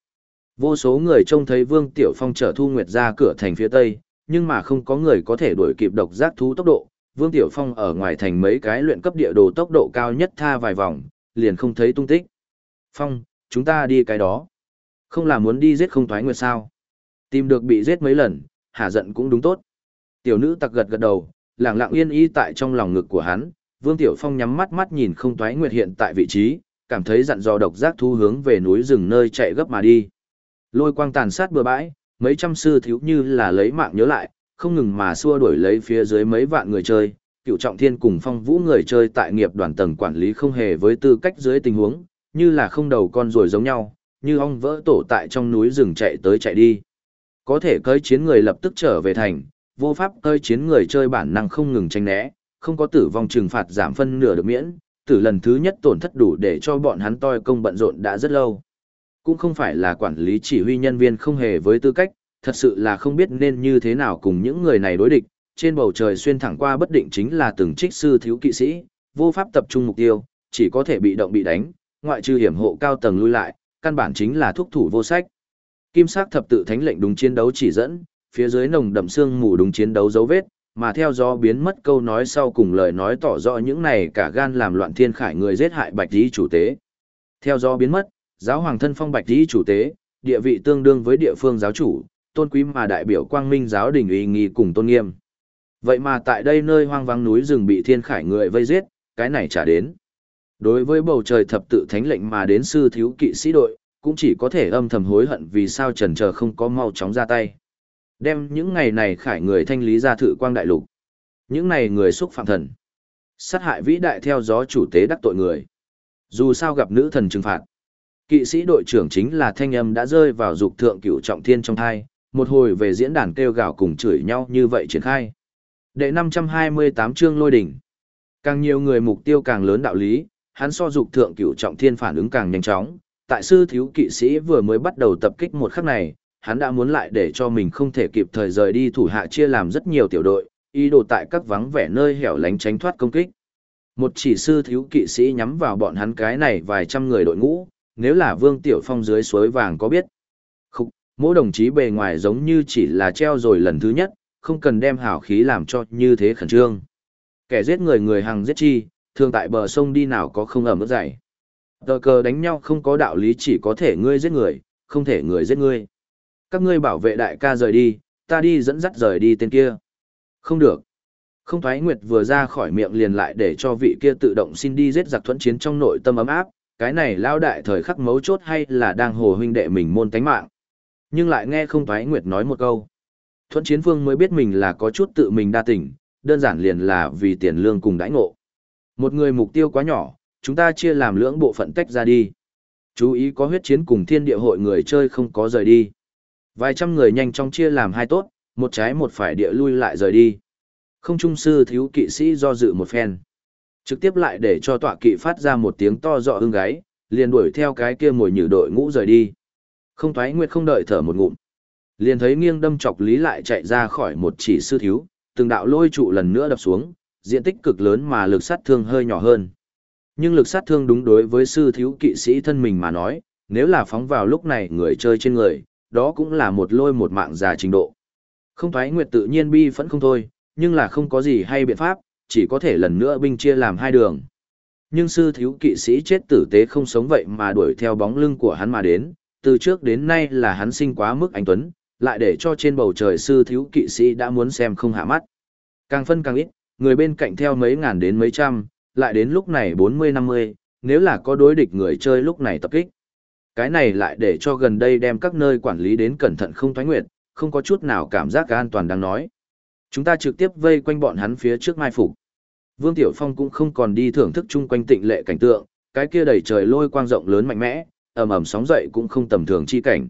Vô số người trông thấy Vương Tiểu Phong trở Thu Nguyệt ra cửa thành phía tây, nhưng mà không có người có thể đuổi kịp độc giác thú tốc độ. Vương Tiểu Phong ở ngoài thành mấy cái luyện cấp địa đồ tốc độ cao nhất tha vài vòng, liền không thấy tung tích. Phong, chúng ta đi cái đó. Không là muốn đi giết không thoái nguyệt sao. Tìm được bị giết mấy lần, hả giận cũng đúng tốt. Tiểu nữ tặc gật gật đầu, lặng lặng yên y tại trong lòng ngực của hắn, Vương Tiểu Phong nhắm mắt mắt nhìn không thoái nguyệt hiện tại vị trí, cảm thấy dặn dò độc giác thu hướng về núi rừng nơi chạy gấp mà đi. Lôi quang tàn sát bừa bãi, mấy trăm sư thiếu như là lấy mạng nhớ lại, không ngừng mà xua đuổi lấy phía dưới mấy vạn người chơi, cựu trọng thiên cùng phong vũ người chơi tại nghiệp đoàn tầng quản lý không hề với tư cách dưới tình huống, như là không đầu con rồi giống nhau, như ong vỡ tổ tại trong núi rừng chạy tới chạy đi. Có thể cơi chiến người lập tức trở về thành, vô pháp cơi chiến người chơi bản năng không ngừng tranh né, không có tử vong trừng phạt giảm phân nửa được miễn, tử lần thứ nhất tổn thất đủ để cho bọn hắn toi công bận rộn đã rất lâu. Cũng không phải là quản lý chỉ huy nhân viên không hề với tư cách, thật sự là không biết nên như thế nào cùng những người này đối địch, trên bầu trời xuyên thẳng qua bất định chính là từng trích sư thiếu kỵ sĩ, vô pháp tập trung mục tiêu, chỉ có thể bị động bị đánh, ngoại trừ hiểm hộ cao tầng lui lại, căn bản chính là thúc thủ vô sách. Kim sắc thập tự thánh lệnh đúng chiến đấu chỉ dẫn, phía dưới nồng đậm xương mù đúng chiến đấu dấu vết, mà theo gió biến mất câu nói sau cùng lời nói tỏ rõ những này cả gan làm loạn thiên khải người giết hại bạch lý chủ tế. Theo gió biến mất, giáo hoàng thân phong bạch lý chủ tế, địa vị tương đương với địa phương giáo chủ, tôn quý mà đại biểu quang minh giáo đình uy nghi cùng tôn nghiêm. Vậy mà tại đây nơi hoang vắng núi rừng bị thiên khải người vây giết, cái này trả đến. Đối với bầu trời thập tự thánh lệnh mà đến sư thiếu kỵ sĩ đội, cũng chỉ có thể âm thầm hối hận vì sao trần chờ không có mau chóng ra tay. Đem những ngày này khải người thanh lý ra thử quang đại lục. Những này người xúc phạm thần. sát hại vĩ đại theo gió chủ tế đắc tội người. Dù sao gặp nữ thần trừng phạt. Kỵ sĩ đội trưởng chính là thanh âm đã rơi vào dục thượng cửu trọng thiên trong thai, một hồi về diễn đàn kêu gào cùng chửi nhau như vậy triển khai. Đệ 528 chương lôi đỉnh. Càng nhiều người mục tiêu càng lớn đạo lý, hắn so dục thượng cửu trọng thiên phản ứng càng nhanh chóng. Tại sư thiếu kỵ sĩ vừa mới bắt đầu tập kích một khắc này, hắn đã muốn lại để cho mình không thể kịp thời rời đi thủ hạ chia làm rất nhiều tiểu đội, ý đồ tại các vắng vẻ nơi hẻo lánh tránh thoát công kích. Một chỉ sư thiếu kỵ sĩ nhắm vào bọn hắn cái này vài trăm người đội ngũ, nếu là Vương Tiểu Phong dưới suối vàng có biết. Không, mỗi đồng chí bề ngoài giống như chỉ là treo rồi lần thứ nhất, không cần đem hảo khí làm cho như thế khẩn trương. Kẻ giết người người hàng giết chi, thường tại bờ sông đi nào có không ẩm ướt dày. Tờ cờ đánh nhau không có đạo lý chỉ có thể ngươi giết người, không thể người giết ngươi. Các ngươi bảo vệ đại ca rời đi, ta đi dẫn dắt rời đi tên kia. Không được. Không thoái nguyệt vừa ra khỏi miệng liền lại để cho vị kia tự động xin đi giết giặc thuẫn chiến trong nội tâm ấm áp, cái này lao đại thời khắc mấu chốt hay là đang hồ huynh đệ mình môn tánh mạng. Nhưng lại nghe không thoái nguyệt nói một câu. Thuẫn chiến phương mới biết mình là có chút tự mình đa tình, đơn giản liền là vì tiền lương cùng đãi ngộ. Một người mục tiêu quá nhỏ, chúng ta chia làm lưỡng bộ phận tách ra đi. Chú ý có huyết chiến cùng thiên địa hội người chơi không có rời đi. Vài trăm người nhanh chóng chia làm hai tốt, một trái một phải địa lui lại rời đi. Không trung sư thiếu kỵ sĩ do dự một phen. Trực tiếp lại để cho tọa kỵ phát ra một tiếng to dọ ưng gáy, liền đuổi theo cái kia mồi nhử đội ngũ rời đi. Không thoái nguyệt không đợi thở một ngụm. Liền thấy nghiêng đâm chọc lý lại chạy ra khỏi một chỉ sư thiếu, từng đạo lôi trụ lần nữa đập xuống, diện tích cực lớn mà lực sát thương hơi nhỏ hơn. Nhưng lực sát thương đúng đối với sư thiếu kỵ sĩ thân mình mà nói, nếu là phóng vào lúc này người chơi trên người, đó cũng là một lôi một mạng già trình độ. Không thoái nguyệt tự nhiên bi phẫn không thôi, nhưng là không có gì hay biện pháp, chỉ có thể lần nữa binh chia làm hai đường. Nhưng sư thiếu kỵ sĩ chết tử tế không sống vậy mà đuổi theo bóng lưng của hắn mà đến, từ trước đến nay là hắn sinh quá mức anh Tuấn, lại để cho trên bầu trời sư thiếu kỵ sĩ đã muốn xem không hạ mắt. Càng phân càng ít, người bên cạnh theo mấy ngàn đến mấy trăm, lại đến lúc này 40-50, nếu là có đối địch người chơi lúc này tập kích. Cái này lại để cho gần đây đem các nơi quản lý đến cẩn thận không thoái nguyệt, không có chút nào cảm giác an toàn đang nói. Chúng ta trực tiếp vây quanh bọn hắn phía trước mai phục. Vương Tiểu Phong cũng không còn đi thưởng thức chung quanh tịnh lệ cảnh tượng, cái kia đầy trời lôi quang rộng lớn mạnh mẽ, ầm ầm sóng dậy cũng không tầm thường chi cảnh.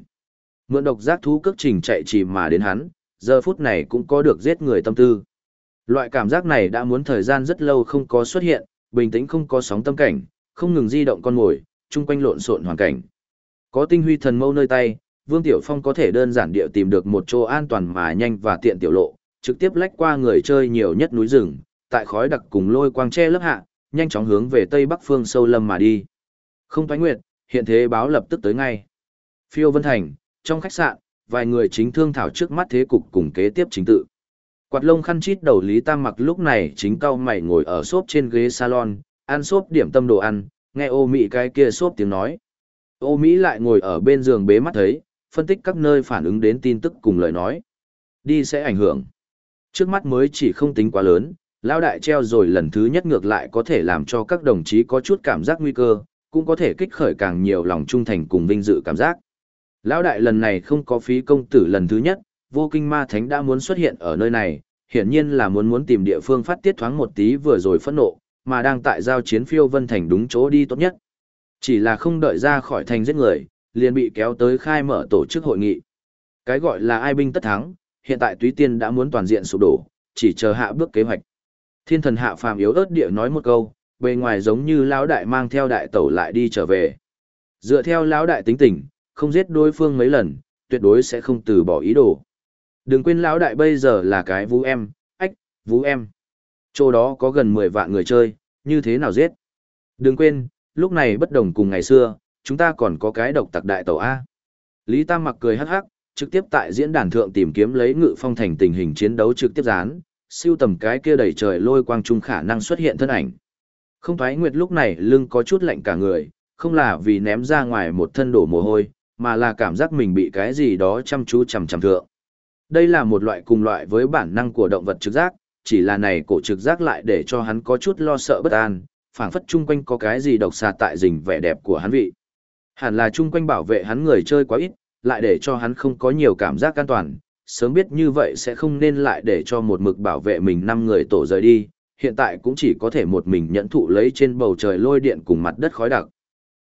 Mượn độc giác thú cước trình chạy chỉ mà đến hắn, giờ phút này cũng có được giết người tâm tư. Loại cảm giác này đã muốn thời gian rất lâu không có xuất hiện, bình tĩnh không có sóng tâm cảnh, không ngừng di động con mồi, chung quanh lộn xộn hoàn cảnh. Có tinh huy thần mâu nơi tay, Vương Tiểu Phong có thể đơn giản địa tìm được một chỗ an toàn mà nhanh và tiện tiểu lộ, trực tiếp lách qua người chơi nhiều nhất núi rừng, tại khói đặc cùng lôi quang che lớp hạ, nhanh chóng hướng về tây bắc phương sâu lâm mà đi. Không thoái nguyệt, hiện thế báo lập tức tới ngay. Phiêu Vân Thành, trong khách sạn, vài người chính thương thảo trước mắt thế cục cùng kế tiếp chính tự. Quạt lông khăn chít đầu Lý Tam mặc lúc này chính cao mày ngồi ở xốp trên ghế salon, ăn xốp điểm tâm đồ ăn, nghe ô Mỹ cái kia xốp tiếng nói. Ô Mỹ lại ngồi ở bên giường bế mắt thấy, phân tích các nơi phản ứng đến tin tức cùng lời nói. Đi sẽ ảnh hưởng. Trước mắt mới chỉ không tính quá lớn, lao đại treo rồi lần thứ nhất ngược lại có thể làm cho các đồng chí có chút cảm giác nguy cơ, cũng có thể kích khởi càng nhiều lòng trung thành cùng vinh dự cảm giác. Lão đại lần này không có phí công tử lần thứ nhất, vô kinh ma thánh đã muốn xuất hiện ở nơi này, hiển nhiên là muốn muốn tìm địa phương phát tiết thoáng một tí vừa rồi phẫn nộ, mà đang tại giao chiến phiêu vân thành đúng chỗ đi tốt nhất. Chỉ là không đợi ra khỏi thành giết người, liền bị kéo tới khai mở tổ chức hội nghị. Cái gọi là ai binh tất thắng, hiện tại túy tiên đã muốn toàn diện sụp đổ, chỉ chờ hạ bước kế hoạch. Thiên thần hạ phàm yếu ớt địa nói một câu, bề ngoài giống như lão đại mang theo đại tẩu lại đi trở về. Dựa theo lão đại tính tình, không giết đối phương mấy lần, tuyệt đối sẽ không từ bỏ ý đồ. Đừng quên lão đại bây giờ là cái vũ em, ách, vũ em. Chỗ đó có gần 10 vạn người chơi, như thế nào giết? Đừng quên, lúc này bất đồng cùng ngày xưa, chúng ta còn có cái độc tặc đại tàu A. Lý Tam mặc cười hắc hắc, trực tiếp tại diễn đàn thượng tìm kiếm lấy ngự phong thành tình hình chiến đấu trực tiếp dán, siêu tầm cái kia đầy trời lôi quang trung khả năng xuất hiện thân ảnh. Không thoái nguyệt lúc này lưng có chút lạnh cả người, không là vì ném ra ngoài một thân đổ mồ hôi, mà là cảm giác mình bị cái gì đó chăm chú chằm chằm thượng. Đây là một loại cùng loại với bản năng của động vật trực giác, chỉ là này cổ trực giác lại để cho hắn có chút lo sợ bất an, phảng phất chung quanh có cái gì độc xà tại rình vẻ đẹp của hắn vị. Hẳn là chung quanh bảo vệ hắn người chơi quá ít, lại để cho hắn không có nhiều cảm giác an toàn, sớm biết như vậy sẽ không nên lại để cho một mực bảo vệ mình năm người tổ rời đi, hiện tại cũng chỉ có thể một mình nhẫn thụ lấy trên bầu trời lôi điện cùng mặt đất khói đặc.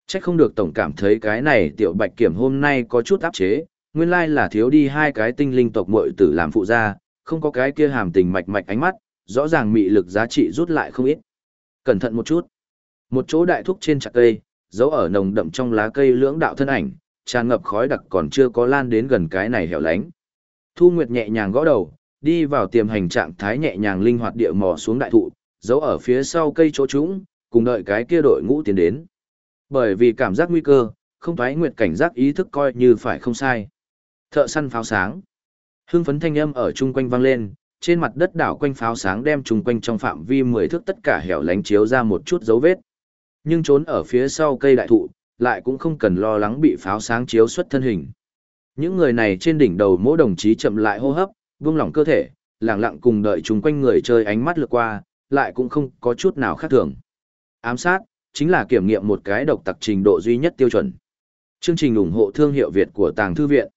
Chắc không được tổng cảm thấy cái này tiểu bạch kiểm hôm nay có chút áp chế, nguyên lai là thiếu đi hai cái tinh linh tộc muội tử làm phụ gia, không có cái kia hàm tình mạch mạch ánh mắt, rõ ràng mị lực giá trị rút lại không ít. Cẩn thận một chút. Một chỗ đại thúc trên chặt cây, giấu ở nồng đậm trong lá cây lưỡng đạo thân ảnh, tràn ngập khói đặc còn chưa có lan đến gần cái này hẻo lánh. Thu Nguyệt nhẹ nhàng gõ đầu, đi vào tiềm hành trạng thái nhẹ nhàng linh hoạt địa mò xuống đại thụ, giấu ở phía sau cây chỗ trũng, cùng đợi cái kia đội ngũ tiến đến. Bởi vì cảm giác nguy cơ, không thoái nguyệt cảnh giác ý thức coi như phải không sai. Thợ săn pháo sáng. Hưng phấn thanh âm ở chung quanh vang lên, trên mặt đất đảo quanh pháo sáng đem chung quanh trong phạm vi mười thước tất cả hẻo lánh chiếu ra một chút dấu vết. Nhưng trốn ở phía sau cây đại thụ, lại cũng không cần lo lắng bị pháo sáng chiếu xuất thân hình. Những người này trên đỉnh đầu mỗi đồng chí chậm lại hô hấp, buông lỏng cơ thể, lặng lặng cùng đợi chung quanh người chơi ánh mắt lướt qua, lại cũng không có chút nào khác thường. Ám sát, chính là kiểm nghiệm một cái độc tặc trình độ duy nhất tiêu chuẩn. Chương trình ủng hộ thương hiệu Việt của Tàng Thư Viện